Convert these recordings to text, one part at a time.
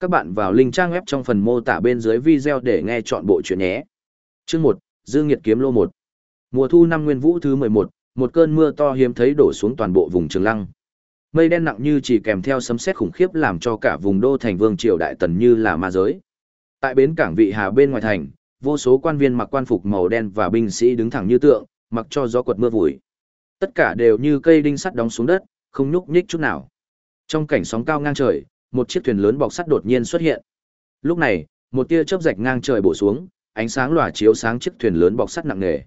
Các bạn vào link trang web trong phần mô tả bên dưới video để nghe chọn bộ chuyện nhé. Chương 1, Dương Nghiệt Kiếm Lô 1. Mùa thu năm Nguyên Vũ thứ 11, một cơn mưa to hiếm thấy đổ xuống toàn bộ vùng Trường Lăng. Mây đen nặng như chỉ kèm theo sấm sét khủng khiếp làm cho cả vùng đô thành vương triều đại tần như là ma giới. Tại bến cảng vị hà bên ngoài thành, vô số quan viên mặc quan phục màu đen và binh sĩ đứng thẳng như tượng, mặc cho gió quật mưa vùi. Tất cả đều như cây đinh sắt đóng xuống đất, không nhúc nhích chút nào. Trong cảnh sóng cao ngang trời, một chiếc thuyền lớn bọc sắt đột nhiên xuất hiện. Lúc này, một tia chớp rạch ngang trời bổ xuống, ánh sáng lòa chiếu sáng chiếc thuyền lớn bọc sắt nặng nề.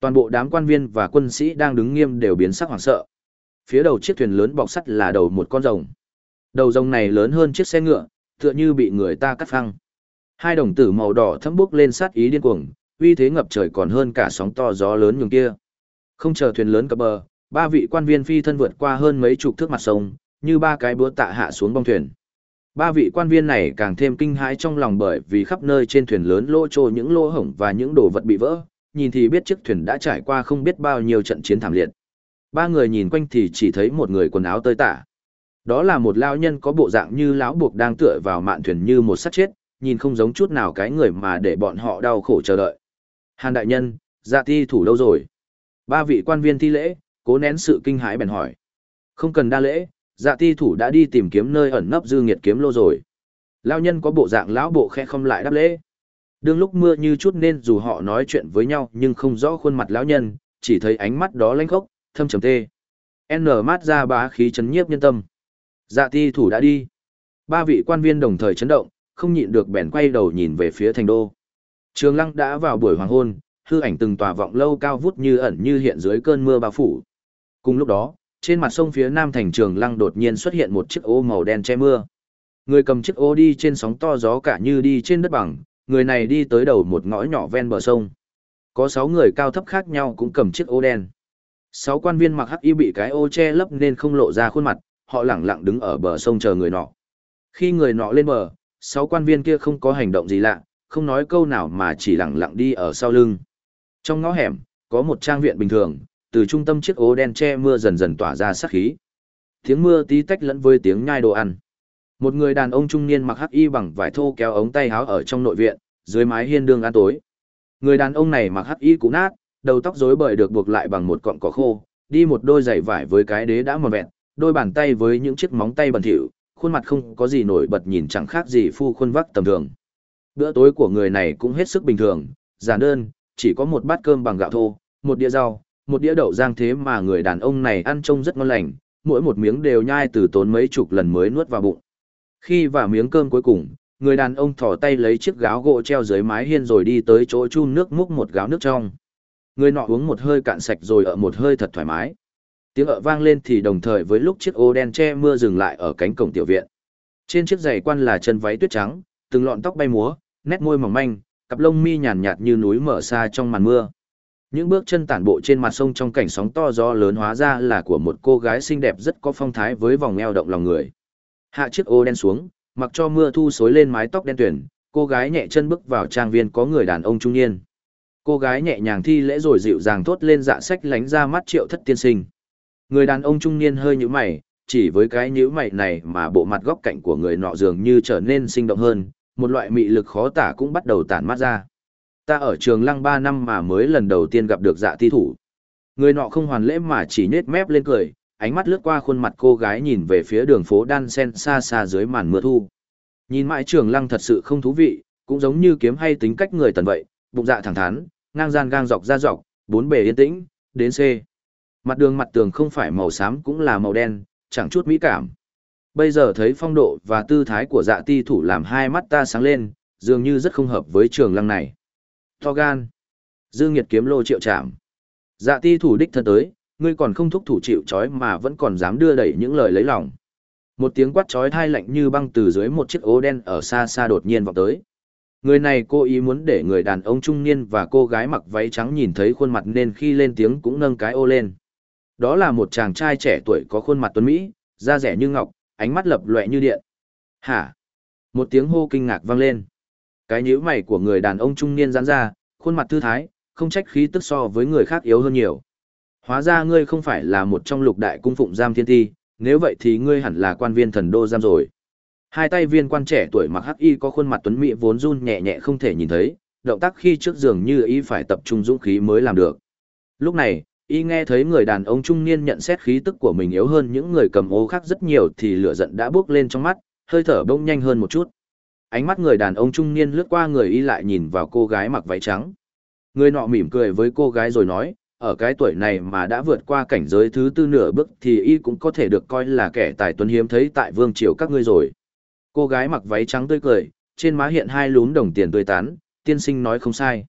Toàn bộ đám quan viên và quân sĩ đang đứng nghiêm đều biến sắc hoảng sợ. Phía đầu chiếc thuyền lớn bọc sắt là đầu một con rồng. Đầu rồng này lớn hơn chiếc xe ngựa, tựa như bị người ta cắt phăng. Hai đồng tử màu đỏ thấm bốc lên sát ý điên cuồng, uy thế ngập trời còn hơn cả sóng to gió lớn nhường kia. Không chờ thuyền lớn cập bờ, ba vị quan viên phi thân vượt qua hơn mấy chục thước mặt sông, như ba cái búa tạ hạ xuống bong thuyền. Ba vị quan viên này càng thêm kinh hãi trong lòng bởi vì khắp nơi trên thuyền lớn lỗ trô những lỗ hổng và những đồ vật bị vỡ, nhìn thì biết chiếc thuyền đã trải qua không biết bao nhiêu trận chiến thảm liệt. Ba người nhìn quanh thì chỉ thấy một người quần áo tơi tả. Đó là một lão nhân có bộ dạng như lão buộc đang tựa vào mạn thuyền như một xác chết, nhìn không giống chút nào cái người mà để bọn họ đau khổ chờ đợi. Hàn đại nhân, dạ ti thủ đâu rồi? Ba vị quan viên thi lễ, cố nén sự kinh hãi bèn hỏi. Không cần đa lễ, dạ ti thủ đã đi tìm kiếm nơi ẩn nấp dư nghiệt kiếm lô rồi. Lão nhân có bộ dạng lão bộ khe không lại đáp lễ. Đương lúc mưa như chút nên dù họ nói chuyện với nhau nhưng không rõ khuôn mặt lão nhân, chỉ thấy ánh mắt đó lanh khốc, thâm trầm tê. N mát ra bá khí chấn nhiếp nhân tâm. Dạ ti thủ đã đi. Ba vị quan viên đồng thời chấn động, không nhịn được bèn quay đầu nhìn về phía thành đô. Trường lăng đã vào buổi hoàng hôn, hư ảnh từng tòa vọng lâu cao vút như ẩn như hiện dưới cơn mưa bao phủ. Cùng lúc đó, trên mặt sông phía nam thành trường lăng đột nhiên xuất hiện một chiếc ô màu đen che mưa. Người cầm chiếc ô đi trên sóng to gió cả như đi trên đất bằng, người này đi tới đầu một ngõ nhỏ ven bờ sông. Có sáu người cao thấp khác nhau cũng cầm chiếc ô đen. Sáu quan viên mặc hắc y bị cái ô che lấp nên không lộ ra khuôn mặt, họ lẳng lặng đứng ở bờ sông chờ người nọ. Khi người nọ lên bờ, sáu quan viên kia không có hành động gì lạ, không nói câu nào mà chỉ lẳng lặng đi ở sau lưng. Trong ngõ hẻm, có một trang viện bình thường, từ trung tâm chiếc ố đen che mưa dần dần tỏa ra sát khí. Tiếng mưa tí tách lẫn với tiếng nhai đồ ăn. Một người đàn ông trung niên mặc hắc y bằng vải thô kéo ống tay áo ở trong nội viện, dưới mái hiên đường ăn tối. Người đàn ông này mặc hắc y cũ nát, đầu tóc rối bời được buộc lại bằng một cọng cỏ khô, đi một đôi giày vải với cái đế đã mòn vẹn, đôi bàn tay với những chiếc móng tay bẩn thỉu, khuôn mặt không có gì nổi bật nhìn chẳng khác gì phu khuôn vắc tầm thường. Bữa tối của người này cũng hết sức bình thường, giản đơn, chỉ có một bát cơm bằng gạo thô, một đĩa rau, một đĩa đậu rang thế mà người đàn ông này ăn trông rất ngon lành, mỗi một miếng đều nhai từ tốn mấy chục lần mới nuốt vào bụng. Khi vào miếng cơm cuối cùng, người đàn ông thỏ tay lấy chiếc gáo gỗ treo dưới mái hiên rồi đi tới chỗ chun nước múc một gáo nước trong. Người nọ uống một hơi cạn sạch rồi ở một hơi thật thoải mái. Tiếng ợ vang lên thì đồng thời với lúc chiếc ô đen che mưa dừng lại ở cánh cổng tiểu viện. Trên chiếc giày quan là chân váy tuyết trắng, từng lọn tóc bay múa, nét môi mỏng manh, cặp lông mi nhàn nhạt như núi mở xa trong màn mưa. Những bước chân tản bộ trên mặt sông trong cảnh sóng to gió lớn hóa ra là của một cô gái xinh đẹp rất có phong thái với vòng eo động lòng người. Hạ chiếc ô đen xuống, mặc cho mưa thu xối lên mái tóc đen tuyển, cô gái nhẹ chân bước vào trang viên có người đàn ông trung niên. Cô gái nhẹ nhàng thi lễ rồi dịu dàng thốt lên dạ sách lánh ra mắt triệu thất tiên sinh. Người đàn ông trung niên hơi nhíu mày, chỉ với cái nhíu mày này mà bộ mặt góc cạnh của người nọ dường như trở nên sinh động hơn, một loại mị lực khó tả cũng bắt đầu tản mát ra. Ta ở trường lăng 3 năm mà mới lần đầu tiên gặp được dạ thi thủ. Người nọ không hoàn lễ mà chỉ nết mép lên cười, ánh mắt lướt qua khuôn mặt cô gái nhìn về phía đường phố đan sen xa xa dưới màn mưa thu. Nhìn mãi trường lăng thật sự không thú vị, cũng giống như kiếm hay tính cách người tần vậy, bụng dạ thẳng thắn, ngang gian gang dọc ra dọc, bốn bề yên tĩnh, đến C. Mặt đường mặt tường không phải màu xám cũng là màu đen, chẳng chút mỹ cảm. Bây giờ thấy phong độ và tư thái của dạ ti thủ làm hai mắt ta sáng lên, dường như rất không hợp với trường lăng này. To gan. Dương nghiệt kiếm lô triệu trảm. Dạ ti thủ đích thân tới, ngươi còn không thúc thủ chịu chói mà vẫn còn dám đưa đẩy những lời lấy lòng. Một tiếng quát chói thai lạnh như băng từ dưới một chiếc ố đen ở xa xa đột nhiên vọng tới. Người này cô ý muốn để người đàn ông trung niên và cô gái mặc váy trắng nhìn thấy khuôn mặt nên khi lên tiếng cũng nâng cái ô lên. Đó là một chàng trai trẻ tuổi có khuôn mặt tuấn Mỹ, da rẻ như ngọc, ánh mắt lập lệ như điện. Hả? Một tiếng hô kinh ngạc vang lên. Cái nhíu mày của người đàn ông trung niên giãn ra, khuôn mặt thư thái, không trách khí tức so với người khác yếu hơn nhiều. Hóa ra ngươi không phải là một trong lục đại cung phụng giam thiên ti, nếu vậy thì ngươi hẳn là quan viên thần đô giam rồi. Hai tay viên quan trẻ tuổi mặc hắc y có khuôn mặt tuấn mỹ vốn run nhẹ nhẹ không thể nhìn thấy, động tác khi trước giường như y phải tập trung dũng khí mới làm được. Lúc này, y nghe thấy người đàn ông trung niên nhận xét khí tức của mình yếu hơn những người cầm ô khác rất nhiều thì lửa giận đã bước lên trong mắt, hơi thở bỗng nhanh hơn một chút. Ánh mắt người đàn ông trung niên lướt qua người y lại nhìn vào cô gái mặc váy trắng. Người nọ mỉm cười với cô gái rồi nói, ở cái tuổi này mà đã vượt qua cảnh giới thứ tư nửa bước thì y cũng có thể được coi là kẻ tài tuấn hiếm thấy tại vương triều các ngươi rồi. Cô gái mặc váy trắng tươi cười, trên má hiện hai lún đồng tiền tươi tán, tiên sinh nói không sai.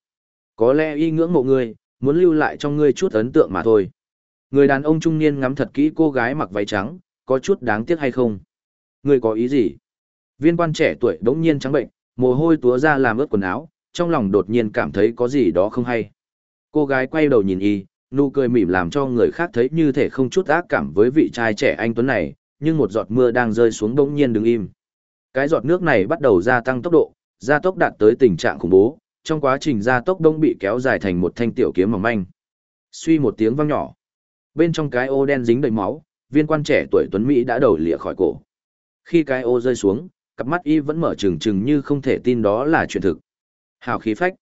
Có lẽ y ngưỡng mộ ngươi, muốn lưu lại trong ngươi chút ấn tượng mà thôi. Người đàn ông trung niên ngắm thật kỹ cô gái mặc váy trắng, có chút đáng tiếc hay không? Ngươi có ý gì? Viên quan trẻ tuổi đống nhiên trắng bệnh, mồ hôi túa ra làm ướt quần áo, trong lòng đột nhiên cảm thấy có gì đó không hay. Cô gái quay đầu nhìn y, nụ cười mỉm làm cho người khác thấy như thể không chút ác cảm với vị trai trẻ anh tuấn này, nhưng một giọt mưa đang rơi xuống đống nhiên đứng im. Cái giọt nước này bắt đầu gia tăng tốc độ, gia tốc đạt tới tình trạng khủng bố, trong quá trình gia tốc đông bị kéo dài thành một thanh tiểu kiếm mỏng manh. Suy một tiếng vang nhỏ. Bên trong cái ô đen dính đầy máu, viên quan trẻ tuổi tuấn Mỹ đã đầu lìa khỏi cổ. Khi cái ô rơi xuống, cặp mắt y vẫn mở trừng trừng như không thể tin đó là chuyện thực. Hào khí phách.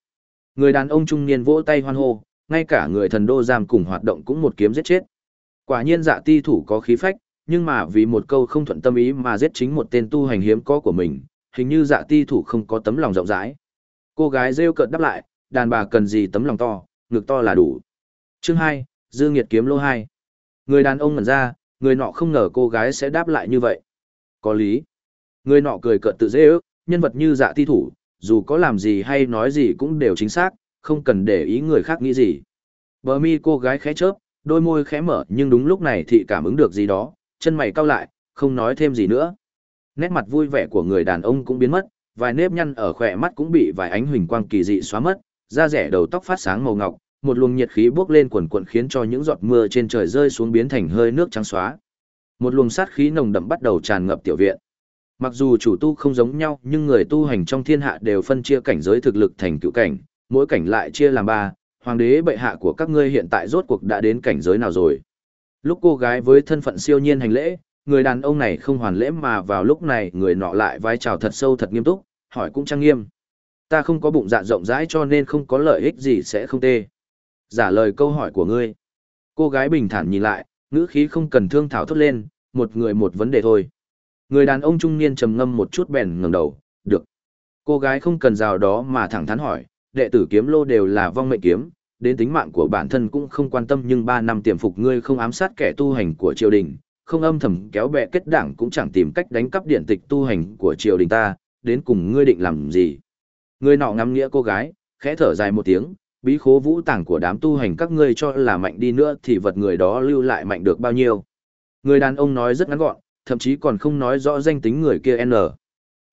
Người đàn ông trung niên vỗ tay hoan hô, ngay cả người thần đô giam cùng hoạt động cũng một kiếm giết chết. Quả nhiên dạ ti thủ có khí phách, nhưng mà vì một câu không thuận tâm ý mà giết chính một tên tu hành hiếm có của mình, hình như dạ ti thủ không có tấm lòng rộng rãi. Cô gái rêu cợt đáp lại, đàn bà cần gì tấm lòng to, ngực to là đủ. Chương 2, Dư Nghiệt kiếm lô 2. Người đàn ông ngẩn ra, người nọ không ngờ cô gái sẽ đáp lại như vậy. Có lý. Người nọ cười cợt tự dễ ước, nhân vật như dạ ti thủ, dù có làm gì hay nói gì cũng đều chính xác, không cần để ý người khác nghĩ gì. Bờ mi cô gái khẽ chớp, đôi môi khẽ mở nhưng đúng lúc này thị cảm ứng được gì đó, chân mày cau lại, không nói thêm gì nữa. Nét mặt vui vẻ của người đàn ông cũng biến mất, vài nếp nhăn ở khỏe mắt cũng bị vài ánh huỳnh quang kỳ dị xóa mất, da rẻ đầu tóc phát sáng màu ngọc, một luồng nhiệt khí bốc lên quần quần khiến cho những giọt mưa trên trời rơi xuống biến thành hơi nước trắng xóa. Một luồng sát khí nồng đậm bắt đầu tràn ngập tiểu viện. Mặc dù chủ tu không giống nhau, nhưng người tu hành trong thiên hạ đều phân chia cảnh giới thực lực thành cựu cảnh, mỗi cảnh lại chia làm ba. Hoàng đế bệ hạ của các ngươi hiện tại rốt cuộc đã đến cảnh giới nào rồi? Lúc cô gái với thân phận siêu nhiên hành lễ, người đàn ông này không hoàn lễ mà vào lúc này người nọ lại vai trào thật sâu thật nghiêm túc, hỏi cũng trang nghiêm. Ta không có bụng dạ rộng rãi cho nên không có lợi ích gì sẽ không tê. Giả lời câu hỏi của ngươi. Cô gái bình thản nhìn lại, ngữ khí không cần thương thảo thốt lên, một người một vấn đề thôi. Người đàn ông trung niên trầm ngâm một chút bèn ngẩng đầu, được. Cô gái không cần rào đó mà thẳng thắn hỏi, đệ tử kiếm lô đều là vong mệnh kiếm, đến tính mạng của bản thân cũng không quan tâm nhưng ba năm tiềm phục ngươi không ám sát kẻ tu hành của triều đình, không âm thầm kéo bè kết đảng cũng chẳng tìm cách đánh cắp điện tịch tu hành của triều đình ta, đến cùng ngươi định làm gì. người nọ ngắm nghĩa cô gái, khẽ thở dài một tiếng, bí khố vũ tàng của đám tu hành các ngươi cho là mạnh đi nữa thì vật người đó lưu lại mạnh được bao nhiêu. Người đàn ông nói rất ngắn gọn, thậm chí còn không nói rõ danh tính người kia N.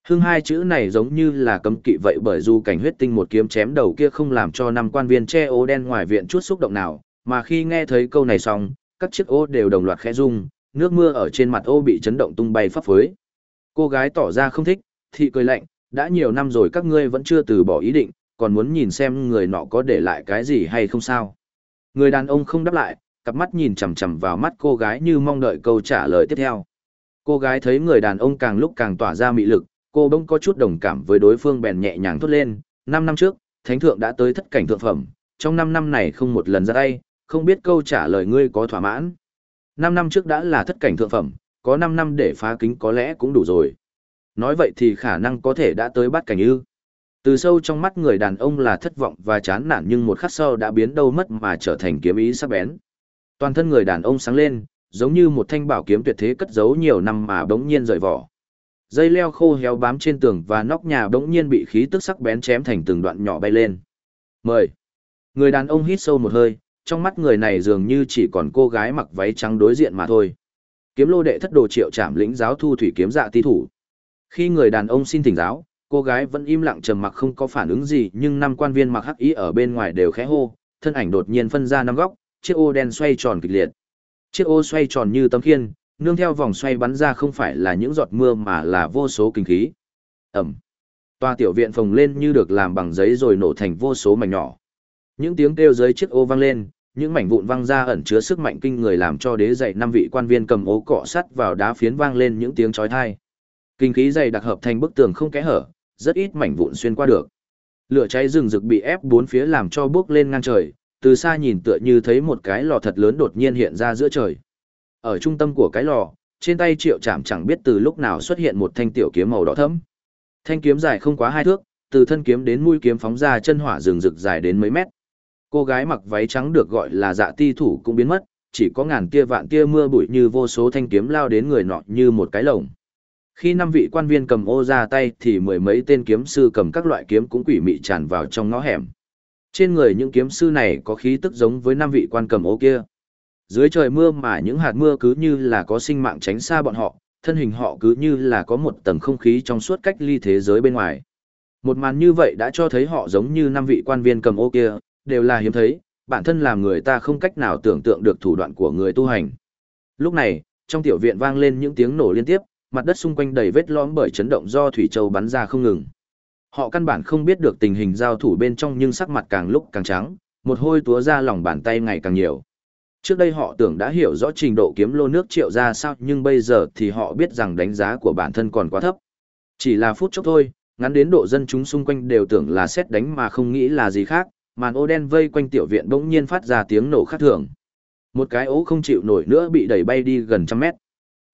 Hưng hai chữ này giống như là cấm kỵ vậy bởi dù cảnh huyết tinh một kiếm chém đầu kia không làm cho năm quan viên che ô đen ngoài viện chút xúc động nào, mà khi nghe thấy câu này xong, các chiếc ô đều đồng loạt khẽ rung, nước mưa ở trên mặt ô bị chấn động tung bay phấp phới. Cô gái tỏ ra không thích, thị cười lạnh, đã nhiều năm rồi các ngươi vẫn chưa từ bỏ ý định, còn muốn nhìn xem người nọ có để lại cái gì hay không sao. Người đàn ông không đáp lại, cặp mắt nhìn chằm chằm vào mắt cô gái như mong đợi câu trả lời tiếp theo. Cô gái thấy người đàn ông càng lúc càng tỏa ra mị lực, cô bỗng có chút đồng cảm với đối phương bèn nhẹ nhàng thốt lên, năm năm trước, thánh thượng đã tới thất cảnh thượng phẩm, trong năm năm này không một lần ra tay, không biết câu trả lời ngươi có thỏa mãn. Năm năm trước đã là thất cảnh thượng phẩm, có năm năm để phá kính có lẽ cũng đủ rồi. Nói vậy thì khả năng có thể đã tới bát cảnh ư. Từ sâu trong mắt người đàn ông là thất vọng và chán nản nhưng một khắc sau đã biến đâu mất mà trở thành kiếm ý sắc bén. Toàn thân người đàn ông sáng lên, giống như một thanh bảo kiếm tuyệt thế cất giấu nhiều năm mà bỗng nhiên rời vỏ. Dây leo khô héo bám trên tường và nóc nhà bỗng nhiên bị khí tức sắc bén chém thành từng đoạn nhỏ bay lên. Mời. Người đàn ông hít sâu một hơi, trong mắt người này dường như chỉ còn cô gái mặc váy trắng đối diện mà thôi. Kiếm lô đệ thất đồ triệu trảm lĩnh giáo thu thủy kiếm dạ ti thủ. Khi người đàn ông xin thỉnh giáo, cô gái vẫn im lặng trầm mặc không có phản ứng gì nhưng năm quan viên mặc hắc ý ở bên ngoài đều khẽ hô, thân ảnh đột nhiên phân ra năm góc, chiếc ô đen xoay tròn kịch liệt. Chiếc ô xoay tròn như tấm khiên, nương theo vòng xoay bắn ra không phải là những giọt mưa mà là vô số kinh khí. Ẩm. Toa tiểu viện phồng lên như được làm bằng giấy rồi nổ thành vô số mảnh nhỏ. Những tiếng kêu dưới chiếc ô vang lên, những mảnh vụn văng ra ẩn chứa sức mạnh kinh người làm cho đế dậy năm vị quan viên cầm ố cọ sắt vào đá phiến vang lên những tiếng chói tai. Kinh khí dày đặc hợp thành bức tường không kẽ hở, rất ít mảnh vụn xuyên qua được. Lửa cháy rừng rực bị ép bốn phía làm cho bước lên ngang trời, từ xa nhìn tựa như thấy một cái lò thật lớn đột nhiên hiện ra giữa trời. Ở trung tâm của cái lò, trên tay triệu chạm chẳng biết từ lúc nào xuất hiện một thanh tiểu kiếm màu đỏ thẫm. Thanh kiếm dài không quá hai thước, từ thân kiếm đến mũi kiếm phóng ra chân hỏa rừng rực dài đến mấy mét. Cô gái mặc váy trắng được gọi là dạ ti thủ cũng biến mất, chỉ có ngàn tia vạn tia mưa bụi như vô số thanh kiếm lao đến người nọ như một cái lồng. Khi năm vị quan viên cầm ô ra tay thì mười mấy tên kiếm sư cầm các loại kiếm cũng quỷ mị tràn vào trong ngõ hẻm. Trên người những kiếm sư này có khí tức giống với năm vị quan cầm ô kia. Dưới trời mưa mà những hạt mưa cứ như là có sinh mạng tránh xa bọn họ, thân hình họ cứ như là có một tầng không khí trong suốt cách ly thế giới bên ngoài. Một màn như vậy đã cho thấy họ giống như năm vị quan viên cầm ô kia, đều là hiếm thấy, bản thân làm người ta không cách nào tưởng tượng được thủ đoạn của người tu hành. Lúc này, trong tiểu viện vang lên những tiếng nổ liên tiếp, mặt đất xung quanh đầy vết lõm bởi chấn động do thủy châu bắn ra không ngừng. Họ căn bản không biết được tình hình giao thủ bên trong nhưng sắc mặt càng lúc càng trắng, một hôi túa ra lòng bàn tay ngày càng nhiều. Trước đây họ tưởng đã hiểu rõ trình độ kiếm lô nước triệu ra sao nhưng bây giờ thì họ biết rằng đánh giá của bản thân còn quá thấp. Chỉ là phút chốc thôi, ngắn đến độ dân chúng xung quanh đều tưởng là xét đánh mà không nghĩ là gì khác, màn ô đen vây quanh tiểu viện bỗng nhiên phát ra tiếng nổ khác thường. Một cái ố không chịu nổi nữa bị đẩy bay đi gần trăm mét.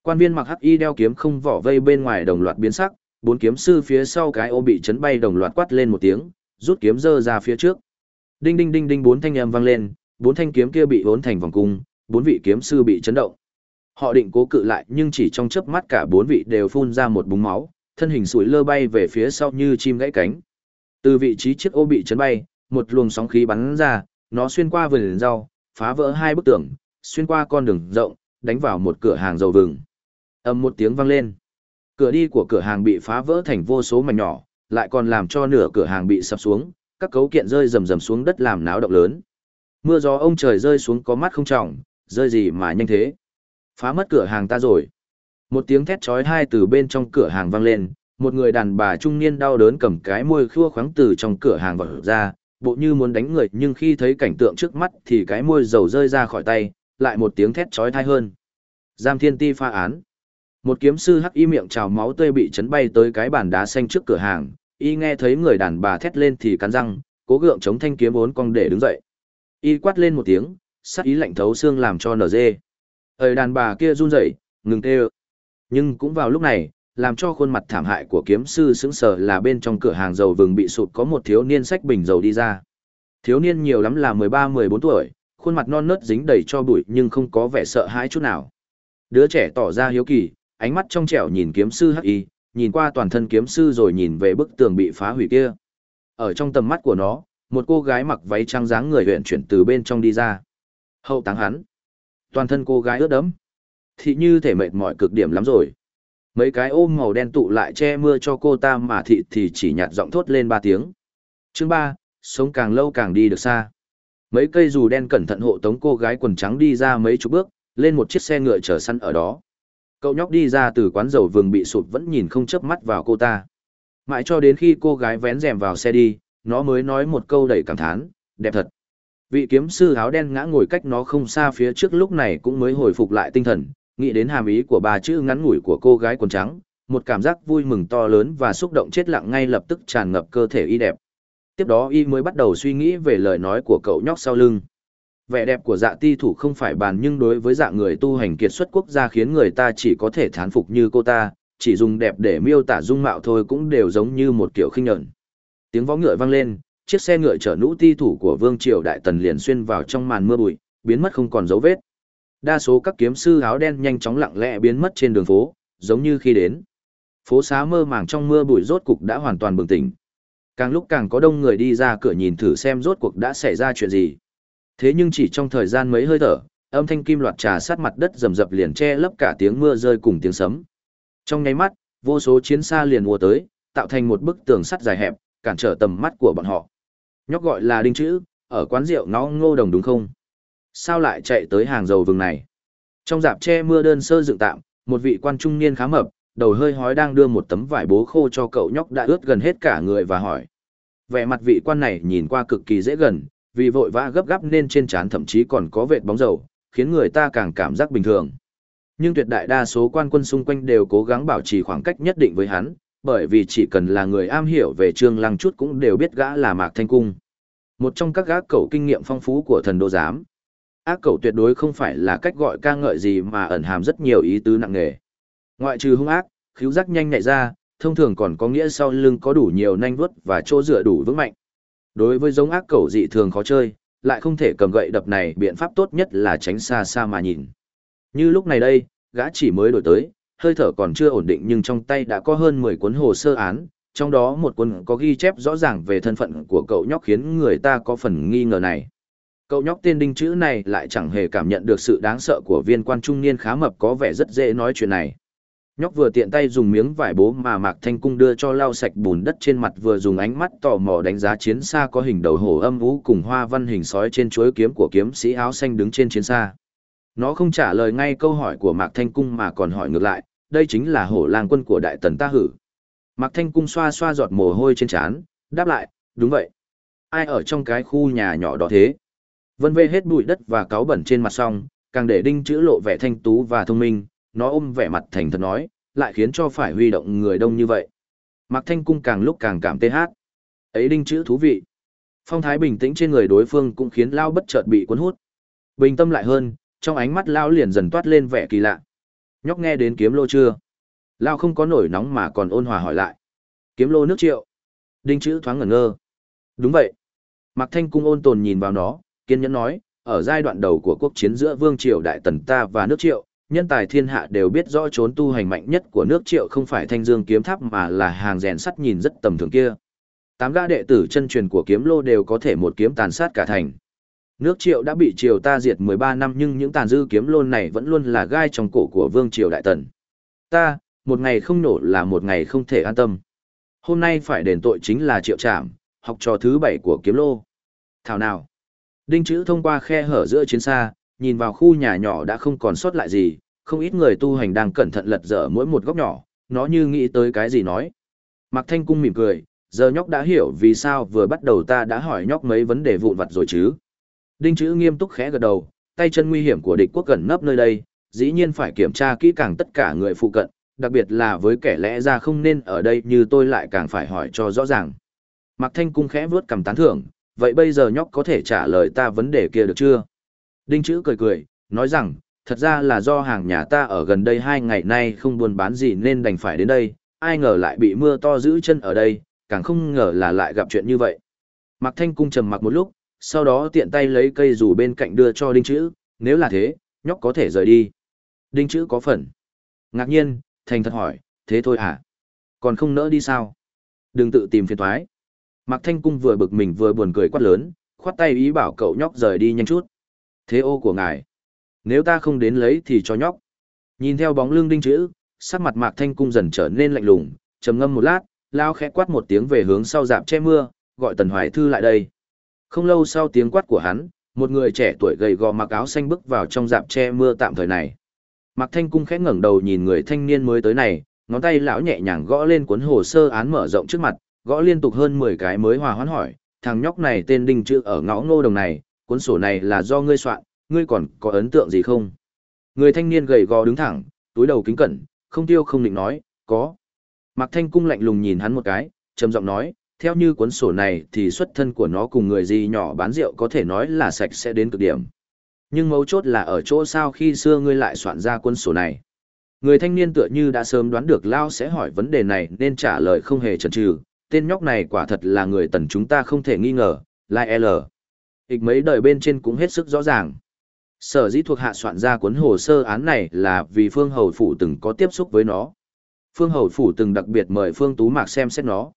Quan viên mặc hắc y đeo kiếm không vỏ vây bên ngoài đồng loạt biến sắc, bốn kiếm sư phía sau cái ô bị chấn bay đồng loạt quát lên một tiếng, rút kiếm dơ ra phía trước. Đinh đinh đinh đinh bốn thanh âm vang lên, bốn thanh kiếm kia bị vốn thành vòng cung, bốn vị kiếm sư bị chấn động. Họ định cố cự lại nhưng chỉ trong chớp mắt cả bốn vị đều phun ra một búng máu, thân hình sủi lơ bay về phía sau như chim gãy cánh. Từ vị trí chiếc ô bị chấn bay, một luồng sóng khí bắn ra, nó xuyên qua vườn rau, phá vỡ hai bức tường, xuyên qua con đường rộng, đánh vào một cửa hàng dầu vừng. Âm một tiếng vang lên. Cửa đi của cửa hàng bị phá vỡ thành vô số mảnh nhỏ, lại còn làm cho nửa cửa hàng bị sập xuống, các cấu kiện rơi rầm rầm xuống đất làm náo động lớn. Mưa gió ông trời rơi xuống có mắt không trọng, rơi gì mà nhanh thế. Phá mất cửa hàng ta rồi. Một tiếng thét chói tai từ bên trong cửa hàng vang lên, một người đàn bà trung niên đau đớn cầm cái môi khua khoáng từ trong cửa hàng vào ra, bộ như muốn đánh người nhưng khi thấy cảnh tượng trước mắt thì cái môi dầu rơi ra khỏi tay, lại một tiếng thét chói tai hơn. Giam Thiên Ti pha án. Một kiếm sư hắc y miệng trào máu tươi bị chấn bay tới cái bàn đá xanh trước cửa hàng, y nghe thấy người đàn bà thét lên thì cắn răng, cố gượng chống thanh kiếm bốn cong để đứng dậy. Y quát lên một tiếng, sắc ý lạnh thấu xương làm cho nở dê. Thời đàn bà kia run rẩy, ngừng tê Nhưng cũng vào lúc này, làm cho khuôn mặt thảm hại của kiếm sư sững sờ là bên trong cửa hàng dầu vừng bị sụt có một thiếu niên sách bình dầu đi ra. Thiếu niên nhiều lắm là 13-14 tuổi, khuôn mặt non nớt dính đầy cho bụi nhưng không có vẻ sợ hãi chút nào. Đứa trẻ tỏ ra hiếu kỳ, ánh mắt trong trẻo nhìn kiếm sư hắc y, nhìn qua toàn thân kiếm sư rồi nhìn về bức tường bị phá hủy kia. Ở trong tầm mắt của nó, một cô gái mặc váy trắng dáng người huyện chuyển từ bên trong đi ra. Hậu táng hắn. Toàn thân cô gái ướt đẫm. Thị như thể mệt mỏi cực điểm lắm rồi. Mấy cái ôm màu đen tụ lại che mưa cho cô ta mà thị thì chỉ nhạt giọng thốt lên ba tiếng. Chương ba, sống càng lâu càng đi được xa. Mấy cây dù đen cẩn thận hộ tống cô gái quần trắng đi ra mấy chục bước, lên một chiếc xe ngựa chở săn ở đó. Cậu nhóc đi ra từ quán dầu vườn bị sụt vẫn nhìn không chớp mắt vào cô ta. Mãi cho đến khi cô gái vén rèm vào xe đi, nó mới nói một câu đầy cảm thán, đẹp thật. Vị kiếm sư áo đen ngã ngồi cách nó không xa phía trước lúc này cũng mới hồi phục lại tinh thần, nghĩ đến hàm ý của bà chữ ngắn ngủi của cô gái quần trắng, một cảm giác vui mừng to lớn và xúc động chết lặng ngay lập tức tràn ngập cơ thể y đẹp. Tiếp đó y mới bắt đầu suy nghĩ về lời nói của cậu nhóc sau lưng. Vẻ đẹp của dạ ti thủ không phải bàn nhưng đối với dạng người tu hành kiệt xuất quốc gia khiến người ta chỉ có thể thán phục như cô ta, chỉ dùng đẹp để miêu tả dung mạo thôi cũng đều giống như một kiểu khinh nhẫn. Tiếng vó ngựa vang lên, chiếc xe ngựa chở nũ ti thủ của Vương Triều Đại Tần liền xuyên vào trong màn mưa bụi, biến mất không còn dấu vết. Đa số các kiếm sư áo đen nhanh chóng lặng lẽ biến mất trên đường phố, giống như khi đến. Phố xá mơ màng trong mưa bụi rốt cục đã hoàn toàn bừng tỉnh. Càng lúc càng có đông người đi ra cửa nhìn thử xem rốt cuộc đã xảy ra chuyện gì. Thế nhưng chỉ trong thời gian mấy hơi thở, âm thanh kim loạt trà sát mặt đất rầm rập liền che lấp cả tiếng mưa rơi cùng tiếng sấm. Trong nháy mắt, vô số chiến xa liền ùa tới, tạo thành một bức tường sắt dài hẹp, cản trở tầm mắt của bọn họ. Nhóc gọi là đinh chữ, ở quán rượu nó ngô đồng đúng không? Sao lại chạy tới hàng dầu vừng này? Trong dạp che mưa đơn sơ dựng tạm, một vị quan trung niên khá mập, đầu hơi hói đang đưa một tấm vải bố khô cho cậu nhóc đã ướt gần hết cả người và hỏi. Vẻ mặt vị quan này nhìn qua cực kỳ dễ gần, vì vội vã gấp gáp nên trên trán thậm chí còn có vệt bóng dầu, khiến người ta càng cảm giác bình thường. Nhưng tuyệt đại đa số quan quân xung quanh đều cố gắng bảo trì khoảng cách nhất định với hắn, bởi vì chỉ cần là người am hiểu về Trương Lăng chút cũng đều biết gã là Mạc Thanh Cung. Một trong các gã cẩu kinh nghiệm phong phú của thần đô giám. Ác cẩu tuyệt đối không phải là cách gọi ca ngợi gì mà ẩn hàm rất nhiều ý tứ nặng nề. Ngoại trừ hung ác, khiếu giác nhanh nhạy ra, thông thường còn có nghĩa sau lưng có đủ nhiều nanh vuốt và chỗ dựa đủ vững mạnh. Đối với giống ác cẩu dị thường khó chơi, lại không thể cầm gậy đập này biện pháp tốt nhất là tránh xa xa mà nhìn. Như lúc này đây, gã chỉ mới đổi tới, hơi thở còn chưa ổn định nhưng trong tay đã có hơn 10 cuốn hồ sơ án, trong đó một cuốn có ghi chép rõ ràng về thân phận của cậu nhóc khiến người ta có phần nghi ngờ này. Cậu nhóc tên đinh chữ này lại chẳng hề cảm nhận được sự đáng sợ của viên quan trung niên khá mập có vẻ rất dễ nói chuyện này. Nhóc vừa tiện tay dùng miếng vải bố mà Mạc Thanh Cung đưa cho lau sạch bùn đất trên mặt vừa dùng ánh mắt tò mò đánh giá chiến xa có hình đầu hổ âm vũ cùng hoa văn hình sói trên chuối kiếm của kiếm sĩ áo xanh đứng trên chiến xa. Nó không trả lời ngay câu hỏi của Mạc Thanh Cung mà còn hỏi ngược lại, đây chính là hổ lang quân của đại tần ta hử. Mạc Thanh Cung xoa xoa giọt mồ hôi trên trán, đáp lại, đúng vậy. Ai ở trong cái khu nhà nhỏ đó thế? Vân vê hết bụi đất và cáo bẩn trên mặt xong, càng để đinh chữ lộ vẻ thanh tú và thông minh, nó ôm vẻ mặt thành thật nói, lại khiến cho phải huy động người đông như vậy. Mạc Thanh Cung càng lúc càng cảm tê hát. Ấy đinh chữ thú vị. Phong thái bình tĩnh trên người đối phương cũng khiến Lao bất chợt bị cuốn hút. Bình tâm lại hơn, trong ánh mắt Lao liền dần toát lên vẻ kỳ lạ. Nhóc nghe đến kiếm lô chưa? Lao không có nổi nóng mà còn ôn hòa hỏi lại. Kiếm lô nước triệu. Đinh chữ thoáng ngẩn ngơ. Đúng vậy. Mạc Thanh Cung ôn tồn nhìn vào nó, kiên nhẫn nói, ở giai đoạn đầu của quốc chiến giữa Vương Triều Đại Tần ta và nước Triệu, nhân tài thiên hạ đều biết rõ trốn tu hành mạnh nhất của nước Triệu không phải thanh dương kiếm tháp mà là hàng rèn sắt nhìn rất tầm thường kia. Tám gã đệ tử chân truyền của kiếm lô đều có thể một kiếm tàn sát cả thành. Nước Triệu đã bị Triều ta diệt 13 năm nhưng những tàn dư kiếm lôn này vẫn luôn là gai trong cổ của Vương Triều Đại Tần. Ta, một ngày không nổ là một ngày không thể an tâm. Hôm nay phải đền tội chính là Triệu Trạm, học trò thứ bảy của kiếm lô. Thảo nào? Đinh chữ thông qua khe hở giữa chiến xa, nhìn vào khu nhà nhỏ đã không còn sót lại gì, không ít người tu hành đang cẩn thận lật dở mỗi một góc nhỏ, nó như nghĩ tới cái gì nói. Mạc Thanh Cung mỉm cười, giờ nhóc đã hiểu vì sao vừa bắt đầu ta đã hỏi nhóc mấy vấn đề vụn vặt rồi chứ. Đinh chữ nghiêm túc khẽ gật đầu, tay chân nguy hiểm của địch quốc gần nấp nơi đây, dĩ nhiên phải kiểm tra kỹ càng tất cả người phụ cận, đặc biệt là với kẻ lẽ ra không nên ở đây như tôi lại càng phải hỏi cho rõ ràng. Mạc Thanh Cung khẽ vuốt cầm tán thưởng, vậy bây giờ nhóc có thể trả lời ta vấn đề kia được chưa? Đinh chữ cười cười, nói rằng, thật ra là do hàng nhà ta ở gần đây hai ngày nay không buôn bán gì nên đành phải đến đây, ai ngờ lại bị mưa to giữ chân ở đây, càng không ngờ là lại gặp chuyện như vậy. Mạc Thanh Cung trầm mặc một lúc, sau đó tiện tay lấy cây dù bên cạnh đưa cho Đinh Chữ, nếu là thế, nhóc có thể rời đi. Đinh Chữ có phần. Ngạc nhiên, thành thật hỏi, thế thôi à? Còn không nỡ đi sao? Đừng tự tìm phiền toái. Mạc Thanh Cung vừa bực mình vừa buồn cười quát lớn, khoát tay ý bảo cậu nhóc rời đi nhanh chút. Thế ô của ngài. Nếu ta không đến lấy thì cho nhóc. Nhìn theo bóng lưng đinh chữ, sắc mặt Mạc Thanh Cung dần trở nên lạnh lùng, trầm ngâm một lát, lao khẽ quát một tiếng về hướng sau dạp che mưa, gọi Tần Hoài Thư lại đây. Không lâu sau tiếng quát của hắn, một người trẻ tuổi gầy gò mặc áo xanh bước vào trong dạp che mưa tạm thời này. Mạc Thanh Cung khẽ ngẩng đầu nhìn người thanh niên mới tới này, ngón tay lão nhẹ nhàng gõ lên cuốn hồ sơ án mở rộng trước mặt, gõ liên tục hơn 10 cái mới hòa hoãn hỏi, thằng nhóc này tên Đinh chữ ở ngõ ngô đồng này, cuốn sổ này là do ngươi soạn, ngươi còn có ấn tượng gì không? Người thanh niên gầy gò đứng thẳng, túi đầu kính cẩn, không tiêu không định nói, có. Mạc Thanh Cung lạnh lùng nhìn hắn một cái, trầm giọng nói, theo như cuốn sổ này thì xuất thân của nó cùng người gì nhỏ bán rượu có thể nói là sạch sẽ đến cực điểm. Nhưng mấu chốt là ở chỗ sao khi xưa ngươi lại soạn ra cuốn sổ này. Người thanh niên tựa như đã sớm đoán được Lao sẽ hỏi vấn đề này nên trả lời không hề chần chừ, tên nhóc này quả thật là người tần chúng ta không thể nghi ngờ, Lai L. Ích mấy đời bên trên cũng hết sức rõ ràng. Sở dĩ thuộc hạ soạn ra cuốn hồ sơ án này là vì Phương Hầu Phủ từng có tiếp xúc với nó. Phương Hầu Phủ từng đặc biệt mời Phương Tú Mạc xem xét nó.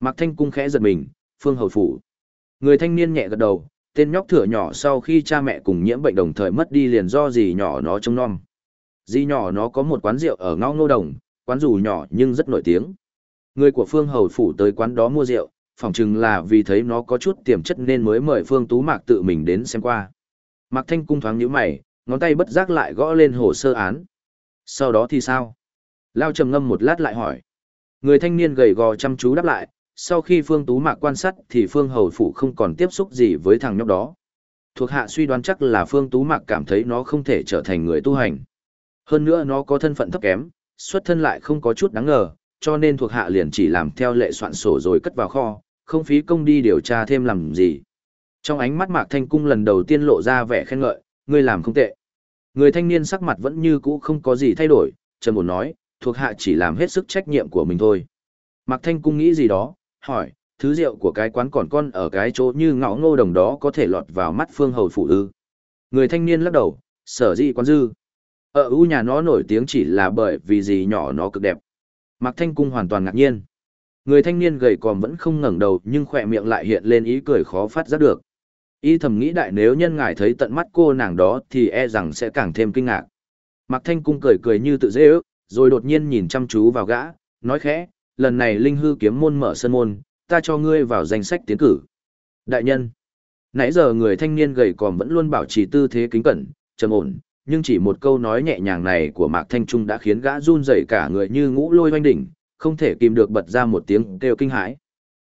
Mạc Thanh Cung khẽ giật mình, Phương Hầu Phủ. Người thanh niên nhẹ gật đầu, tên nhóc thửa nhỏ sau khi cha mẹ cùng nhiễm bệnh đồng thời mất đi liền do gì nhỏ nó trông non. Di nhỏ nó có một quán rượu ở ngõ ngô đồng, quán dù nhỏ nhưng rất nổi tiếng. Người của Phương Hầu Phủ tới quán đó mua rượu, phỏng chừng là vì thấy nó có chút tiềm chất nên mới mời Phương Tú Mạc tự mình đến xem qua. Mạc Thanh Cung thoáng nhíu mày, ngón tay bất giác lại gõ lên hồ sơ án. Sau đó thì sao? Lao trầm ngâm một lát lại hỏi. Người thanh niên gầy gò chăm chú đáp lại, sau khi Phương Tú Mạc quan sát thì Phương Hầu Phủ không còn tiếp xúc gì với thằng nhóc đó. Thuộc hạ suy đoán chắc là Phương Tú Mạc cảm thấy nó không thể trở thành người tu hành. Hơn nữa nó có thân phận thấp kém, xuất thân lại không có chút đáng ngờ, cho nên thuộc hạ liền chỉ làm theo lệ soạn sổ rồi cất vào kho, không phí công đi điều tra thêm làm gì. Trong ánh mắt Mạc Thanh Cung lần đầu tiên lộ ra vẻ khen ngợi, ngươi làm không tệ. Người thanh niên sắc mặt vẫn như cũ không có gì thay đổi, trầm ổn nói, thuộc hạ chỉ làm hết sức trách nhiệm của mình thôi. Mạc Thanh Cung nghĩ gì đó, hỏi, thứ rượu của cái quán còn con ở cái chỗ như ngõ ngô đồng đó có thể lọt vào mắt phương hầu phụ ư. Người thanh niên lắc đầu, sở dĩ quán dư. Ở u nhà nó nổi tiếng chỉ là bởi vì gì nhỏ nó cực đẹp. Mạc Thanh Cung hoàn toàn ngạc nhiên. Người thanh niên gầy còm vẫn không ngẩng đầu nhưng khỏe miệng lại hiện lên ý cười khó phát giác được. Y thầm nghĩ đại nếu nhân ngài thấy tận mắt cô nàng đó thì e rằng sẽ càng thêm kinh ngạc. Mạc Thanh Cung cười cười như tự dễ ước, rồi đột nhiên nhìn chăm chú vào gã, nói khẽ, lần này Linh Hư kiếm môn mở sân môn, ta cho ngươi vào danh sách tiến cử. Đại nhân, nãy giờ người thanh niên gầy còm vẫn luôn bảo trì tư thế kính cẩn, trầm ổn, nhưng chỉ một câu nói nhẹ nhàng này của Mạc Thanh Trung đã khiến gã run rẩy cả người như ngũ lôi oanh đỉnh, không thể kìm được bật ra một tiếng kêu kinh hãi.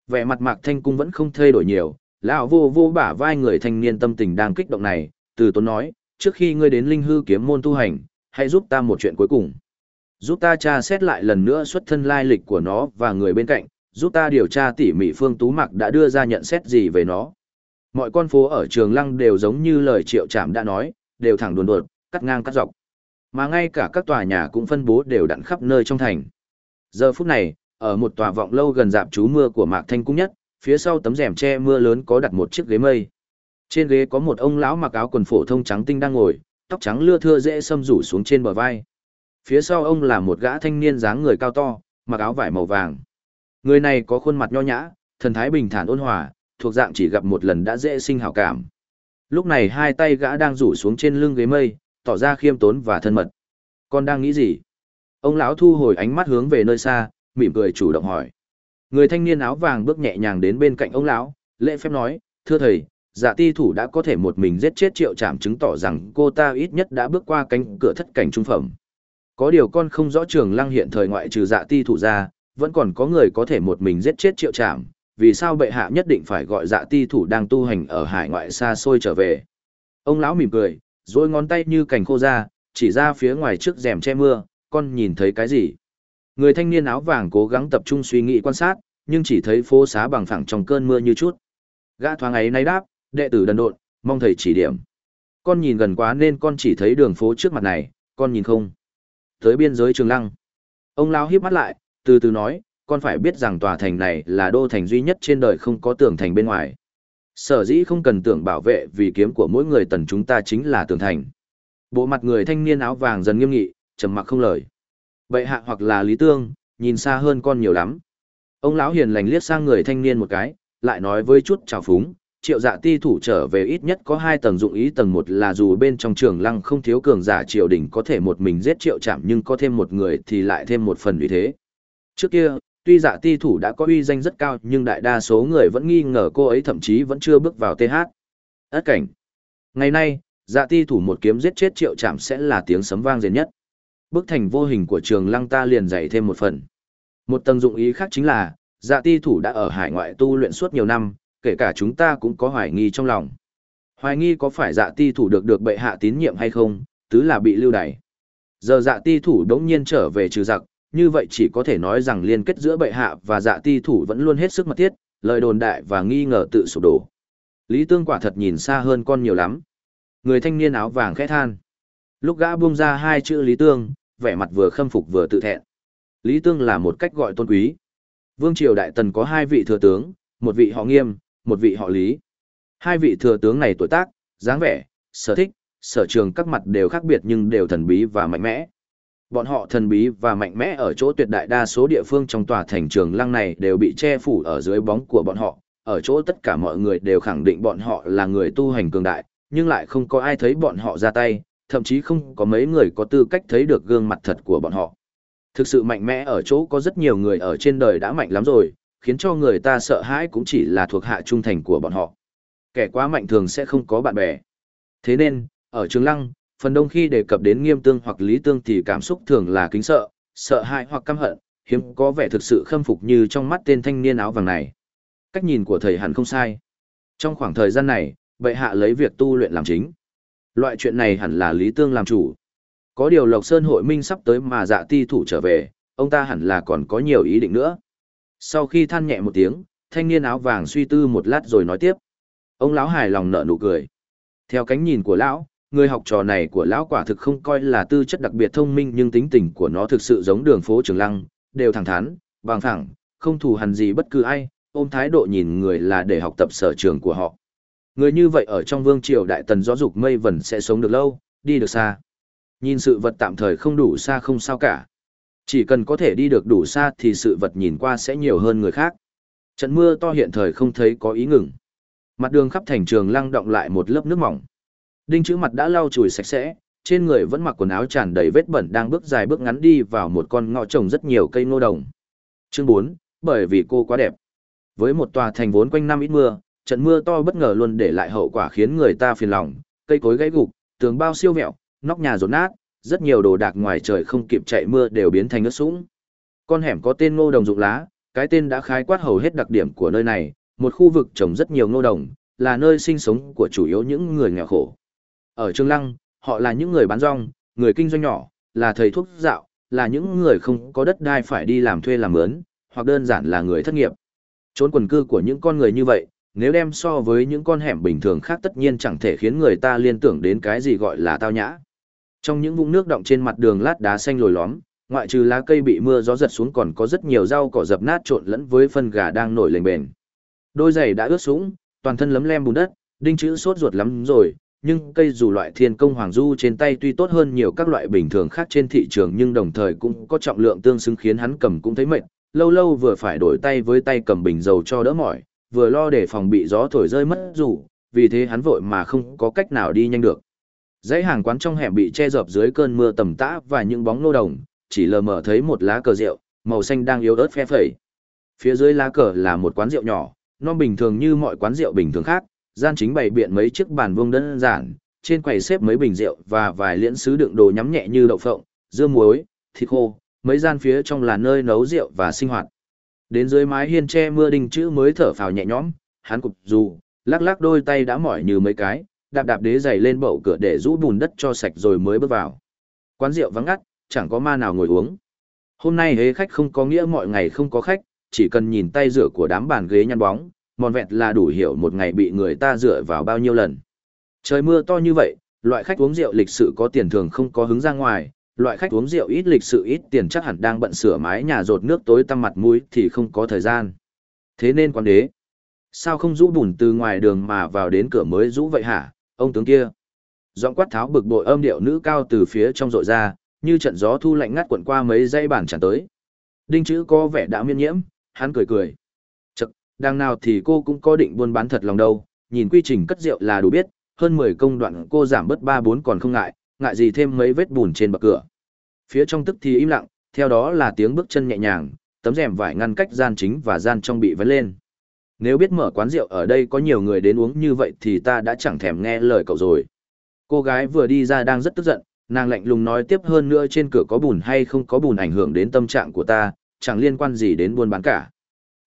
Vẻ mặt Mạc Thanh Cung vẫn không thay đổi nhiều, lão vô vô bả vai người thanh niên tâm tình đang kích động này, từ tốn nói, trước khi ngươi đến linh hư kiếm môn tu hành, hãy giúp ta một chuyện cuối cùng. Giúp ta tra xét lại lần nữa xuất thân lai lịch của nó và người bên cạnh, giúp ta điều tra tỉ mỉ Phương Tú Mặc đã đưa ra nhận xét gì về nó. Mọi con phố ở Trường Lăng đều giống như lời Triệu Trạm đã nói, đều thẳng đuồn đuột, cắt ngang cắt dọc. Mà ngay cả các tòa nhà cũng phân bố đều đặn khắp nơi trong thành. Giờ phút này, ở một tòa vọng lâu gần dạp trú mưa của Mạc Thanh Cung nhất, phía sau tấm rèm che mưa lớn có đặt một chiếc ghế mây. Trên ghế có một ông lão mặc áo quần phổ thông trắng tinh đang ngồi, tóc trắng lưa thưa dễ xâm rủ xuống trên bờ vai. Phía sau ông là một gã thanh niên dáng người cao to, mặc áo vải màu vàng. Người này có khuôn mặt nho nhã, thần thái bình thản ôn hòa, thuộc dạng chỉ gặp một lần đã dễ sinh hảo cảm. Lúc này hai tay gã đang rủ xuống trên lưng ghế mây, tỏ ra khiêm tốn và thân mật. Con đang nghĩ gì? Ông lão thu hồi ánh mắt hướng về nơi xa, mỉm cười chủ động hỏi. Người thanh niên áo vàng bước nhẹ nhàng đến bên cạnh ông lão, lễ phép nói, thưa thầy, dạ ti thủ đã có thể một mình giết chết triệu trạm chứng tỏ rằng cô ta ít nhất đã bước qua cánh cửa thất cảnh trung phẩm. Có điều con không rõ trường lăng hiện thời ngoại trừ dạ ti thủ ra, vẫn còn có người có thể một mình giết chết triệu trạm, vì sao bệ hạ nhất định phải gọi dạ ti thủ đang tu hành ở hải ngoại xa xôi trở về. Ông lão mỉm cười, rồi ngón tay như cành khô ra, chỉ ra phía ngoài trước rèm che mưa, con nhìn thấy cái gì? Người thanh niên áo vàng cố gắng tập trung suy nghĩ quan sát, nhưng chỉ thấy phố xá bằng phẳng trong cơn mưa như chút. Gã thoáng ấy nay đáp, đệ tử đần độn, mong thầy chỉ điểm. Con nhìn gần quá nên con chỉ thấy đường phố trước mặt này, con nhìn không. Tới biên giới trường lăng. Ông lão híp mắt lại, từ từ nói, con phải biết rằng tòa thành này là đô thành duy nhất trên đời không có tường thành bên ngoài. Sở dĩ không cần tưởng bảo vệ vì kiếm của mỗi người tần chúng ta chính là tường thành. Bộ mặt người thanh niên áo vàng dần nghiêm nghị, trầm mặc không lời. Bệ hạ hoặc là Lý Tương, nhìn xa hơn con nhiều lắm. Ông lão hiền lành liếc sang người thanh niên một cái, lại nói với chút trào phúng, triệu dạ ti thủ trở về ít nhất có hai tầng dụng ý tầng một là dù bên trong trường lăng không thiếu cường giả triều đình có thể một mình giết triệu chạm nhưng có thêm một người thì lại thêm một phần uy thế. Trước kia, tuy dạ ti thủ đã có uy danh rất cao nhưng đại đa số người vẫn nghi ngờ cô ấy thậm chí vẫn chưa bước vào TH. Ất cảnh. Ngày nay, dạ ti thủ một kiếm giết chết triệu chạm sẽ là tiếng sấm vang rền nhất. Bức thành vô hình của trường lăng ta liền dạy thêm một phần. Một tầng dụng ý khác chính là, dạ ti thủ đã ở hải ngoại tu luyện suốt nhiều năm, kể cả chúng ta cũng có hoài nghi trong lòng. Hoài nghi có phải dạ ti thủ được được bệ hạ tín nhiệm hay không, tứ là bị lưu đày. Giờ dạ ti thủ đống nhiên trở về trừ giặc, như vậy chỉ có thể nói rằng liên kết giữa bệ hạ và dạ ti thủ vẫn luôn hết sức mật thiết, lời đồn đại và nghi ngờ tự sụp đổ. Lý Tương quả thật nhìn xa hơn con nhiều lắm. Người thanh niên áo vàng khẽ than. Lúc gã buông ra hai chữ Lý Tương, vẻ mặt vừa khâm phục vừa tự thẹn. Lý Tương là một cách gọi tôn quý. Vương triều đại tần có hai vị thừa tướng, một vị họ Nghiêm, một vị họ Lý. Hai vị thừa tướng này tuổi tác, dáng vẻ, sở thích, sở trường các mặt đều khác biệt nhưng đều thần bí và mạnh mẽ. Bọn họ thần bí và mạnh mẽ ở chỗ tuyệt đại đa số địa phương trong tòa thành trường lăng này đều bị che phủ ở dưới bóng của bọn họ, ở chỗ tất cả mọi người đều khẳng định bọn họ là người tu hành cường đại, nhưng lại không có ai thấy bọn họ ra tay, thậm chí không có mấy người có tư cách thấy được gương mặt thật của bọn họ. Thực sự mạnh mẽ ở chỗ có rất nhiều người ở trên đời đã mạnh lắm rồi, khiến cho người ta sợ hãi cũng chỉ là thuộc hạ trung thành của bọn họ. Kẻ quá mạnh thường sẽ không có bạn bè. Thế nên, ở Trường Lăng, phần đông khi đề cập đến nghiêm tương hoặc lý tương thì cảm xúc thường là kính sợ, sợ hãi hoặc căm hận, hiếm có vẻ thực sự khâm phục như trong mắt tên thanh niên áo vàng này. Cách nhìn của thầy hẳn không sai. Trong khoảng thời gian này, bệ hạ lấy việc tu luyện làm chính. Loại chuyện này hẳn là lý tương làm chủ. Có điều Lộc Sơn hội minh sắp tới mà dạ ti thủ trở về, ông ta hẳn là còn có nhiều ý định nữa. Sau khi than nhẹ một tiếng, thanh niên áo vàng suy tư một lát rồi nói tiếp. Ông lão hài lòng nở nụ cười. Theo cánh nhìn của lão, người học trò này của lão quả thực không coi là tư chất đặc biệt thông minh nhưng tính tình của nó thực sự giống đường phố trường lăng, đều thẳng thắn, bằng thẳng, không thù hằn gì bất cứ ai, ôm thái độ nhìn người là để học tập sở trường của họ. Người như vậy ở trong vương triều đại tần gió dục mây vẩn sẽ sống được lâu, đi được xa. Nhìn sự vật tạm thời không đủ xa không sao cả. Chỉ cần có thể đi được đủ xa thì sự vật nhìn qua sẽ nhiều hơn người khác. Trận mưa to hiện thời không thấy có ý ngừng. Mặt đường khắp thành trường lăng động lại một lớp nước mỏng. Đinh chữ mặt đã lau chùi sạch sẽ, trên người vẫn mặc quần áo tràn đầy vết bẩn đang bước dài bước ngắn đi vào một con ngõ trồng rất nhiều cây ngô đồng. Chương 4, bởi vì cô quá đẹp. Với một tòa thành vốn quanh năm ít mưa, trận mưa to bất ngờ luôn để lại hậu quả khiến người ta phiền lòng, cây cối gãy gục, tường bao siêu vẹo, nóc nhà rột nát, rất nhiều đồ đạc ngoài trời không kịp chạy mưa đều biến thành ướt sũng. Con hẻm có tên ngô đồng Rụng lá, cái tên đã khái quát hầu hết đặc điểm của nơi này, một khu vực trồng rất nhiều ngô đồng, là nơi sinh sống của chủ yếu những người nghèo khổ. Ở Trương Lăng, họ là những người bán rong, người kinh doanh nhỏ, là thầy thuốc dạo, là những người không có đất đai phải đi làm thuê làm mướn, hoặc đơn giản là người thất nghiệp. Trốn quần cư của những con người như vậy, nếu đem so với những con hẻm bình thường khác tất nhiên chẳng thể khiến người ta liên tưởng đến cái gì gọi là tao nhã. Trong những vũng nước động trên mặt đường lát đá xanh lồi lõm, ngoại trừ lá cây bị mưa gió giật xuống còn có rất nhiều rau cỏ dập nát trộn lẫn với phân gà đang nổi lềnh bền. Đôi giày đã ướt sũng, toàn thân lấm lem bùn đất, đinh chữ sốt ruột lắm rồi, nhưng cây dù loại thiên công hoàng du trên tay tuy tốt hơn nhiều các loại bình thường khác trên thị trường nhưng đồng thời cũng có trọng lượng tương xứng khiến hắn cầm cũng thấy mệt, lâu lâu vừa phải đổi tay với tay cầm bình dầu cho đỡ mỏi, vừa lo để phòng bị gió thổi rơi mất dù, vì thế hắn vội mà không có cách nào đi nhanh được. Dãy hàng quán trong hẻm bị che dập dưới cơn mưa tầm tã và những bóng nô đồng, chỉ lờ mờ thấy một lá cờ rượu, màu xanh đang yếu ớt phe phẩy. Phía dưới lá cờ là một quán rượu nhỏ, non bình thường như mọi quán rượu bình thường khác, gian chính bày biện mấy chiếc bàn vuông đơn giản, trên quầy xếp mấy bình rượu và vài liễn sứ đựng đồ nhắm nhẹ như đậu phộng, dưa muối, thịt khô, mấy gian phía trong là nơi nấu rượu và sinh hoạt. Đến dưới mái hiên che mưa đình chữ mới thở phào nhẹ nhõm, hắn cục dù, lắc lắc đôi tay đã mỏi như mấy cái, đạp đạp đế giày lên bậu cửa để rũ bùn đất cho sạch rồi mới bước vào. Quán rượu vắng ngắt, chẳng có ma nào ngồi uống. Hôm nay hế khách không có nghĩa mọi ngày không có khách, chỉ cần nhìn tay rửa của đám bàn ghế nhăn bóng, mòn vẹt là đủ hiểu một ngày bị người ta rửa vào bao nhiêu lần. Trời mưa to như vậy, loại khách uống rượu lịch sự có tiền thường không có hứng ra ngoài, loại khách uống rượu ít lịch sự ít tiền chắc hẳn đang bận sửa mái nhà rột nước tối tăm mặt mũi thì không có thời gian. Thế nên quan đế, sao không rũ bùn từ ngoài đường mà vào đến cửa mới rũ vậy hả, ông tướng kia? Giọng quát tháo bực bội âm điệu nữ cao từ phía trong rội ra, như trận gió thu lạnh ngắt quẩn qua mấy dây bản chẳng tới. Đinh chữ có vẻ đã miên nhiễm, hắn cười cười. Đằng đang nào thì cô cũng có định buôn bán thật lòng đâu, nhìn quy trình cất rượu là đủ biết, hơn 10 công đoạn cô giảm bớt 3-4 còn không ngại, ngại gì thêm mấy vết bùn trên bậc cửa. Phía trong tức thì im lặng, theo đó là tiếng bước chân nhẹ nhàng, tấm rèm vải ngăn cách gian chính và gian trong bị vấn lên. Nếu biết mở quán rượu ở đây có nhiều người đến uống như vậy thì ta đã chẳng thèm nghe lời cậu rồi. Cô gái vừa đi ra đang rất tức giận, nàng lạnh lùng nói tiếp hơn nữa trên cửa có bùn hay không có bùn ảnh hưởng đến tâm trạng của ta, chẳng liên quan gì đến buôn bán cả.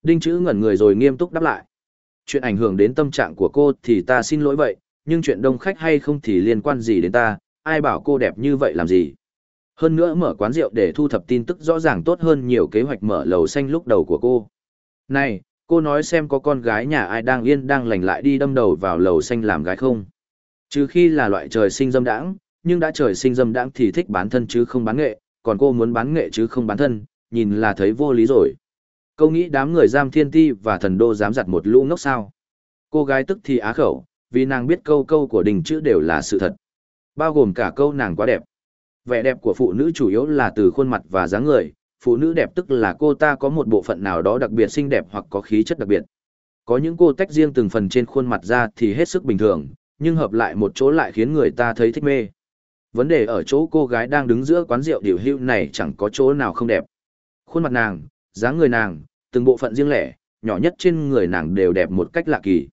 Đinh chữ ngẩn người rồi nghiêm túc đáp lại. Chuyện ảnh hưởng đến tâm trạng của cô thì ta xin lỗi vậy, nhưng chuyện đông khách hay không thì liên quan gì đến ta, ai bảo cô đẹp như vậy làm gì. Hơn nữa mở quán rượu để thu thập tin tức rõ ràng tốt hơn nhiều kế hoạch mở lầu xanh lúc đầu của cô. Này, cô nói xem có con gái nhà ai đang yên đang lành lại đi đâm đầu vào lầu xanh làm gái không? Trừ khi là loại trời sinh dâm đãng, nhưng đã trời sinh dâm đãng thì thích bán thân chứ không bán nghệ, còn cô muốn bán nghệ chứ không bán thân, nhìn là thấy vô lý rồi. Câu nghĩ đám người giam thiên ti và thần đô dám giặt một lũ ngốc sao. Cô gái tức thì á khẩu, vì nàng biết câu câu của đình chữ đều là sự thật. Bao gồm cả câu nàng quá đẹp. Vẻ đẹp của phụ nữ chủ yếu là từ khuôn mặt và dáng người, phụ nữ đẹp tức là cô ta có một bộ phận nào đó đặc biệt xinh đẹp hoặc có khí chất đặc biệt. Có những cô tách riêng từng phần trên khuôn mặt ra thì hết sức bình thường, nhưng hợp lại một chỗ lại khiến người ta thấy thích mê. Vấn đề ở chỗ cô gái đang đứng giữa quán rượu điều hưu này chẳng có chỗ nào không đẹp. Khuôn mặt nàng, dáng người nàng, từng bộ phận riêng lẻ, nhỏ nhất trên người nàng đều đẹp một cách lạ kỳ.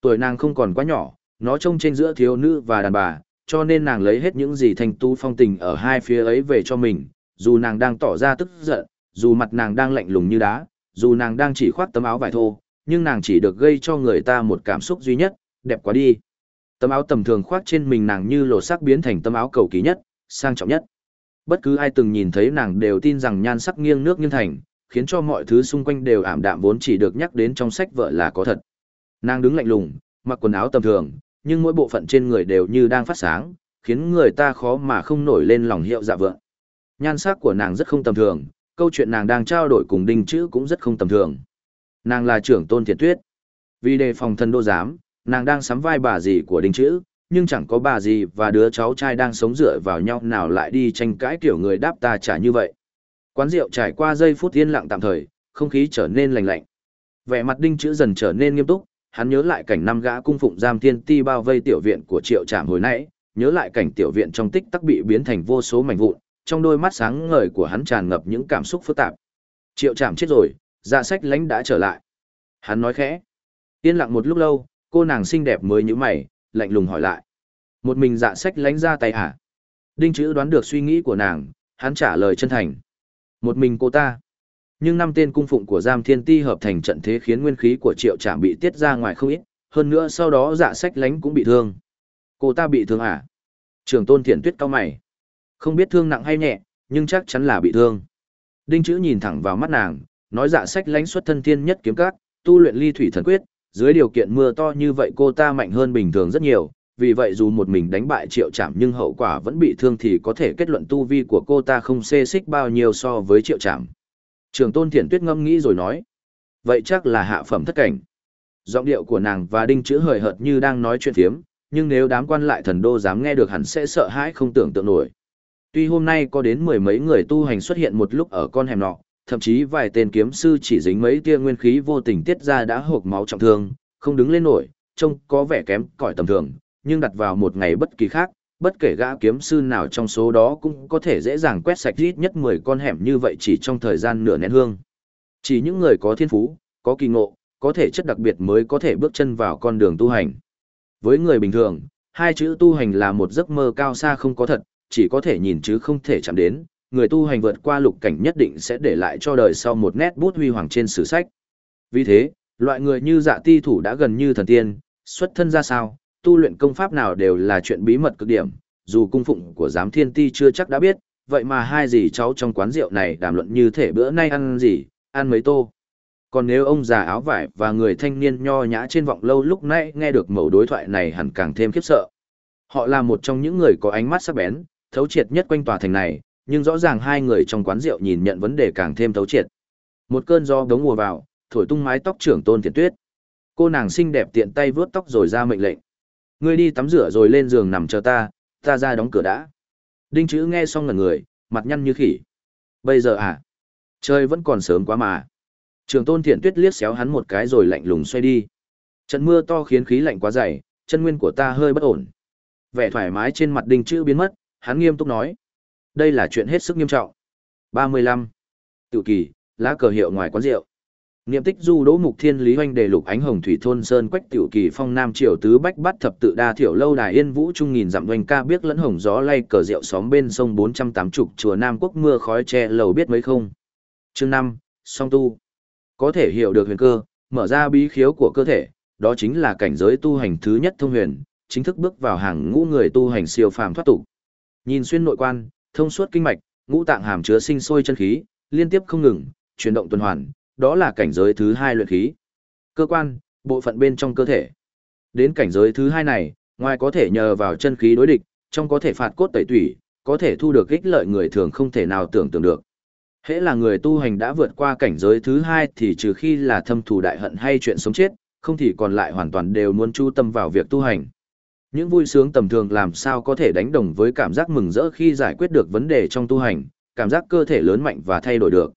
Tuổi nàng không còn quá nhỏ, nó trông trên giữa thiếu nữ và đàn bà, cho nên nàng lấy hết những gì thành tu phong tình ở hai phía ấy về cho mình, dù nàng đang tỏ ra tức giận, dù mặt nàng đang lạnh lùng như đá, dù nàng đang chỉ khoác tấm áo vải thô, nhưng nàng chỉ được gây cho người ta một cảm xúc duy nhất, đẹp quá đi. Tấm áo tầm thường khoác trên mình nàng như lột sắc biến thành tấm áo cầu kỳ nhất, sang trọng nhất. Bất cứ ai từng nhìn thấy nàng đều tin rằng nhan sắc nghiêng nước nghiêng thành, khiến cho mọi thứ xung quanh đều ảm đạm vốn chỉ được nhắc đến trong sách vợ là có thật. Nàng đứng lạnh lùng, mặc quần áo tầm thường, nhưng mỗi bộ phận trên người đều như đang phát sáng, khiến người ta khó mà không nổi lên lòng hiệu dạ vượng. Nhan sắc của nàng rất không tầm thường, câu chuyện nàng đang trao đổi cùng đinh chữ cũng rất không tầm thường. Nàng là trưởng tôn thiệt tuyết. Vì đề phòng thần đô giám, nàng đang sắm vai bà dì của đinh chữ, nhưng chẳng có bà dì và đứa cháu trai đang sống dựa vào nhau nào lại đi tranh cãi kiểu người đáp ta trả như vậy. Quán rượu trải qua giây phút yên lặng tạm thời, không khí trở nên lạnh lạnh. Vẻ mặt đinh chữ dần trở nên nghiêm túc, hắn nhớ lại cảnh năm gã cung phụng giam thiên ti bao vây tiểu viện của triệu trạm hồi nãy, nhớ lại cảnh tiểu viện trong tích tắc bị biến thành vô số mảnh vụn, trong đôi mắt sáng ngời của hắn tràn ngập những cảm xúc phức tạp. Triệu trạm chết rồi, dạ sách lánh đã trở lại. Hắn nói khẽ. Yên lặng một lúc lâu, cô nàng xinh đẹp mới như mày, lạnh lùng hỏi lại. Một mình dạ sách lánh ra tay hả? Đinh chữ đoán được suy nghĩ của nàng, hắn trả lời chân thành. Một mình cô ta. Nhưng năm tên cung phụng của Giam Thiên Ti hợp thành trận thế khiến nguyên khí của Triệu Trạm bị tiết ra ngoài không ít, hơn nữa sau đó dạ sách lánh cũng bị thương. Cô ta bị thương à? Trường tôn thiện tuyết cao mày. Không biết thương nặng hay nhẹ, nhưng chắc chắn là bị thương. Đinh chữ nhìn thẳng vào mắt nàng, nói dạ sách lánh xuất thân thiên nhất kiếm các, tu luyện ly thủy thần quyết, dưới điều kiện mưa to như vậy cô ta mạnh hơn bình thường rất nhiều, vì vậy dù một mình đánh bại triệu trảm nhưng hậu quả vẫn bị thương thì có thể kết luận tu vi của cô ta không xê xích bao nhiêu so với triệu trảm. Trường tôn thiển tuyết ngâm nghĩ rồi nói, vậy chắc là hạ phẩm thất cảnh. Giọng điệu của nàng và đinh chữ hời hợt như đang nói chuyện thiếm, nhưng nếu đám quan lại thần đô dám nghe được hẳn sẽ sợ hãi không tưởng tượng nổi. Tuy hôm nay có đến mười mấy người tu hành xuất hiện một lúc ở con hẻm nọ, thậm chí vài tên kiếm sư chỉ dính mấy tia nguyên khí vô tình tiết ra đã hộp máu trọng thương, không đứng lên nổi, trông có vẻ kém cỏi tầm thường, nhưng đặt vào một ngày bất kỳ khác, bất kể gã kiếm sư nào trong số đó cũng có thể dễ dàng quét sạch ít nhất 10 con hẻm như vậy chỉ trong thời gian nửa nén hương. Chỉ những người có thiên phú, có kỳ ngộ, có thể chất đặc biệt mới có thể bước chân vào con đường tu hành. Với người bình thường, hai chữ tu hành là một giấc mơ cao xa không có thật, chỉ có thể nhìn chứ không thể chạm đến, người tu hành vượt qua lục cảnh nhất định sẽ để lại cho đời sau một nét bút huy hoàng trên sử sách. Vì thế, loại người như dạ ti thủ đã gần như thần tiên, xuất thân ra sao, tu luyện công pháp nào đều là chuyện bí mật cực điểm, dù cung phụng của giám thiên ti chưa chắc đã biết, vậy mà hai dì cháu trong quán rượu này đàm luận như thể bữa nay ăn gì, ăn mấy tô. Còn nếu ông già áo vải và người thanh niên nho nhã trên vọng lâu lúc nãy nghe được mẩu đối thoại này hẳn càng thêm khiếp sợ. Họ là một trong những người có ánh mắt sắc bén, thấu triệt nhất quanh tòa thành này, nhưng rõ ràng hai người trong quán rượu nhìn nhận vấn đề càng thêm thấu triệt. Một cơn gió đống mùa vào, thổi tung mái tóc trưởng tôn thiện tuyết. Cô nàng xinh đẹp tiện tay vướt tóc rồi ra mệnh lệnh. Ngươi đi tắm rửa rồi lên giường nằm chờ ta, ta ra đóng cửa đã. Đinh chữ nghe xong ngẩn người, mặt nhăn như khỉ. Bây giờ à? Trời vẫn còn sớm quá mà. Trường tôn thiện tuyết liếc xéo hắn một cái rồi lạnh lùng xoay đi. Trận mưa to khiến khí lạnh quá dày, chân nguyên của ta hơi bất ổn. Vẻ thoải mái trên mặt đinh chữ biến mất, hắn nghiêm túc nói. Đây là chuyện hết sức nghiêm trọng. 35. Tự kỳ, lá cờ hiệu ngoài quán rượu. Niệm tích du đỗ mục thiên lý hoanh đề lục ánh hồng thủy thôn sơn quách tiểu kỳ phong nam triều tứ bách bắt thập tự đa thiểu lâu đài yên vũ trung nghìn dặm doanh ca biết lẫn hồng gió lay cờ rượu xóm bên sông bốn trăm tám chục chùa nam quốc mưa khói che lầu biết mấy không. Chương năm song tu. Có thể hiểu được huyền cơ, mở ra bí khiếu của cơ thể, đó chính là cảnh giới tu hành thứ nhất thông huyền, chính thức bước vào hàng ngũ người tu hành siêu phàm thoát tục. Nhìn xuyên nội quan, thông suốt kinh mạch, ngũ tạng hàm chứa sinh sôi chân khí, liên tiếp không ngừng, chuyển động tuần hoàn, đó là cảnh giới thứ hai luyện khí. Cơ quan, bộ phận bên trong cơ thể. Đến cảnh giới thứ hai này, ngoài có thể nhờ vào chân khí đối địch, trong có thể phạt cốt tẩy tủy, có thể thu được ích lợi người thường không thể nào tưởng tượng được. Hễ là người tu hành đã vượt qua cảnh giới thứ hai thì trừ khi là thâm thù đại hận hay chuyện sống chết, không thì còn lại hoàn toàn đều muốn chú tâm vào việc tu hành. Những vui sướng tầm thường làm sao có thể đánh đồng với cảm giác mừng rỡ khi giải quyết được vấn đề trong tu hành, cảm giác cơ thể lớn mạnh và thay đổi được.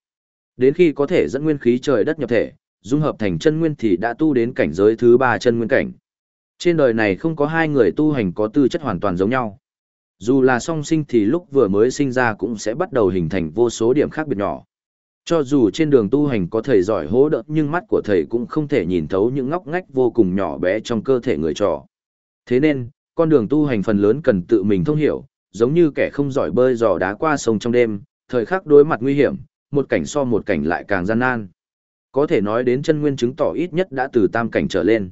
Đến khi có thể dẫn nguyên khí trời đất nhập thể, dung hợp thành chân nguyên thì đã tu đến cảnh giới thứ ba chân nguyên cảnh. Trên đời này không có hai người tu hành có tư chất hoàn toàn giống nhau. Dù là song sinh thì lúc vừa mới sinh ra cũng sẽ bắt đầu hình thành vô số điểm khác biệt nhỏ. Cho dù trên đường tu hành có thầy giỏi hỗ đỡ nhưng mắt của thầy cũng không thể nhìn thấu những ngóc ngách vô cùng nhỏ bé trong cơ thể người trò. Thế nên, con đường tu hành phần lớn cần tự mình thông hiểu, giống như kẻ không giỏi bơi dò đá qua sông trong đêm, thời khắc đối mặt nguy hiểm, một cảnh so một cảnh lại càng gian nan. Có thể nói đến chân nguyên chứng tỏ ít nhất đã từ tam cảnh trở lên.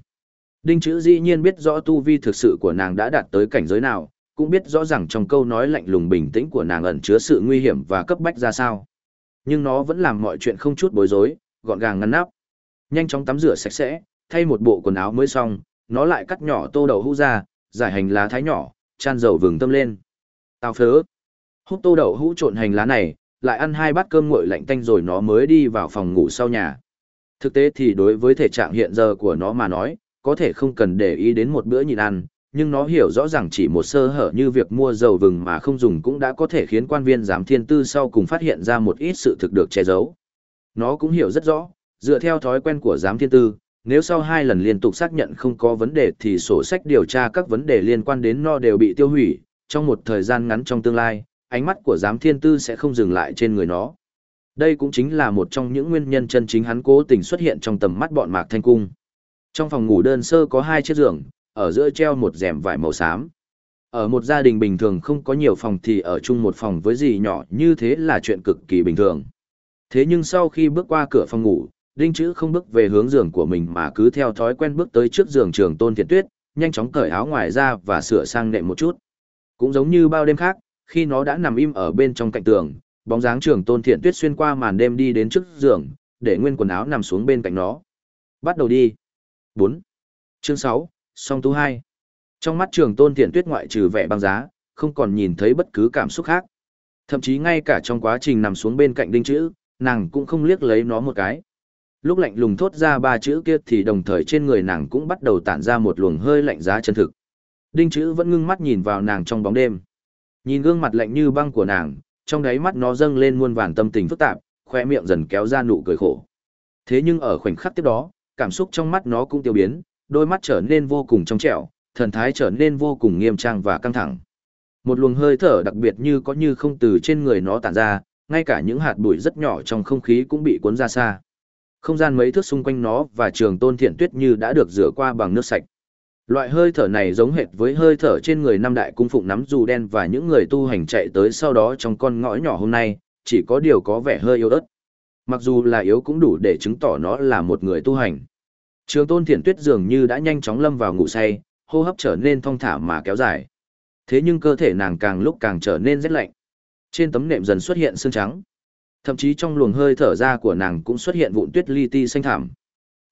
Đinh chữ dĩ nhiên biết rõ tu vi thực sự của nàng đã đạt tới cảnh giới nào, cũng biết rõ rằng trong câu nói lạnh lùng bình tĩnh của nàng ẩn chứa sự nguy hiểm và cấp bách ra sao. Nhưng nó vẫn làm mọi chuyện không chút bối rối, gọn gàng ngăn nắp. Nhanh chóng tắm rửa sạch sẽ, thay một bộ quần áo mới xong, nó lại cắt nhỏ tô đậu hũ ra, giải hành lá thái nhỏ, chan dầu vừng tâm lên. Tao phớ. Hút tô đậu hũ trộn hành lá này, lại ăn hai bát cơm nguội lạnh tanh rồi nó mới đi vào phòng ngủ sau nhà. Thực tế thì đối với thể trạng hiện giờ của nó mà nói, có thể không cần để ý đến một bữa nhịn ăn, nhưng nó hiểu rõ ràng chỉ một sơ hở như việc mua dầu vừng mà không dùng cũng đã có thể khiến quan viên giám thiên tư sau cùng phát hiện ra một ít sự thực được che giấu. Nó cũng hiểu rất rõ, dựa theo thói quen của giám thiên tư, nếu sau hai lần liên tục xác nhận không có vấn đề thì sổ sách điều tra các vấn đề liên quan đến nó đều bị tiêu hủy, trong một thời gian ngắn trong tương lai, ánh mắt của giám thiên tư sẽ không dừng lại trên người nó. Đây cũng chính là một trong những nguyên nhân chân chính hắn cố tình xuất hiện trong tầm mắt bọn Mạc Thanh Cung. Trong phòng ngủ đơn sơ có hai chiếc giường, ở giữa treo một rèm vải màu xám. Ở một gia đình bình thường không có nhiều phòng thì ở chung một phòng với gì nhỏ như thế là chuyện cực kỳ bình thường. Thế nhưng sau khi bước qua cửa phòng ngủ, Đinh Chữ không bước về hướng giường của mình mà cứ theo thói quen bước tới trước giường trường Tôn Thiện Tuyết, nhanh chóng cởi áo ngoài ra và sửa sang nệm một chút. Cũng giống như bao đêm khác, khi nó đã nằm im ở bên trong cạnh tường, bóng dáng trường Tôn Thiện Tuyết xuyên qua màn đêm đi đến trước giường, để nguyên quần áo nằm xuống bên cạnh nó. Bắt đầu đi. 4. Chương 6, song tú 2. Trong mắt trường Tôn Thiện Tuyết ngoại trừ vẻ băng giá, không còn nhìn thấy bất cứ cảm xúc khác. Thậm chí ngay cả trong quá trình nằm xuống bên cạnh đinh chữ, nàng cũng không liếc lấy nó một cái. Lúc lạnh lùng thốt ra ba chữ kia thì đồng thời trên người nàng cũng bắt đầu tản ra một luồng hơi lạnh giá chân thực. Đinh chữ vẫn ngưng mắt nhìn vào nàng trong bóng đêm. Nhìn gương mặt lạnh như băng của nàng, trong đáy mắt nó dâng lên muôn vàn tâm tình phức tạp, khoe miệng dần kéo ra nụ cười khổ. Thế nhưng ở khoảnh khắc tiếp đó, cảm xúc trong mắt nó cũng tiêu biến, đôi mắt trở nên vô cùng trong trẻo, thần thái trở nên vô cùng nghiêm trang và căng thẳng. Một luồng hơi thở đặc biệt như có như không từ trên người nó tản ra, ngay cả những hạt bụi rất nhỏ trong không khí cũng bị cuốn ra xa. Không gian mấy thước xung quanh nó và trường tôn thiện tuyết như đã được rửa qua bằng nước sạch. Loại hơi thở này giống hệt với hơi thở trên người năm đại cung phụng nắm dù đen và những người tu hành chạy tới sau đó trong con ngõ nhỏ hôm nay, chỉ có điều có vẻ hơi yếu ớt. Mặc dù là yếu cũng đủ để chứng tỏ nó là một người tu hành. Trường tôn Thiển tuyết dường như đã nhanh chóng lâm vào ngủ say, hô hấp trở nên thong thả mà kéo dài. Thế nhưng cơ thể nàng càng lúc càng trở nên rét lạnh. Trên tấm nệm dần xuất hiện sương trắng. Thậm chí trong luồng hơi thở ra của nàng cũng xuất hiện vụn tuyết li ti xanh thảm.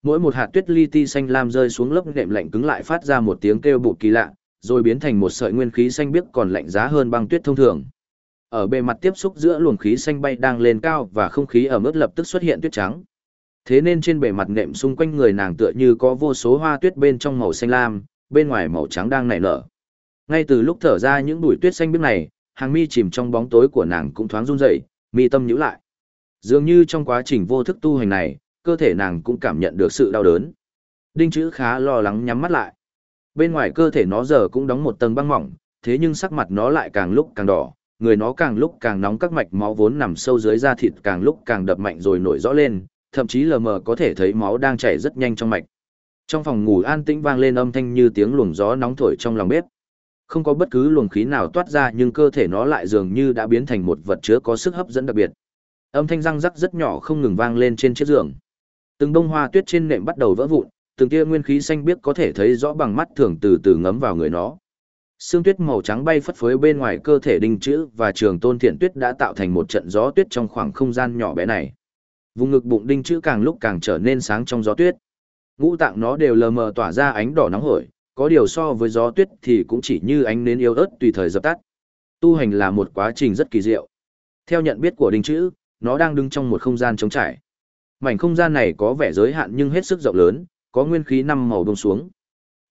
Mỗi một hạt tuyết li ti xanh lam rơi xuống lớp nệm lạnh cứng lại phát ra một tiếng kêu bụt kỳ lạ, rồi biến thành một sợi nguyên khí xanh biếc còn lạnh giá hơn băng tuyết thông thường. Ở bề mặt tiếp xúc giữa luồng khí xanh bay đang lên cao và không khí ở mức lập tức xuất hiện tuyết trắng. Thế nên trên bề mặt nệm xung quanh người nàng tựa như có vô số hoa tuyết bên trong màu xanh lam, bên ngoài màu trắng đang nảy nở. Ngay từ lúc thở ra những bụi tuyết xanh biếc này, hàng mi chìm trong bóng tối của nàng cũng thoáng run rẩy, mi tâm nhíu lại. Dường như trong quá trình vô thức tu hành này, cơ thể nàng cũng cảm nhận được sự đau đớn. Đinh chữ khá lo lắng nhắm mắt lại. Bên ngoài cơ thể nó giờ cũng đóng một tầng băng mỏng, thế nhưng sắc mặt nó lại càng lúc càng đỏ, người nó càng lúc càng nóng các mạch máu vốn nằm sâu dưới da thịt càng lúc càng đập mạnh rồi nổi rõ lên, thậm chí lờ mờ có thể thấy máu đang chảy rất nhanh trong mạch. Trong phòng ngủ an tĩnh vang lên âm thanh như tiếng luồng gió nóng thổi trong lòng bếp. Không có bất cứ luồng khí nào toát ra nhưng cơ thể nó lại dường như đã biến thành một vật chứa có sức hấp dẫn đặc biệt. Âm thanh răng rắc rất nhỏ không ngừng vang lên trên chiếc giường. Từng bông hoa tuyết trên nệm bắt đầu vỡ vụn, từng tia nguyên khí xanh biếc có thể thấy rõ bằng mắt thường từ từ ngấm vào người nó. Sương tuyết màu trắng bay phất phới bên ngoài cơ thể đinh chữ và trường tôn thiện tuyết đã tạo thành một trận gió tuyết trong khoảng không gian nhỏ bé này. Vùng ngực bụng đinh chữ càng lúc càng trở nên sáng trong gió tuyết. Ngũ tạng nó đều lờ mờ tỏa ra ánh đỏ nóng hổi, có điều so với gió tuyết thì cũng chỉ như ánh nến yếu ớt tùy thời dập tắt. Tu hành là một quá trình rất kỳ diệu. Theo nhận biết của đinh chữ, nó đang đứng trong một không gian trống trải. Mảnh không gian này có vẻ giới hạn nhưng hết sức rộng lớn, có nguyên khí năm màu đông xuống.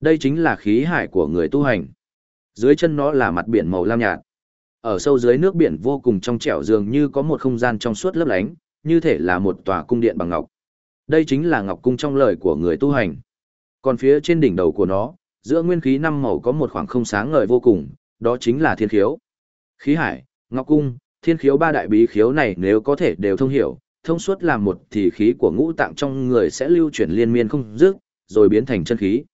Đây chính là khí hải của người tu hành. Dưới chân nó là mặt biển màu lam nhạt. Ở sâu dưới nước biển vô cùng trong trẻo dường như có một không gian trong suốt lấp lánh, như thể là một tòa cung điện bằng ngọc. Đây chính là ngọc cung trong lời của người tu hành. Còn phía trên đỉnh đầu của nó, giữa nguyên khí năm màu có một khoảng không sáng ngời vô cùng, đó chính là thiên khiếu. Khí hải, ngọc cung, thiên khiếu ba đại bí khiếu này nếu có thể đều thông hiểu, thông suốt làm một thì khí của ngũ tạng trong người sẽ lưu chuyển liên miên không dứt, rồi biến thành chân khí.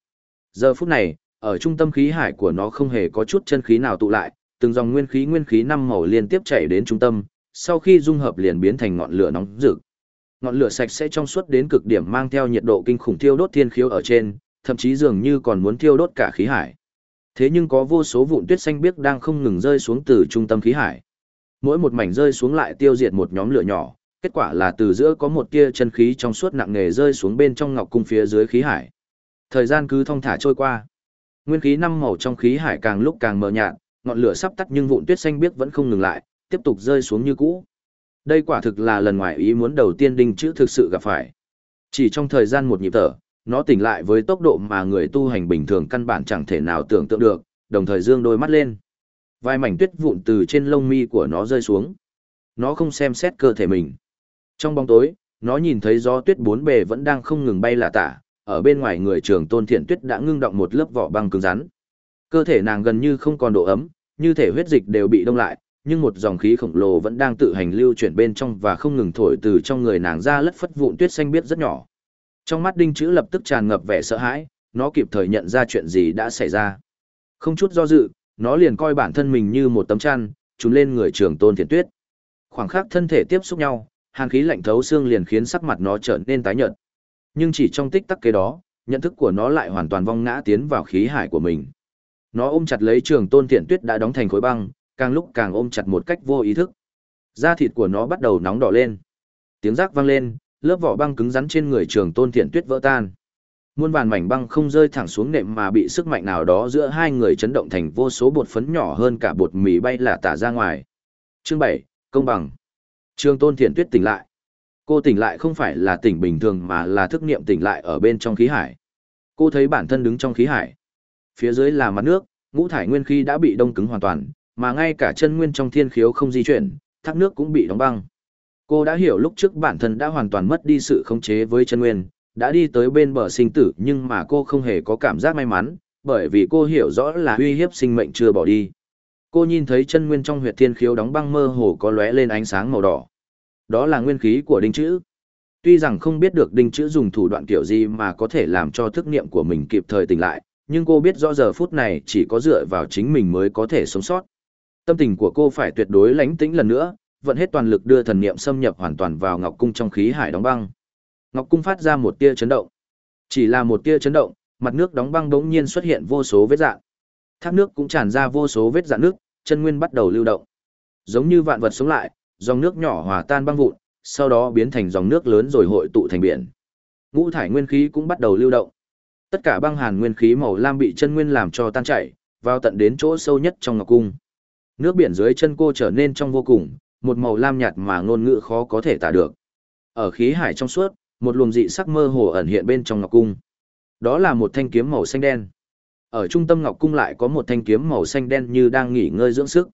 Giờ phút này, ở trung tâm khí hải của nó không hề có chút chân khí nào tụ lại, từng dòng nguyên khí nguyên khí năm màu liên tiếp chảy đến trung tâm, sau khi dung hợp liền biến thành ngọn lửa nóng rực. Ngọn lửa sạch sẽ trong suốt đến cực điểm mang theo nhiệt độ kinh khủng thiêu đốt thiên khiếu ở trên, thậm chí dường như còn muốn thiêu đốt cả khí hải. Thế nhưng có vô số vụn tuyết xanh biếc đang không ngừng rơi xuống từ trung tâm khí hải. Mỗi một mảnh rơi xuống lại tiêu diệt một nhóm lửa nhỏ, kết quả là từ giữa có một tia chân khí trong suốt nặng nề rơi xuống bên trong ngọc cung phía dưới khí hải. Thời gian cứ thong thả trôi qua. Nguyên khí năm màu trong khí hải càng lúc càng mờ nhạt, ngọn lửa sắp tắt nhưng vụn tuyết xanh biếc vẫn không ngừng lại, tiếp tục rơi xuống như cũ. Đây quả thực là lần ngoài ý muốn đầu tiên đinh chữ thực sự gặp phải. Chỉ trong thời gian một nhịp thở, nó tỉnh lại với tốc độ mà người tu hành bình thường căn bản chẳng thể nào tưởng tượng được, đồng thời dương đôi mắt lên. Vài mảnh tuyết vụn từ trên lông mi của nó rơi xuống. Nó không xem xét cơ thể mình. Trong bóng tối, nó nhìn thấy gió tuyết bốn bề vẫn đang không ngừng bay là tả, ở bên ngoài người trường tôn thiện tuyết đã ngưng động một lớp vỏ băng cứng rắn. Cơ thể nàng gần như không còn độ ấm, như thể huyết dịch đều bị đông lại, nhưng một dòng khí khổng lồ vẫn đang tự hành lưu chuyển bên trong và không ngừng thổi từ trong người nàng ra lất phất vụn tuyết xanh biết rất nhỏ. Trong mắt đinh chữ lập tức tràn ngập vẻ sợ hãi, nó kịp thời nhận ra chuyện gì đã xảy ra. Không chút do dự, nó liền coi bản thân mình như một tấm chăn, trùn lên người trường tôn thiện tuyết. Khoảng khắc thân thể tiếp xúc nhau, hàn khí lạnh thấu xương liền khiến sắc mặt nó trở nên tái nhợt. Nhưng chỉ trong tích tắc kế đó, nhận thức của nó lại hoàn toàn vong ngã tiến vào khí hải của mình. Nó ôm chặt lấy trường tôn thiện tuyết đã đóng thành khối băng, càng lúc càng ôm chặt một cách vô ý thức. Da thịt của nó bắt đầu nóng đỏ lên. Tiếng rác vang lên, lớp vỏ băng cứng rắn trên người trường tôn thiện tuyết vỡ tan. Muôn vàn mảnh băng không rơi thẳng xuống nệm mà bị sức mạnh nào đó giữa hai người chấn động thành vô số bột phấn nhỏ hơn cả bột mì bay lả tả ra ngoài. Chương 7, công bằng. Trương tôn thiện tuyết tỉnh lại. Cô tỉnh lại không phải là tỉnh bình thường mà là thức niệm tỉnh lại ở bên trong khí hải. Cô thấy bản thân đứng trong khí hải. Phía dưới là mặt nước, ngũ thải nguyên khí đã bị đông cứng hoàn toàn, mà ngay cả chân nguyên trong thiên khiếu không di chuyển, thác nước cũng bị đóng băng. Cô đã hiểu lúc trước bản thân đã hoàn toàn mất đi sự khống chế với chân nguyên, đã đi tới bên bờ sinh tử nhưng mà cô không hề có cảm giác may mắn, bởi vì cô hiểu rõ là uy hiếp sinh mệnh chưa bỏ đi. Cô nhìn thấy chân nguyên trong huyệt thiên khiếu đóng băng mơ hồ có lóe lên ánh sáng màu đỏ. Đó là nguyên khí của đinh chữ. Tuy rằng không biết được đinh chữ dùng thủ đoạn kiểu gì mà có thể làm cho thức niệm của mình kịp thời tỉnh lại, nhưng cô biết rõ giờ phút này chỉ có dựa vào chính mình mới có thể sống sót. Tâm tình của cô phải tuyệt đối lánh tĩnh lần nữa, vận hết toàn lực đưa thần niệm xâm nhập hoàn toàn vào Ngọc Cung trong khí hải đóng băng. Ngọc Cung phát ra một tia chấn động. Chỉ là một tia chấn động, mặt nước đóng băng bỗng nhiên xuất hiện vô số vết rạn. Thác nước cũng tràn ra vô số vết dạn nước, chân nguyên bắt đầu lưu động. Giống như vạn vật sống lại, dòng nước nhỏ hòa tan băng vụn, sau đó biến thành dòng nước lớn rồi hội tụ thành biển. Ngũ thải nguyên khí cũng bắt đầu lưu động. Tất cả băng hàn nguyên khí màu lam bị chân nguyên làm cho tan chảy, vào tận đến chỗ sâu nhất trong ngọc cung. Nước biển dưới chân cô trở nên trong vô cùng, một màu lam nhạt mà ngôn ngữ khó có thể tả được. Ở khí hải trong suốt, một luồng dị sắc mơ hồ ẩn hiện bên trong ngọc cung. Đó là một thanh kiếm màu xanh đen. Ở trung tâm ngọc cung lại có một thanh kiếm màu xanh đen như đang nghỉ ngơi dưỡng sức.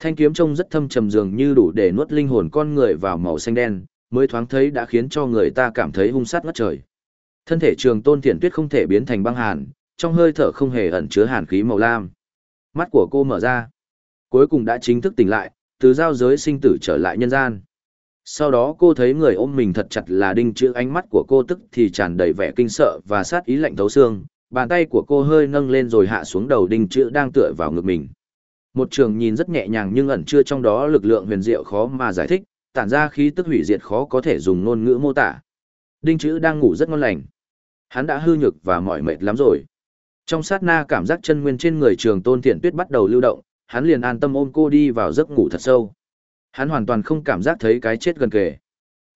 Thanh kiếm trông rất thâm trầm dường như đủ để nuốt linh hồn con người vào màu xanh đen, mới thoáng thấy đã khiến cho người ta cảm thấy hung sát ngất trời. Thân thể trường tôn Thiển tuyết không thể biến thành băng hàn, trong hơi thở không hề ẩn chứa hàn khí màu lam. Mắt của cô mở ra. Cuối cùng đã chính thức tỉnh lại, từ giao giới sinh tử trở lại nhân gian. Sau đó cô thấy người ôm mình thật chặt là đinh chữ ánh mắt của cô tức thì tràn đầy vẻ kinh sợ và sát ý lạnh thấu xương, bàn tay của cô hơi nâng lên rồi hạ xuống đầu đinh chữ đang tựa vào ngực mình. Một trường nhìn rất nhẹ nhàng nhưng ẩn chưa trong đó lực lượng huyền diệu khó mà giải thích, tản ra khí tức hủy diệt khó có thể dùng ngôn ngữ mô tả. Đinh chữ đang ngủ rất ngon lành. Hắn đã hư nhược và mỏi mệt lắm rồi. Trong sát na cảm giác chân nguyên trên người trường tôn thiện tuyết bắt đầu lưu động, hắn liền an tâm ôm cô đi vào giấc ngủ thật sâu. Hắn hoàn toàn không cảm giác thấy cái chết gần kề.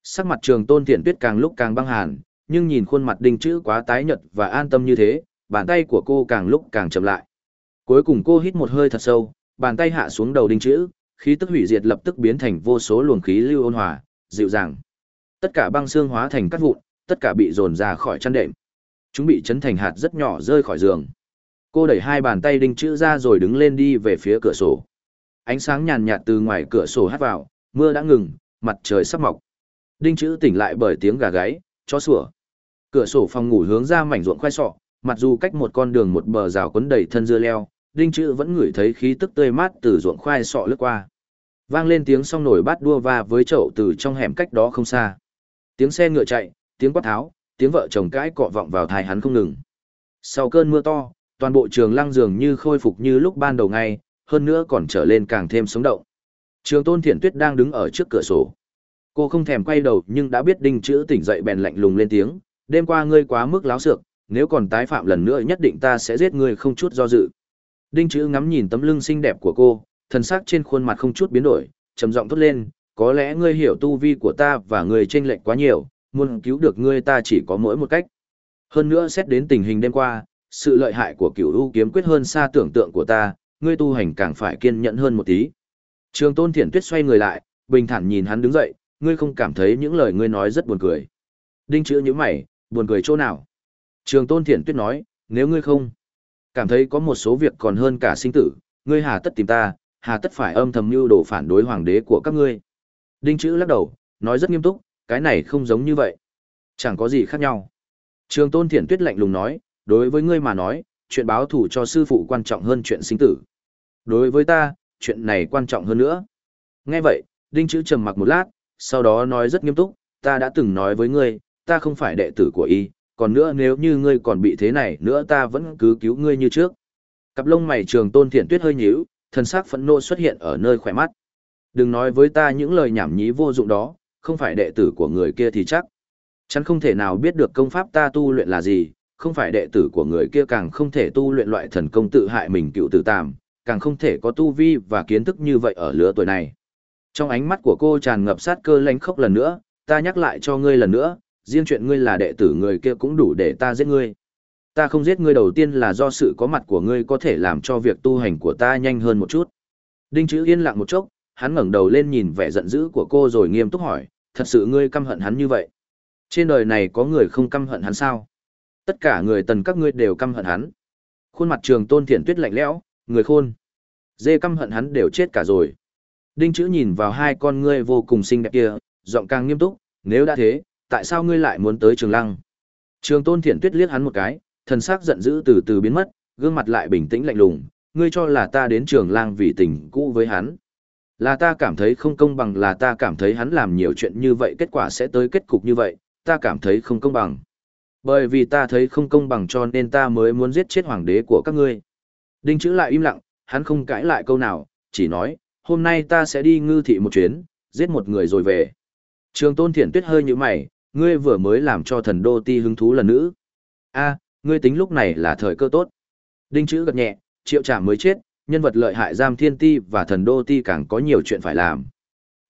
Sắc mặt trường tôn thiện tuyết càng lúc càng băng hàn, nhưng nhìn khuôn mặt đinh chữ quá tái nhợt và an tâm như thế, bàn tay của cô càng lúc càng chậm lại. Cuối cùng cô hít một hơi thật sâu, bàn tay hạ xuống đầu đinh chữ, khí tức hủy diệt lập tức biến thành vô số luồng khí lưu ôn hòa, dịu dàng. Tất cả băng xương hóa thành cát vụn, tất cả bị dồn ra khỏi chăn đệm. Chúng bị chấn thành hạt rất nhỏ rơi khỏi giường. Cô đẩy hai bàn tay đinh chữ ra rồi đứng lên đi về phía cửa sổ. Ánh sáng nhàn nhạt từ ngoài cửa sổ hắt vào, mưa đã ngừng, mặt trời sắp mọc. Đinh chữ tỉnh lại bởi tiếng gà gáy, chó sủa. Cửa sổ phòng ngủ hướng ra mảnh ruộng khoai sọ, mặc dù cách một con đường một bờ rào quấn đầy thân dưa leo, đinh chữ vẫn ngửi thấy khí tức tươi mát từ ruộng khoai sọ lướt qua. Vang lên tiếng song nổi bát đua va với chậu từ trong hẻm cách đó không xa. Tiếng xe ngựa chạy, tiếng quát tháo, tiếng vợ chồng cãi cọ vọng vào thai hắn không ngừng. Sau cơn mưa to, toàn bộ trường lăng dường như khôi phục như lúc ban đầu ngay, hơn nữa còn trở lên càng thêm sống động. Trường tôn thiện tuyết đang đứng ở trước cửa sổ. Cô không thèm quay đầu nhưng đã biết đinh chữ tỉnh dậy bèn lạnh lùng lên tiếng, đêm qua ngươi quá mức láo xược, nếu còn tái phạm lần nữa nhất định ta sẽ giết ngươi không chút do dự. Đinh chữ ngắm nhìn tấm lưng xinh đẹp của cô, thần sắc trên khuôn mặt không chút biến đổi, trầm giọng thốt lên, có lẽ ngươi hiểu tu vi của ta và người chênh lệch quá nhiều, muốn cứu được ngươi ta chỉ có mỗi một cách. Hơn nữa xét đến tình hình đêm qua, sự lợi hại của cửu u kiếm quyết hơn xa tưởng tượng của ta, ngươi tu hành càng phải kiên nhẫn hơn một tí. Trường Tôn Thiển Tuyết xoay người lại, bình thản nhìn hắn đứng dậy, ngươi không cảm thấy những lời ngươi nói rất buồn cười. Đinh chữ nhữ mày, buồn cười chỗ nào? Trường Tôn Thiển Tuyết nói, nếu ngươi không cảm thấy có một số việc còn hơn cả sinh tử, ngươi hà tất tìm ta, hà tất phải âm thầm mưu đồ phản đối hoàng đế của các ngươi. Đinh chữ lắc đầu, nói rất nghiêm túc, cái này không giống như vậy. Chẳng có gì khác nhau. Trường Tôn Thiển Tuyết lạnh lùng nói, đối với ngươi mà nói, chuyện báo thù cho sư phụ quan trọng hơn chuyện sinh tử. Đối với ta, chuyện này quan trọng hơn nữa. Nghe vậy, Đinh Chữ trầm mặc một lát, sau đó nói rất nghiêm túc, ta đã từng nói với ngươi, ta không phải đệ tử của y, còn nữa nếu như ngươi còn bị thế này nữa ta vẫn cứ cứu ngươi như trước. Cặp lông mày trường tôn thiện tuyết hơi nhíu, thần sắc phẫn nộ xuất hiện ở nơi khỏe mắt. Đừng nói với ta những lời nhảm nhí vô dụng đó, không phải đệ tử của người kia thì chắc. Chẳng không thể nào biết được công pháp ta tu luyện là gì, không phải đệ tử của người kia càng không thể tu luyện loại thần công tự hại mình cựu tử tàm, càng không thể có tu vi và kiến thức như vậy ở lứa tuổi này. Trong ánh mắt của cô tràn ngập sát cơ lánh khốc lần nữa, ta nhắc lại cho ngươi lần nữa, riêng chuyện ngươi là đệ tử người kia cũng đủ để ta giết ngươi. Ta không giết ngươi đầu tiên là do sự có mặt của ngươi có thể làm cho việc tu hành của ta nhanh hơn một chút. Đinh chữ yên lặng một chốc, hắn ngẩng đầu lên nhìn vẻ giận dữ của cô rồi nghiêm túc hỏi, thật sự ngươi căm hận hắn như vậy? Trên đời này có người không căm hận hắn sao? Tất cả người tần các ngươi đều căm hận hắn. Khuôn mặt trường tôn thiện tuyết lạnh lẽo, người khôn. Dê căm hận hắn đều chết cả rồi. Đinh chữ nhìn vào hai con ngươi vô cùng xinh đẹp kia, giọng càng nghiêm túc, nếu đã thế, tại sao ngươi lại muốn tới trường lăng? Trường tôn thiện tuyết liếc hắn một cái, thần sắc giận dữ từ từ biến mất, gương mặt lại bình tĩnh lạnh lùng, ngươi cho là ta đến trường lang vì tình cũ với hắn. Là ta cảm thấy không công bằng là ta cảm thấy hắn làm nhiều chuyện như vậy kết quả sẽ tới kết cục như vậy, ta cảm thấy không công bằng. Bởi vì ta thấy không công bằng cho nên ta mới muốn giết chết hoàng đế của các ngươi. Đinh chữ lại im lặng, hắn không cãi lại câu nào, chỉ nói, hôm nay ta sẽ đi ngư thị một chuyến, giết một người rồi về. Trường tôn thiện tuyết hơi như mày, ngươi vừa mới làm cho thần đô ti hứng thú lần nữa. a ngươi tính lúc này là thời cơ tốt. Đinh chữ gật nhẹ, triệu trả mới chết, nhân vật lợi hại giam thiên ti và thần đô ti càng có nhiều chuyện phải làm.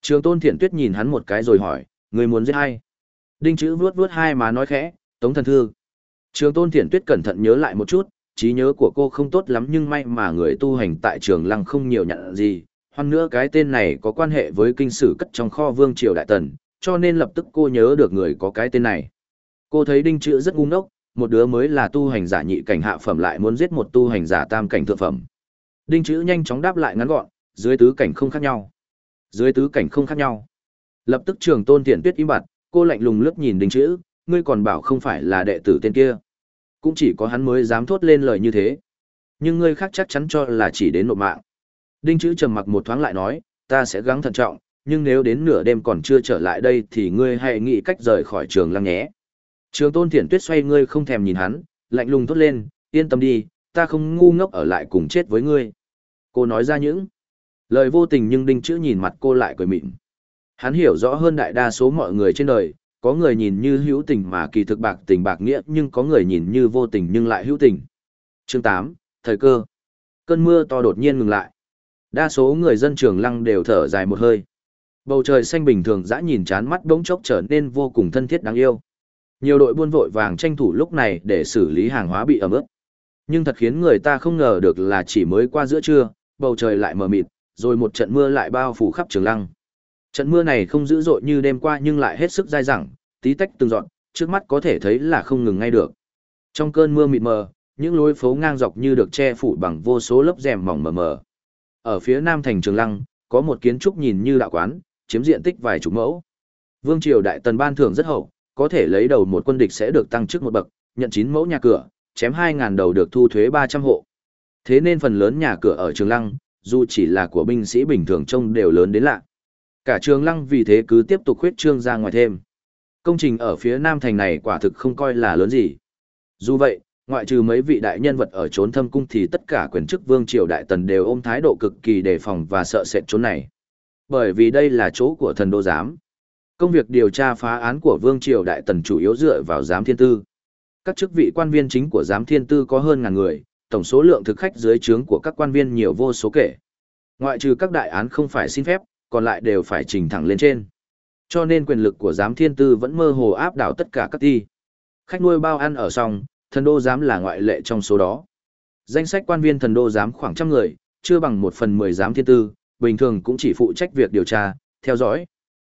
Trường tôn thiện tuyết nhìn hắn một cái rồi hỏi, ngươi muốn giết hay? Đinh chữ vuốt vuốt hai má nói khẽ, tống thần thư. Trường tôn thiện tuyết cẩn thận nhớ lại một chút, trí nhớ của cô không tốt lắm nhưng may mà người tu hành tại trường lăng không nhiều nhận gì. Hơn nữa cái tên này có quan hệ với kinh sử cất trong kho vương triều đại tần, cho nên lập tức cô nhớ được người có cái tên này. Cô thấy đinh chữ rất ngu ngốc, một đứa mới là tu hành giả nhị cảnh hạ phẩm lại muốn giết một tu hành giả tam cảnh thượng phẩm. Đinh chữ nhanh chóng đáp lại ngắn gọn, dưới tứ cảnh không khác nhau. Dưới tứ cảnh không khác nhau. Lập tức trường tôn tiện tuyết im bặt, cô lạnh lùng lướt nhìn đinh chữ, ngươi còn bảo không phải là đệ tử tên kia. Cũng chỉ có hắn mới dám thốt lên lời như thế. Nhưng ngươi khác chắc chắn cho là chỉ đến nộp mạng. Đinh chữ trầm mặc một thoáng lại nói, ta sẽ gắng thận trọng, nhưng nếu đến nửa đêm còn chưa trở lại đây thì ngươi hãy nghĩ cách rời khỏi trường lăng nhé. Trường tôn thiển tuyết xoay ngươi không thèm nhìn hắn, lạnh lùng thốt lên, yên tâm đi, ta không ngu ngốc ở lại cùng chết với ngươi. Cô nói ra những lời vô tình nhưng đinh chữ nhìn mặt cô lại cười mịn. Hắn hiểu rõ hơn đại đa số mọi người trên đời, có người nhìn như hữu tình mà kỳ thực bạc tình bạc nghĩa nhưng có người nhìn như vô tình nhưng lại hữu tình. Chương 8, Thời cơ. Cơn mưa to đột nhiên ngừng lại. Đa số người dân trường lăng đều thở dài một hơi. Bầu trời xanh bình thường dã nhìn chán mắt bỗng chốc trở nên vô cùng thân thiết đáng yêu. Nhiều đội buôn vội vàng tranh thủ lúc này để xử lý hàng hóa bị ẩm ướt. Nhưng thật khiến người ta không ngờ được là chỉ mới qua giữa trưa, bầu trời lại mờ mịt, rồi một trận mưa lại bao phủ khắp trường lăng. Trận mưa này không dữ dội như đêm qua nhưng lại hết sức dai dẳng, tí tách từng dọn, trước mắt có thể thấy là không ngừng ngay được. Trong cơn mưa mịt mờ, những lối phố ngang dọc như được che phủ bằng vô số lớp rèm mỏng mờ mờ. Ở phía nam thành Trường Lăng, có một kiến trúc nhìn như đạo quán, chiếm diện tích vài chục mẫu. Vương triều đại tần ban thưởng rất hậu, có thể lấy đầu một quân địch sẽ được tăng chức một bậc, nhận 9 mẫu nhà cửa, chém 2000 đầu được thu thuế 300 hộ. Thế nên phần lớn nhà cửa ở Trường Lăng, dù chỉ là của binh sĩ bình thường trông đều lớn đến lạ. Cả Trường Lăng vì thế cứ tiếp tục khuyết trương ra ngoài thêm. Công trình ở phía nam thành này quả thực không coi là lớn gì. Dù vậy, ngoại trừ mấy vị đại nhân vật ở trốn thâm cung thì tất cả quyền chức vương triều đại tần đều ôm thái độ cực kỳ đề phòng và sợ sệt trốn này. Bởi vì đây là chỗ của thần đô giám. Công việc điều tra phá án của vương triều đại tần chủ yếu dựa vào giám thiên tư. Các chức vị quan viên chính của giám thiên tư có hơn ngàn người, tổng số lượng thực khách dưới trướng của các quan viên nhiều vô số kể. Ngoại trừ các đại án không phải xin phép, còn lại đều phải trình thẳng lên trên. Cho nên quyền lực của giám thiên tư vẫn mơ hồ áp đảo tất cả các ti. Khách nuôi bao ăn ở xong, thần đô giám là ngoại lệ trong số đó. Danh sách quan viên thần đô giám khoảng trăm người, chưa bằng một phần mười giám thiên tư, bình thường cũng chỉ phụ trách việc điều tra, theo dõi.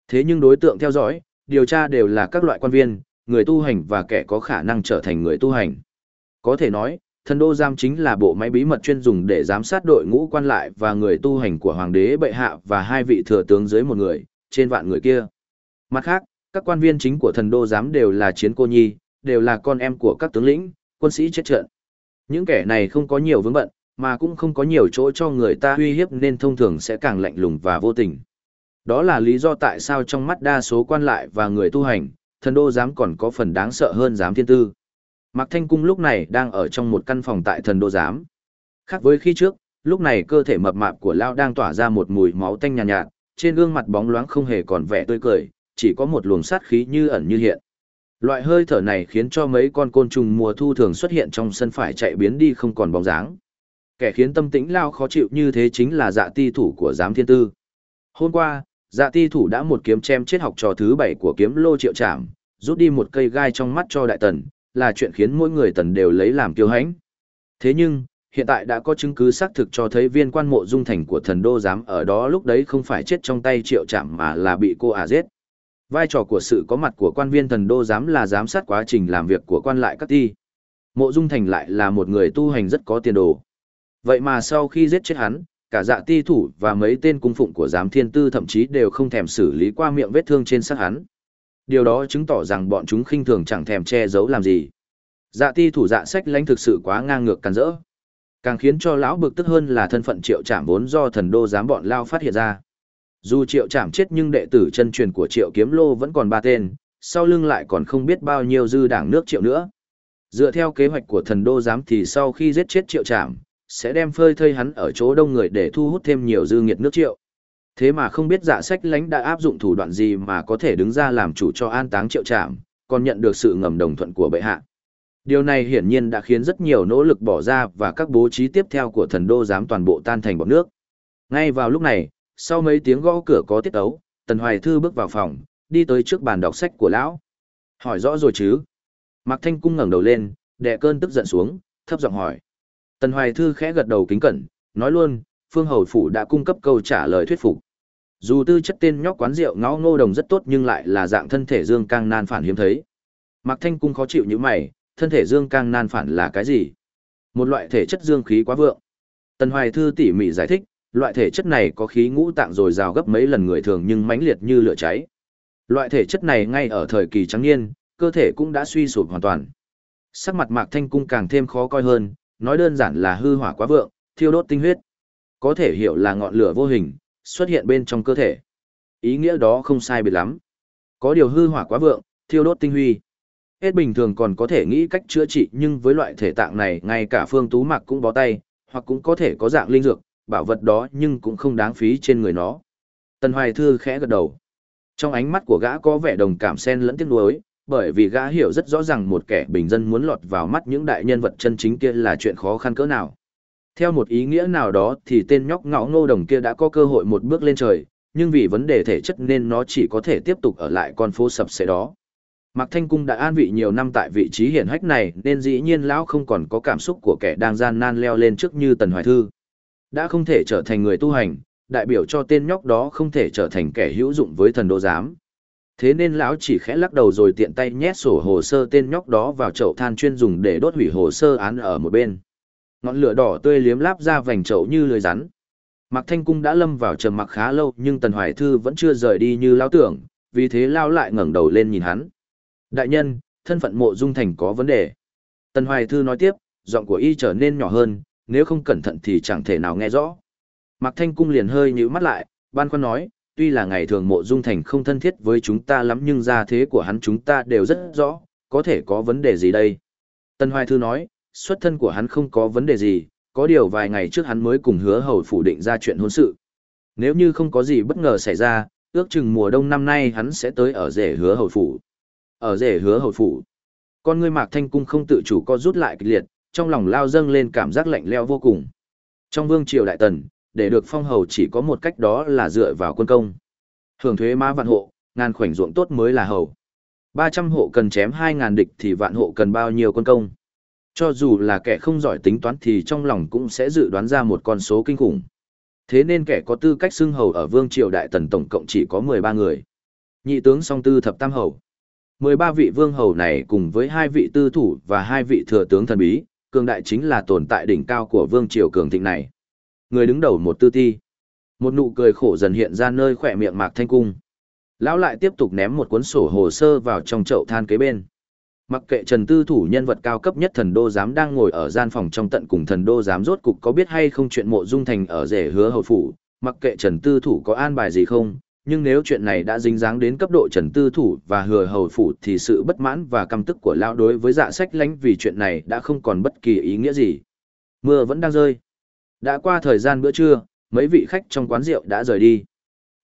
Thế nhưng đối tượng theo dõi, điều tra đều là các loại quan viên, người tu hành và kẻ có khả năng trở thành người tu hành. Có thể nói, thần đô giám chính là bộ máy bí mật chuyên dùng để giám sát đội ngũ quan lại và người tu hành của hoàng đế bệ hạ và hai vị thừa tướng dưới một người, trên vạn người kia. Mặt khác, các quan viên chính của thần đô giám đều là chiến cô nhi, đều là con em của các tướng lĩnh, quân sĩ chết trận. Những kẻ này không có nhiều vướng bận, mà cũng không có nhiều chỗ cho người ta uy hiếp nên thông thường sẽ càng lạnh lùng và vô tình. Đó là lý do tại sao trong mắt đa số quan lại và người tu hành, thần đô giám còn có phần đáng sợ hơn giám thiên tư. Mạc Thanh Cung lúc này đang ở trong một căn phòng tại thần đô giám. Khác với khi trước, lúc này cơ thể mập mạp của Lao đang tỏa ra một mùi máu tanh nhàn nhạt, nhạt, trên gương mặt bóng loáng không hề còn vẻ tươi cười, chỉ có một luồng sát khí như ẩn như hiện. Loại hơi thở này khiến cho mấy con côn trùng mùa thu thường xuất hiện trong sân phải chạy biến đi không còn bóng dáng. Kẻ khiến tâm tĩnh Lao khó chịu như thế chính là dạ ti thủ của giám thiên tư. Hôm qua, dạ ti thủ đã một kiếm chém chết học trò thứ bảy của kiếm lô triệu trảm, rút đi một cây gai trong mắt cho đại tần, là chuyện khiến mỗi người tần đều lấy làm kiêu hãnh. Thế nhưng, hiện tại đã có chứng cứ xác thực cho thấy viên quan mộ dung thành của thần đô giám ở đó lúc đấy không phải chết trong tay triệu trạm mà là bị cô ả giết. Vai trò của sự có mặt của quan viên thần đô giám là giám sát quá trình làm việc của quan lại các ti. Mộ dung thành lại là một người tu hành rất có tiền đồ. Vậy mà sau khi giết chết hắn, cả dạ ti thủ và mấy tên cung phụng của giám thiên tư thậm chí đều không thèm xử lý qua miệng vết thương trên xác hắn. Điều đó chứng tỏ rằng bọn chúng khinh thường chẳng thèm che giấu làm gì. Dạ ti thủ dạ sách lãnh thực sự quá ngang ngược càn rỡ. Càng khiến cho lão bực tức hơn là thân phận triệu trảm vốn do thần đô Giám bọn lao phát hiện ra. Dù triệu trảm chết nhưng đệ tử chân truyền của triệu kiếm lô vẫn còn ba tên, sau lưng lại còn không biết bao nhiêu dư đảng nước triệu nữa. Dựa theo kế hoạch của thần đô giám thì sau khi giết chết triệu trảm, sẽ đem phơi thây hắn ở chỗ đông người để thu hút thêm nhiều dư nghiệt nước triệu. Thế mà không biết dạ sách lãnh đã áp dụng thủ đoạn gì mà có thể đứng ra làm chủ cho an táng triệu trạm, còn nhận được sự ngầm đồng thuận của bệ hạ. Điều này hiển nhiên đã khiến rất nhiều nỗ lực bỏ ra và các bố trí tiếp theo của thần đô giám toàn bộ tan thành bọt nước. Ngay vào lúc này, sau mấy tiếng gõ cửa có tiết ấu, Tần Hoài Thư bước vào phòng, đi tới trước bàn đọc sách của lão. Hỏi rõ rồi chứ? Mạc Thanh Cung ngẩng đầu lên, đè cơn tức giận xuống, thấp giọng hỏi. Tần Hoài Thư khẽ gật đầu kính cẩn, nói luôn, Phương Hầu Phủ đã cung cấp câu trả lời thuyết phục. Dù tư chất tên nhóc quán rượu ngáo ngô đồng rất tốt nhưng lại là dạng thân thể dương cang nan phản hiếm thấy. Mạc Thanh Cung khó chịu như mày, thân thể dương cang nan phản là cái gì? Một loại thể chất dương khí quá vượng. Tần Hoài Thư tỉ mỉ giải thích, loại thể chất này có khí ngũ tạng rồi rào gấp mấy lần người thường nhưng mãnh liệt như lửa cháy. Loại thể chất này ngay ở thời kỳ trắng niên, cơ thể cũng đã suy sụp hoàn toàn. Sắc mặt Mạc Thanh Cung càng thêm khó coi hơn, nói đơn giản là hư hỏa quá vượng, thiêu đốt tinh huyết. Có thể hiểu là ngọn lửa vô hình, xuất hiện bên trong cơ thể. Ý nghĩa đó không sai biệt lắm. Có điều hư hỏa quá vượng, thiêu đốt tinh huy. Hết bình thường còn có thể nghĩ cách chữa trị nhưng với loại thể tạng này ngay cả phương tú mặc cũng bó tay, hoặc cũng có thể có dạng linh dược, bảo vật đó nhưng cũng không đáng phí trên người nó. Tần Hoài Thư khẽ gật đầu. Trong ánh mắt của gã có vẻ đồng cảm xen lẫn tiếc nuối, bởi vì gã hiểu rất rõ ràng một kẻ bình dân muốn lọt vào mắt những đại nhân vật chân chính kia là chuyện khó khăn cỡ nào. Theo một ý nghĩa nào đó thì tên nhóc ngạo ngô đồng kia đã có cơ hội một bước lên trời, nhưng vì vấn đề thể chất nên nó chỉ có thể tiếp tục ở lại con phố sập sệ đó. Mạc Thanh Cung đã an vị nhiều năm tại vị trí hiển hách này nên dĩ nhiên lão không còn có cảm xúc của kẻ đang gian nan leo lên trước như Tần Hoài Thư. Đã không thể trở thành người tu hành, đại biểu cho tên nhóc đó không thể trở thành kẻ hữu dụng với thần đô giám. Thế nên lão chỉ khẽ lắc đầu rồi tiện tay nhét sổ hồ sơ tên nhóc đó vào chậu than chuyên dùng để đốt hủy hồ sơ án ở một bên. Ngọn lửa đỏ tươi liếm láp ra vành chậu như lưới rắn. Mạc Thanh Cung đã lâm vào trầm mặc khá lâu nhưng Tần Hoài Thư vẫn chưa rời đi như lão tưởng, vì thế lao lại ngẩng đầu lên nhìn hắn. Đại nhân, thân phận mộ dung thành có vấn đề. Tần Hoài Thư nói tiếp, giọng của y trở nên nhỏ hơn, nếu không cẩn thận thì chẳng thể nào nghe rõ. Mạc Thanh Cung liền hơi nhíu mắt lại, ban khoan nói, tuy là ngày thường mộ dung thành không thân thiết với chúng ta lắm nhưng gia thế của hắn chúng ta đều rất rõ, có thể có vấn đề gì đây. Tân Hoài Thư nói, xuất thân của hắn không có vấn đề gì, có điều vài ngày trước hắn mới cùng hứa hầu phủ định ra chuyện hôn sự. Nếu như không có gì bất ngờ xảy ra, ước chừng mùa đông năm nay hắn sẽ tới ở rể hứa hầu phủ. Ở rể hứa hầu phủ, con ngươi mạc thanh cung không tự chủ co rút lại kịch liệt, trong lòng lao dâng lên cảm giác lạnh leo vô cùng. Trong vương triều đại tần, để được phong hầu chỉ có một cách đó là dựa vào quân công. Hưởng thuế má vạn hộ, ngàn khoảnh ruộng tốt mới là hầu. 300 hộ cần chém 2.000 địch thì vạn hộ cần bao nhiêu quân công. Cho dù là kẻ không giỏi tính toán thì trong lòng cũng sẽ dự đoán ra một con số kinh khủng. Thế nên kẻ có tư cách xưng hầu ở vương triều đại tần tổng cộng chỉ có 13 người. Nhị tướng song tư thập tam hầu. 13 vị vương hầu này cùng với hai vị tư thủ và hai vị thừa tướng thần bí, cường đại chính là tồn tại đỉnh cao của vương triều cường thịnh này. Người đứng đầu một tư ti. Một nụ cười khổ dần hiện ra nơi khỏe miệng Mạc Thanh Cung. Lão lại tiếp tục ném một cuốn sổ hồ sơ vào trong chậu than kế bên. Mặc kệ Trần Tư thủ nhân vật cao cấp nhất thần đô giám đang ngồi ở gian phòng trong tận cùng thần đô giám rốt cục có biết hay không chuyện mộ dung thành ở rể hứa hầu phủ, mặc kệ Trần Tư thủ có an bài gì không, nhưng nếu chuyện này đã dính dáng đến cấp độ Trần Tư thủ và hứa hầu phủ thì sự bất mãn và căm tức của lão đối với dạ sách lánh vì chuyện này đã không còn bất kỳ ý nghĩa gì. Mưa vẫn đang rơi. Đã qua thời gian bữa trưa, mấy vị khách trong quán rượu đã rời đi.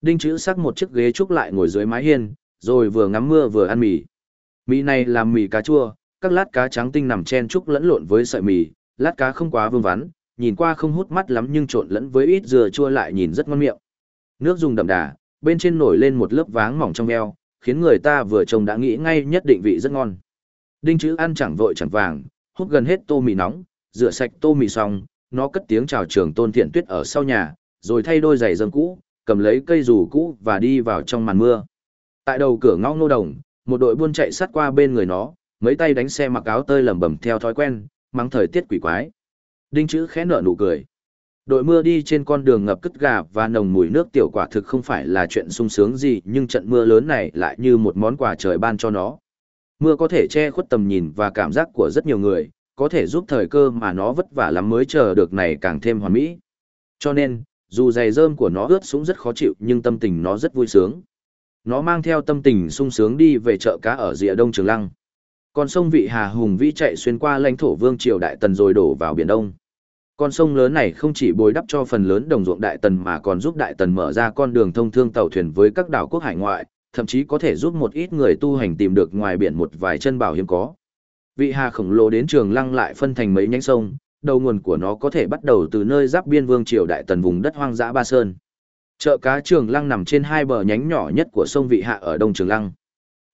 Đinh chữ sắc một chiếc ghế trúc lại ngồi dưới mái hiên, rồi vừa ngắm mưa vừa ăn mì. Mì này là mì cá chua, các lát cá trắng tinh nằm chen trúc lẫn lộn với sợi mì, lát cá không quá vương vắn, nhìn qua không hút mắt lắm nhưng trộn lẫn với ít dừa chua lại nhìn rất ngon miệng. Nước dùng đậm đà, bên trên nổi lên một lớp váng mỏng trong veo, khiến người ta vừa trông đã nghĩ ngay nhất định vị rất ngon. Đinh chữ ăn chẳng vội chẳng vàng, hút gần hết tô mì nóng, rửa sạch tô mì xong, nó cất tiếng chào trường tôn thiện tuyết ở sau nhà, rồi thay đôi giày dâm cũ, cầm lấy cây dù cũ và đi vào trong màn mưa. Tại đầu cửa ngõ ngô đồng, một đội buôn chạy sát qua bên người nó, mấy tay đánh xe mặc áo tơi lầm bầm theo thói quen, mắng thời tiết quỷ quái. Đinh chữ khẽ nở nụ cười. Đội mưa đi trên con đường ngập cất gà và nồng mùi nước tiểu quả thực không phải là chuyện sung sướng gì nhưng trận mưa lớn này lại như một món quà trời ban cho nó. Mưa có thể che khuất tầm nhìn và cảm giác của rất nhiều người, có thể giúp thời cơ mà nó vất vả lắm mới chờ được này càng thêm hoàn mỹ. Cho nên, dù giày rơm của nó ướt sũng rất khó chịu nhưng tâm tình nó rất vui sướng. Nó mang theo tâm tình sung sướng đi về chợ cá ở rìa đông Trường Lăng. Con sông Vị Hà hùng vĩ chạy xuyên qua lãnh thổ vương triều Đại Tần rồi đổ vào Biển Đông. Con sông lớn này không chỉ bồi đắp cho phần lớn đồng ruộng Đại Tần mà còn giúp Đại Tần mở ra con đường thông thương tàu thuyền với các đảo quốc hải ngoại, thậm chí có thể giúp một ít người tu hành tìm được ngoài biển một vài chân bảo hiếm có. Vị Hà khổng lồ đến Trường Lăng lại phân thành mấy nhánh sông, đầu nguồn của nó có thể bắt đầu từ nơi giáp biên vương triều Đại Tần vùng đất hoang dã Ba Sơn. Chợ cá Trường Lăng nằm trên hai bờ nhánh nhỏ nhất của sông Vị Hạ ở Đông Trường Lăng.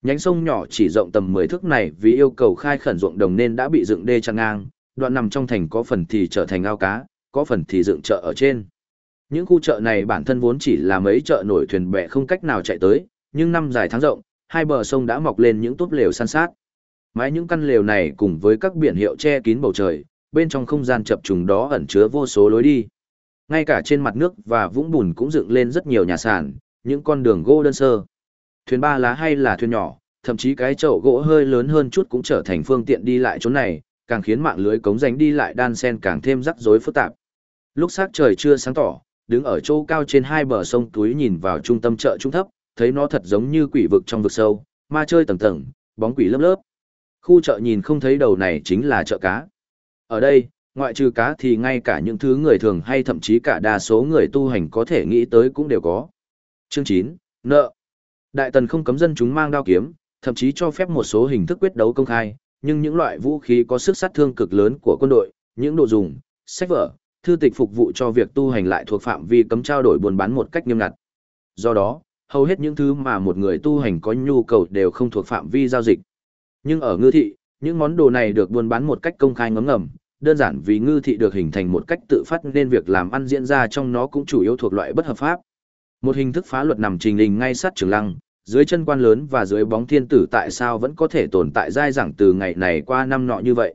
Nhánh sông nhỏ chỉ rộng tầm 10 thước này vì yêu cầu khai khẩn ruộng đồng nên đã bị dựng đê chắn ngang, đoạn nằm trong thành có phần thì trở thành ao cá, có phần thì dựng chợ ở trên. Những khu chợ này bản thân vốn chỉ là mấy chợ nổi thuyền bè không cách nào chạy tới, nhưng năm dài tháng rộng, hai bờ sông đã mọc lên những túp lều san sát. Mái những căn lều này cùng với các biển hiệu che kín bầu trời, bên trong không gian chập trùng đó ẩn chứa vô số lối đi. Ngay cả trên mặt nước và vũng bùn cũng dựng lên rất nhiều nhà sàn, những con đường gỗ đơn sơ. Thuyền ba lá hay là thuyền nhỏ, thậm chí cái chậu gỗ hơi lớn hơn chút cũng trở thành phương tiện đi lại chỗ này, càng khiến mạng lưới cống ránh đi lại đan sen càng thêm rắc rối phức tạp. Lúc sắc trời chưa sáng tỏ, đứng ở chỗ cao trên hai bờ sông túi nhìn vào trung tâm chợ trung thấp, thấy nó thật giống như quỷ vực trong vực sâu, ma chơi tầng tầng, bóng quỷ lớp lớp. Khu chợ nhìn không thấy đầu này chính là chợ cá. Ở đây, ngoại trừ cá thì ngay cả những thứ người thường hay thậm chí cả đa số người tu hành có thể nghĩ tới cũng đều có. Chương 9, nợ. Đại tần không cấm dân chúng mang đao kiếm, thậm chí cho phép một số hình thức quyết đấu công khai, nhưng những loại vũ khí có sức sát thương cực lớn của quân đội, những đồ dùng, sách vở, thư tịch phục vụ cho việc tu hành lại thuộc phạm vi cấm trao đổi buôn bán một cách nghiêm ngặt. Do đó, hầu hết những thứ mà một người tu hành có nhu cầu đều không thuộc phạm vi giao dịch. Nhưng ở ngư thị, những món đồ này được buôn bán một cách công khai ngấm ngầm, đơn giản vì ngư thị được hình thành một cách tự phát nên việc làm ăn diễn ra trong nó cũng chủ yếu thuộc loại bất hợp pháp. Một hình thức phá luật nằm trình hình ngay sát trường lăng, dưới chân quan lớn và dưới bóng thiên tử tại sao vẫn có thể tồn tại dai dẳng từ ngày này qua năm nọ như vậy.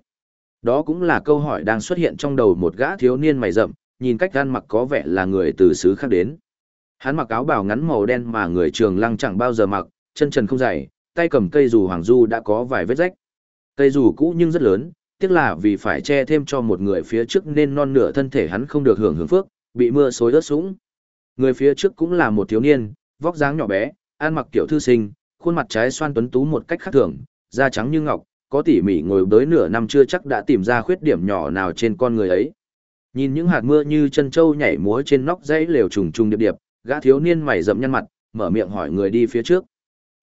Đó cũng là câu hỏi đang xuất hiện trong đầu một gã thiếu niên mày rậm, nhìn cách gan mặc có vẻ là người từ xứ khác đến. Hắn mặc áo bào ngắn màu đen mà người trường lăng chẳng bao giờ mặc, chân trần không dày, tay cầm cây dù hoàng du đã có vài vết rách. Cây dù cũ nhưng rất lớn, tiếc là vì phải che thêm cho một người phía trước nên non nửa thân thể hắn không được hưởng hưởng phước, bị mưa xối ướt sũng. Người phía trước cũng là một thiếu niên, vóc dáng nhỏ bé, ăn mặc kiểu thư sinh, khuôn mặt trái xoan tuấn tú một cách khác thường, da trắng như ngọc, có tỉ mỉ ngồi tới nửa năm chưa chắc đã tìm ra khuyết điểm nhỏ nào trên con người ấy. Nhìn những hạt mưa như chân trâu nhảy múa trên nóc dãy lều trùng trùng điệp điệp, gã thiếu niên mày rậm nhăn mặt, mở miệng hỏi người đi phía trước.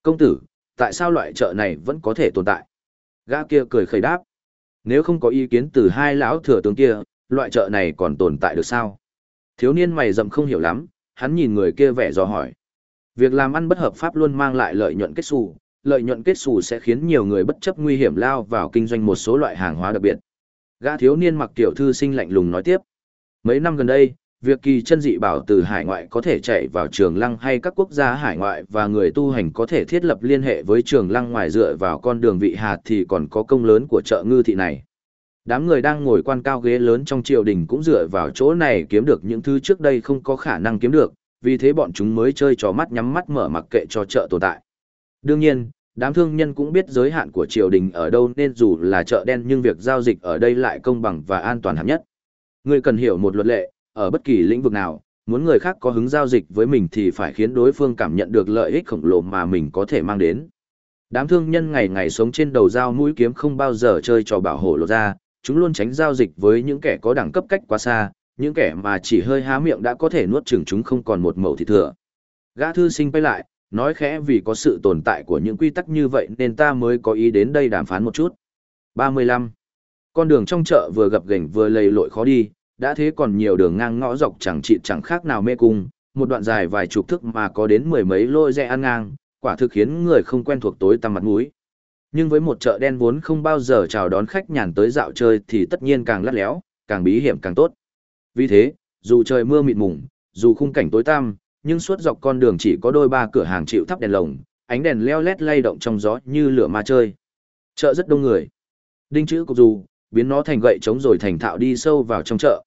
Công tử, tại sao loại chợ này vẫn có thể tồn tại? Gã kia cười khẩy đáp. Nếu không có ý kiến từ hai lão thừa tướng kia, loại chợ này còn tồn tại được sao? Thiếu niên mày rậm không hiểu lắm, hắn nhìn người kia vẻ dò hỏi. Việc làm ăn bất hợp pháp luôn mang lại lợi nhuận kết xù, lợi nhuận kết xù sẽ khiến nhiều người bất chấp nguy hiểm lao vào kinh doanh một số loại hàng hóa đặc biệt. Gã thiếu niên mặc tiểu thư sinh lạnh lùng nói tiếp. Mấy năm gần đây, việc kỳ chân dị bảo từ hải ngoại có thể chạy vào trường lăng hay các quốc gia hải ngoại và người tu hành có thể thiết lập liên hệ với trường lăng ngoài dựa vào con đường vị hạt thì còn có công lớn của chợ ngư thị này. Đám người đang ngồi quan cao ghế lớn trong triều đình cũng dựa vào chỗ này kiếm được những thứ trước đây không có khả năng kiếm được, vì thế bọn chúng mới chơi trò mắt nhắm mắt mở mặc kệ cho chợ tồn tại. Đương nhiên, đám thương nhân cũng biết giới hạn của triều đình ở đâu nên dù là chợ đen nhưng việc giao dịch ở đây lại công bằng và an toàn hẳn nhất. Người cần hiểu một luật lệ, ở bất kỳ lĩnh vực nào, muốn người khác có hứng giao dịch với mình thì phải khiến đối phương cảm nhận được lợi ích khổng lồ mà mình có thể mang đến. Đám thương nhân ngày ngày sống trên đầu dao mũi kiếm không bao giờ chơi trò bảo hộ lộ ra, chúng luôn tránh giao dịch với những kẻ có đẳng cấp cách quá xa, những kẻ mà chỉ hơi há miệng đã có thể nuốt chửng chúng không còn một mẩu thịt thừa. Gã thư sinh quay lại, nói khẽ vì có sự tồn tại của những quy tắc như vậy nên ta mới có ý đến đây đàm phán một chút. 35. Con đường trong chợ vừa gập ghềnh vừa lầy lội khó đi, đã thế còn nhiều đường ngang ngõ dọc chẳng chịt chẳng khác nào mê cung, một đoạn dài vài chục thước mà có đến mười mấy lôi rẽ ăn ngang, quả thực khiến người không quen thuộc tối tăm mặt mũi. Nhưng với một chợ đen vốn không bao giờ chào đón khách nhàn tới dạo chơi thì tất nhiên càng lắt léo, càng bí hiểm càng tốt. Vì thế, dù trời mưa mịt mùng, dù khung cảnh tối tăm, nhưng suốt dọc con đường chỉ có đôi ba cửa hàng chịu thắp đèn lồng, ánh đèn leo lét lay động trong gió như lửa ma chơi. Chợ rất đông người. Đinh chữ cục dù, biến nó thành gậy trống rồi thành thạo đi sâu vào trong chợ.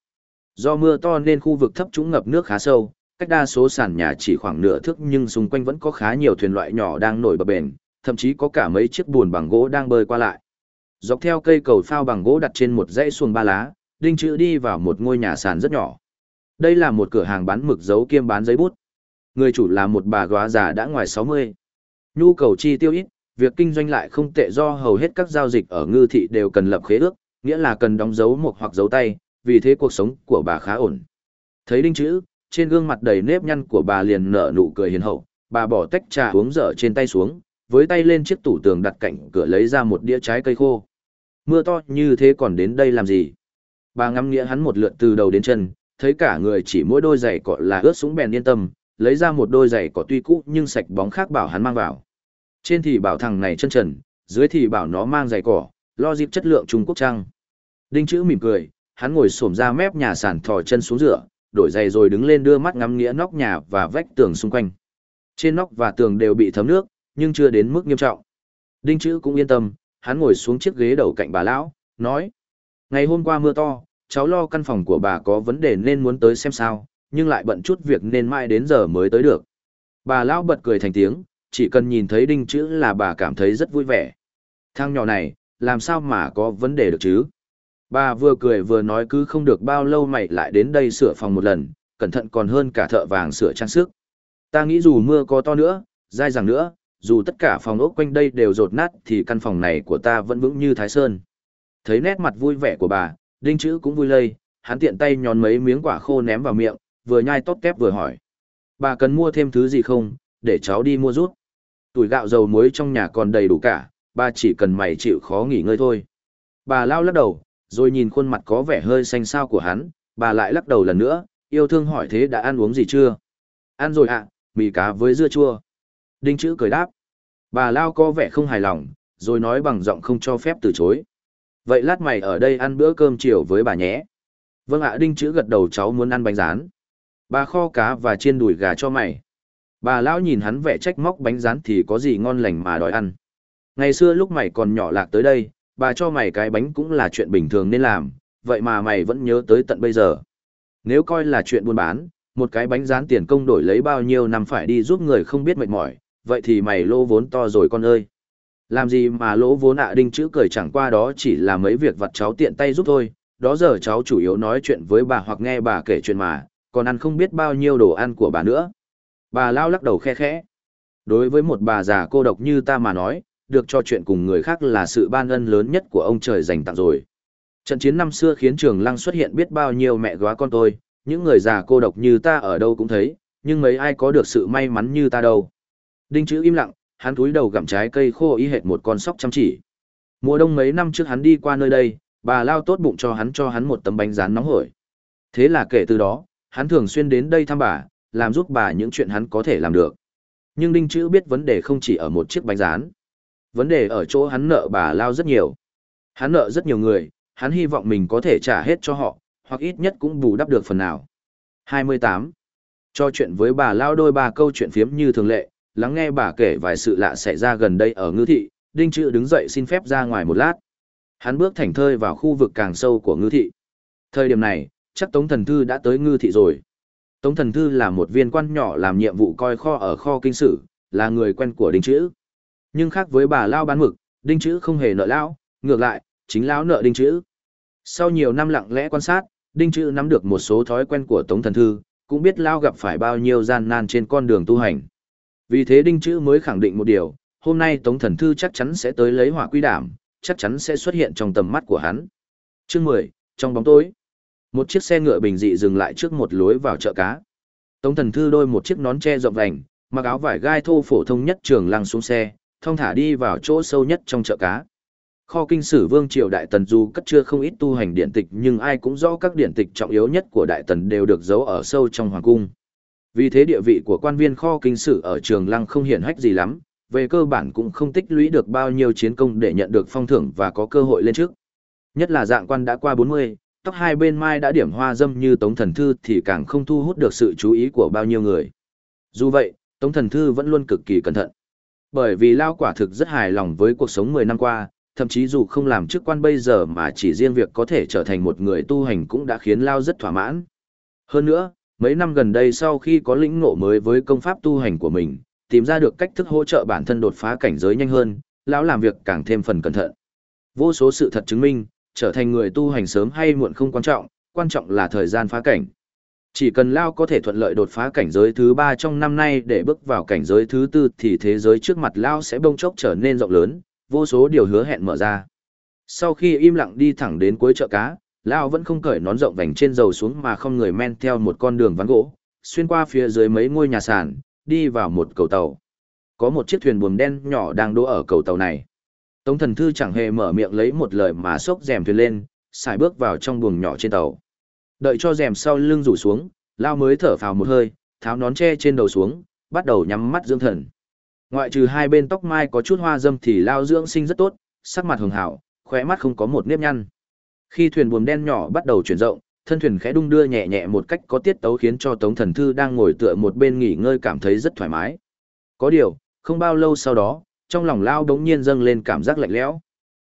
Do mưa to nên khu vực thấp trũng ngập nước khá sâu, cách đa số sàn nhà chỉ khoảng nửa thước nhưng xung quanh vẫn có khá nhiều thuyền loại nhỏ đang nổi bờ bền, thậm chí có cả mấy chiếc buồn bằng gỗ đang bơi qua lại. Dọc theo cây cầu phao bằng gỗ đặt trên một dãy xuồng ba lá, Đinh Chữ đi vào một ngôi nhà sàn rất nhỏ. Đây là một cửa hàng bán mực dấu kiêm bán giấy bút. Người chủ là một bà góa già đã ngoài 60. Nhu cầu chi tiêu ít, việc kinh doanh lại không tệ do hầu hết các giao dịch ở ngư thị đều cần lập khế ước, nghĩa là cần đóng dấu một hoặc dấu tay, vì thế cuộc sống của bà khá ổn. Thấy đinh chữ, trên gương mặt đầy nếp nhăn của bà liền nở nụ cười hiền hậu, bà bỏ tách trà uống dở trên tay xuống, với tay lên chiếc tủ tường đặt cạnh cửa lấy ra một đĩa trái cây khô. Mưa to như thế còn đến đây làm gì? Bà ngắm nghĩa hắn một lượt từ đầu đến chân, thấy cả người chỉ mỗi đôi giày cọ là ướt sũng bèn yên tâm, lấy ra một đôi giày cọ tuy cũ nhưng sạch bóng khác bảo hắn mang vào. Trên thì bảo thằng này chân trần, dưới thì bảo nó mang giày cỏ, lo dịp chất lượng Trung Quốc trăng. Đinh chữ mỉm cười, hắn ngồi xổm ra mép nhà sàn thò chân xuống rửa, đổi giày rồi đứng lên đưa mắt ngắm nghĩa nóc nhà và vách tường xung quanh. Trên nóc và tường đều bị thấm nước, nhưng chưa đến mức nghiêm trọng. Đinh chữ cũng yên tâm, hắn ngồi xuống chiếc ghế đầu cạnh bà lão, nói. Ngày hôm qua mưa to, cháu lo căn phòng của bà có vấn đề nên muốn tới xem sao, nhưng lại bận chút việc nên mai đến giờ mới tới được. Bà lão bật cười thành tiếng, chỉ cần nhìn thấy đinh chữ là bà cảm thấy rất vui vẻ. Thằng nhỏ này, làm sao mà có vấn đề được chứ? Bà vừa cười vừa nói cứ không được bao lâu mày lại đến đây sửa phòng một lần, cẩn thận còn hơn cả thợ vàng sửa trang sức. Ta nghĩ dù mưa có to nữa, dai dẳng nữa, dù tất cả phòng ốc quanh đây đều rột nát thì căn phòng này của ta vẫn vững như Thái Sơn. Thấy nét mặt vui vẻ của bà, Đinh Chữ cũng vui lây, hắn tiện tay nhón mấy miếng quả khô ném vào miệng, vừa nhai tốt kép vừa hỏi. Bà cần mua thêm thứ gì không, để cháu đi mua rút. Tuổi gạo dầu muối trong nhà còn đầy đủ cả, bà chỉ cần mày chịu khó nghỉ ngơi thôi. Bà lao lắc đầu, rồi nhìn khuôn mặt có vẻ hơi xanh xao của hắn, bà lại lắc đầu lần nữa, yêu thương hỏi thế đã ăn uống gì chưa? Ăn rồi ạ, mì cá với dưa chua. Đinh chữ cười đáp. Bà Lao có vẻ không hài lòng, rồi nói bằng giọng không cho phép từ chối. Vậy lát mày ở đây ăn bữa cơm chiều với bà nhé. Vâng ạ Đinh chữ gật đầu cháu muốn ăn bánh rán. Bà kho cá và chiên đùi gà cho mày. Bà Lão nhìn hắn vẻ trách móc bánh rán thì có gì ngon lành mà đòi ăn. Ngày xưa lúc mày còn nhỏ lạc tới đây, bà cho mày cái bánh cũng là chuyện bình thường nên làm, vậy mà mày vẫn nhớ tới tận bây giờ. Nếu coi là chuyện buôn bán, một cái bánh rán tiền công đổi lấy bao nhiêu năm phải đi giúp người không biết mệt mỏi, vậy thì mày lỗ vốn to rồi con ơi. Làm gì mà lỗ vốn ạ đinh chữ cười chẳng qua đó chỉ là mấy việc vặt cháu tiện tay giúp thôi, đó giờ cháu chủ yếu nói chuyện với bà hoặc nghe bà kể chuyện mà, còn ăn không biết bao nhiêu đồ ăn của bà nữa. Bà lao lắc đầu khe khẽ. Đối với một bà già cô độc như ta mà nói, được cho chuyện cùng người khác là sự ban ân lớn nhất của ông trời dành tặng rồi. Trận chiến năm xưa khiến Trường Lăng xuất hiện biết bao nhiêu mẹ góa con tôi, những người già cô độc như ta ở đâu cũng thấy, nhưng mấy ai có được sự may mắn như ta đâu. Đinh chữ im lặng, hắn túi đầu gặm trái cây khô y hệt một con sóc chăm chỉ. Mùa đông mấy năm trước hắn đi qua nơi đây, bà lao tốt bụng cho hắn cho hắn một tấm bánh rán nóng hổi. Thế là kể từ đó, hắn thường xuyên đến đây thăm bà, làm giúp bà những chuyện hắn có thể làm được. Nhưng Đinh Chữ biết vấn đề không chỉ ở một chiếc bánh rán. Vấn đề ở chỗ hắn nợ bà lao rất nhiều. Hắn nợ rất nhiều người, hắn hy vọng mình có thể trả hết cho họ, hoặc ít nhất cũng bù đắp được phần nào. 28. Cho chuyện với bà lao đôi ba câu chuyện phiếm như thường lệ, lắng nghe bà kể vài sự lạ xảy ra gần đây ở ngư thị, Đinh Trự đứng dậy xin phép ra ngoài một lát. Hắn bước thảnh thơi vào khu vực càng sâu của ngư thị. Thời điểm này, chắc Tống Thần Thư đã tới ngư thị rồi. Tống Thần Thư là một viên quan nhỏ làm nhiệm vụ coi kho ở kho kinh sử, là người quen của Đinh Trữ. Nhưng khác với bà Lao bán mực, Đinh Chữ không hề nợ Lão, ngược lại, chính Lão nợ Đinh Chữ. Sau nhiều năm lặng lẽ quan sát, Đinh Chữ nắm được một số thói quen của Tống Thần Thư, cũng biết Lao gặp phải bao nhiêu gian nan trên con đường tu hành. Vì thế Đinh Chữ mới khẳng định một điều, hôm nay Tống Thần Thư chắc chắn sẽ tới lấy hỏa quy đảm, chắc chắn sẽ xuất hiện trong tầm mắt của hắn. Chương 10, trong bóng tối. Một chiếc xe ngựa bình dị dừng lại trước một lối vào chợ cá. Tống Thần Thư đôi một chiếc nón che rộng vành, mặc áo vải gai thô phổ thông nhất trường lăng xuống xe, thông thả đi vào chỗ sâu nhất trong chợ cá. Kho kinh sử Vương Triều Đại Tần dù cất chưa không ít tu hành điện tịch nhưng ai cũng rõ các điện tịch trọng yếu nhất của Đại Tần đều được giấu ở sâu trong hoàng cung. Vì thế địa vị của quan viên kho kinh sử ở trường lăng không hiển hách gì lắm, về cơ bản cũng không tích lũy được bao nhiêu chiến công để nhận được phong thưởng và có cơ hội lên trước. Nhất là dạng quan đã qua 40, tóc hai bên mai đã điểm hoa dâm như Tống Thần Thư thì càng không thu hút được sự chú ý của bao nhiêu người. Dù vậy, Tống Thần Thư vẫn luôn cực kỳ cẩn thận. Bởi vì Lao quả thực rất hài lòng với cuộc sống 10 năm qua, thậm chí dù không làm chức quan bây giờ mà chỉ riêng việc có thể trở thành một người tu hành cũng đã khiến Lao rất thỏa mãn. Hơn nữa, mấy năm gần đây sau khi có lĩnh ngộ mới với công pháp tu hành của mình, tìm ra được cách thức hỗ trợ bản thân đột phá cảnh giới nhanh hơn, lão làm việc càng thêm phần cẩn thận. Vô số sự thật chứng minh, trở thành người tu hành sớm hay muộn không quan trọng, quan trọng là thời gian phá cảnh. Chỉ cần Lao có thể thuận lợi đột phá cảnh giới thứ ba trong năm nay để bước vào cảnh giới thứ tư thì thế giới trước mặt Lao sẽ bông chốc trở nên rộng lớn, vô số điều hứa hẹn mở ra. Sau khi im lặng đi thẳng đến cuối chợ cá, Lao vẫn không cởi nón rộng vành trên dầu xuống mà không người men theo một con đường ván gỗ, xuyên qua phía dưới mấy ngôi nhà sàn, đi vào một cầu tàu. Có một chiếc thuyền buồm đen nhỏ đang đỗ ở cầu tàu này. Tống thần thư chẳng hề mở miệng lấy một lời mà xốc rèm thuyền lên, xài bước vào trong buồng nhỏ trên tàu. Đợi cho rèm sau lưng rủ xuống, Lao mới thở phào một hơi, tháo nón che trên đầu xuống, bắt đầu nhắm mắt dưỡng thần. Ngoại trừ hai bên tóc mai có chút hoa dâm thì Lao dưỡng sinh rất tốt, sắc mặt hường hảo, khóe mắt không có một nếp nhăn. Khi thuyền buồm đen nhỏ bắt đầu chuyển rộng, thân thuyền khẽ đung đưa nhẹ nhẹ một cách có tiết tấu khiến cho Tống Thần Thư đang ngồi tựa một bên nghỉ ngơi cảm thấy rất thoải mái. Có điều, không bao lâu sau đó, trong lòng Lao đống nhiên dâng lên cảm giác lạnh lẽo.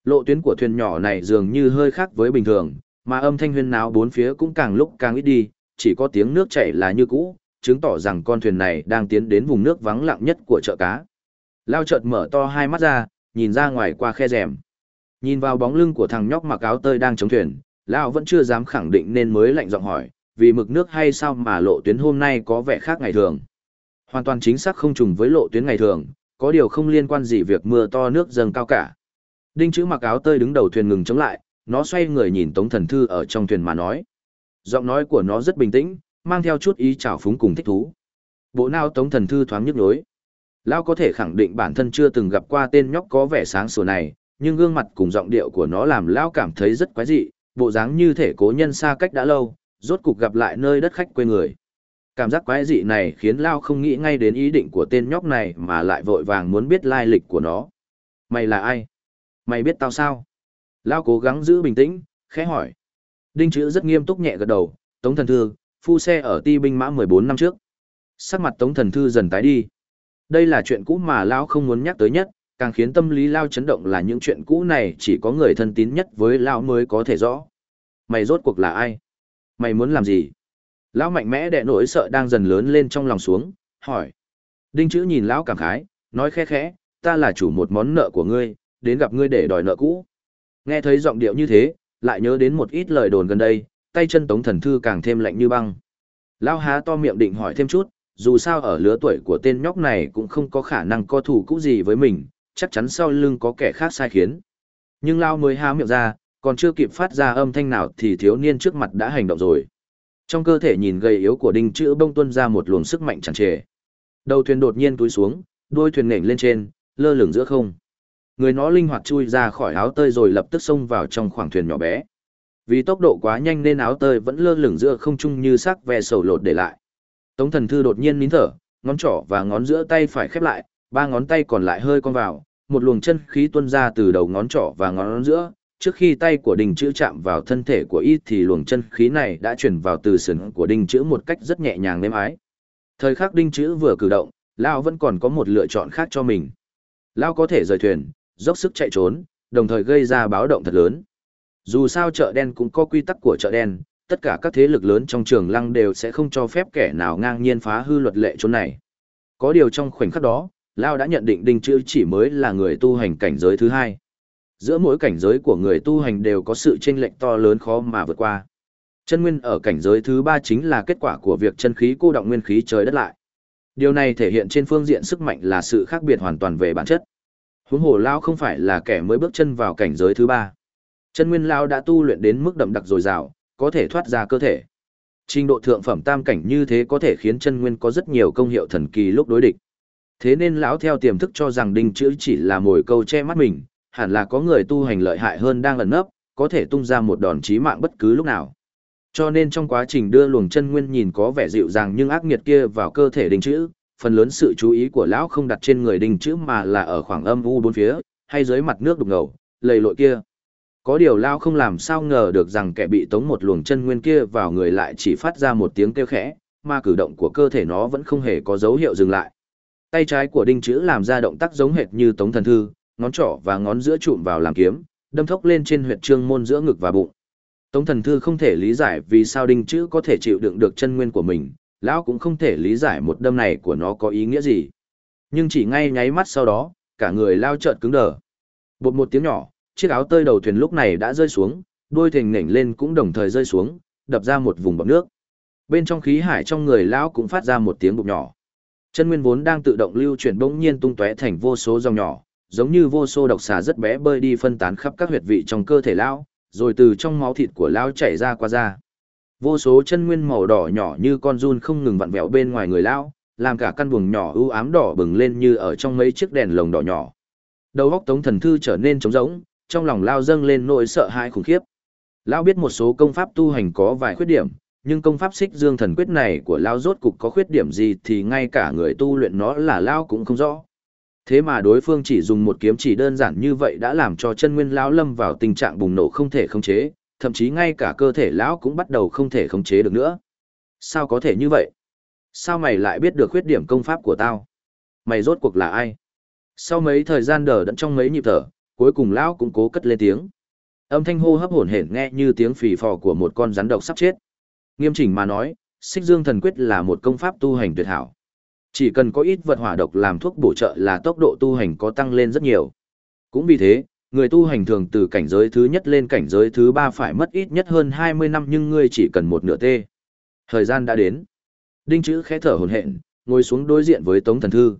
Lộ tuyến của thuyền nhỏ này dường như hơi khác với bình thường, mà âm thanh huyên náo bốn phía cũng càng lúc càng ít đi, chỉ có tiếng nước chảy là như cũ, chứng tỏ rằng con thuyền này đang tiến đến vùng nước vắng lặng nhất của chợ cá. Lao chợt mở to hai mắt ra, nhìn ra ngoài qua khe rèm. Nhìn vào bóng lưng của thằng nhóc mặc áo tơi đang chống thuyền, Lão vẫn chưa dám khẳng định nên mới lạnh giọng hỏi, vì mực nước hay sao mà lộ tuyến hôm nay có vẻ khác ngày thường. Hoàn toàn chính xác không trùng với lộ tuyến ngày thường, có điều không liên quan gì việc mưa to nước dâng cao cả. Đinh chữ mặc áo tơi đứng đầu thuyền ngừng chống lại, nó xoay người nhìn Tống Thần Thư ở trong thuyền mà nói. Giọng nói của nó rất bình tĩnh, mang theo chút ý trào phúng cùng thích thú. Bộ nào Tống Thần Thư thoáng nhức nhối. Lão có thể khẳng định bản thân chưa từng gặp qua tên nhóc có vẻ sáng sủa này, nhưng gương mặt cùng giọng điệu của nó làm Lão cảm thấy rất quái dị, bộ dáng như thể cố nhân xa cách đã lâu, rốt cục gặp lại nơi đất khách quê người. Cảm giác quái dị này khiến Lao không nghĩ ngay đến ý định của tên nhóc này mà lại vội vàng muốn biết lai lịch của nó. Mày là ai? Mày biết tao sao? Lao cố gắng giữ bình tĩnh, khẽ hỏi. Đinh chữ rất nghiêm túc nhẹ gật đầu, Tống Thần Thư, phu xe ở ti binh mã 14 năm trước. Sắc mặt Tống Thần Thư dần tái đi. Đây là chuyện cũ mà Lao không muốn nhắc tới nhất, càng khiến tâm lý Lao chấn động là những chuyện cũ này chỉ có người thân tín nhất với Lao mới có thể rõ. Mày rốt cuộc là ai? Mày muốn làm gì? Lão mạnh mẽ đè nỗi sợ đang dần lớn lên trong lòng xuống, hỏi. Đinh chữ nhìn lão cảm khái, nói khẽ khẽ, ta là chủ một món nợ của ngươi, đến gặp ngươi để đòi nợ cũ. Nghe thấy giọng điệu như thế, lại nhớ đến một ít lời đồn gần đây, tay chân tống thần thư càng thêm lạnh như băng. Lão há to miệng định hỏi thêm chút, dù sao ở lứa tuổi của tên nhóc này cũng không có khả năng co thủ cũ gì với mình, chắc chắn sau lưng có kẻ khác sai khiến. Nhưng Lao mới há miệng ra, còn chưa kịp phát ra âm thanh nào thì thiếu niên trước mặt đã hành động rồi. Trong cơ thể nhìn gầy yếu của đinh chữ bông tuân ra một luồng sức mạnh tràn trề. Đầu thuyền đột nhiên túi xuống, đuôi thuyền nghển lên trên, lơ lửng giữa không. Người nó linh hoạt chui ra khỏi áo tơi rồi lập tức xông vào trong khoảng thuyền nhỏ bé. Vì tốc độ quá nhanh nên áo tơi vẫn lơ lửng giữa không trung như xác ve sầu lột để lại. Tống thần thư đột nhiên nín thở, ngón trỏ và ngón giữa tay phải khép lại, ba ngón tay còn lại hơi cong vào, một luồng chân khí tuôn ra từ đầu ngón trỏ và ngón giữa. Trước khi tay của đình chữ chạm vào thân thể của y thì luồng chân khí này đã chuyển vào từ sườn của đình chữ một cách rất nhẹ nhàng êm ái. Thời khắc đinh chữ vừa cử động, Lao vẫn còn có một lựa chọn khác cho mình. Lao có thể rời thuyền, dốc sức chạy trốn, đồng thời gây ra báo động thật lớn. Dù sao chợ đen cũng có quy tắc của chợ đen, tất cả các thế lực lớn trong trường lăng đều sẽ không cho phép kẻ nào ngang nhiên phá hư luật lệ chỗ này. Có điều trong khoảnh khắc đó, Lao đã nhận định Đinh Chữ chỉ mới là người tu hành cảnh giới thứ hai. Giữa mỗi cảnh giới của người tu hành đều có sự chênh lệch to lớn khó mà vượt qua. Chân nguyên ở cảnh giới thứ ba chính là kết quả của việc chân khí cô động nguyên khí trời đất lại. Điều này thể hiện trên phương diện sức mạnh là sự khác biệt hoàn toàn về bản chất. Huống hồ Lao không phải là kẻ mới bước chân vào cảnh giới thứ ba. Chân nguyên Lao đã tu luyện đến mức đậm đặc dồi dào, có thể thoát ra cơ thể. Trình độ thượng phẩm tam cảnh như thế có thể khiến chân nguyên có rất nhiều công hiệu thần kỳ lúc đối địch. Thế nên lão theo tiềm thức cho rằng đinh chữ chỉ là mồi câu che mắt mình, hẳn là có người tu hành lợi hại hơn đang ẩn nấp, có thể tung ra một đòn chí mạng bất cứ lúc nào. Cho nên trong quá trình đưa luồng chân nguyên nhìn có vẻ dịu dàng nhưng ác nghiệt kia vào cơ thể đinh chữ, phần lớn sự chú ý của lão không đặt trên người đinh chữ mà là ở khoảng âm u bốn phía, hay dưới mặt nước đục ngầu, lầy lội kia. Có điều lão không làm sao ngờ được rằng kẻ bị tống một luồng chân nguyên kia vào người lại chỉ phát ra một tiếng kêu khẽ, mà cử động của cơ thể nó vẫn không hề có dấu hiệu dừng lại. Tay trái của đinh chữ làm ra động tác giống hệt như tống thần thư, ngón trỏ và ngón giữa chụm vào làm kiếm, đâm thốc lên trên huyệt trương môn giữa ngực và bụng. Tống thần thư không thể lý giải vì sao đinh chữ có thể chịu đựng được chân nguyên của mình, lão cũng không thể lý giải một đâm này của nó có ý nghĩa gì. Nhưng chỉ ngay nháy mắt sau đó, cả người lao trợn cứng đờ. Bột một tiếng nhỏ, chiếc áo tơi đầu thuyền lúc này đã rơi xuống, đuôi thình nểnh lên cũng đồng thời rơi xuống, đập ra một vùng bọt nước. Bên trong khí hải trong người lão cũng phát ra một tiếng bụp nhỏ. Chân nguyên vốn đang tự động lưu chuyển bỗng nhiên tung tóe thành vô số dòng nhỏ, giống như vô số độc xà rất bé bơi đi phân tán khắp các huyệt vị trong cơ thể lão, rồi từ trong máu thịt của lão chảy ra qua da. Vô số chân nguyên màu đỏ nhỏ như con run không ngừng vặn vẹo bên ngoài người lão, làm cả căn buồng nhỏ u ám đỏ bừng lên như ở trong mấy chiếc đèn lồng đỏ nhỏ. Đầu óc Tống Thần Thư trở nên trống rỗng, trong lòng lao dâng lên nỗi sợ hãi khủng khiếp. Lão biết một số công pháp tu hành có vài khuyết điểm, nhưng công pháp xích dương thần quyết này của Lao rốt cục có khuyết điểm gì thì ngay cả người tu luyện nó là Lao cũng không rõ. Thế mà đối phương chỉ dùng một kiếm chỉ đơn giản như vậy đã làm cho chân nguyên lão lâm vào tình trạng bùng nổ không thể khống chế, thậm chí ngay cả cơ thể lão cũng bắt đầu không thể khống chế được nữa. Sao có thể như vậy? Sao mày lại biết được khuyết điểm công pháp của tao? Mày rốt cuộc là ai? Sau mấy thời gian đờ đẫn trong mấy nhịp thở, cuối cùng lão cũng cố cất lên tiếng. Âm thanh hô hấp hổn hển nghe như tiếng phì phò của một con rắn độc sắp chết. Nghiêm chỉnh mà nói, xích dương thần quyết là một công pháp tu hành tuyệt hảo. Chỉ cần có ít vật hỏa độc làm thuốc bổ trợ là tốc độ tu hành có tăng lên rất nhiều. Cũng vì thế, người tu hành thường từ cảnh giới thứ nhất lên cảnh giới thứ ba phải mất ít nhất hơn 20 năm nhưng ngươi chỉ cần một nửa tê. Thời gian đã đến. Đinh chữ khẽ thở hồn hện, ngồi xuống đối diện với Tống Thần Thư.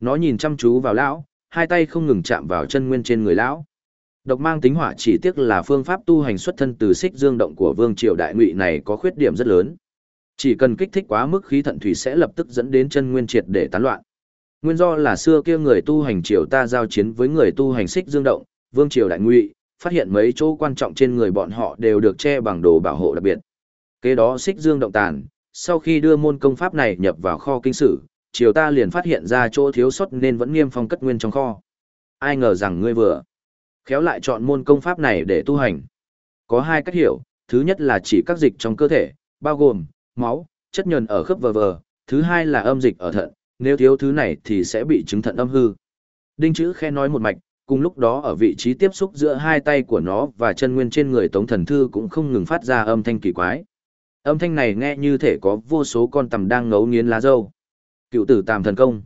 Nó nhìn chăm chú vào lão, hai tay không ngừng chạm vào chân nguyên trên người lão. Độc mang tính hỏa chỉ tiếc là phương pháp tu hành xuất thân từ xích dương động của vương triều đại ngụy này có khuyết điểm rất lớn. Chỉ cần kích thích quá mức khí thận thủy sẽ lập tức dẫn đến chân nguyên triệt để tán loạn. Nguyên do là xưa kia người tu hành triều ta giao chiến với người tu hành xích dương động, vương triều đại ngụy, phát hiện mấy chỗ quan trọng trên người bọn họ đều được che bằng đồ bảo hộ đặc biệt. Kế đó xích dương động tàn, sau khi đưa môn công pháp này nhập vào kho kinh sử, triều ta liền phát hiện ra chỗ thiếu sót nên vẫn nghiêm phong cất nguyên trong kho. Ai ngờ rằng ngươi vừa Khéo lại chọn môn công pháp này để tu hành. Có hai cách hiểu, thứ nhất là chỉ các dịch trong cơ thể, bao gồm máu, chất nhờn ở khớp vờ vờ, thứ hai là âm dịch ở thận, nếu thiếu thứ này thì sẽ bị chứng thận âm hư. Đinh chữ khe nói một mạch, cùng lúc đó ở vị trí tiếp xúc giữa hai tay của nó và chân nguyên trên người Tống Thần Thư cũng không ngừng phát ra âm thanh kỳ quái. Âm thanh này nghe như thể có vô số con tằm đang ngấu nghiến lá dâu. Cựu tử tàm thần công.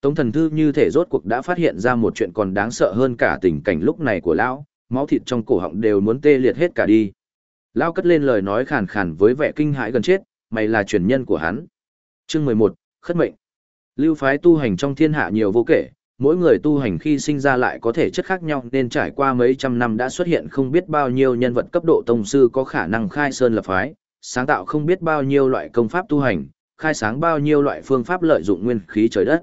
Tống thần thư như thể rốt cuộc đã phát hiện ra một chuyện còn đáng sợ hơn cả tình cảnh lúc này của lão, máu thịt trong cổ họng đều muốn tê liệt hết cả đi. Lão cất lên lời nói khàn khàn với vẻ kinh hãi gần chết, mày là truyền nhân của hắn. Chương mười một khất mệnh. Lưu phái tu hành trong thiên hạ nhiều vô kể, mỗi người tu hành khi sinh ra lại có thể chất khác nhau nên trải qua mấy trăm năm đã xuất hiện không biết bao nhiêu nhân vật cấp độ tông sư có khả năng khai sơn lập phái, sáng tạo không biết bao nhiêu loại công pháp tu hành, khai sáng bao nhiêu loại phương pháp lợi dụng nguyên khí trời đất.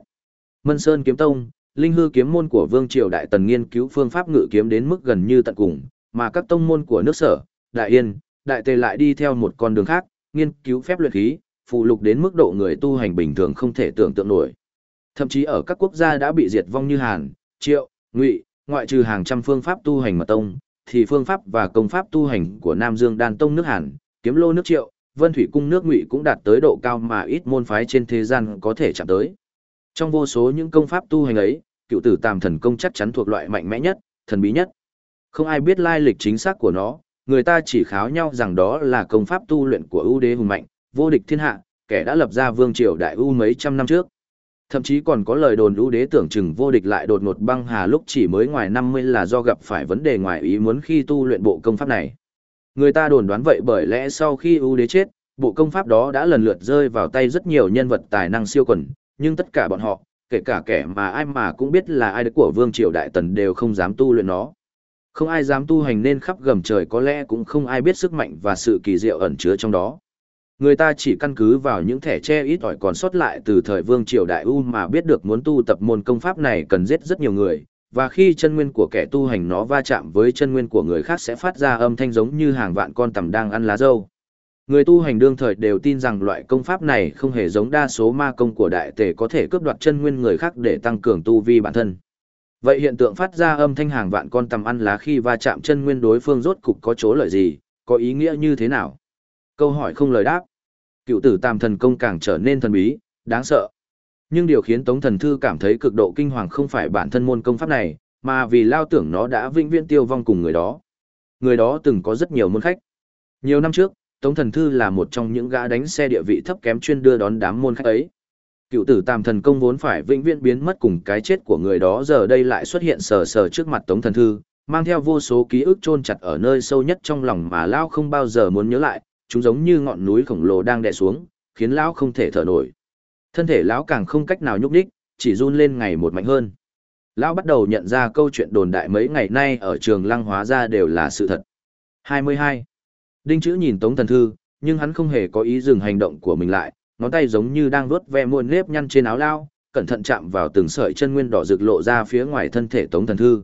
Mân Sơn Kiếm Tông, Linh hư kiếm môn của Vương Triều Đại Tần nghiên cứu phương pháp ngự kiếm đến mức gần như tận cùng, mà các tông môn của nước sở, Đại Yên, Đại Tề lại đi theo một con đường khác, nghiên cứu phép luyện khí, phụ lục đến mức độ người tu hành bình thường không thể tưởng tượng nổi. Thậm chí ở các quốc gia đã bị diệt vong như Hàn, Triệu, Ngụy, ngoại trừ hàng trăm phương pháp tu hành mà tông, thì phương pháp và công pháp tu hành của Nam Dương Đan Tông nước Hàn, Kiếm Lô nước Triệu, Vân Thủy Cung nước Ngụy cũng đạt tới độ cao mà ít môn phái trên thế gian có thể chạm tới. Trong vô số những công pháp tu hành ấy, cựu tử Tam thần công chắc chắn thuộc loại mạnh mẽ nhất, thần bí nhất. Không ai biết lai lịch chính xác của nó, người ta chỉ kháo nhau rằng đó là công pháp tu luyện của ưu đế hùng mạnh, vô địch thiên hạ, kẻ đã lập ra vương triều đại ưu mấy trăm năm trước. Thậm chí còn có lời đồn ưu đế tưởng chừng vô địch lại đột ngột băng hà lúc chỉ mới ngoài 50 là do gặp phải vấn đề ngoài ý muốn khi tu luyện bộ công pháp này. Người ta đồn đoán vậy bởi lẽ sau khi ưu đế chết, bộ công pháp đó đã lần lượt rơi vào tay rất nhiều nhân vật tài năng siêu quần, nhưng tất cả bọn họ, kể cả kẻ mà ai mà cũng biết là ai đấy của vương triều đại tần đều không dám tu luyện nó. Không ai dám tu hành nên khắp gầm trời có lẽ cũng không ai biết sức mạnh và sự kỳ diệu ẩn chứa trong đó. Người ta chỉ căn cứ vào những thẻ tre ít ỏi còn sót lại từ thời vương triều đại u mà biết được muốn tu tập môn công pháp này cần giết rất nhiều người, và khi chân nguyên của kẻ tu hành nó va chạm với chân nguyên của người khác sẽ phát ra âm thanh giống như hàng vạn con tằm đang ăn lá dâu. Người tu hành đương thời đều tin rằng loại công pháp này không hề giống đa số ma công của đại tể có thể cướp đoạt chân nguyên người khác để tăng cường tu vi bản thân. Vậy hiện tượng phát ra âm thanh hàng vạn con tằm ăn lá khi va chạm chân nguyên đối phương rốt cục có chỗ lợi gì, có ý nghĩa như thế nào? Câu hỏi không lời đáp. Cựu tử tam thần công càng trở nên thần bí, đáng sợ. Nhưng điều khiến Tống Thần Thư cảm thấy cực độ kinh hoàng không phải bản thân môn công pháp này, mà vì lao tưởng nó đã vĩnh viễn tiêu vong cùng người đó. Người đó từng có rất nhiều môn khách. Nhiều năm trước, Tống Thần Thư là một trong những gã đánh xe địa vị thấp kém chuyên đưa đón đám môn khách ấy. Cựu tử tam thần công vốn phải vĩnh viễn biến mất cùng cái chết của người đó giờ đây lại xuất hiện sờ sờ trước mặt Tống Thần Thư, mang theo vô số ký ức chôn chặt ở nơi sâu nhất trong lòng mà Lao không bao giờ muốn nhớ lại, chúng giống như ngọn núi khổng lồ đang đè xuống, khiến Lão không thể thở nổi. Thân thể Lão càng không cách nào nhúc nhích, chỉ run lên ngày một mạnh hơn. Lão bắt đầu nhận ra câu chuyện đồn đại mấy ngày nay ở trường lăng hóa ra đều là sự thật. 22. Đinh chữ nhìn Tống Thần Thư, nhưng hắn không hề có ý dừng hành động của mình lại, ngón tay giống như đang vuốt ve muôn nếp nhăn trên áo lao, cẩn thận chạm vào từng sợi chân nguyên đỏ rực lộ ra phía ngoài thân thể Tống Thần Thư.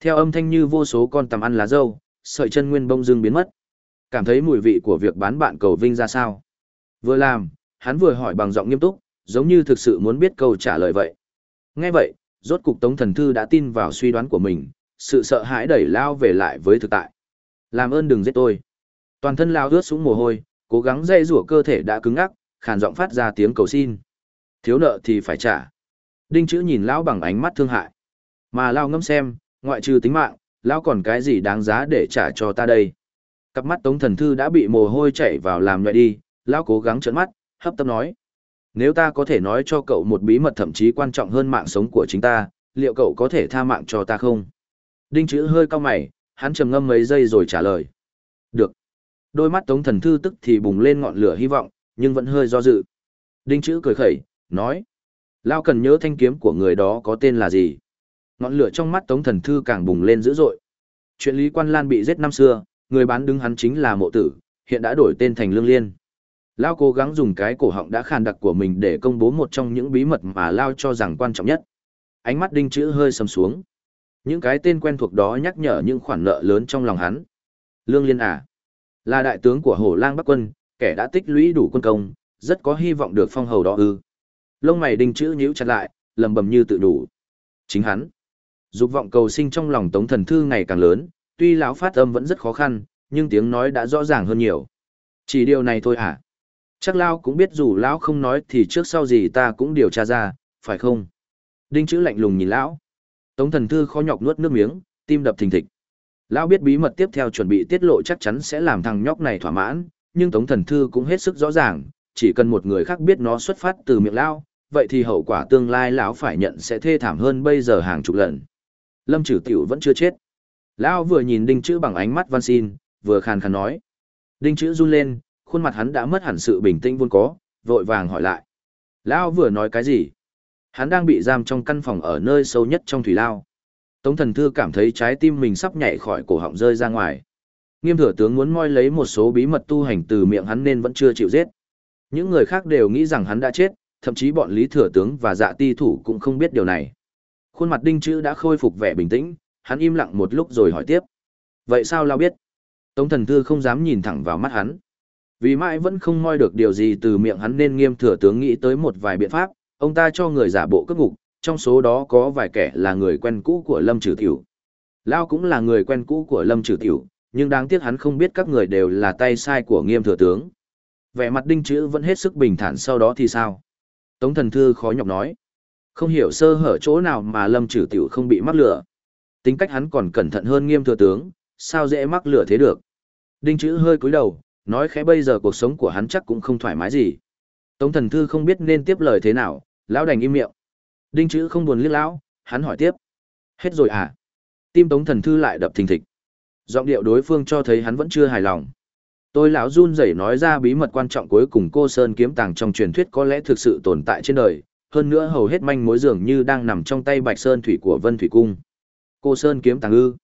Theo âm thanh như vô số con tằm ăn lá dâu, sợi chân nguyên bông dưng biến mất. Cảm thấy mùi vị của việc bán bạn cầu vinh ra sao? Vừa làm, hắn vừa hỏi bằng giọng nghiêm túc, giống như thực sự muốn biết câu trả lời vậy. Nghe vậy, rốt cục Tống Thần Thư đã tin vào suy đoán của mình, sự sợ hãi đẩy lao về lại với thực tại. Làm ơn đừng giết tôi. Toàn thân lao ướt sũng mồ hôi, cố gắng dây rủa cơ thể đã cứng ngắc, khàn giọng phát ra tiếng cầu xin. Thiếu nợ thì phải trả. Đinh chữ nhìn lão bằng ánh mắt thương hại. Mà lao ngâm xem, ngoại trừ tính mạng, lão còn cái gì đáng giá để trả cho ta đây. Cặp mắt tống thần thư đã bị mồ hôi chảy vào làm nhòe đi, lão cố gắng trợn mắt, hấp tấp nói. Nếu ta có thể nói cho cậu một bí mật thậm chí quan trọng hơn mạng sống của chính ta, liệu cậu có thể tha mạng cho ta không? Đinh chữ hơi cau mày, hắn trầm ngâm mấy giây rồi trả lời. Được. Đôi mắt tống thần thư tức thì bùng lên ngọn lửa hy vọng, nhưng vẫn hơi do dự. Đinh chữ cười khẩy, nói. Lao cần nhớ thanh kiếm của người đó có tên là gì. Ngọn lửa trong mắt tống thần thư càng bùng lên dữ dội. Chuyện Lý Quan Lan bị giết năm xưa, người bán đứng hắn chính là mộ tử, hiện đã đổi tên thành Lương Liên. Lao cố gắng dùng cái cổ họng đã khàn đặc của mình để công bố một trong những bí mật mà Lao cho rằng quan trọng nhất. Ánh mắt đinh chữ hơi sầm xuống. Những cái tên quen thuộc đó nhắc nhở những khoản nợ lớn trong lòng hắn. Lương Liên à? Là đại tướng của Hổ Lang Bắc Quân, kẻ đã tích lũy đủ quân công, rất có hy vọng được phong hầu đó ư. Lông mày đinh chữ nhíu chặt lại, lầm bầm như tự đủ. Chính hắn. Dục vọng cầu sinh trong lòng Tống Thần Thư ngày càng lớn, tuy lão phát âm vẫn rất khó khăn, nhưng tiếng nói đã rõ ràng hơn nhiều. Chỉ điều này thôi à? Chắc Lão cũng biết dù Lão không nói thì trước sau gì ta cũng điều tra ra, phải không? Đinh chữ lạnh lùng nhìn Lão. Tống thần thư khó nhọc nuốt nước miếng, tim đập thình thịch. Lão biết bí mật tiếp theo chuẩn bị tiết lộ chắc chắn sẽ làm thằng nhóc này thỏa mãn, nhưng Tống thần thư cũng hết sức rõ ràng, chỉ cần một người khác biết nó xuất phát từ miệng Lão, vậy thì hậu quả tương lai lão phải nhận sẽ thê thảm hơn bây giờ hàng chục lần. Lâm Trử Tiểu vẫn chưa chết. Lão vừa nhìn đinh chữ bằng ánh mắt van xin, vừa khàn khàn nói. Đinh chữ run lên, khuôn mặt hắn đã mất hẳn sự bình tĩnh vốn có, vội vàng hỏi lại. Lão vừa nói cái gì? Hắn đang bị giam trong căn phòng ở nơi sâu nhất trong thủy lao. Tống thần thư cảm thấy trái tim mình sắp nhảy khỏi cổ họng rơi ra ngoài. Nghiêm thừa tướng muốn moi lấy một số bí mật tu hành từ miệng hắn nên vẫn chưa chịu giết. Những người khác đều nghĩ rằng hắn đã chết, thậm chí bọn lý thừa tướng và dạ ti thủ cũng không biết điều này. Khuôn mặt đinh chữ đã khôi phục vẻ bình tĩnh, hắn im lặng một lúc rồi hỏi tiếp. Vậy sao lao biết? Tống thần thư không dám nhìn thẳng vào mắt hắn. Vì mãi vẫn không moi được điều gì từ miệng hắn nên nghiêm thừa tướng nghĩ tới một vài biện pháp, ông ta cho người giả bộ cất ngục, trong số đó có vài kẻ là người quen cũ của Lâm Trừ Tiểu. Lao cũng là người quen cũ của Lâm Trừ Tiểu, nhưng đáng tiếc hắn không biết các người đều là tay sai của nghiêm thừa tướng. Vẻ mặt đinh chữ vẫn hết sức bình thản sau đó thì sao? Tống thần thư khó nhọc nói. Không hiểu sơ hở chỗ nào mà Lâm Trừ Tiểu không bị mắc lửa. Tính cách hắn còn cẩn thận hơn nghiêm thừa tướng, sao dễ mắc lửa thế được. Đinh chữ hơi cúi đầu, nói khẽ bây giờ cuộc sống của hắn chắc cũng không thoải mái gì. Tống thần thư không biết nên tiếp lời thế nào, lão đành im miệng. Đinh chữ không buồn liếc lão, hắn hỏi tiếp. Hết rồi à? Tim tống thần thư lại đập thình thịch. Giọng điệu đối phương cho thấy hắn vẫn chưa hài lòng. Tôi lão run rẩy nói ra bí mật quan trọng cuối cùng cô Sơn kiếm tàng trong truyền thuyết có lẽ thực sự tồn tại trên đời, hơn nữa hầu hết manh mối dường như đang nằm trong tay Bạch Sơn thủy của Vân Thủy cung. Cô Sơn kiếm tàng ư?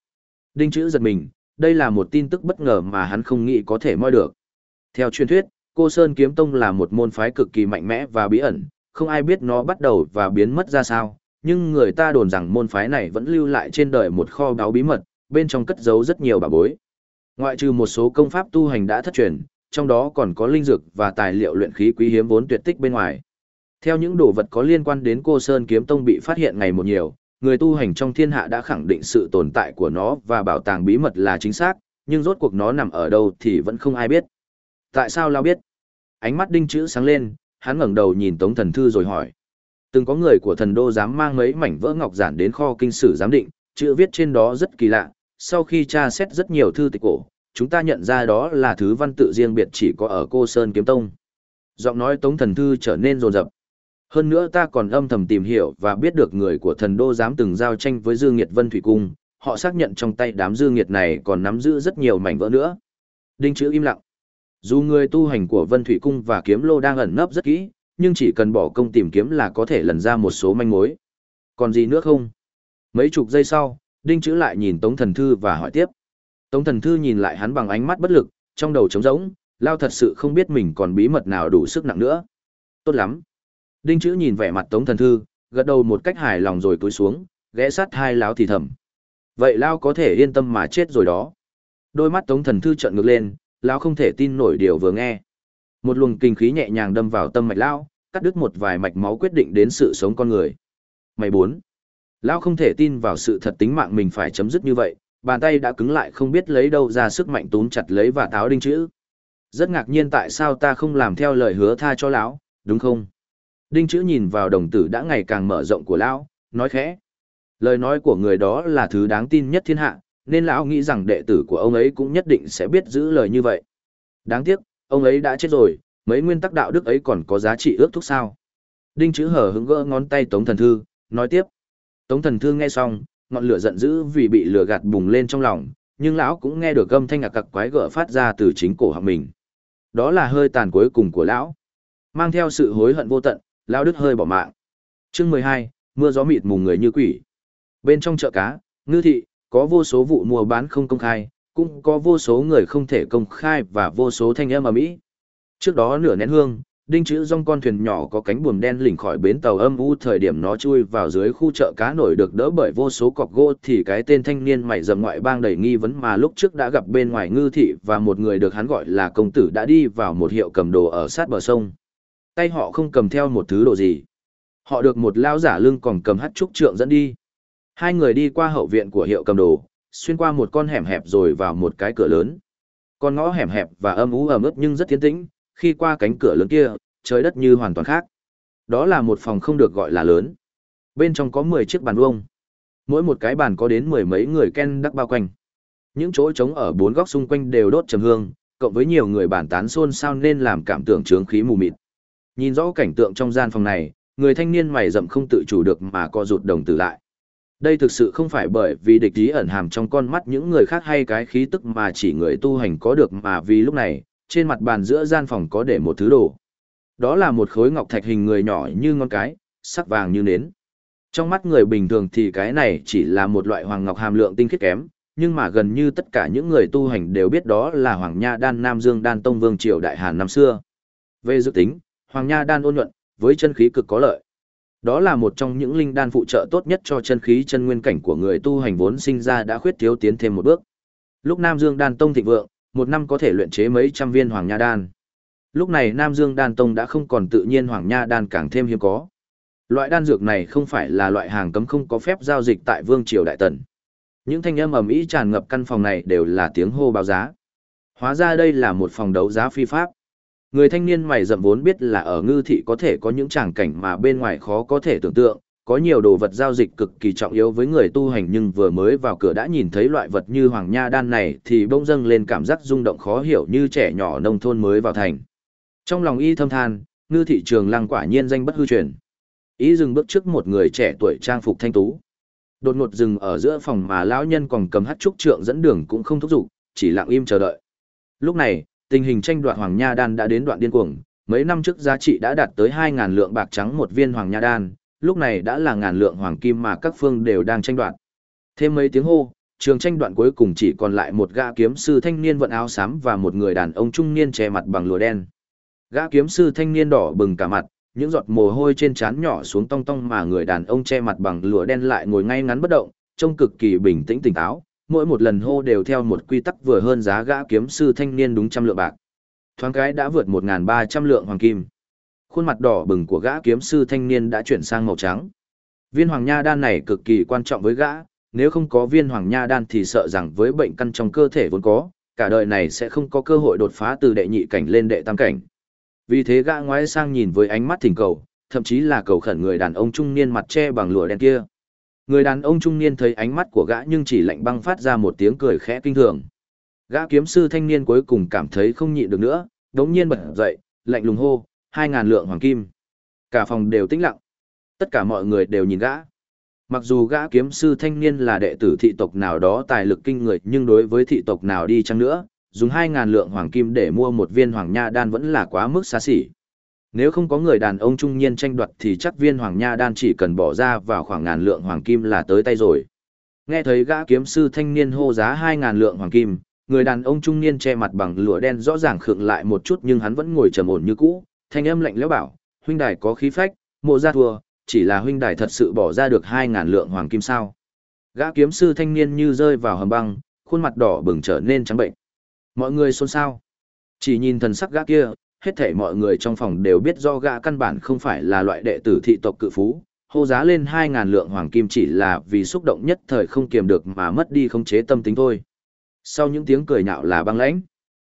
Đinh chữ giật mình, đây là một tin tức bất ngờ mà hắn không nghĩ có thể moi được. Theo truyền thuyết, cô Sơn kiếm tông là một môn phái cực kỳ mạnh mẽ và bí ẩn, không ai biết nó bắt đầu và biến mất ra sao, nhưng người ta đồn rằng môn phái này vẫn lưu lại trên đời một kho báu bí mật, bên trong cất giấu rất nhiều bà bối. Ngoại trừ một số công pháp tu hành đã thất truyền, trong đó còn có linh dược và tài liệu luyện khí quý hiếm vốn tuyệt tích bên ngoài. Theo những đồ vật có liên quan đến cô Sơn Kiếm Tông bị phát hiện ngày một nhiều, người tu hành trong thiên hạ đã khẳng định sự tồn tại của nó và bảo tàng bí mật là chính xác, nhưng rốt cuộc nó nằm ở đâu thì vẫn không ai biết. Tại sao Lao biết? Ánh mắt đinh chữ sáng lên, hắn ngẩng đầu nhìn Tống Thần Thư rồi hỏi. Từng có người của thần đô dám mang mấy mảnh vỡ ngọc giản đến kho kinh sử giám định, chữ viết trên đó rất kỳ lạ, sau khi tra xét rất nhiều thư tịch cổ, chúng ta nhận ra đó là thứ văn tự riêng biệt chỉ có ở cô Sơn Kiếm Tông. Giọng nói Tống Thần Thư trở nên rồn rập. Hơn nữa ta còn âm thầm tìm hiểu và biết được người của thần đô dám từng giao tranh với Dương Nghiệt Vân Thủy Cung, họ xác nhận trong tay đám Dương Nghiệt này còn nắm giữ rất nhiều mảnh vỡ nữa. Đinh chữ im lặng. Dù người tu hành của Vân Thủy Cung và Kiếm Lô đang ẩn nấp rất kỹ, nhưng chỉ cần bỏ công tìm kiếm là có thể lần ra một số manh mối. Còn gì nữa không? Mấy chục giây sau, Đinh chữ lại nhìn Tống Thần Thư và hỏi tiếp. Tống Thần Thư nhìn lại hắn bằng ánh mắt bất lực, trong đầu trống rỗng, Lao thật sự không biết mình còn bí mật nào đủ sức nặng nữa. Tốt lắm. Đinh chữ nhìn vẻ mặt Tống Thần Thư, gật đầu một cách hài lòng rồi cúi xuống, ghé sát hai Lão thì thầm. Vậy Lão có thể yên tâm mà chết rồi đó. Đôi mắt Tống Thần Thư trợn ngược lên, Lão không thể tin nổi điều vừa nghe. Một luồng kinh khí nhẹ nhàng đâm vào tâm mạch Lão, cắt đứt một vài mạch máu quyết định đến sự sống con người. Mày bốn. Lão không thể tin vào sự thật tính mạng mình phải chấm dứt như vậy, bàn tay đã cứng lại không biết lấy đâu ra sức mạnh túm chặt lấy và táo đinh chữ. Rất ngạc nhiên tại sao ta không làm theo lời hứa tha cho lão, đúng không? Đinh chữ nhìn vào đồng tử đã ngày càng mở rộng của lão, nói khẽ. Lời nói của người đó là thứ đáng tin nhất thiên hạ, nên lão nghĩ rằng đệ tử của ông ấy cũng nhất định sẽ biết giữ lời như vậy. Đáng tiếc, ông ấy đã chết rồi, mấy nguyên tắc đạo đức ấy còn có giá trị ước thúc sao. Đinh chữ hở hứng gỡ ngón tay Tống Thần Thư, nói tiếp. Tống Thần Thư nghe xong, ngọn lửa giận dữ vì bị lửa gạt bùng lên trong lòng, nhưng lão cũng nghe được âm thanh ạc cặc quái gở phát ra từ chính cổ họng mình. Đó là hơi tàn cuối cùng của lão. Mang theo sự hối hận vô tận, lão đứt hơi bỏ mạng. Chương mười hai, mưa gió mịt mùng người như quỷ. Bên trong chợ cá, ngư thị, có vô số vụ mua bán không công khai, cũng có vô số người không thể công khai và vô số thanh âm ở mỹ. Trước đó nửa nén hương, đinh chữ rong con thuyền nhỏ có cánh buồm đen lỉnh khỏi bến tàu âm u thời điểm nó chui vào dưới khu chợ cá nổi được đỡ bởi vô số cọc gỗ thì cái tên thanh niên mày dầm ngoại bang đầy nghi vấn mà lúc trước đã gặp bên ngoài ngư thị và một người được hắn gọi là công tử đã đi vào một hiệu cầm đồ ở sát bờ sông tay họ không cầm theo một thứ đồ gì họ được một lao giả lưng còn cầm hắt trúc trượng dẫn đi hai người đi qua hậu viện của hiệu cầm đồ xuyên qua một con hẻm hẹp rồi vào một cái cửa lớn con ngõ hẻm hẹp và âm ú ẩm ướt nhưng rất tiến tĩnh khi qua cánh cửa lớn kia, trời đất như hoàn toàn khác. Đó là một phòng không được gọi là lớn. Bên trong có 10 chiếc bàn vuông. Mỗi một cái bàn có đến mười mấy người ken đắc bao quanh. Những chỗ trống ở bốn góc xung quanh đều đốt trầm hương, cộng với nhiều người bàn tán xôn xao nên làm cảm tưởng trướng khí mù mịt. Nhìn rõ cảnh tượng trong gian phòng này, người thanh niên mày rậm không tự chủ được mà co rụt đồng tử lại. Đây thực sự không phải bởi vì địch ý ẩn hàm trong con mắt những người khác hay cái khí tức mà chỉ người tu hành có được mà vì lúc này, trên mặt bàn giữa gian phòng có để một thứ đồ. Đó là một khối ngọc thạch hình người nhỏ như ngón cái, sắc vàng như nến. Trong mắt người bình thường thì cái này chỉ là một loại hoàng ngọc hàm lượng tinh khiết kém, nhưng mà gần như tất cả những người tu hành đều biết đó là Hoàng Nha Đan Nam Dương Đan Tông Vương Triều Đại Hàn năm xưa. Về dự tính, Hoàng Nha Đan ôn nhuận, với chân khí cực có lợi. Đó là một trong những linh đan phụ trợ tốt nhất cho chân khí chân nguyên cảnh của người tu hành vốn sinh ra đã khuyết thiếu tiến thêm một bước. Lúc Nam Dương Đan Tông thịnh vượng, một năm có thể luyện chế mấy trăm viên hoàng nha đan. Lúc này Nam Dương Đan Tông đã không còn tự nhiên hoàng nha đan càng thêm hiếm có. Loại đan dược này không phải là loại hàng cấm không có phép giao dịch tại Vương Triều Đại Tần. Những thanh âm ầm ĩ tràn ngập căn phòng này đều là tiếng hô báo giá. Hóa ra đây là một phòng đấu giá phi pháp. Người thanh niên mày rậm vốn biết là ở ngư thị có thể có những tràng cảnh mà bên ngoài khó có thể tưởng tượng, có nhiều đồ vật giao dịch cực kỳ trọng yếu với người tu hành nhưng vừa mới vào cửa đã nhìn thấy loại vật như hoàng nha đan này thì bỗng dâng lên cảm giác rung động khó hiểu như trẻ nhỏ nông thôn mới vào thành. Trong lòng y thâm than, ngư thị trường lăng quả nhiên danh bất hư truyền. Ý dừng bước trước một người trẻ tuổi trang phục thanh tú. Đột ngột dừng ở giữa phòng mà lão nhân còn cầm hát trúc trượng dẫn đường cũng không thúc giục, chỉ lặng im chờ đợi. Lúc này, tình hình tranh đoạt hoàng nha đan đã đến đoạn điên cuồng, mấy năm trước giá trị đã đạt tới hai ngàn lượng bạc trắng một viên hoàng nha đan, lúc này đã là ngàn lượng hoàng kim mà các phương đều đang tranh đoạt. Thêm mấy tiếng hô, trường tranh đoạn cuối cùng chỉ còn lại một gã kiếm sư thanh niên vận áo xám và một người đàn ông trung niên che mặt bằng lụa đen. Gã kiếm sư thanh niên đỏ bừng cả mặt, những giọt mồ hôi trên trán nhỏ xuống tong tong mà người đàn ông che mặt bằng lụa đen lại ngồi ngay ngắn bất động, trông cực kỳ bình tĩnh tỉnh táo, mỗi một lần hô đều theo một quy tắc vừa hơn giá gã kiếm sư thanh niên đúng trăm lượng bạc. Thoáng cái đã vượt 1.300 lượng hoàng kim. Khuôn mặt đỏ bừng của gã kiếm sư thanh niên đã chuyển sang màu trắng. Viên hoàng nha đan này cực kỳ quan trọng với gã, nếu không có viên hoàng nha đan thì sợ rằng với bệnh căn trong cơ thể vốn có, cả đời này sẽ không có cơ hội đột phá từ đệ nhị cảnh lên đệ tam cảnh. Vì thế gã ngoái sang nhìn với ánh mắt thỉnh cầu, thậm chí là cầu khẩn người đàn ông trung niên mặt che bằng lụa đen kia. Người đàn ông trung niên thấy ánh mắt của gã nhưng chỉ lạnh băng phát ra một tiếng cười khẽ kinh thường. Gã kiếm sư thanh niên cuối cùng cảm thấy không nhịn được nữa, đống nhiên bật dậy, lạnh lùng hô, hai ngàn lượng hoàng kim. Cả phòng đều tĩnh lặng. Tất cả mọi người đều nhìn gã. Mặc dù gã kiếm sư thanh niên là đệ tử thị tộc nào đó tài lực kinh người nhưng đối với thị tộc nào đi chăng nữa, dùng hai ngàn lượng hoàng kim để mua một viên hoàng nha đan vẫn là quá mức xa xỉ. Nếu không có người đàn ông trung niên tranh đoạt thì chắc viên hoàng nha đan chỉ cần bỏ ra vào khoảng ngàn lượng hoàng kim là tới tay rồi. Nghe thấy gã kiếm sư thanh niên hô giá hai ngàn lượng hoàng kim, người đàn ông trung niên che mặt bằng lụa đen rõ ràng khựng lại một chút nhưng hắn vẫn ngồi trầm ổn như cũ, thanh âm lạnh lẽo bảo, huynh đài có khí phách, mộ ra thua, chỉ là huynh đài thật sự bỏ ra được hai ngàn lượng hoàng kim sao. Gã kiếm sư thanh niên như rơi vào hầm băng, khuôn mặt đỏ bừng trở nên trắng bệnh. Mọi người xôn xao. Chỉ nhìn thần sắc gã kia, hết thể mọi người trong phòng đều biết do gã căn bản không phải là loại đệ tử thị tộc cự phú, hô giá lên hai ngàn lượng hoàng kim chỉ là vì xúc động nhất thời không kiềm được mà mất đi không chế tâm tính thôi. Sau những tiếng cười nhạo là băng lãnh.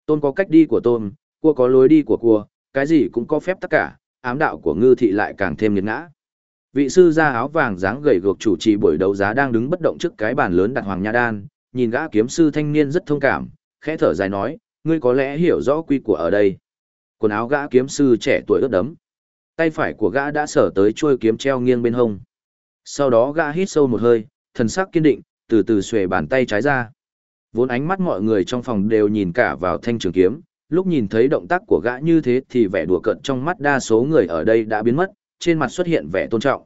Tôn có cách đi của tôn, cua có lối đi của cua, cái gì cũng có phép tất cả, ám đạo của ngư thị lại càng thêm nghiệt ngã. Vị sư gia áo vàng dáng gầy gược chủ trì buổi đấu giá đang đứng bất động trước cái bàn lớn đặt hoàng nha đan, nhìn gã kiếm sư thanh niên rất thông cảm, khẽ thở dài nói, ngươi có lẽ hiểu rõ quy của ở đây. Quần áo gã kiếm sư trẻ tuổi ướt đấm. Tay phải của gã đã sở tới chuôi kiếm treo nghiêng bên hông. Sau đó gã hít sâu một hơi, thần sắc kiên định, từ từ xuề bàn tay trái ra. Vốn ánh mắt mọi người trong phòng đều nhìn cả vào thanh trường kiếm, lúc nhìn thấy động tác của gã như thế thì vẻ đùa cợt trong mắt đa số người ở đây đã biến mất, trên mặt xuất hiện vẻ tôn trọng.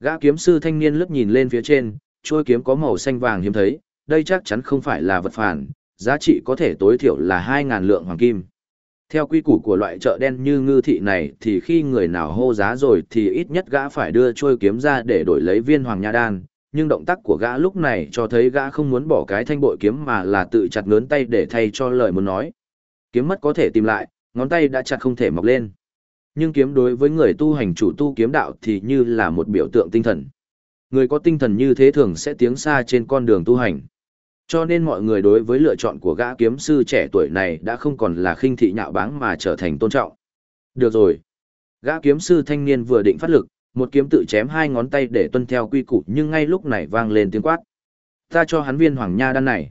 Gã kiếm sư thanh niên lướt nhìn lên phía trên, chuôi kiếm có màu xanh vàng hiếm thấy, đây chắc chắn không phải là vật phản, giá trị có thể tối thiểu là 2.000 lượng hoàng kim. Theo quy củ của loại chợ đen như ngư thị này thì khi người nào hô giá rồi thì ít nhất gã phải đưa trôi kiếm ra để đổi lấy viên hoàng nha đan, nhưng động tác của gã lúc này cho thấy gã không muốn bỏ cái thanh bội kiếm mà là tự chặt ngớn tay để thay cho lời muốn nói. Kiếm mất có thể tìm lại, ngón tay đã chặt không thể mọc lên. Nhưng kiếm đối với người tu hành chủ tu kiếm đạo thì như là một biểu tượng tinh thần. Người có tinh thần như thế thường sẽ tiến xa trên con đường tu hành. Cho nên mọi người đối với lựa chọn của gã kiếm sư trẻ tuổi này đã không còn là khinh thị nhạo báng mà trở thành tôn trọng. Được rồi. Gã kiếm sư thanh niên vừa định phát lực, một kiếm tự chém hai ngón tay để tuân theo quy củ nhưng ngay lúc này vang lên tiếng quát. Ta cho hắn viên hoàng nha đan này.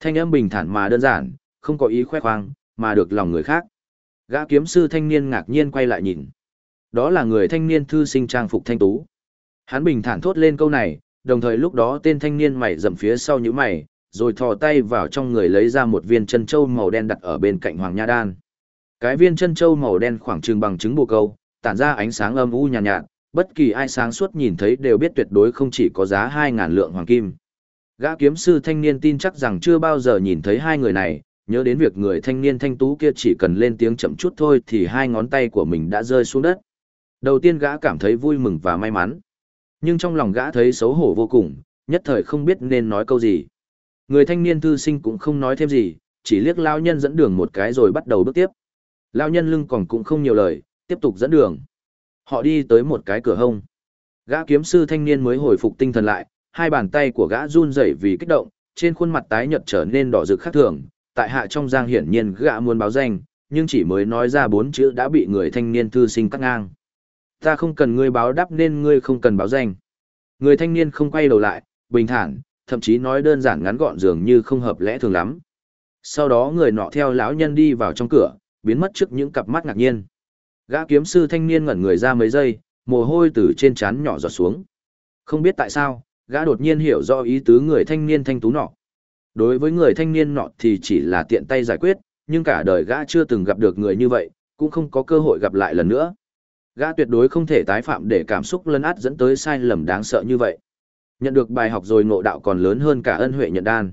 Thanh âm bình thản mà đơn giản, không có ý khoe khoang, mà được lòng người khác. Gã kiếm sư thanh niên ngạc nhiên quay lại nhìn. Đó là người thanh niên thư sinh trang phục thanh tú. Hắn bình thản thốt lên câu này, đồng thời lúc đó tên thanh niên mày rậm phía sau như mày, rồi thò tay vào trong người lấy ra một viên chân châu màu đen đặt ở bên cạnh Hoàng Nha Đan. Cái viên chân châu màu đen khoảng trừng bằng trứng bồ câu, tản ra ánh sáng âm u nhàn nhạt, nhạt, bất kỳ ai sáng suốt nhìn thấy đều biết tuyệt đối không chỉ có giá 2000 lượng hoàng kim. Gã kiếm sư thanh niên tin chắc rằng chưa bao giờ nhìn thấy hai người này, nhớ đến việc người thanh niên thanh tú kia chỉ cần lên tiếng chậm chút thôi thì hai ngón tay của mình đã rơi xuống đất. Đầu tiên gã cảm thấy vui mừng và may mắn. Nhưng trong lòng gã thấy xấu hổ vô cùng, nhất thời không biết nên nói câu gì. Người thanh niên thư sinh cũng không nói thêm gì, chỉ liếc lao nhân dẫn đường một cái rồi bắt đầu bước tiếp. Lao nhân lưng còn cũng không nhiều lời, tiếp tục dẫn đường. Họ đi tới một cái cửa hông. Gã kiếm sư thanh niên mới hồi phục tinh thần lại, hai bàn tay của gã run rẩy vì kích động, trên khuôn mặt tái nhợt trở nên đỏ rực khác thường. Tại hạ trong giang hiển nhiên gã muốn báo danh, nhưng chỉ mới nói ra bốn chữ đã bị người thanh niên thư sinh cắt ngang. Ta không cần ngươi báo đáp nên ngươi không cần báo danh. Người thanh niên không quay đầu lại, bình thản, thậm chí nói đơn giản ngắn gọn dường như không hợp lẽ thường lắm. Sau đó người nọ theo lão nhân đi vào trong cửa, biến mất trước những cặp mắt ngạc nhiên. Gã kiếm sư thanh niên ngẩn người ra mấy giây, mồ hôi từ trên trán nhỏ giọt xuống. Không biết tại sao, gã đột nhiên hiểu rõ ý tứ người thanh niên thanh tú nọ. Đối với người thanh niên nọ thì chỉ là tiện tay giải quyết, nhưng cả đời gã chưa từng gặp được người như vậy, cũng không có cơ hội gặp lại lần nữa. Gã tuyệt đối không thể tái phạm để cảm xúc lấn át dẫn tới sai lầm đáng sợ như vậy. Nhận được bài học rồi ngộ đạo còn lớn hơn cả ân huệ nhận đan.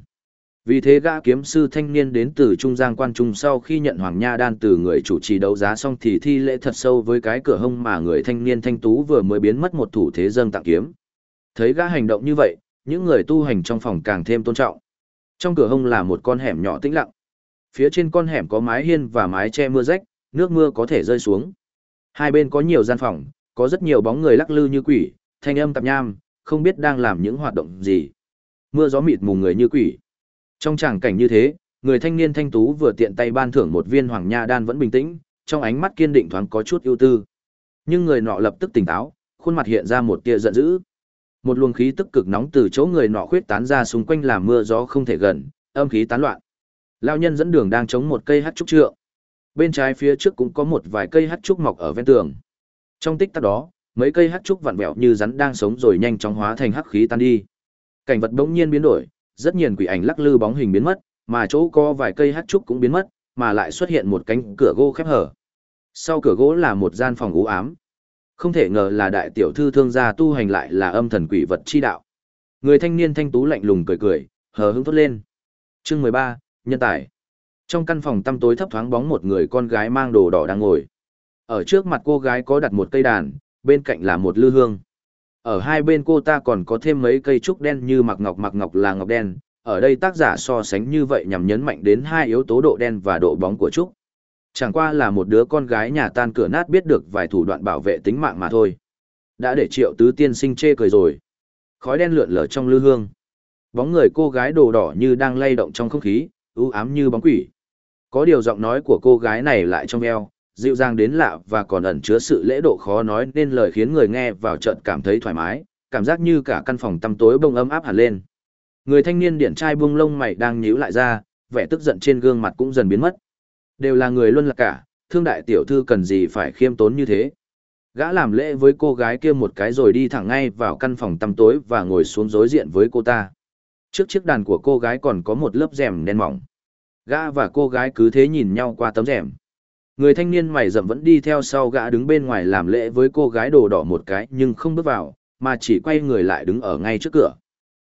Vì thế gã kiếm sư thanh niên đến từ Trung Giang Quan Trung sau khi nhận Hoàng Nha đan từ người chủ trì đấu giá xong thì thi lễ thật sâu với cái cửa hông mà người thanh niên thanh tú vừa mới biến mất một thủ thế dâng tặng kiếm. Thấy gã hành động như vậy, những người tu hành trong phòng càng thêm tôn trọng. Trong cửa hông là một con hẻm nhỏ tĩnh lặng. Phía trên con hẻm có mái hiên và mái che mưa rách, nước mưa có thể rơi xuống. Hai bên có nhiều gian phòng, có rất nhiều bóng người lắc lư như quỷ, thanh âm tạp nham, không biết đang làm những hoạt động gì. Mưa gió mịt mù người như quỷ. Trong tràng cảnh như thế, người thanh niên thanh tú vừa tiện tay ban thưởng một viên hoàng nha đan vẫn bình tĩnh, trong ánh mắt kiên định thoáng có chút ưu tư. Nhưng người nọ lập tức tỉnh táo, khuôn mặt hiện ra một tia giận dữ. Một luồng khí tức cực nóng từ chỗ người nọ khuyết tán ra xung quanh làm mưa gió không thể gần, âm khí tán loạn. Lão nhân dẫn đường đang chống một cây hắc trúc trượng. Bên trái phía trước cũng có một vài cây hắc trúc mọc ở ven tường. Trong tích tắc đó, mấy cây hắc trúc vặn vẹo như rắn đang sống rồi nhanh chóng hóa thành hắc khí tan đi. Cảnh vật bỗng nhiên biến đổi, rất nhiều quỷ ảnh lắc lư bóng hình biến mất, mà chỗ có vài cây hắc trúc cũng biến mất, mà lại xuất hiện một cánh cửa gỗ khép hở. Sau cửa gỗ là một gian phòng u ám. Không thể ngờ là đại tiểu thư thương gia tu hành lại là âm thần quỷ vật chi đạo. Người thanh niên thanh tú lạnh lùng cười cười, hờ hững thốt lên. Chương mười ba, nhân tài. Trong căn phòng tăm tối thấp thoáng bóng một người con gái mang đồ đỏ đang ngồi. Ở trước mặt cô gái có đặt một cây đàn, bên cạnh là một lư hương. Ở hai bên cô ta còn có thêm mấy cây trúc đen như mặc ngọc mặc ngọc là ngọc đen, ở đây tác giả so sánh như vậy nhằm nhấn mạnh đến hai yếu tố độ đen và độ bóng của trúc. Chẳng qua là một đứa con gái nhà tan cửa nát biết được vài thủ đoạn bảo vệ tính mạng mà thôi. Đã để triệu tứ tiên sinh chê cười rồi. Khói đen lượn lờ trong lư hương. Bóng người cô gái đồ đỏ như đang lay động trong không khí, u ám như bóng quỷ. Có điều giọng nói của cô gái này lại trong eo, dịu dàng đến lạ và còn ẩn chứa sự lễ độ khó nói nên lời khiến người nghe vào trận cảm thấy thoải mái, cảm giác như cả căn phòng tăm tối bông ấm áp hẳn lên. Người thanh niên điển trai buông lông mày đang nhíu lại ra, vẻ tức giận trên gương mặt cũng dần biến mất. Đều là người luôn là cả, thương đại tiểu thư cần gì phải khiêm tốn như thế. Gã làm lễ với cô gái kia một cái rồi đi thẳng ngay vào căn phòng tăm tối và ngồi xuống đối diện với cô ta. Trước chiếc đàn của cô gái còn có một lớp rèm đen mỏng. Gã và cô gái cứ thế nhìn nhau qua tấm rèm. Người thanh niên mày rậm vẫn đi theo sau gã đứng bên ngoài làm lễ với cô gái đồ đỏ một cái nhưng không bước vào, mà chỉ quay người lại đứng ở ngay trước cửa.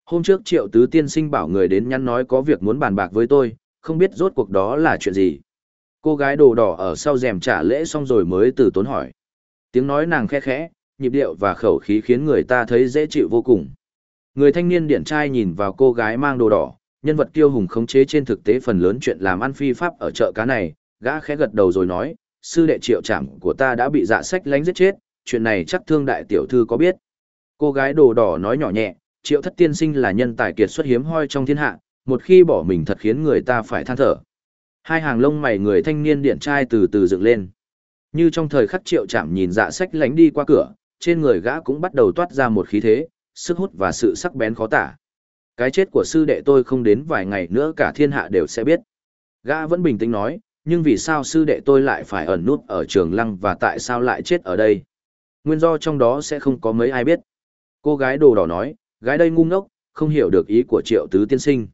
Hôm trước triệu tứ tiên sinh bảo người đến nhắn nói có việc muốn bàn bạc với tôi, không biết rốt cuộc đó là chuyện gì. Cô gái đồ đỏ ở sau rèm trả lễ xong rồi mới từ tốn hỏi. Tiếng nói nàng khe khẽ, nhịp điệu và khẩu khí khiến người ta thấy dễ chịu vô cùng. Người thanh niên điển trai nhìn vào cô gái mang đồ đỏ, nhân vật kiêu hùng khống chế trên thực tế phần lớn chuyện làm ăn phi pháp ở chợ cá này, gã khẽ gật đầu rồi nói, sư đệ triệu trảm của ta đã bị dạ sách lánh giết chết, chuyện này chắc thương đại tiểu thư có biết. Cô gái đồ đỏ nói nhỏ nhẹ, triệu thất tiên sinh là nhân tài kiệt xuất hiếm hoi trong thiên hạ, một khi bỏ mình thật khiến người ta phải than thở. Hai hàng lông mày người thanh niên điện trai từ từ dựng lên. Như trong thời khắc triệu trảm nhìn dạ sách lánh đi qua cửa, trên người gã cũng bắt đầu toát ra một khí thế, sức hút và sự sắc bén khó tả. Cái chết của sư đệ tôi không đến vài ngày nữa cả thiên hạ đều sẽ biết. Gã vẫn bình tĩnh nói, nhưng vì sao sư đệ tôi lại phải ẩn nút ở trường lăng và tại sao lại chết ở đây? Nguyên do trong đó sẽ không có mấy ai biết. Cô gái đồ đỏ nói, gái đây ngu ngốc, không hiểu được ý của triệu tứ tiên sinh.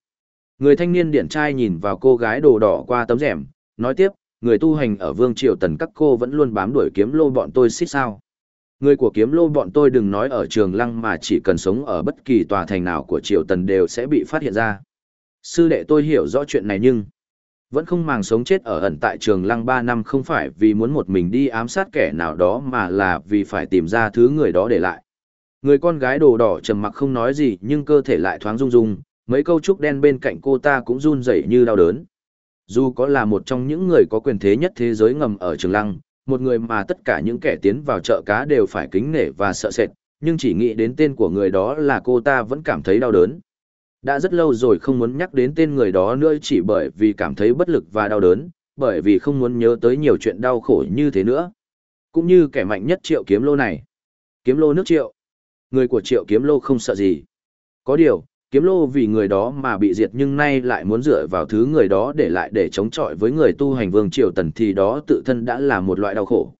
Người thanh niên điển trai nhìn vào cô gái đồ đỏ qua tấm rèm, nói tiếp, người tu hành ở vương triều tần các cô vẫn luôn bám đuổi kiếm lô bọn tôi xích sao. Người của kiếm lô bọn tôi đừng nói ở trường lăng mà chỉ cần sống ở bất kỳ tòa thành nào của triều tần đều sẽ bị phát hiện ra. Sư đệ tôi hiểu rõ chuyện này nhưng... Vẫn không màng sống chết ở ẩn tại trường lăng 3 năm không phải vì muốn một mình đi ám sát kẻ nào đó mà là vì phải tìm ra thứ người đó để lại. Người con gái đồ đỏ trầm mặc không nói gì nhưng cơ thể lại thoáng rung rung, mấy câu trúc đen bên cạnh cô ta cũng run rẩy như đau đớn. Dù có là một trong những người có quyền thế nhất thế giới ngầm ở trường lăng, một người mà tất cả những kẻ tiến vào chợ cá đều phải kính nể và sợ sệt, nhưng chỉ nghĩ đến tên của người đó là cô ta vẫn cảm thấy đau đớn. Đã rất lâu rồi không muốn nhắc đến tên người đó nữa chỉ bởi vì cảm thấy bất lực và đau đớn, bởi vì không muốn nhớ tới nhiều chuyện đau khổ như thế nữa. Cũng như kẻ mạnh nhất triệu kiếm lô này. Kiếm lô nước triệu. Người của triệu kiếm lô không sợ gì. Có điều, kiếm lô vì người đó mà bị diệt nhưng nay lại muốn dựa vào thứ người đó để lại để chống chọi với người tu hành vương triều tần thì đó tự thân đã là một loại đau khổ.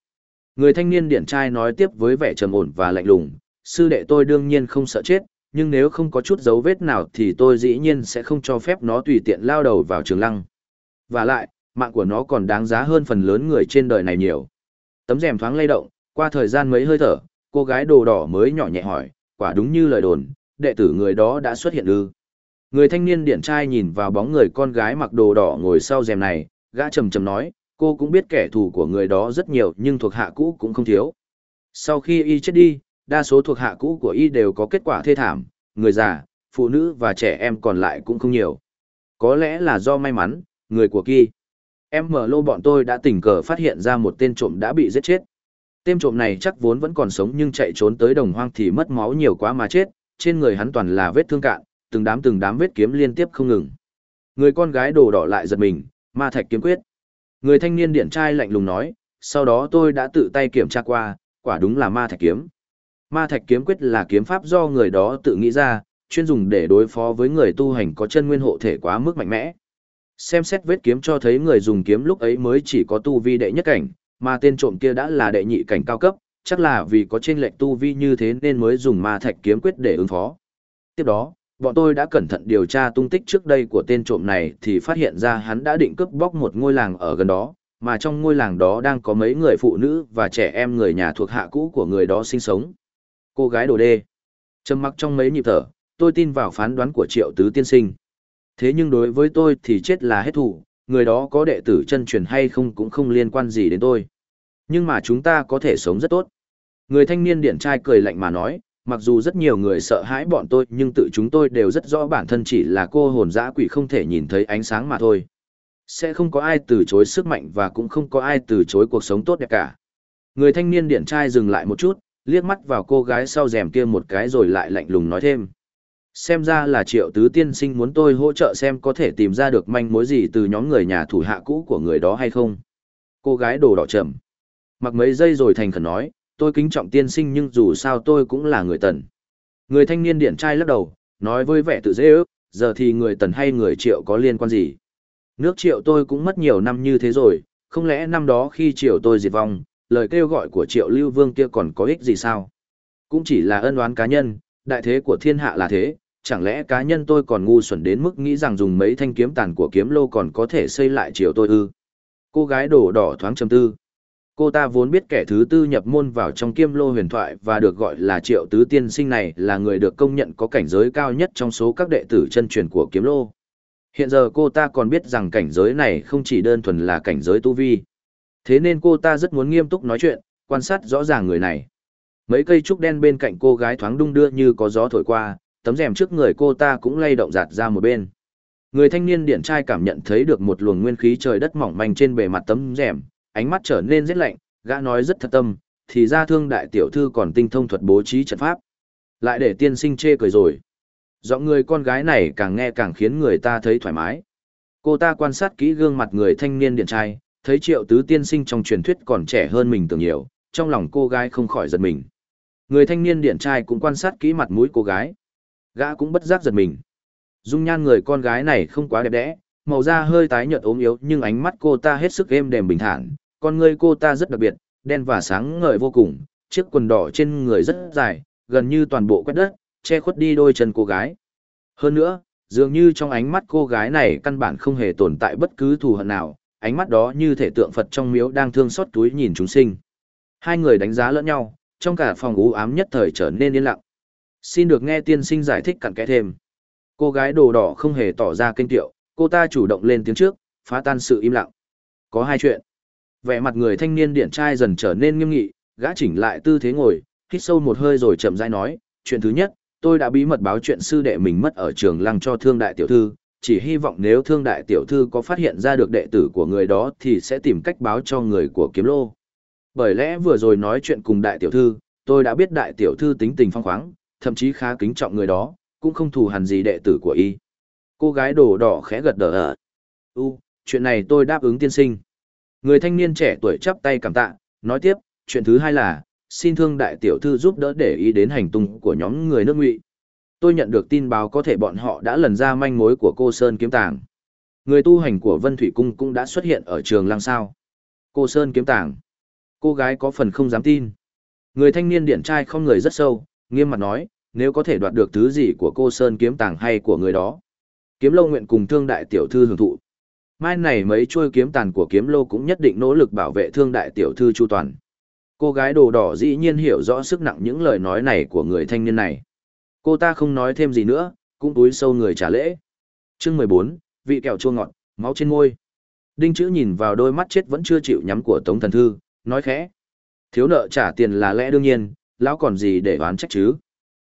Người thanh niên điển trai nói tiếp với vẻ trầm ổn và lạnh lùng, sư đệ tôi đương nhiên không sợ chết, nhưng nếu không có chút dấu vết nào thì tôi dĩ nhiên sẽ không cho phép nó tùy tiện lao đầu vào trường lăng. Và lại, mạng của nó còn đáng giá hơn phần lớn người trên đời này nhiều. Tấm rèm thoáng lay động, qua thời gian mấy hơi thở, cô gái đồ đỏ mới nhỏ nhẹ hỏi, quả đúng như lời đồn, đệ tử người đó đã xuất hiện ư. Người thanh niên điển trai nhìn vào bóng người con gái mặc đồ đỏ ngồi sau rèm này, gã trầm trầm nói, cô cũng biết kẻ thù của người đó rất nhiều nhưng thuộc hạ cũ cũng không thiếu. Sau khi y chết đi, đa số thuộc hạ cũ của y đều có kết quả thê thảm, người già, phụ nữ và trẻ em còn lại cũng không nhiều. Có lẽ là do may mắn, người của kỳ. Em mở lô bọn tôi đã tình cờ phát hiện ra một tên trộm đã bị giết chết. Tên trộm này chắc vốn vẫn còn sống nhưng chạy trốn tới đồng hoang thì mất máu nhiều quá mà chết, trên người hắn toàn là vết thương cạn, từng đám từng đám vết kiếm liên tiếp không ngừng. Người con gái đồ đỏ lại giật mình, ma thạch kiếm quyết. Người thanh niên điển trai lạnh lùng nói, sau đó tôi đã tự tay kiểm tra qua, quả đúng là ma thạch kiếm. Ma thạch kiếm quyết là kiếm pháp do người đó tự nghĩ ra, chuyên dùng để đối phó với người tu hành có chân nguyên hộ thể quá mức mạnh mẽ. Xem xét vết kiếm cho thấy người dùng kiếm lúc ấy mới chỉ có tu vi đệ nhất cảnh, mà tên trộm kia đã là đệ nhị cảnh cao cấp, chắc là vì có trên lệnh tu vi như thế nên mới dùng ma thạch kiếm quyết để ứng phó. Tiếp đó, bọn tôi đã cẩn thận điều tra tung tích trước đây của tên trộm này thì phát hiện ra hắn đã định cướp bóc một ngôi làng ở gần đó, mà trong ngôi làng đó đang có mấy người phụ nữ và trẻ em người nhà thuộc hạ cũ của người đó sinh sống. Cô gái đồ đê. Trầm mặc trong mấy nhịp thở, tôi tin vào phán đoán của triệu tứ tiên sinh. Thế nhưng đối với tôi thì chết là hết thủ, người đó có đệ tử chân truyền hay không cũng không liên quan gì đến tôi. Nhưng mà chúng ta có thể sống rất tốt. Người thanh niên điển trai cười lạnh mà nói, mặc dù rất nhiều người sợ hãi bọn tôi nhưng tự chúng tôi đều rất rõ bản thân chỉ là cô hồn dã quỷ không thể nhìn thấy ánh sáng mà thôi. Sẽ không có ai từ chối sức mạnh và cũng không có ai từ chối cuộc sống tốt đẹp cả. Người thanh niên điển trai dừng lại một chút, liếc mắt vào cô gái sau rèm kia một cái rồi lại lạnh lùng nói thêm. Xem ra là triệu tứ tiên sinh muốn tôi hỗ trợ xem có thể tìm ra được manh mối gì từ nhóm người nhà thủ hạ cũ của người đó hay không. Cô gái đồ đỏ trầm. Mặc mấy giây rồi thành khẩn nói, tôi kính trọng tiên sinh nhưng dù sao tôi cũng là người tần. Người thanh niên điển trai lắc đầu, nói với vẻ tự dễ ước, giờ thì người tần hay người triệu có liên quan gì. Nước triệu tôi cũng mất nhiều năm như thế rồi, không lẽ năm đó khi triệu tôi diệt vong, lời kêu gọi của triệu lưu vương kia còn có ích gì sao? Cũng chỉ là ân oán cá nhân, đại thế của thiên hạ là thế, chẳng lẽ cá nhân tôi còn ngu xuẩn đến mức nghĩ rằng dùng mấy thanh kiếm tàn của kiếm lô còn có thể xây lại triệu tôi ư? Cô gái đổ đỏ thoáng trầm tư. Cô ta vốn biết kẻ thứ tư nhập môn vào trong kiếm lô huyền thoại và được gọi là triệu tứ tiên sinh này là người được công nhận có cảnh giới cao nhất trong số các đệ tử chân truyền của kiếm lô. Hiện giờ cô ta còn biết rằng cảnh giới này không chỉ đơn thuần là cảnh giới tu vi. Thế nên cô ta rất muốn nghiêm túc nói chuyện, quan sát rõ ràng người này. Mấy cây trúc đen bên cạnh cô gái thoáng đung đưa như có gió thổi qua, tấm rèm trước người cô ta cũng lay động giạt ra một bên. Người thanh niên điển trai cảm nhận thấy được một luồng nguyên khí trời đất mỏng manh trên bề mặt tấm rèm, ánh mắt trở nên rất lạnh, gã nói rất thật tâm, thì ra thương đại tiểu thư còn tinh thông thuật bố trí trận pháp. Lại để tiên sinh chê cười rồi. Giọng người con gái này càng nghe càng khiến người ta thấy thoải mái. Cô ta quan sát kỹ gương mặt người thanh niên điển trai, thấy triệu tứ tiên sinh trong truyền thuyết còn trẻ hơn mình tưởng nhiều, trong lòng cô gái không khỏi giật mình. Người thanh niên điện trai cũng quan sát kỹ mặt mũi cô gái. Gã cũng bất giác giật mình. Dung nhan người con gái này không quá đẹp đẽ, màu da hơi tái nhợt ốm yếu nhưng ánh mắt cô ta hết sức êm đềm bình thản, con người cô ta rất đặc biệt, đen và sáng ngời vô cùng, chiếc quần đỏ trên người rất dài, gần như toàn bộ quét đất, che khuất đi đôi chân cô gái. Hơn nữa, dường như trong ánh mắt cô gái này căn bản không hề tồn tại bất cứ thù hận nào, ánh mắt đó như thể tượng Phật trong miếu đang thương xót túi nhìn chúng sinh. Hai người đánh giá lẫn nhau, trong cả phòng u ám nhất thời trở nên yên lặng. Xin được nghe tiên sinh giải thích cặn kẽ thêm. Cô gái đồ đỏ không hề tỏ ra kinh tiệu, cô ta chủ động lên tiếng trước, phá tan sự im lặng. Có hai chuyện. Vẻ mặt người thanh niên điển trai dần trở nên nghiêm nghị, gã chỉnh lại tư thế ngồi, hít sâu một hơi rồi chậm rãi nói, chuyện thứ nhất, tôi đã bí mật báo chuyện sư đệ mình mất ở trường lăng cho thương đại tiểu thư, chỉ hy vọng nếu thương đại tiểu thư có phát hiện ra được đệ tử của người đó thì sẽ tìm cách báo cho người của kiếm lô. Bởi lẽ vừa rồi nói chuyện cùng đại tiểu thư, tôi đã biết đại tiểu thư tính tình phong khoáng, thậm chí khá kính trọng người đó, cũng không thù hằn gì đệ tử của y. Cô gái đồ đỏ khẽ gật đờ ở. U, chuyện này tôi đáp ứng tiên sinh. Người thanh niên trẻ tuổi chắp tay cảm tạ, nói tiếp, chuyện thứ hai là, xin thương đại tiểu thư giúp đỡ để ý đến hành tung của nhóm người nước ngụy. Tôi nhận được tin báo có thể bọn họ đã lần ra manh mối của cô Sơn Kiếm Tàng. Người tu hành của Vân Thủy Cung cũng đã xuất hiện ở trường lăng sao. Cô Sơn Kiếm Tàng. Cô gái có phần không dám tin. Người thanh niên điện trai không người rất sâu, nghiêm mặt nói, nếu có thể đoạt được thứ gì của cô Sơn Kiếm Tàng hay của người đó. Kiếm lâu nguyện cùng thương đại tiểu thư hưởng thụ. Mai này mấy chuôi kiếm tàn của kiếm lô cũng nhất định nỗ lực bảo vệ thương đại tiểu thư chu toàn. Cô gái đồ đỏ dĩ nhiên hiểu rõ sức nặng những lời nói này của người thanh niên này. Cô ta không nói thêm gì nữa, cũng túi sâu người trả lễ. chương mười bốn, vị kẹo chua ngọt, máu trên môi. Đinh chữ nhìn vào đôi mắt chết vẫn chưa chịu nhắm của Tống Thần Thư, nói khẽ. Thiếu nợ trả tiền là lẽ đương nhiên, lão còn gì để oán trách chứ.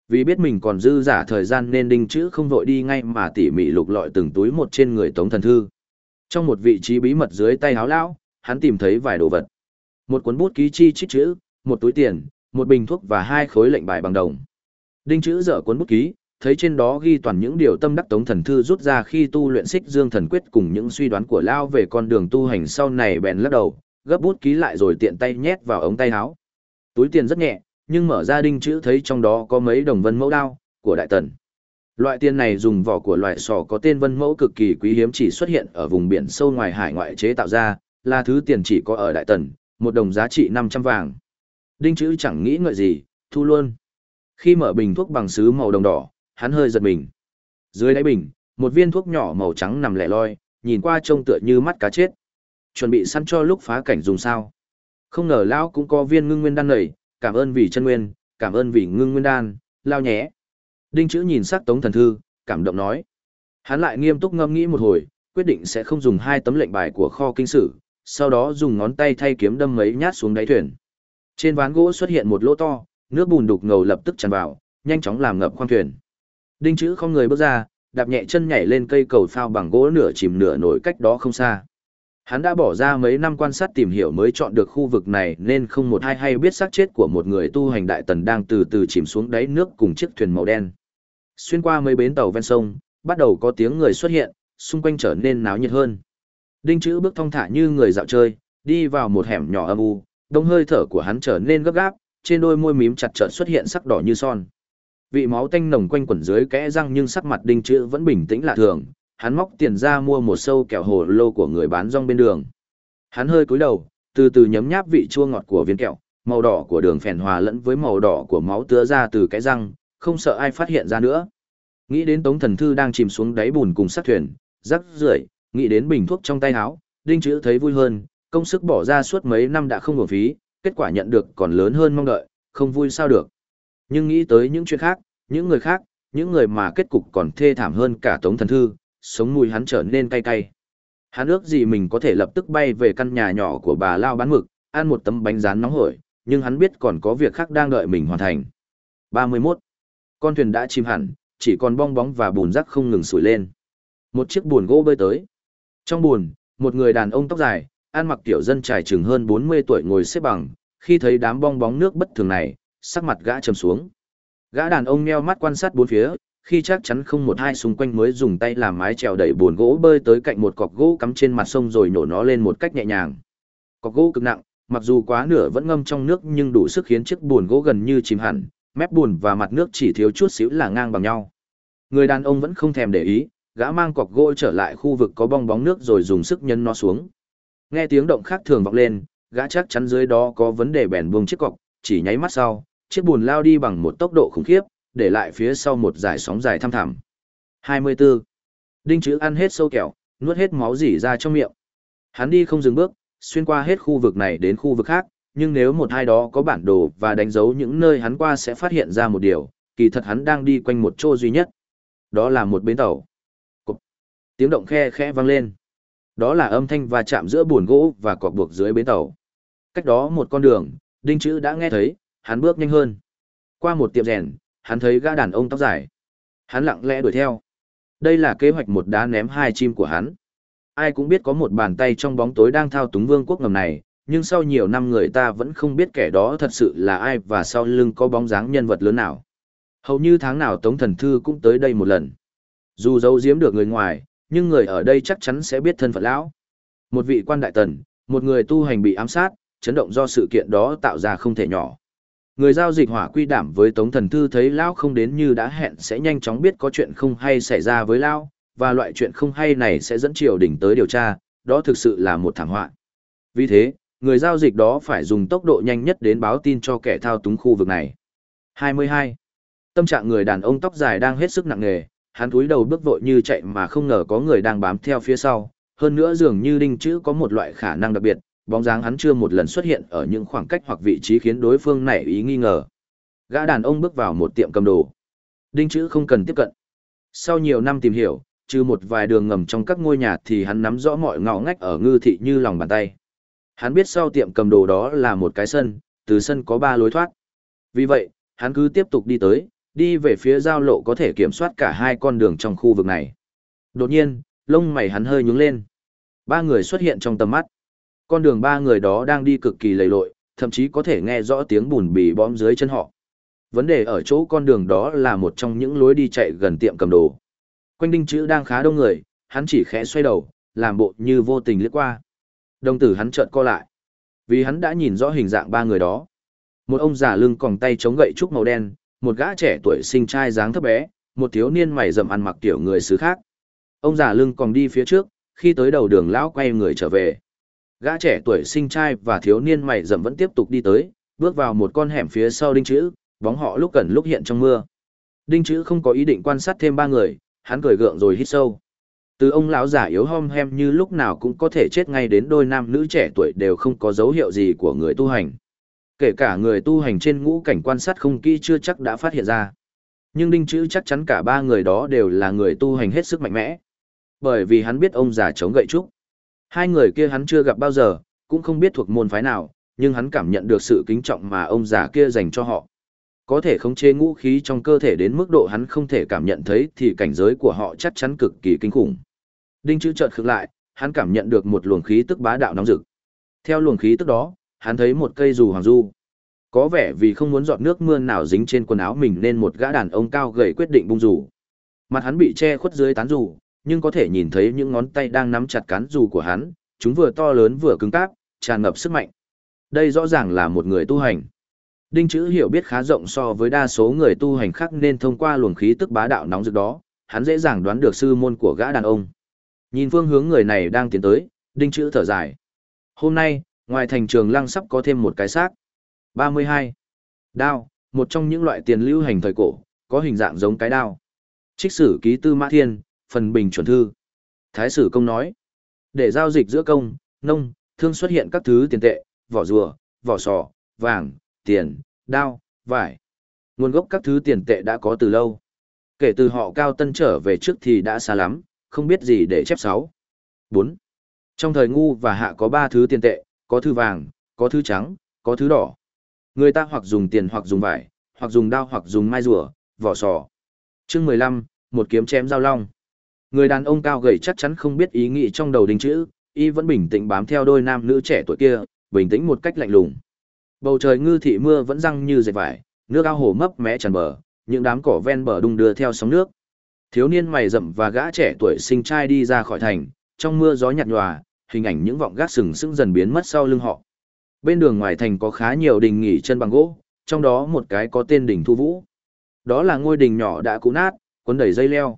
Vì biết mình còn dư giả thời gian nên đinh chữ không vội đi ngay mà tỉ mỉ lục lọi từng túi một trên người Tống Thần Thư. Trong một vị trí bí mật dưới tay áo lão, hắn tìm thấy vài đồ vật. Một cuốn bút ký chi chít chữ, một túi tiền, một bình thuốc và hai khối lệnh bài bằng đồng. Đinh chữ dở cuốn bút ký, thấy trên đó ghi toàn những điều tâm đắc tống thần thư rút ra khi tu luyện xích dương thần quyết cùng những suy đoán của lao về con đường tu hành sau này bèn lắc đầu, gấp bút ký lại rồi tiện tay nhét vào ống tay áo. Túi tiền rất nhẹ, nhưng mở ra đinh chữ thấy trong đó có mấy đồng vân mẫu đao của đại tần. Loại tiền này dùng vỏ của loại sò có tên vân mẫu cực kỳ quý hiếm chỉ xuất hiện ở vùng biển sâu ngoài hải ngoại chế tạo ra, là thứ tiền chỉ có ở đại tần, một đồng giá trị 500 vàng. Đinh chữ chẳng nghĩ ngợi gì, thu luôn. Khi mở bình thuốc bằng sứ màu đồng đỏ, hắn hơi giật mình. Dưới đáy bình, một viên thuốc nhỏ màu trắng nằm lẻ loi, nhìn qua trông tựa như mắt cá chết. Chuẩn bị săn cho lúc phá cảnh dùng sao. Không ngờ lão cũng có viên ngưng nguyên đan nảy, cảm ơn vì chân nguyên, cảm ơn vì ngưng nguyên đan, lao nhé. Đinh chữ nhìn sắc tống thần thư, cảm động nói. Hắn lại nghiêm túc ngâm nghĩ một hồi, quyết định sẽ không dùng hai tấm lệnh bài của kho kinh sử, sau đó dùng ngón tay thay kiếm đâm mấy nhát xuống đáy thuyền. Trên ván gỗ xuất hiện một lỗ to, nước bùn đục ngầu lập tức tràn vào, nhanh chóng làm ngập khoang thuyền. Đinh chữ không người bước ra, đạp nhẹ chân nhảy lên cây cầu phao bằng gỗ nửa chìm nửa nổi cách đó không xa. Hắn đã bỏ ra mấy năm quan sát tìm hiểu mới chọn được khu vực này nên không một ai hay biết xác chết của một người tu hành đại tần đang từ từ chìm xuống đáy nước cùng chiếc thuyền màu đen. Xuyên qua mấy bến tàu ven sông, bắt đầu có tiếng người xuất hiện, xung quanh trở nên náo nhiệt hơn. Đinh chữ bước thong thả như người dạo chơi, đi vào một hẻm nhỏ âm u, đông hơi thở của hắn trở nên gấp gáp, trên đôi môi mím chặt chợt xuất hiện sắc đỏ như son. Vị máu tanh nồng quanh quẩn dưới kẽ răng nhưng sắc mặt đinh chữ vẫn bình tĩnh lạ thường, hắn móc tiền ra mua một sâu kẹo hồ lô của người bán rong bên đường. Hắn hơi cúi đầu, từ từ nhấm nháp vị chua ngọt của viên kẹo, màu đỏ của đường phèn hòa lẫn với màu đỏ của máu tứa ra từ cái răng, không sợ ai phát hiện ra nữa. Nghĩ đến Tống Thần Thư đang chìm xuống đáy bùn cùng sát thuyền, rắc rưởi, nghĩ đến bình thuốc trong tay áo, Đinh Chữ thấy vui hơn, công sức bỏ ra suốt mấy năm đã không uổng phí, kết quả nhận được còn lớn hơn mong đợi, không vui sao được. Nhưng nghĩ tới những chuyện khác, những người khác, những người mà kết cục còn thê thảm hơn cả Tống Thần Thư, sống mùi hắn trở nên cay cay. Hắn ước gì mình có thể lập tức bay về căn nhà nhỏ của bà Lao bán mực, ăn một tấm bánh rán nóng hổi, nhưng hắn biết còn có việc khác đang đợi mình hoàn thành. 31. Con thuyền đã chìm hẳn, chỉ còn bong bóng và bùn rắc không ngừng sủi lên. Một chiếc buồn gỗ bơi tới. Trong buồn, một người đàn ông tóc dài, ăn mặc tiểu dân trải chừng hơn 40 tuổi ngồi xếp bằng, khi thấy đám bong bóng nước bất thường này, sắc mặt gã trầm xuống. Gã đàn ông nheo mắt quan sát bốn phía, khi chắc chắn không một hai xung quanh mới dùng tay làm mái chèo đẩy buồn gỗ bơi tới cạnh một cọc gỗ cắm trên mặt sông rồi nổ nó lên một cách nhẹ nhàng. Cọc gỗ cực nặng, mặc dù quá nửa vẫn ngâm trong nước nhưng đủ sức khiến chiếc buồn gỗ gần như chìm hẳn, mép buồn và mặt nước chỉ thiếu chút xíu là ngang bằng nhau. Người đàn ông vẫn không thèm để ý, gã mang cọc gỗ trở lại khu vực có bong bóng nước rồi dùng sức nhân nó xuống. Nghe tiếng động khác thường vọng lên, gã chắc chắn dưới đó có vấn đề bèn buông chiếc cọc, chỉ nháy mắt sau, chiếc buồn lao đi bằng một tốc độ khủng khiếp, để lại phía sau một dải sóng dài thăm thẳm. 24. Đinh chữ ăn hết sâu kẹo, nuốt hết máu dỉ ra trong miệng. Hắn đi không dừng bước, xuyên qua hết khu vực này đến khu vực khác, nhưng nếu một hai đó có bản đồ và đánh dấu những nơi hắn qua sẽ phát hiện ra một điều, kỳ thật hắn đang đi quanh một chỗ duy nhất. Đó là một bến tàu. Cục. Tiếng động khe khẽ vang lên. Đó là âm thanh va chạm giữa buồn gỗ và cọc buộc dưới bến tàu. Cách đó một con đường, Đinh Chữ đã nghe thấy, hắn bước nhanh hơn. Qua một tiệm rèn, hắn thấy gã đàn ông tóc dài. Hắn lặng lẽ đuổi theo. Đây là kế hoạch một đá ném hai chim của hắn. Ai cũng biết có một bàn tay trong bóng tối đang thao túng vương quốc ngầm này, nhưng sau nhiều năm người ta vẫn không biết kẻ đó thật sự là ai và sau lưng có bóng dáng nhân vật lớn nào. Hầu như tháng nào Tống Thần Thư cũng tới đây một lần. Dù giấu giếm được người ngoài, nhưng người ở đây chắc chắn sẽ biết thân phận lão. Một vị quan đại tần, một người tu hành bị ám sát, chấn động do sự kiện đó tạo ra không thể nhỏ. Người giao dịch hỏa quy đảm với Tống Thần Thư thấy lão không đến như đã hẹn sẽ nhanh chóng biết có chuyện không hay xảy ra với lão, và loại chuyện không hay này sẽ dẫn triều đình tới điều tra, đó thực sự là một thảm họa. Vì thế, người giao dịch đó phải dùng tốc độ nhanh nhất đến báo tin cho kẻ thao túng khu vực này. 22. Tâm trạng người đàn ông tóc dài đang hết sức nặng nề, hắn cúi đầu bước vội như chạy mà không ngờ có người đang bám theo phía sau, hơn nữa dường như đinh chữ có một loại khả năng đặc biệt, bóng dáng hắn chưa một lần xuất hiện ở những khoảng cách hoặc vị trí khiến đối phương nảy ý nghi ngờ. Gã đàn ông bước vào một tiệm cầm đồ. Đinh chữ không cần tiếp cận. Sau nhiều năm tìm hiểu, trừ một vài đường ngầm trong các ngôi nhà thì hắn nắm rõ mọi ngõ ngách ở ngư thị như lòng bàn tay. Hắn biết sau tiệm cầm đồ đó là một cái sân, từ sân có ba lối thoát. Vì vậy, hắn cứ tiếp tục đi tới, đi về phía giao lộ có thể kiểm soát cả hai con đường trong khu vực này. Đột nhiên, lông mày hắn hơi nhướng lên. Ba người xuất hiện trong tầm mắt. Con đường ba người đó đang đi cực kỳ lầy lội, thậm chí có thể nghe rõ tiếng bùn bì bõm dưới chân họ. Vấn đề ở chỗ con đường đó là một trong những lối đi chạy gần tiệm cầm đồ. Quanh đinh chữ đang khá đông người, hắn chỉ khẽ xoay đầu, làm bộ như vô tình lướt qua. Đồng tử hắn chợt co lại. Vì hắn đã nhìn rõ hình dạng ba người đó. Một ông già lưng còng tay chống gậy trúc màu đen, một gã trẻ tuổi sinh trai dáng thấp bé, một thiếu niên mày rậm ăn mặc kiểu người xứ khác. Ông già lưng còn đi phía trước, khi tới đầu đường lão quay người trở về. Gã trẻ tuổi sinh trai và thiếu niên mày rậm vẫn tiếp tục đi tới, bước vào một con hẻm phía sau đinh chữ, bóng họ lúc gần lúc hiện trong mưa. Đinh chữ không có ý định quan sát thêm ba người, hắn cười gượng rồi hít sâu. Từ ông lão già yếu hom hem như lúc nào cũng có thể chết ngay đến đôi nam nữ trẻ tuổi đều không có dấu hiệu gì của người tu hành. Kể cả người tu hành trên ngũ cảnh quan sát không kỹ chưa chắc đã phát hiện ra. Nhưng đinh chữ chắc chắn cả ba người đó đều là người tu hành hết sức mạnh mẽ. Bởi vì hắn biết ông già chống gậy trúc. Hai người kia hắn chưa gặp bao giờ, cũng không biết thuộc môn phái nào, nhưng hắn cảm nhận được sự kính trọng mà ông già kia dành cho họ. Có thể khống chế ngũ khí trong cơ thể đến mức độ hắn không thể cảm nhận thấy thì cảnh giới của họ chắc chắn cực kỳ kinh khủng. Đinh chữ chợt khựng lại, hắn cảm nhận được một luồng khí tức bá đạo nóng rực. Theo luồng khí tức đó, hắn thấy một cây dù hoàng du. Có vẻ vì không muốn giọt nước mưa nào dính trên quần áo mình nên một gã đàn ông cao gầy quyết định bung dù. Mặt hắn bị che khuất dưới tán dù, nhưng có thể nhìn thấy những ngón tay đang nắm chặt cán dù của hắn, chúng vừa to lớn vừa cứng cáp, tràn ngập sức mạnh. Đây rõ ràng là một người tu hành. Đinh chữ hiểu biết khá rộng so với đa số người tu hành khác nên thông qua luồng khí tức bá đạo nóng rực đó, hắn dễ dàng đoán được sư môn của gã đàn ông. Nhìn phương hướng người này đang tiến tới, đinh chữ thở dài. Hôm nay, ngoài thành trường lăng sắp có thêm một cái xác. 32. Đao, một trong những loại tiền lưu hành thời cổ, có hình dạng giống cái đao. Trích sử ký tư mã thiên, phần bình chuẩn thư. Thái sử công nói, để giao dịch giữa công, nông, thương xuất hiện các thứ tiền tệ, vỏ rùa, vỏ sò, vàng, tiền, đao, vải. Nguồn gốc các thứ tiền tệ đã có từ lâu. Kể từ họ cao tân trở về trước thì đã xa lắm, không biết gì để chép sáu. 4. Trong thời ngu và hạ có ba thứ tiền tệ, có thư vàng, có thư trắng, có thứ đỏ. Người ta hoặc dùng tiền hoặc dùng vải, hoặc dùng đao hoặc dùng mai rùa, vỏ sò. Chương 15, một kiếm chém giao long. Người đàn ông cao gầy chắc chắn không biết ý nghĩ trong đầu đình chữ, y vẫn bình tĩnh bám theo đôi nam nữ trẻ tuổi kia, bình tĩnh một cách lạnh lùng. Bầu trời ngư thị mưa vẫn răng như dệt vải, nước ao hồ mấp mé tràn bờ, những đám cỏ ven bờ đung đưa theo sóng nước. Thiếu niên mày rậm và gã trẻ tuổi sinh trai đi ra khỏi thành, trong mưa gió nhạt nhòa, hình ảnh những vọng gác sừng sững dần biến mất sau lưng họ. Bên đường ngoài thành có khá nhiều đình nghỉ chân bằng gỗ, trong đó một cái có tên đình Thu Vũ. Đó là ngôi đình nhỏ đã cũ nát, cuốn đầy dây leo.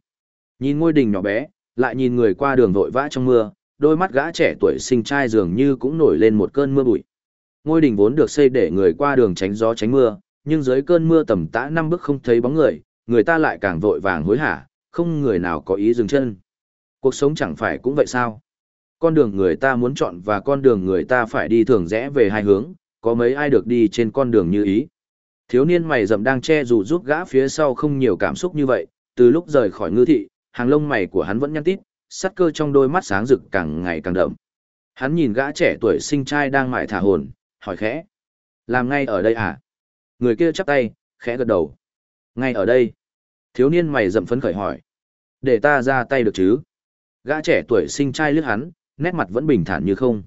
Nhìn ngôi đình nhỏ bé, lại nhìn người qua đường vội vã trong mưa, đôi mắt gã trẻ tuổi sinh trai dường như cũng nổi lên một cơn mưa bụi. Ngôi đình vốn được xây để người qua đường tránh gió tránh mưa, nhưng dưới cơn mưa tầm tã năm bước không thấy bóng người, người ta lại càng vội vàng hối hả, không người nào có ý dừng chân. Cuộc sống chẳng phải cũng vậy sao? Con đường người ta muốn chọn và con đường người ta phải đi thường rẽ về hai hướng, có mấy ai được đi trên con đường như ý. Thiếu niên mày rậm đang che dù giúp gã phía sau không nhiều cảm xúc như vậy, từ lúc rời khỏi ngư thị, hàng lông mày của hắn vẫn nhăn tít, sắt cơ trong đôi mắt sáng rực càng ngày càng đậm. Hắn nhìn gã trẻ tuổi sinh trai đang mải thả hồn, hỏi khẽ. Làm ngay ở đây à? Người kia chắp tay, khẽ gật đầu. Ngay ở đây. Thiếu niên mày rậm phấn khởi hỏi. Để ta ra tay được chứ? Gã trẻ tuổi sinh trai lướt hắn, nét mặt vẫn bình thản như không.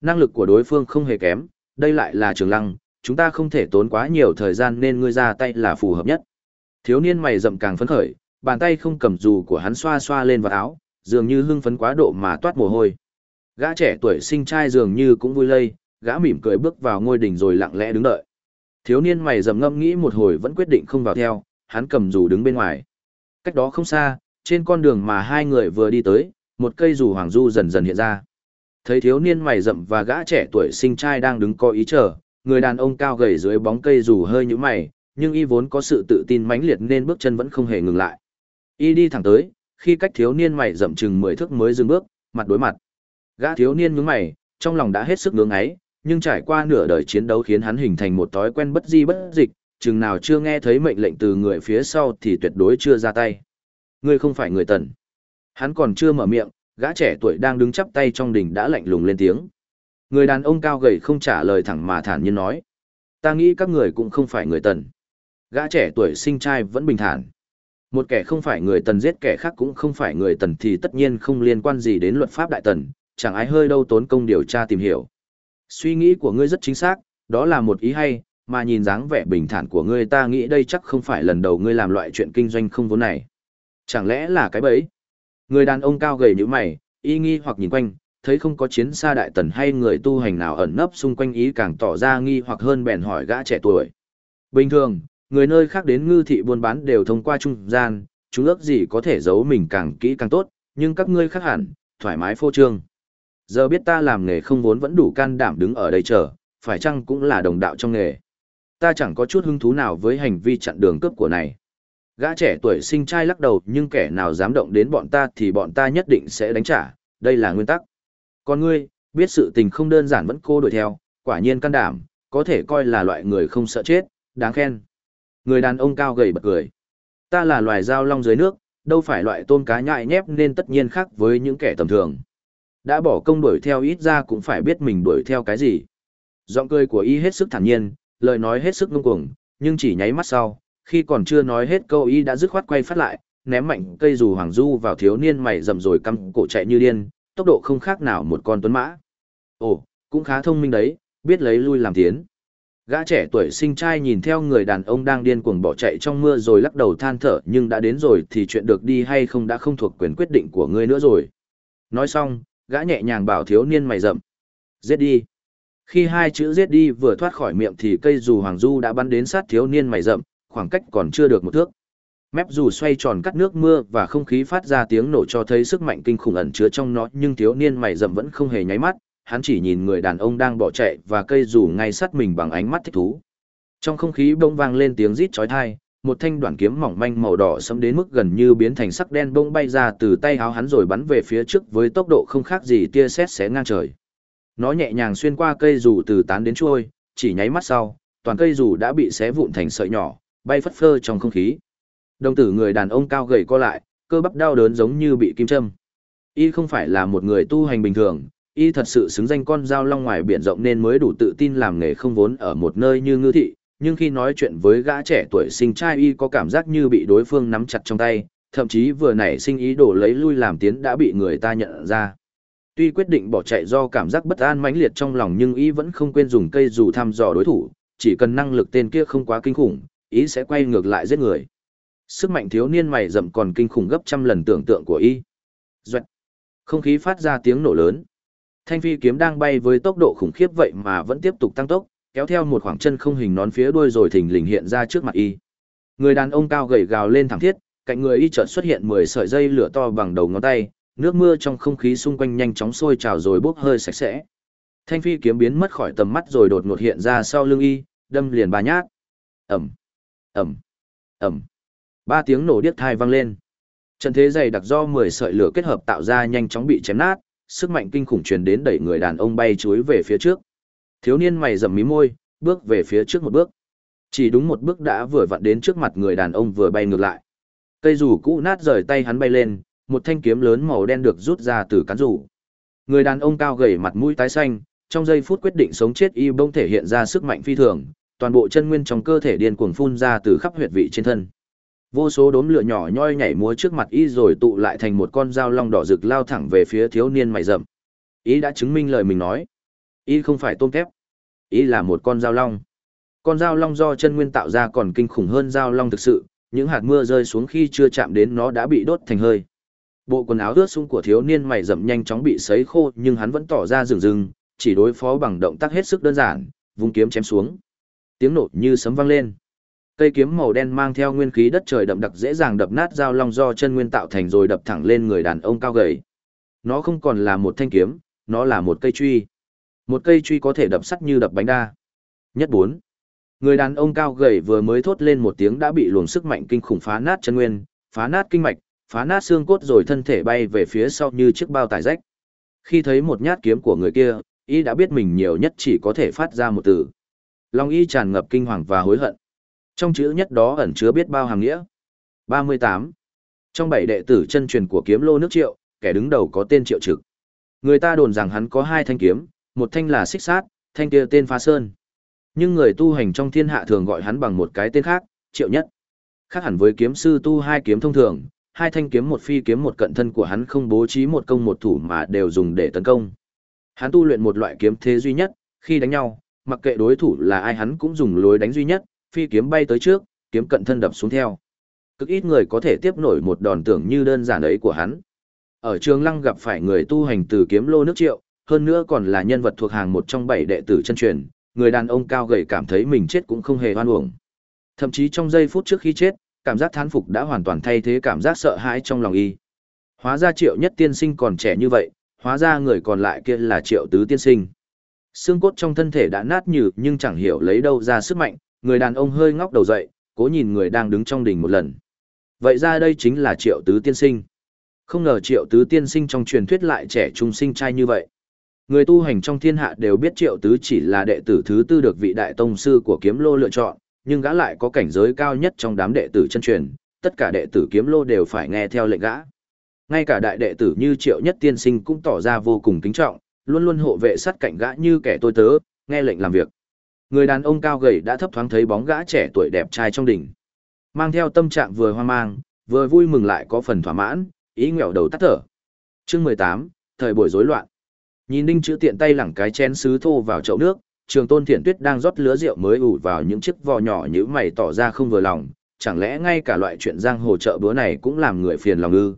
Năng lực của đối phương không hề kém, đây lại là trường lăng, chúng ta không thể tốn quá nhiều thời gian nên ngươi ra tay là phù hợp nhất. Thiếu niên mày rậm càng phấn khởi, bàn tay không cầm dù của hắn xoa xoa lên vào áo, dường như hưng phấn quá độ mà toát mồ hôi. Gã trẻ tuổi sinh trai dường như cũng vui lây, gã mỉm cười bước vào ngôi đỉnh rồi lặng lẽ đứng đợi. Thiếu niên mày rậm ngâm nghĩ một hồi vẫn quyết định không vào theo, hắn cầm dù đứng bên ngoài. Cách đó không xa, trên con đường mà hai người vừa đi tới, một cây dù hoàng du dần dần hiện ra. Thấy thiếu niên mày rậm và gã trẻ tuổi sinh trai đang đứng có ý chờ, người đàn ông cao gầy dưới bóng cây dù hơi nhũ mày, nhưng y vốn có sự tự tin mãnh liệt nên bước chân vẫn không hề ngừng lại. Y đi thẳng tới, khi cách thiếu niên mày rậm chừng mười thước mới dừng bước, mặt đối mặt. Gã thiếu niên nhướng mày, trong lòng đã hết sức ngưỡng ấy, nhưng trải qua nửa đời chiến đấu khiến hắn hình thành một thói quen bất di bất dịch, chừng nào chưa nghe thấy mệnh lệnh từ người phía sau thì tuyệt đối chưa ra tay. Ngươi không phải người tần. Hắn còn chưa mở miệng, gã trẻ tuổi đang đứng chắp tay trong đỉnh đã lạnh lùng lên tiếng. Người đàn ông cao gầy không trả lời thẳng mà thản nhiên nói. Ta nghĩ các người cũng không phải người tần. Gã trẻ tuổi sinh trai vẫn bình thản. Một kẻ không phải người tần giết kẻ khác cũng không phải người tần thì tất nhiên không liên quan gì đến luật pháp đại tần, chẳng ai hơi đâu tốn công điều tra tìm hiểu. Suy nghĩ của ngươi rất chính xác, đó là một ý hay, mà nhìn dáng vẻ bình thản của ngươi ta nghĩ đây chắc không phải lần đầu ngươi làm loại chuyện kinh doanh không vốn này. Chẳng lẽ là cái bẫy? Người đàn ông cao gầy như mày, y nghi hoặc nhìn quanh, thấy không có chiến xa đại tần hay người tu hành nào ẩn nấp xung quanh ý càng tỏ ra nghi hoặc hơn bèn hỏi gã trẻ tuổi. Bình thường, người nơi khác đến ngư thị buôn bán đều thông qua trung gian, chúng ước gì có thể giấu mình càng kỹ càng tốt, nhưng các ngươi khác hẳn, thoải mái phô trương. Giờ biết ta làm nghề không vốn vẫn đủ can đảm đứng ở đây chờ, phải chăng cũng là đồng đạo trong nghề. Ta chẳng có chút hứng thú nào với hành vi chặn đường cướp của này. Gã trẻ tuổi sinh trai lắc đầu nhưng kẻ nào dám động đến bọn ta thì bọn ta nhất định sẽ đánh trả, đây là nguyên tắc. Còn ngươi, biết sự tình không đơn giản vẫn cô đuổi theo, quả nhiên can đảm, có thể coi là loại người không sợ chết, đáng khen. Người đàn ông cao gầy bật cười. Ta là loài dao long dưới nước, đâu phải loại tôm cá nhại nhép nên tất nhiên khác với những kẻ tầm thường. Đã bỏ công đuổi theo ít ra cũng phải biết mình đuổi theo cái gì. Giọng cười của y hết sức thản nhiên, lời nói hết sức ngông cuồng, nhưng chỉ nháy mắt sau, khi còn chưa nói hết câu y đã dứt khoát quay phát lại, ném mạnh cây dù hoàng du vào thiếu niên mày rầm rồi căm cổ chạy như điên, tốc độ không khác nào một con tuấn mã. Ồ, cũng khá thông minh đấy, biết lấy lui làm tiến. Gã trẻ tuổi sinh trai nhìn theo người đàn ông đang điên cuồng bỏ chạy trong mưa rồi lắc đầu than thở nhưng đã đến rồi thì chuyện được đi hay không đã không thuộc quyền quyết định của ngươi nữa rồi. Nói xong, gã nhẹ nhàng bảo thiếu niên mày rậm. Giết đi. Khi hai chữ giết đi vừa thoát khỏi miệng thì cây dù hoàng du đã bắn đến sát thiếu niên mày rậm, khoảng cách còn chưa được một thước. Mép dù xoay tròn cắt nước mưa và không khí phát ra tiếng nổ cho thấy sức mạnh kinh khủng ẩn chứa trong nó nhưng thiếu niên mày rậm vẫn không hề nháy mắt, hắn chỉ nhìn người đàn ông đang bỏ chạy và cây dù ngay sát mình bằng ánh mắt thích thú. Trong không khí bỗng vang lên tiếng rít chói tai, một thanh đoạn kiếm mỏng manh màu đỏ sẫm đến mức gần như biến thành sắc đen bỗng bay ra từ tay áo hắn rồi bắn về phía trước với tốc độ không khác gì tia sét xé ngang trời. Nó nhẹ nhàng xuyên qua cây dù từ tán đến chuôi, chỉ nháy mắt sau, toàn cây dù đã bị xé vụn thành sợi nhỏ, bay phất phơ trong không khí. Đồng tử người đàn ông cao gầy co lại, cơ bắp đau đớn giống như bị kim châm. Y không phải là một người tu hành bình thường, y thật sự xứng danh con dao long ngoài biển rộng nên mới đủ tự tin làm nghề không vốn ở một nơi như ngư thị, nhưng khi nói chuyện với gã trẻ tuổi sinh trai y có cảm giác như bị đối phương nắm chặt trong tay, thậm chí vừa nảy sinh ý đồ lấy lui làm tiến đã bị người ta nhận ra. Tuy quyết định bỏ chạy do cảm giác bất an mãnh liệt trong lòng nhưng y vẫn không quên dùng cây dù thăm dò đối thủ, chỉ cần năng lực tên kia không quá kinh khủng, ý sẽ quay ngược lại giết người. Sức mạnh thiếu niên mày rậm còn kinh khủng gấp trăm lần tưởng tượng của y. Duệ, Không khí phát ra tiếng nổ lớn. Thanh phi kiếm đang bay với tốc độ khủng khiếp vậy mà vẫn tiếp tục tăng tốc, kéo theo một khoảng chân không hình nón phía đuôi rồi thình lình hiện ra trước mặt y. Người đàn ông cao gầy gào lên thẳng thiết, cạnh người y chợt xuất hiện 10 sợi dây lửa to bằng đầu ngón tay, nước mưa trong không khí xung quanh nhanh chóng sôi trào rồi bốc hơi sạch sẽ. Thanh phi kiếm biến mất khỏi tầm mắt rồi đột ngột hiện ra sau lưng y, đâm liền ba nhát. Ẩm, Ẩm, Ẩm. Ba tiếng nổ điếc thai vang lên. Trận thế dày đặc do 10 sợi lửa kết hợp tạo ra nhanh chóng bị chém nát, sức mạnh kinh khủng truyền đến đẩy người đàn ông bay chuối về phía trước. Thiếu niên mày rậm mí môi, bước về phía trước một bước. Chỉ đúng một bước đã vừa vặn đến trước mặt người đàn ông vừa bay ngược lại. Cây dù cũ nát rời tay hắn bay lên, một thanh kiếm lớn màu đen được rút ra từ cán rủ. Người đàn ông cao gầy mặt mũi tái xanh, trong giây phút quyết định sống chết y bông thể hiện ra sức mạnh phi thường, toàn bộ chân nguyên trong cơ thể điên cuồng phun ra từ khắp huyệt vị trên thân. Vô số đốm lửa nhỏ nhoi nhảy múa trước mặt y rồi tụ lại thành một con dao long đỏ rực lao thẳng về phía thiếu niên mày rậm. Y đã chứng minh lời mình nói. Y không phải tôm tép. Y là một con dao long. Con dao long do chân nguyên tạo ra còn kinh khủng hơn dao long thực sự, những hạt mưa rơi xuống khi chưa chạm đến nó đã bị đốt thành hơi. Bộ quần áo ướt sũng của thiếu niên mày rậm nhanh chóng bị sấy khô nhưng hắn vẫn tỏ ra rừng rừng, chỉ đối phó bằng động tác hết sức đơn giản, vung kiếm chém xuống. Tiếng nổ như sấm vang lên. Cây kiếm màu đen mang theo nguyên khí đất trời đậm đặc dễ dàng đập nát dao long do chân nguyên tạo thành rồi đập thẳng lên người đàn ông cao gầy. Nó không còn là một thanh kiếm, nó là một cây truy. Một cây truy có thể đập sắt như đập bánh đa. Nhất bốn. Người đàn ông cao gầy vừa mới thốt lên một tiếng đã bị luồng sức mạnh kinh khủng phá nát chân nguyên, phá nát kinh mạch, phá nát xương cốt rồi thân thể bay về phía sau như chiếc bao tải rách. Khi thấy một nhát kiếm của người kia, y đã biết mình nhiều nhất chỉ có thể phát ra một từ. Long y tràn ngập kinh hoàng và hối hận. Trong chữ nhất đó ẩn chứa biết bao hàng nghĩa. 38. Trong bảy đệ tử chân truyền của kiếm lô nước triệu, kẻ đứng đầu có tên triệu trực. Người ta đồn rằng hắn có hai thanh kiếm, một thanh là xích sát, thanh kia tên phá sơn. Nhưng người tu hành trong thiên hạ thường gọi hắn bằng một cái tên khác, triệu nhất. Khác hẳn với kiếm sư tu hai kiếm thông thường, hai thanh kiếm một phi kiếm một cận thân của hắn không bố trí một công một thủ mà đều dùng để tấn công. Hắn tu luyện một loại kiếm thế duy nhất, khi đánh nhau, mặc kệ đối thủ là ai hắn cũng dùng lối đánh duy nhất, phi kiếm bay tới trước, kiếm cận thân đập xuống theo. Cực ít người có thể tiếp nổi một đòn tưởng như đơn giản ấy của hắn. Ở trường lăng gặp phải người tu hành từ kiếm lô nước triệu, hơn nữa còn là nhân vật thuộc hàng một trong bảy đệ tử chân truyền, người đàn ông cao gầy cảm thấy mình chết cũng không hề hoan uổng. Thậm chí trong giây phút trước khi chết, cảm giác thán phục đã hoàn toàn thay thế cảm giác sợ hãi trong lòng y. Hóa ra triệu nhất tiên sinh còn trẻ như vậy, hóa ra người còn lại kia là triệu tứ tiên sinh. Xương cốt trong thân thể đã nát nhừ nhưng chẳng hiểu lấy đâu ra sức mạnh, người đàn ông hơi ngóc đầu dậy, cố nhìn người đang đứng trong đỉnh một lần. Vậy ra đây chính là triệu tứ tiên sinh. Không ngờ triệu tứ tiên sinh trong truyền thuyết lại trẻ trung sinh trai như vậy. Người tu hành trong thiên hạ đều biết triệu tứ chỉ là đệ tử thứ tư được vị đại tông sư của kiếm lô lựa chọn, nhưng gã lại có cảnh giới cao nhất trong đám đệ tử chân truyền, tất cả đệ tử kiếm lô đều phải nghe theo lệnh gã. Ngay cả đại đệ tử như triệu nhất tiên sinh cũng tỏ ra vô cùng kính trọng, luôn luôn hộ vệ sát cạnh gã như kẻ tôi tớ, nghe lệnh làm việc. Người đàn ông cao gầy đã thấp thoáng thấy bóng gã trẻ tuổi đẹp trai trong đỉnh. Mang theo tâm trạng vừa hoang mang, vừa vui mừng lại có phần thỏa mãn, ý nghẹo đầu tắt thở. Chương mười tám, thời buổi rối loạn. Nhìn Đinh chữ tiện tay lẳng cái chén sứ thô vào chậu nước, Trường Tôn Thiện Tuyết đang rót lứa rượu mới ủ vào những chiếc vò nhỏ như mày tỏ ra không vừa lòng, chẳng lẽ ngay cả loại chuyện giang hồ chợ bữa này cũng làm người phiền lòng ư?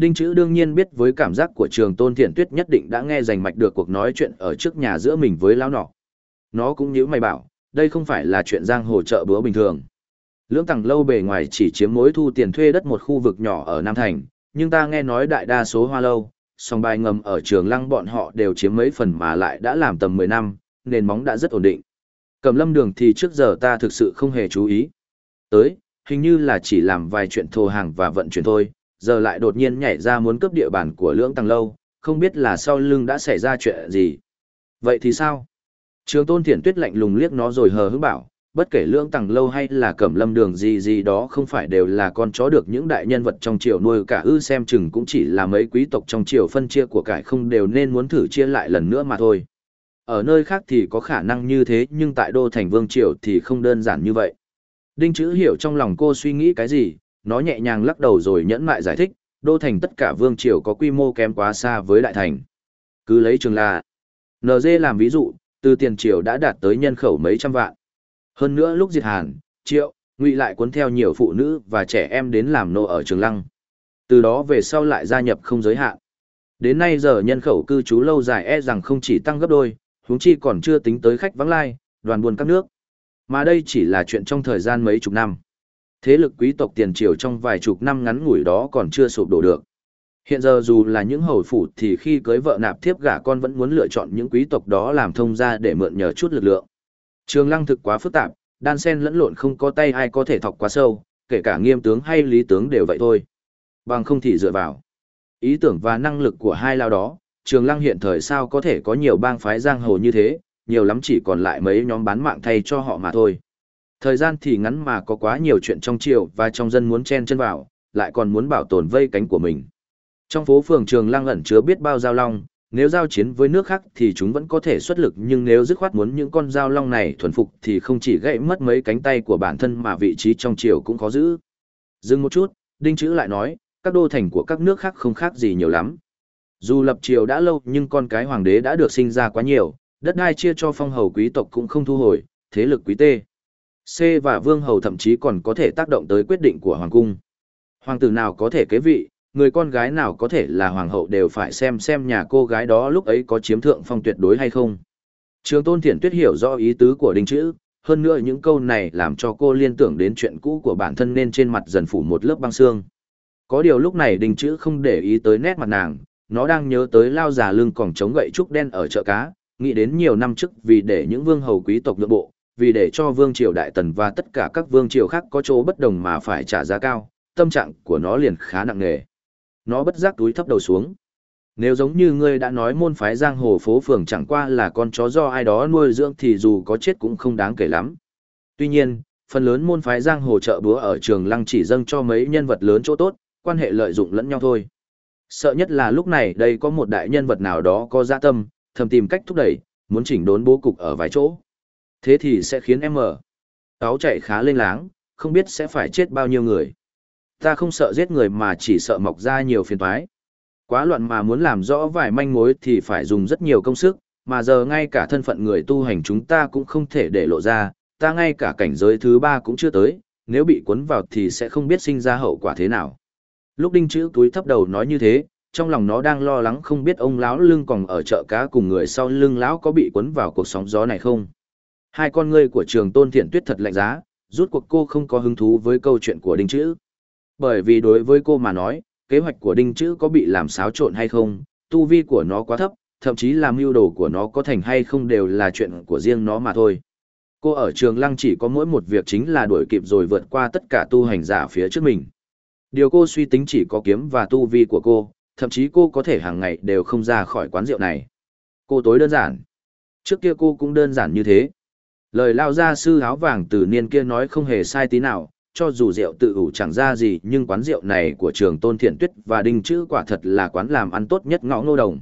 Đinh chữ đương nhiên biết với cảm giác của Trường Tôn Thiện Tuyết nhất định đã nghe rành mạch được cuộc nói chuyện ở trước nhà giữa mình với lão nọ. Nó cũng như mày bảo, đây không phải là chuyện giang hồ chợ bữa bình thường. Lưỡng tầng lâu bề ngoài chỉ chiếm mối thu tiền thuê đất một khu vực nhỏ ở Nam Thành, nhưng ta nghe nói đại đa số hoa lâu, song bài ngầm ở trường lăng bọn họ đều chiếm mấy phần mà lại đã làm tầm 10 năm, nền móng đã rất ổn định. Cầm lâm đường thì trước giờ ta thực sự không hề chú ý. Tới, hình như là chỉ làm vài chuyện thô hàng và vận chuyển thôi, giờ lại đột nhiên nhảy ra muốn cướp địa bàn của lưỡng tăng lâu, không biết là sau lưng đã xảy ra chuyện gì. Vậy thì sao? Trường tôn thiển tuyết lạnh lùng liếc nó rồi hờ hững bảo, bất kể lưỡng Tăng lâu hay là cẩm lâm đường gì gì đó không phải đều là con chó được những đại nhân vật trong triều nuôi cả ư xem chừng cũng chỉ là mấy quý tộc trong triều phân chia của cải không đều nên muốn thử chia lại lần nữa mà thôi. Ở nơi khác thì có khả năng như thế nhưng tại đô thành vương triều thì không đơn giản như vậy. Đinh chữ hiểu trong lòng cô suy nghĩ cái gì, nó nhẹ nhàng lắc đầu rồi nhẫn mại giải thích, đô thành tất cả vương triều có quy mô kém quá xa với đại thành. Cứ lấy trường là, NG làm ví dụ, từ tiền triều đã đạt tới nhân khẩu mấy trăm vạn. Hơn nữa lúc diệt Hàn, Triệu, Ngụy lại cuốn theo nhiều phụ nữ và trẻ em đến làm nô ở Trường Lăng. Từ đó về sau lại gia nhập không giới hạn. Đến nay giờ nhân khẩu cư trú lâu dài e rằng không chỉ tăng gấp đôi, huống chi còn chưa tính tới khách vắng lai, đoàn buôn các nước. Mà đây chỉ là chuyện trong thời gian mấy chục năm. Thế lực quý tộc tiền triều trong vài chục năm ngắn ngủi đó còn chưa sụp đổ được. Hiện giờ dù là những hầu phủ thì khi cưới vợ nạp thiếp gả con vẫn muốn lựa chọn những quý tộc đó làm thông gia để mượn nhờ chút lực lượng. Trường lăng thực quá phức tạp, đan sen lẫn lộn không có tay ai có thể thọc quá sâu, kể cả nghiêm tướng hay lý tướng đều vậy thôi. Bằng không thì dựa vào. Ý tưởng và năng lực của hai lao đó, trường lăng hiện thời sao có thể có nhiều bang phái giang hồ như thế, nhiều lắm chỉ còn lại mấy nhóm bán mạng thay cho họ mà thôi. Thời gian thì ngắn mà có quá nhiều chuyện trong triều và trong dân muốn chen chân vào, lại còn muốn bảo tồn vây cánh của mình. Trong phố phường Trường Lăng ẩn chứa biết bao giao long, nếu giao chiến với nước khác thì chúng vẫn có thể xuất lực nhưng nếu dứt khoát muốn những con giao long này thuần phục thì không chỉ gãy mất mấy cánh tay của bản thân mà vị trí trong triều cũng khó giữ. Dừng một chút, Đinh Chữ lại nói, các đô thành của các nước khác không khác gì nhiều lắm. Dù lập triều đã lâu nhưng con cái hoàng đế đã được sinh ra quá nhiều, đất đai chia cho phong hầu quý tộc cũng không thu hồi, thế lực quý tê. C và vương hầu thậm chí còn có thể tác động tới quyết định của hoàng cung. Hoàng tử nào có thể kế vị, người con gái nào có thể là hoàng hậu đều phải xem xem nhà cô gái đó lúc ấy có chiếm thượng phong tuyệt đối hay không. Trường tôn thiện tuyết hiểu rõ ý tứ của đinh chữ, hơn nữa những câu này làm cho cô liên tưởng đến chuyện cũ của bản thân nên trên mặt dần phủ một lớp băng xương. Có điều lúc này đinh chữ không để ý tới nét mặt nàng, nó đang nhớ tới lao già lưng còn chống gậy trúc đen ở chợ cá, nghĩ đến nhiều năm trước vì để những vương hầu quý tộc nhượng bộ, vì để cho vương triều đại tần và tất cả các vương triều khác có chỗ bất đồng mà phải trả giá cao, tâm trạng của nó liền khá nặng nề. Nó bất giác túi thấp đầu xuống. Nếu giống như ngươi đã nói môn phái giang hồ phố phường chẳng qua là con chó do ai đó nuôi dưỡng thì dù có chết cũng không đáng kể lắm. Tuy nhiên, phần lớn môn phái giang hồ chợ búa ở trường lăng chỉ dâng cho mấy nhân vật lớn chỗ tốt, quan hệ lợi dụng lẫn nhau thôi. Sợ nhất là lúc này đây có một đại nhân vật nào đó có dạ tâm, thầm tìm cách thúc đẩy, muốn chỉnh đốn bố cục ở vài chỗ. Thế thì sẽ khiến em mở. Áo chạy khá lên láng, không biết sẽ phải chết bao nhiêu người. Ta không sợ giết người mà chỉ sợ mọc ra nhiều phiền toái. Quá loạn mà muốn làm rõ vài manh mối thì phải dùng rất nhiều công sức, mà giờ ngay cả thân phận người tu hành chúng ta cũng không thể để lộ ra, ta ngay cả cảnh giới thứ ba cũng chưa tới, nếu bị cuốn vào thì sẽ không biết sinh ra hậu quả thế nào. Lúc đinh chữ túi thấp đầu nói như thế, trong lòng nó đang lo lắng không biết ông lão lưng còn ở chợ cá cùng người sau lưng lão có bị cuốn vào cuộc sóng gió này không. Hai con ngươi của trường tôn thiện tuyết thật lạnh giá, rút cuộc cô không có hứng thú với câu chuyện của đinh chữ. Bởi vì đối với cô mà nói, kế hoạch của đinh chữ có bị làm xáo trộn hay không, tu vi của nó quá thấp, thậm chí làm mưu đồ của nó có thành hay không đều là chuyện của riêng nó mà thôi. Cô ở trường lăng chỉ có mỗi một việc chính là đuổi kịp rồi vượt qua tất cả tu hành giả phía trước mình. Điều cô suy tính chỉ có kiếm và tu vi của cô, thậm chí cô có thể hàng ngày đều không ra khỏi quán rượu này. Cô tối đơn giản. Trước kia cô cũng đơn giản như thế. Lời lao ra sư áo vàng từ niên kia nói không hề sai tí nào, cho dù rượu tự ủ chẳng ra gì nhưng quán rượu này của trường tôn thiện tuyết và đinh chữ quả thật là quán làm ăn tốt nhất ngõ ngô đồng.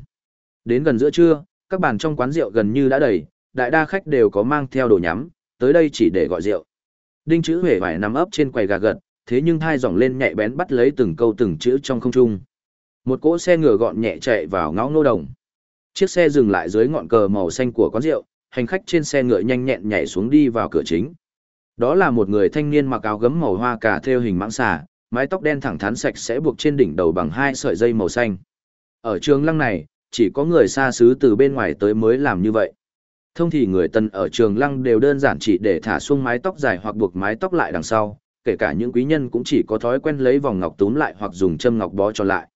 Đến gần giữa trưa, các bàn trong quán rượu gần như đã đầy, đại đa khách đều có mang theo đồ nhắm, tới đây chỉ để gọi rượu. Đinh chữ hề vải nằm ấp trên quầy gà gật, thế nhưng hai dòng lên nhạy bén bắt lấy từng câu từng chữ trong không trung. Một cỗ xe ngựa gọn nhẹ chạy vào ngõ ngô đồng. Chiếc xe dừng lại dưới ngọn cờ màu xanh của quán rượu, hành khách trên xe ngựa nhanh nhẹn nhảy xuống đi vào cửa chính. Đó là một người thanh niên mặc áo gấm màu hoa cà theo hình mãng xà, mái tóc đen thẳng thắn sạch sẽ buộc trên đỉnh đầu bằng hai sợi dây màu xanh. Ở trường lăng này, chỉ có người xa xứ từ bên ngoài tới mới làm như vậy. Thông thì người tân ở trường lăng đều đơn giản chỉ để thả xuống mái tóc dài hoặc buộc mái tóc lại đằng sau, kể cả những quý nhân cũng chỉ có thói quen lấy vòng ngọc túm lại hoặc dùng châm ngọc bó cho lại.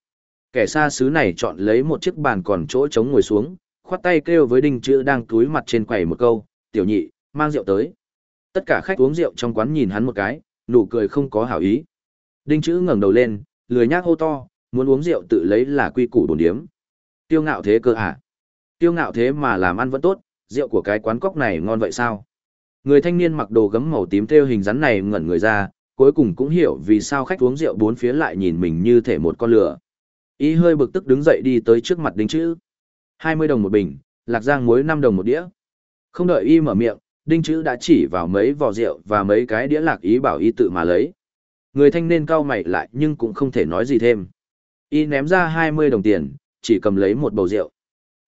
Kẻ xa xứ này chọn lấy một chiếc bàn còn chỗ trống ngồi xuống, khoát tay kêu với đinh chữ đang túi mặt trên quầy một câu, tiểu nhị, mang rượu tới. Tất cả khách uống rượu trong quán nhìn hắn một cái, nụ cười không có hảo ý. Đinh chữ ngẩng đầu lên, lười nhác hô to, muốn uống rượu tự lấy là quy củ bổn điếm. Tiêu ngạo thế cơ à? Tiêu ngạo thế mà làm ăn vẫn tốt, rượu của cái quán cóc này ngon vậy sao? Người thanh niên mặc đồ gấm màu tím theo hình rắn này ngẩn người ra, cuối cùng cũng hiểu vì sao khách uống rượu bốn phía lại nhìn mình như thể một con lửa. Y hơi bực tức đứng dậy đi tới trước mặt đinh chữ. 20 đồng một bình, lạc giang muối 5 đồng một đĩa. Không đợi y mở miệng, đinh chữ đã chỉ vào mấy vò rượu và mấy cái đĩa lạc ý bảo y tự mà lấy. Người thanh niên cau mày lại nhưng cũng không thể nói gì thêm. Y ném ra 20 đồng tiền, chỉ cầm lấy một bầu rượu.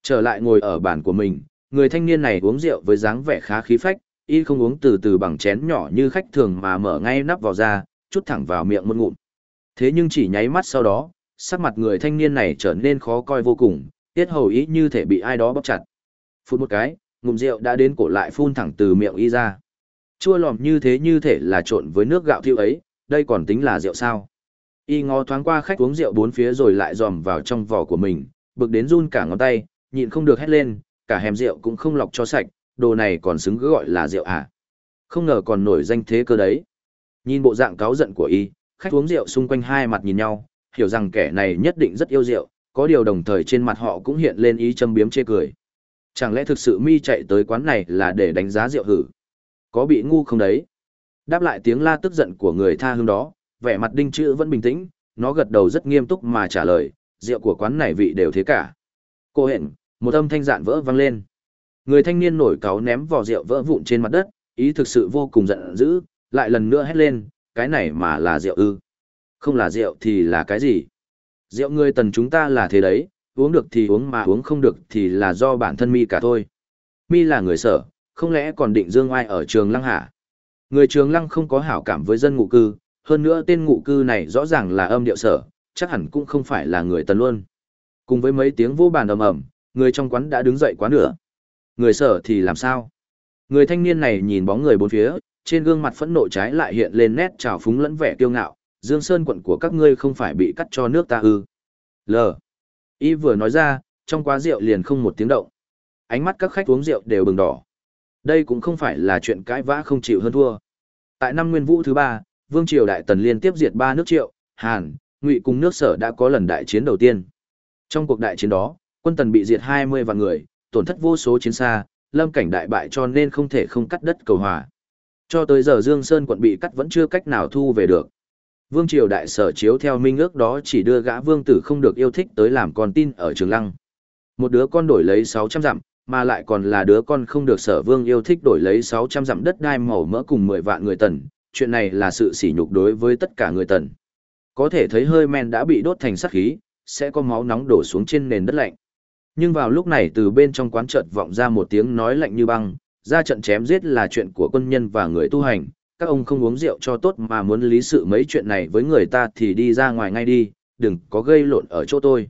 Trở lại ngồi ở bàn của mình, người thanh niên này uống rượu với dáng vẻ khá khí phách, y không uống từ từ bằng chén nhỏ như khách thường mà mở ngay nắp vào ra, chút thẳng vào miệng một ngụm. Thế nhưng chỉ nháy mắt sau đó, sắc mặt người thanh niên này trở nên khó coi vô cùng, tiết hầu ý như thể bị ai đó bóp chặt. Phút một cái, ngụm rượu đã đến cổ lại phun thẳng từ miệng y ra. Chua lòm như thế như thể là trộn với nước gạo thiêu ấy, đây còn tính là rượu sao? Y ngó thoáng qua khách uống rượu bốn phía rồi lại dòm vào trong vỏ của mình, bực đến run cả ngón tay, nhịn không được hét lên, cả hèm rượu cũng không lọc cho sạch, đồ này còn xứng cứ gọi là rượu à? Không ngờ còn nổi danh thế cơ đấy. Nhìn bộ dạng cáu giận của y, khách uống rượu xung quanh hai mặt nhìn nhau, hiểu rằng kẻ này nhất định rất yêu rượu, có điều đồng thời trên mặt họ cũng hiện lên ý châm biếm chê cười. Chẳng lẽ thực sự mi chạy tới quán này là để đánh giá rượu hử? Có bị ngu không đấy? Đáp lại tiếng la tức giận của người tha hương đó, vẻ mặt đinh chữ vẫn bình tĩnh, nó gật đầu rất nghiêm túc mà trả lời, rượu của quán này vị đều thế cả. Cô hẹn, một âm thanh dạn vỡ vang lên. Người thanh niên nổi cáo ném vỏ rượu vỡ vụn trên mặt đất, ý thực sự vô cùng giận dữ, lại lần nữa hét lên, cái này mà là rượu ư. Không là rượu thì là cái gì? Rượu người tần chúng ta là thế đấy, uống được thì uống mà uống không được thì là do bản thân mi cả thôi. Mi là người sở, không lẽ còn định dương ai ở trường lăng hả? Người trường lăng không có hảo cảm với dân ngụ cư, hơn nữa tên ngụ cư này rõ ràng là âm điệu sở, chắc hẳn cũng không phải là người tần luôn. Cùng với mấy tiếng vô bàn ầm ầm, người trong quán đã đứng dậy quá nửa. Người sở thì làm sao? Người thanh niên này nhìn bóng người bốn phía, trên gương mặt phẫn nộ trái lại hiện lên nét trào phúng lẫn vẻ kiêu ngạo, Dương Sơn quận của các ngươi không phải bị cắt cho nước ta ư? L. Y vừa nói ra, trong quá rượu liền không một tiếng động. Ánh mắt các khách uống rượu đều bừng đỏ. Đây cũng không phải là chuyện cãi vã không chịu hơn thua. Tại năm Nguyên Vũ thứ ba, Vương Triều Đại Tần liên tiếp diệt ba nước Triệu, Hàn, Ngụy cùng nước Sở đã có lần đại chiến đầu tiên. Trong cuộc đại chiến đó, quân Tần bị diệt 20 vạn người, tổn thất vô số chiến xa, lâm cảnh đại bại cho nên không thể không cắt đất cầu hòa. Cho tới giờ Dương Sơn quận bị cắt vẫn chưa cách nào thu về được. Vương Triều Đại Sở chiếu theo minh ước đó chỉ đưa gã vương tử không được yêu thích tới làm con tin ở Trường Lăng. Một đứa con đổi lấy 600 dặm, mà lại còn là đứa con không được sở vương yêu thích đổi lấy 600 dặm đất đai màu mỡ cùng 10 vạn người tần, chuyện này là sự sỉ nhục đối với tất cả người tần. Có thể thấy hơi men đã bị đốt thành sát khí, sẽ có máu nóng đổ xuống trên nền đất lạnh. Nhưng vào lúc này từ bên trong quán chợt vọng ra một tiếng nói lạnh như băng, ra trận chém giết là chuyện của quân nhân và người tu hành, các ông không uống rượu cho tốt mà muốn lý sự mấy chuyện này với người ta thì đi ra ngoài ngay đi, đừng có gây lộn ở chỗ tôi.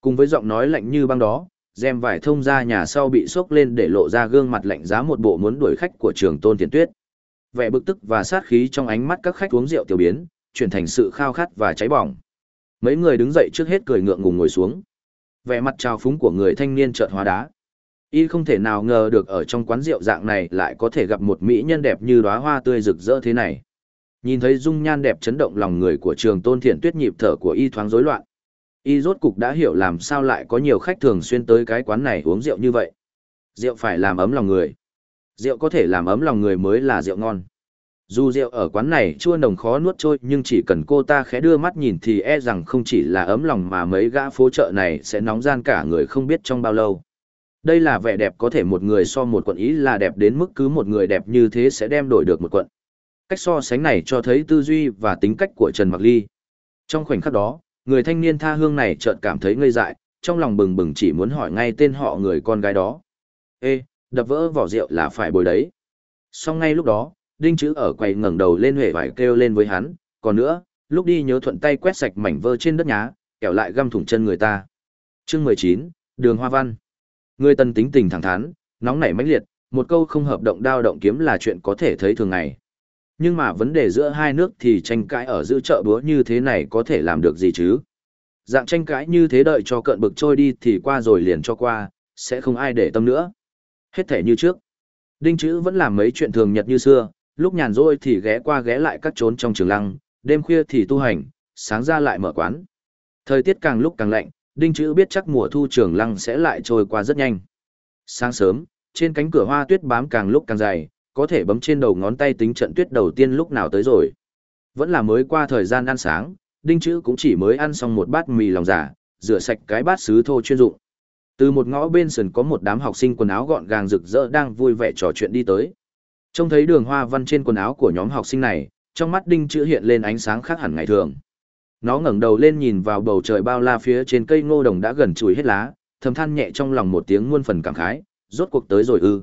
Cùng với giọng nói lạnh như băng đó, dèm vải thông ra nhà sau bị sốc lên để lộ ra gương mặt lạnh giá một bộ muốn đuổi khách của trường tôn thiền tuyết. Vẻ bực tức và sát khí trong ánh mắt các khách uống rượu tiểu biến, chuyển thành sự khao khát và cháy bỏng. Mấy người đứng dậy trước hết cười ngượng ngùng ngồi xuống. Vẻ mặt trào phúng của người thanh niên chợt hóa đá. Y không thể nào ngờ được ở trong quán rượu dạng này lại có thể gặp một mỹ nhân đẹp như đóa hoa tươi rực rỡ thế này. Nhìn thấy dung nhan đẹp chấn động lòng người của trường tôn thiện tuyết nhịp thở của Y thoáng rối loạn. Y rốt cục đã hiểu làm sao lại có nhiều khách thường xuyên tới cái quán này uống rượu như vậy. Rượu phải làm ấm lòng người. Rượu có thể làm ấm lòng người mới là rượu ngon. Dù rượu ở quán này chua nồng khó nuốt trôi, nhưng chỉ cần cô ta khẽ đưa mắt nhìn thì e rằng không chỉ là ấm lòng mà mấy gã phố chợ này sẽ nóng gian cả người không biết trong bao lâu. Đây là vẻ đẹp có thể một người so một quận ý là đẹp đến mức cứ một người đẹp như thế sẽ đem đổi được một quận. Cách so sánh này cho thấy tư duy và tính cách của Trần Mặc Ly. Trong khoảnh khắc đó, người thanh niên tha hương này chợt cảm thấy ngây dại, trong lòng bừng bừng chỉ muốn hỏi ngay tên họ người con gái đó. Ê, đập vỡ vỏ rượu là phải bồi đấy. Xong ngay lúc đó, đinh chữ ở quầy ngẩng đầu lên huệ vải kêu lên với hắn, còn nữa, lúc đi nhớ thuận tay quét sạch mảnh vơ trên đất nhá, kẻo lại găm thủng chân người ta. Chương mười chín Đường Hoa Văn. Người tần tính tình thẳng thắn, nóng nảy mãnh liệt, một câu không hợp động đao động kiếm là chuyện có thể thấy thường ngày. Nhưng mà vấn đề giữa hai nước thì tranh cãi ở giữa chợ búa như thế này có thể làm được gì chứ? Dạng tranh cãi như thế đợi cho cận bực trôi đi thì qua rồi liền cho qua, sẽ không ai để tâm nữa. Hết thể như trước. Đinh chữ vẫn làm mấy chuyện thường nhật như xưa, lúc nhàn rỗi thì ghé qua ghé lại các trốn trong trường lăng, đêm khuya thì tu hành, sáng ra lại mở quán. Thời tiết càng lúc càng lạnh, Đinh chữ biết chắc mùa thu trường lăng sẽ lại trôi qua rất nhanh. Sáng sớm, trên cánh cửa hoa tuyết bám càng lúc càng dày, có thể bấm trên đầu ngón tay tính trận tuyết đầu tiên lúc nào tới rồi. Vẫn là mới qua thời gian ăn sáng, Đinh chữ cũng chỉ mới ăn xong một bát mì lòng giả, rửa sạch cái bát sứ thô chuyên dụng. Từ một ngõ bên sườn có một đám học sinh quần áo gọn gàng rực rỡ đang vui vẻ trò chuyện đi tới. Trông thấy đường hoa văn trên quần áo của nhóm học sinh này, trong mắt đinh chữ hiện lên ánh sáng khác hẳn ngày thường. Nó ngẩng đầu lên nhìn vào bầu trời bao la phía trên cây ngô đồng đã gần chùi hết lá, thầm than nhẹ trong lòng một tiếng muôn phần cảm khái, rốt cuộc tới rồi ư.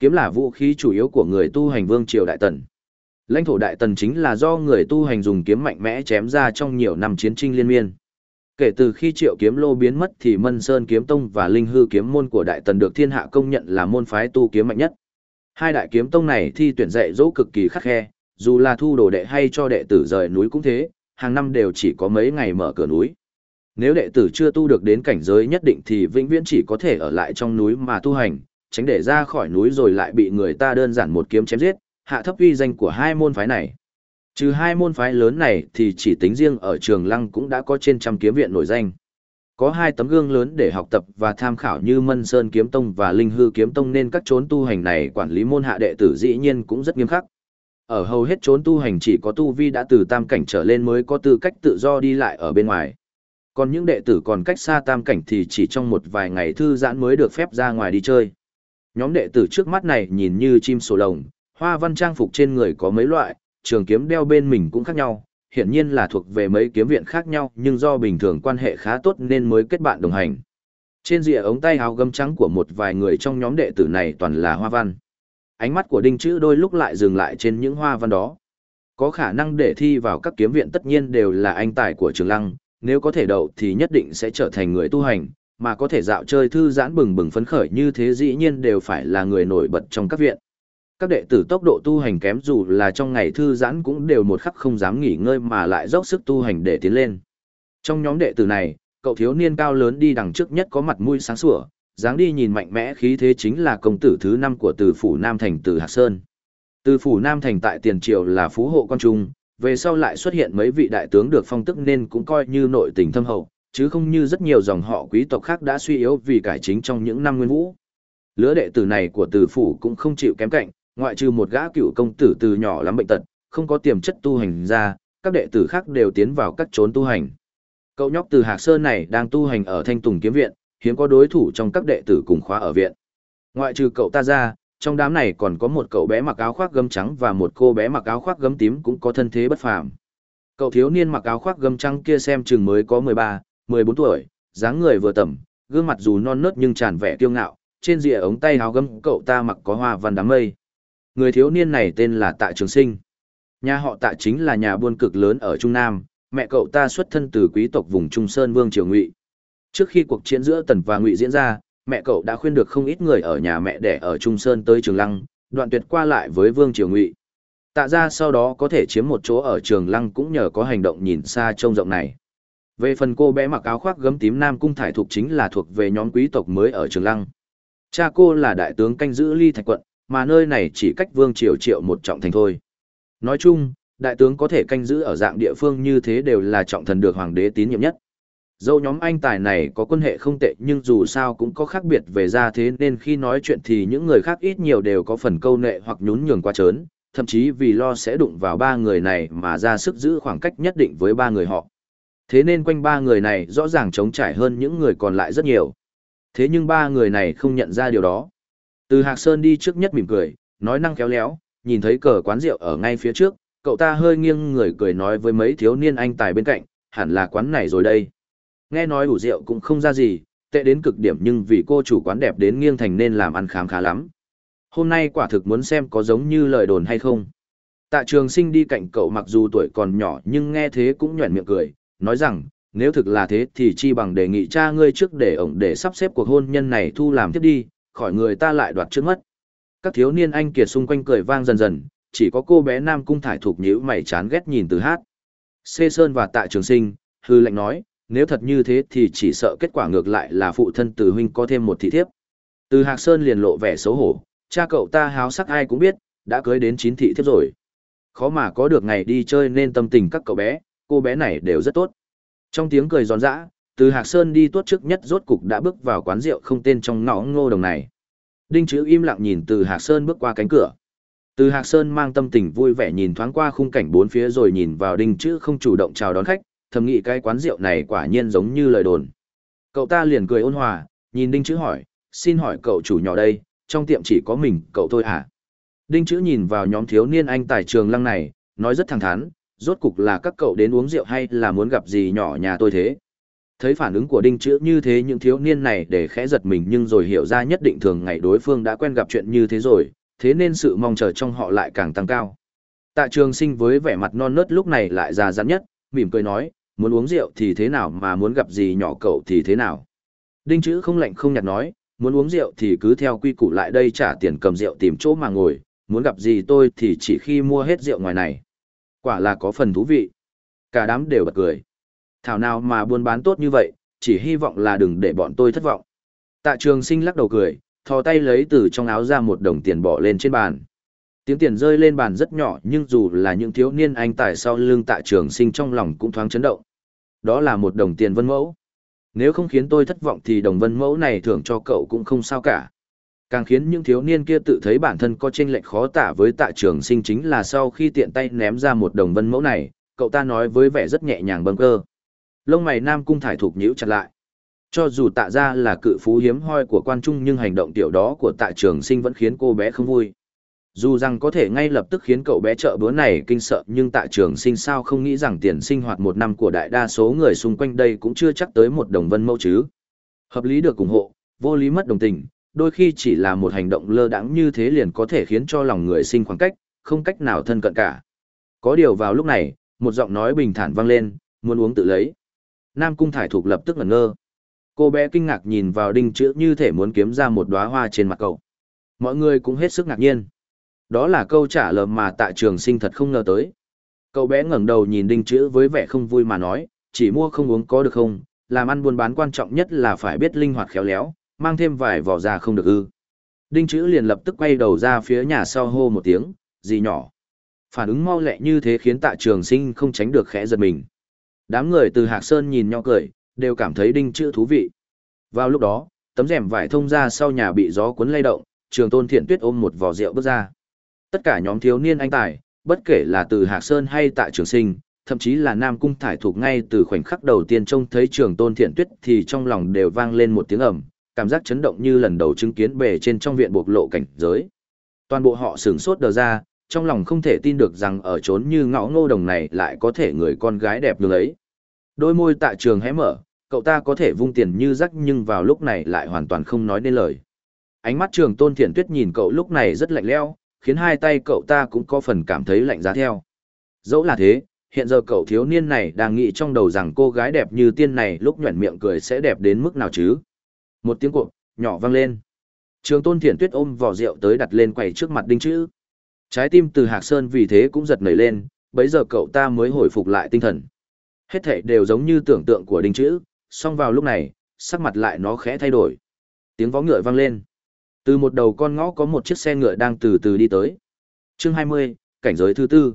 Kiếm là vũ khí chủ yếu của người tu hành vương triều đại tần. Lãnh thổ đại tần chính là do người tu hành dùng kiếm mạnh mẽ chém ra trong nhiều năm chiến tranh liên miên. Kể từ khi triệu kiếm lô biến mất thì Mân Sơn kiếm tông và Linh hư kiếm môn của đại tần được thiên hạ công nhận là môn phái tu kiếm mạnh nhất. Hai đại kiếm tông này thi tuyển dạy dỗ cực kỳ khắc khe, dù là thu đồ đệ hay cho đệ tử rời núi cũng thế, hàng năm đều chỉ có mấy ngày mở cửa núi. Nếu đệ tử chưa tu được đến cảnh giới nhất định thì vĩnh viễn chỉ có thể ở lại trong núi mà tu hành, tránh để ra khỏi núi rồi lại bị người ta đơn giản một kiếm chém giết, hạ thấp uy danh của hai môn phái này. Trừ hai môn phái lớn này thì chỉ tính riêng ở trường lăng cũng đã có trên trăm kiếm viện nổi danh. Có hai tấm gương lớn để học tập và tham khảo như Mân Sơn Kiếm Tông và Linh Hư Kiếm Tông nên các chốn tu hành này quản lý môn hạ đệ tử dĩ nhiên cũng rất nghiêm khắc. Ở hầu hết chốn tu hành chỉ có tu vi đã từ tam cảnh trở lên mới có tư cách tự do đi lại ở bên ngoài. Còn những đệ tử còn cách xa tam cảnh thì chỉ trong một vài ngày thư giãn mới được phép ra ngoài đi chơi. Nhóm đệ tử trước mắt này nhìn như chim sổ lồng, hoa văn trang phục trên người có mấy loại, trường kiếm đeo bên mình cũng khác nhau, hiển nhiên là thuộc về mấy kiếm viện khác nhau nhưng do bình thường quan hệ khá tốt nên mới kết bạn đồng hành. Trên rìa ống tay áo gấm trắng của một vài người trong nhóm đệ tử này toàn là hoa văn. Ánh mắt của đinh chữ đôi lúc lại dừng lại trên những hoa văn đó. Có khả năng để thi vào các kiếm viện tất nhiên đều là anh tài của trường lăng, nếu có thể đậu thì nhất định sẽ trở thành người tu hành, mà có thể dạo chơi thư giãn bừng bừng phấn khởi như thế dĩ nhiên đều phải là người nổi bật trong các viện. Các đệ tử tốc độ tu hành kém dù là trong ngày thư giãn cũng đều một khắc không dám nghỉ ngơi mà lại dốc sức tu hành để tiến lên. Trong nhóm đệ tử này, cậu thiếu niên cao lớn đi đằng trước nhất có mặt mũi sáng sủa, dáng đi nhìn mạnh mẽ khí thế chính là công tử thứ năm của Từ phủ Nam thành Từ Hạc Sơn. Từ phủ Nam thành tại tiền triều là phú hộ quan trung, về sau lại xuất hiện mấy vị đại tướng được phong tức nên cũng coi như nội tình thâm hậu, chứ không như rất nhiều dòng họ quý tộc khác đã suy yếu vì cải chính trong những năm nguyên vũ. Lứa đệ tử này của Từ phủ cũng không chịu kém cạnh, ngoại trừ một gã cựu công tử từ nhỏ lắm bệnh tật, không có tiềm chất tu hành ra, các đệ tử khác đều tiến vào các chốn tu hành. Cậu nhóc từ Hạc Sơn này đang tu hành ở Thanh Tùng Kiếm Viện, hiếm có đối thủ trong các đệ tử cùng khóa ở viện. Ngoại trừ cậu ta ra, trong đám này còn có một cậu bé mặc áo khoác gấm trắng và một cô bé mặc áo khoác gấm tím cũng có thân thế bất phàm. Cậu thiếu niên mặc áo khoác gấm trắng kia xem chừng mới có 13, 14 tuổi, dáng người vừa tầm, gương mặt dù non nớt nhưng tràn vẻ kiêu ngạo, trên rìa ống tay áo gấm cậu ta mặc có hoa văn đám mây. Người thiếu niên này tên là Tạ Trường Sinh. Nhà họ Tạ chính là nhà buôn cực lớn ở Trung Nam, mẹ cậu ta xuất thân từ quý tộc vùng Trung Sơn Vương Triều Ngụy. Trước khi cuộc chiến giữa Tần và Ngụy diễn ra, mẹ cậu đã khuyên được không ít người ở nhà mẹ đẻ ở Trung Sơn tới Trường Lăng, đoạn tuyệt qua lại với Vương Triều Ngụy. Tạ ra sau đó có thể chiếm một chỗ ở Trường Lăng cũng nhờ có hành động nhìn xa trông rộng này. Về phần cô bé mặc áo khoác gấm tím Nam Cung Thải Thục chính là thuộc về nhóm quý tộc mới ở Trường Lăng. Cha cô là đại tướng canh giữ ly thạch quận, mà nơi này chỉ cách Vương Triều triệu một trọng thành thôi. Nói chung, đại tướng có thể canh giữ ở dạng địa phương như thế đều là trọng thần được hoàng đế tín nhiệm nhất. Dẫu nhóm anh tài này có quan hệ không tệ nhưng dù sao cũng có khác biệt về gia thế nên khi nói chuyện thì những người khác ít nhiều đều có phần câu nệ hoặc nhún nhường quá trớn, thậm chí vì lo sẽ đụng vào ba người này mà ra sức giữ khoảng cách nhất định với ba người họ. Thế nên quanh ba người này rõ ràng trống trải hơn những người còn lại rất nhiều. Thế nhưng ba người này không nhận ra điều đó. Từ Hạc Sơn đi trước nhất mỉm cười, nói năng khéo léo, nhìn thấy cờ quán rượu ở ngay phía trước, cậu ta hơi nghiêng người cười nói với mấy thiếu niên anh tài bên cạnh, hẳn là quán này rồi đây. Nghe nói ủ rượu cũng không ra gì, tệ đến cực điểm nhưng vì cô chủ quán đẹp đến nghiêng thành nên làm ăn khám khá lắm. Hôm nay quả thực muốn xem có giống như lời đồn hay không. Tạ trường sinh đi cạnh cậu mặc dù tuổi còn nhỏ nhưng nghe thế cũng nhuẩn miệng cười, nói rằng, nếu thực là thế thì chi bằng đề nghị cha ngươi trước để ổng để sắp xếp cuộc hôn nhân này thu làm tiếp đi, khỏi người ta lại đoạt trước mất. Các thiếu niên anh kiệt xung quanh cười vang dần dần, chỉ có cô bé Nam Cung Thải Thục nhíu mày chán ghét nhìn từ hát. Xê Sơn và Tạ Trường Sinh, hư lệnh nói, nếu thật như thế thì chỉ sợ kết quả ngược lại là phụ thân từ huynh có thêm một thị thiếp. Từ Hạc Sơn liền lộ vẻ xấu hổ, cha cậu ta háo sắc ai cũng biết, đã cưới đến chín thị thiếp rồi. Khó mà có được ngày đi chơi nên tâm tình các cậu bé, cô bé này đều rất tốt. Trong tiếng cười giòn giã, từ Hạc Sơn đi tuốt trước nhất rốt cục đã bước vào quán rượu không tên trong ngõ ngô đồng này. Đinh chữ im lặng nhìn từ Hạc Sơn bước qua cánh cửa. Từ Hạc Sơn mang tâm tình vui vẻ nhìn thoáng qua khung cảnh bốn phía rồi nhìn vào đinh chữ không chủ động chào đón khách, thầm nghĩ cái quán rượu này quả nhiên giống như lời đồn. Cậu ta liền cười ôn hòa, nhìn đinh chữ hỏi, xin hỏi cậu chủ nhỏ đây, trong tiệm chỉ có mình cậu thôi à? Đinh chữ nhìn vào nhóm thiếu niên anh tài trường lăng này, nói rất thẳng thắn, rốt cục là các cậu đến uống rượu hay là muốn gặp gì nhỏ nhà tôi thế? Thấy phản ứng của đinh chữ như thế những thiếu niên này để khẽ giật mình nhưng rồi hiểu ra nhất định thường ngày đối phương đã quen gặp chuyện như thế rồi, thế nên sự mong chờ trong họ lại càng tăng cao. Tạ trường sinh với vẻ mặt non nớt lúc này lại già dặn nhất, mỉm cười nói, muốn uống rượu thì thế nào mà muốn gặp gì nhỏ cậu thì thế nào. Đinh chữ không lạnh không nhạt nói, muốn uống rượu thì cứ theo quy củ lại đây trả tiền cầm rượu tìm chỗ mà ngồi, muốn gặp gì tôi thì chỉ khi mua hết rượu ngoài này. Quả là có phần thú vị. Cả đám đều bật cười. Thảo nào mà buôn bán tốt như vậy, chỉ hy vọng là đừng để bọn tôi thất vọng. Tạ trường sinh lắc đầu cười, thò tay lấy từ trong áo ra một đồng tiền bỏ lên trên bàn. Tiếng tiền rơi lên bàn rất nhỏ nhưng dù là những thiếu niên anh tài sau lưng tạ trường sinh trong lòng cũng thoáng chấn động. Đó là một đồng tiền vân mẫu. Nếu không khiến tôi thất vọng thì đồng vân mẫu này thưởng cho cậu cũng không sao cả. Càng khiến những thiếu niên kia tự thấy bản thân có chênh lệch khó tả với tạ trường sinh chính là sau khi tiện tay ném ra một đồng vân mẫu này, cậu ta nói với vẻ rất nhẹ nhàng bâng cơ. Lông mày Nam Cung Thải Thục nhíu chặt lại. Cho dù tạ ra là cự phú hiếm hoi của quan trung nhưng hành động tiểu đó của tạ trường sinh vẫn khiến cô bé không vui. Dù rằng có thể ngay lập tức khiến cậu bé trợ bữa này kinh sợ nhưng tạ trường sinh sao không nghĩ rằng tiền sinh hoạt một năm của đại đa số người xung quanh đây cũng chưa chắc tới một đồng vân mẫu chứ. Hợp lý được ủng hộ, vô lý mất đồng tình, đôi khi chỉ là một hành động lơ đãng như thế liền có thể khiến cho lòng người sinh khoảng cách, không cách nào thân cận cả. Có điều vào lúc này, một giọng nói bình thản vang lên, muốn uống tự lấy. Nam Cung Thải Thục lập tức ngẩn ngơ. Cô bé kinh ngạc nhìn vào đinh chữ như thể muốn kiếm ra một đóa hoa trên mặt cậu. Mọi người cũng hết sức ngạc nhiên. Đó là câu trả lời mà tạ trường sinh thật không ngờ tới. Cậu bé ngẩng đầu nhìn đinh chữ với vẻ không vui mà nói, chỉ mua không uống có được không, làm ăn buôn bán quan trọng nhất là phải biết linh hoạt khéo léo, mang thêm vài vỏ ra không được ư. Đinh chữ liền lập tức quay đầu ra phía nhà sau hô một tiếng, gì nhỏ. Phản ứng mau lẹ như thế khiến tạ trường sinh không tránh được khẽ giật mình. Đám người từ Hạc Sơn nhìn nhau cười, đều cảm thấy đinh chữ thú vị. Vào lúc đó, tấm rèm vải thông ra sau nhà bị gió cuốn lay động, trường tôn thiện tuyết ôm một vỏ rượu bước ra. Tất cả nhóm thiếu niên anh tài, bất kể là từ Hạc Sơn hay tại trường sinh, thậm chí là Nam Cung thải thuộc ngay từ khoảnh khắc đầu tiên trông thấy trường tôn thiện tuyết thì trong lòng đều vang lên một tiếng ầm, cảm giác chấn động như lần đầu chứng kiến bề trên trong viện bộc lộ cảnh giới. Toàn bộ họ sửng sốt đờ ra, trong lòng không thể tin được rằng ở trốn như ngõ ngô đồng này lại có thể người con gái đẹp như ấy. Đôi môi tại trường hé mở, cậu ta có thể vung tiền như rắc nhưng vào lúc này lại hoàn toàn không nói nên lời. Ánh mắt trường tôn thiện tuyết nhìn cậu lúc này rất lạnh lẽo, khiến hai tay cậu ta cũng có phần cảm thấy lạnh giá theo. Dẫu là thế, hiện giờ cậu thiếu niên này đang nghĩ trong đầu rằng cô gái đẹp như tiên này lúc nhuẩn miệng cười sẽ đẹp đến mức nào chứ. Một tiếng cuộc, nhỏ vang lên. Trường tôn thiện tuyết ôm vỏ rượu tới đặt lên quầy trước mặt đinh chữ. Trái tim từ Hạc Sơn vì thế cũng giật nảy lên, bấy giờ cậu ta mới hồi phục lại tinh thần. Hết thảy đều giống như tưởng tượng của đinh chữ, song vào lúc này, sắc mặt lại nó khẽ thay đổi. Tiếng vó ngựa vang lên. Từ một đầu con ngõ có một chiếc xe ngựa đang từ từ đi tới. Chương 20, cảnh giới thứ tư.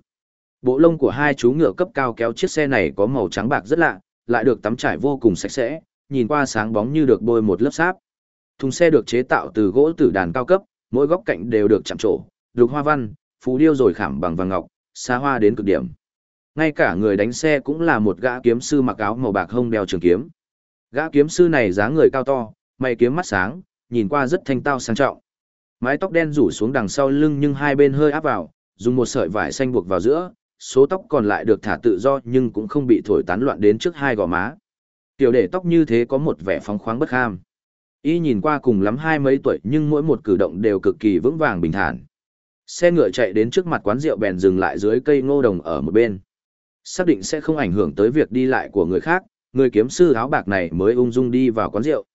Bộ lông của hai chú ngựa cấp cao kéo chiếc xe này có màu trắng bạc rất lạ, lại được tắm trải vô cùng sạch sẽ, nhìn qua sáng bóng như được bôi một lớp sáp. Thùng xe được chế tạo từ gỗ tử đàn cao cấp, mỗi góc cạnh đều được chạm trổ, lục hoa văn, phú điêu rồi khảm bằng vàng ngọc, xa hoa đến cực điểm. Ngay cả người đánh xe cũng là một gã kiếm sư mặc áo màu bạc hông đeo trường kiếm. Gã kiếm sư này dáng người cao to, mày kiếm mắt sáng, nhìn qua rất thanh tao sang trọng. Mái tóc đen rủ xuống đằng sau lưng nhưng hai bên hơi áp vào, dùng một sợi vải xanh buộc vào giữa, số tóc còn lại được thả tự do nhưng cũng không bị thổi tán loạn đến trước hai gò má. Tiểu để tóc như thế có một vẻ phóng khoáng bất ham. Y nhìn qua cùng lắm hai mấy tuổi nhưng mỗi một cử động đều cực kỳ vững vàng bình thản. Xe ngựa chạy đến trước mặt quán rượu bèn dừng lại dưới cây ngô đồng ở một bên. Xác định sẽ không ảnh hưởng tới việc đi lại của người khác, người kiếm sư áo bạc này mới ung dung đi vào quán rượu.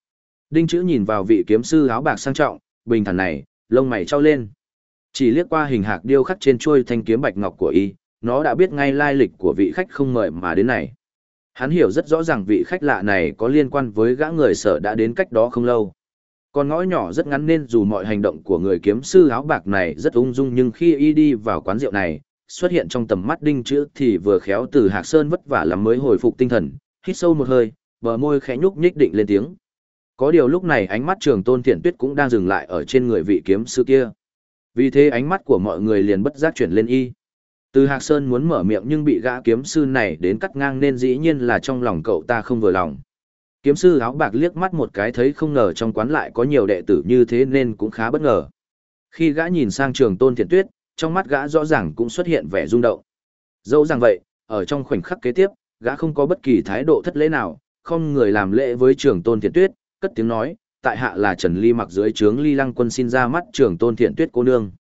Đinh chữ nhìn vào vị kiếm sư áo bạc sang trọng, bình thản này, lông mày trao lên. Chỉ liếc qua hình hạc điêu khắc trên chuôi thanh kiếm bạch ngọc của y, nó đã biết ngay lai lịch của vị khách không mời mà đến này. Hắn hiểu rất rõ ràng vị khách lạ này có liên quan với gã người sở đã đến cách đó không lâu. Con ngõ nhỏ rất ngắn nên dù mọi hành động của người kiếm sư áo bạc này rất ung dung nhưng khi y đi vào quán rượu này, xuất hiện trong tầm mắt đinh chữ thì vừa khéo từ Hạc Sơn vất vả lắm mới hồi phục tinh thần, hít sâu một hơi, bờ môi khẽ nhúc nhích định lên tiếng. Có điều lúc này ánh mắt trường tôn thiện tuyết cũng đang dừng lại ở trên người vị kiếm sư kia. Vì thế ánh mắt của mọi người liền bất giác chuyển lên y. Từ Hạc Sơn muốn mở miệng nhưng bị gã kiếm sư này đến cắt ngang nên dĩ nhiên là trong lòng cậu ta không vừa lòng. Kiếm sư áo bạc liếc mắt một cái thấy không ngờ trong quán lại có nhiều đệ tử như thế nên cũng khá bất ngờ. Khi gã nhìn sang trường tôn thiện tuyết, trong mắt gã rõ ràng cũng xuất hiện vẻ rung động. Dẫu rằng vậy, ở trong khoảnh khắc kế tiếp, gã không có bất kỳ thái độ thất lễ nào, không người làm lễ với trường tôn thiện tuyết, cất tiếng nói, tại hạ là Trần Ly mặc dưới trướng Ly Lăng Quân xin ra mắt trưởng tôn thiện tuyết cô nương.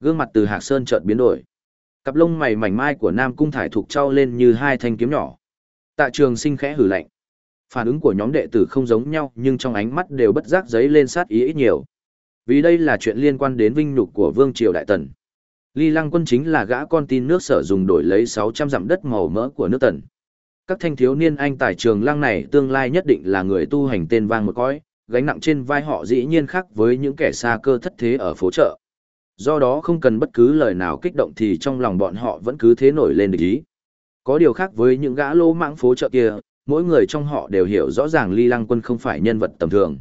Gương mặt từ Hạc Sơn chợt biến đổi. Cặp lông mày mảnh mai của Nam Cung thải thuộc trao lên như hai thanh kiếm nhỏ. Tạ Trường Sinh khẽ hử lạnh. Phản ứng của nhóm đệ tử không giống nhau, nhưng trong ánh mắt đều bất giác giấy lên sát ý ít nhiều. Vì đây là chuyện liên quan đến vinh nhục của Vương triều đại tần. Ly Lăng Quân chính là gã con tin nước sở dùng đổi lấy 600 dặm đất màu mỡ của nước tần. Các thanh thiếu niên anh tài trường lăng này tương lai nhất định là người tu hành tên vang một cõi, gánh nặng trên vai họ dĩ nhiên khác với những kẻ xa cơ thất thế ở phố chợ. Do đó không cần bất cứ lời nào kích động thì trong lòng bọn họ vẫn cứ thế nổi lên địch ý. Có điều khác với những gã lô mãng phố chợ kia, mỗi người trong họ đều hiểu rõ ràng Ly Lăng Quân không phải nhân vật tầm thường.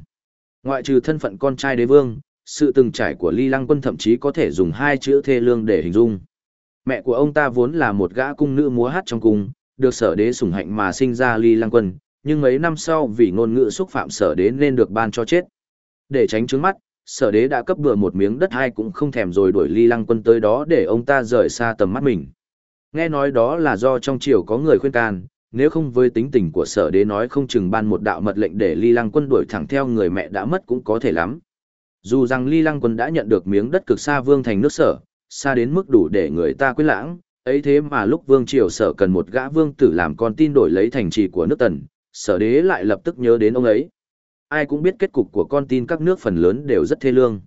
Ngoại trừ thân phận con trai đế vương, sự từng trải của Ly Lăng Quân thậm chí có thể dùng hai chữ thê lương để hình dung. Mẹ của ông ta vốn là một gã cung nữ múa hát trong cung, được sở đế sủng hạnh mà sinh ra ly lăng quân, nhưng mấy năm sau vì ngôn ngữ xúc phạm sở đế nên được ban cho chết. Để tránh trướng mắt, sở đế đã cấp bừa một miếng đất hai cũng không thèm rồi đuổi ly lăng quân tới đó để ông ta rời xa tầm mắt mình. Nghe nói đó là do trong triều có người khuyên can, nếu không với tính tình của sở đế nói không chừng ban một đạo mật lệnh để ly lăng quân đuổi thẳng theo người mẹ đã mất cũng có thể lắm. Dù rằng ly lăng quân đã nhận được miếng đất cực xa vương thành nước sở, xa đến mức đủ để người ta quên lãng, ấy thế mà lúc vương triều sở cần một gã vương tử làm con tin đổi lấy thành trì của nước tần, sở đế lại lập tức nhớ đến ông ấy. Ai cũng biết kết cục của con tin các nước phần lớn đều rất thê lương.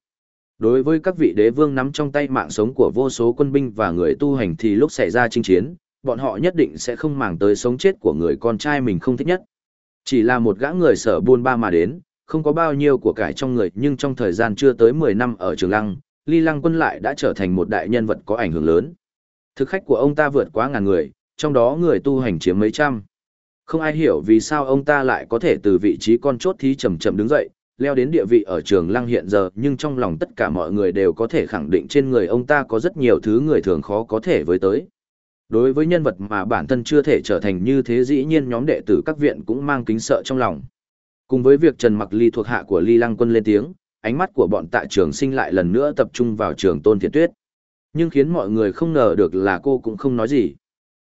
Đối với các vị đế vương nắm trong tay mạng sống của vô số quân binh và người tu hành thì lúc xảy ra chinh chiến, bọn họ nhất định sẽ không màng tới sống chết của người con trai mình không thích nhất. Chỉ là một gã người sở buôn ba mà đến, không có bao nhiêu của cải trong người nhưng trong thời gian chưa tới 10 năm ở Trường Lăng, Ly Lăng quân lại đã trở thành một đại nhân vật có ảnh hưởng lớn. Thực khách của ông ta vượt quá ngàn người, trong đó người tu hành chiếm mấy trăm. Không ai hiểu vì sao ông ta lại có thể từ vị trí con chốt thí chậm chậm đứng dậy, leo đến địa vị ở trường lăng hiện giờ nhưng trong lòng tất cả mọi người đều có thể khẳng định trên người ông ta có rất nhiều thứ người thường khó có thể với tới. Đối với nhân vật mà bản thân chưa thể trở thành như thế dĩ nhiên nhóm đệ tử các viện cũng mang kính sợ trong lòng. Cùng với việc Trần Mặc Ly thuộc hạ của Ly Lăng Quân lên tiếng, ánh mắt của bọn tạ trường sinh lại lần nữa tập trung vào trường Tôn Thiện Tuyết. Nhưng khiến mọi người không ngờ được là cô cũng không nói gì.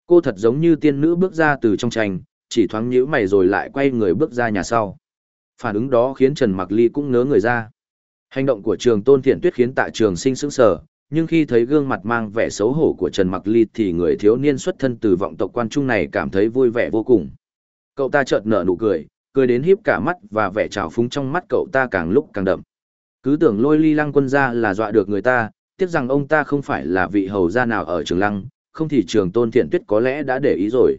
Cô thật giống như tiên nữ bước ra từ trong tranh, chỉ thoáng nhíu mày rồi lại quay người bước ra nhà sau. Phản ứng đó khiến Trần Mặc Ly cũng nớ người ra. Hành động của trường Tôn Thiện Tuyết khiến tạ trường sinh sững sờ, nhưng khi thấy gương mặt mang vẻ xấu hổ của Trần Mặc Ly thì người thiếu niên xuất thân từ vọng tộc quan trung này cảm thấy vui vẻ vô cùng. Cậu ta chợt nở nụ cười, cười đến híp cả mắt và vẻ trào phúng trong mắt cậu ta càng lúc càng đậm. Cứ tưởng lôi ly lăng quân ra là dọa được người ta, tiếc rằng ông ta không phải là vị hầu gia nào ở trường lăng, không thì trường tôn thiện tuyết có lẽ đã để ý rồi.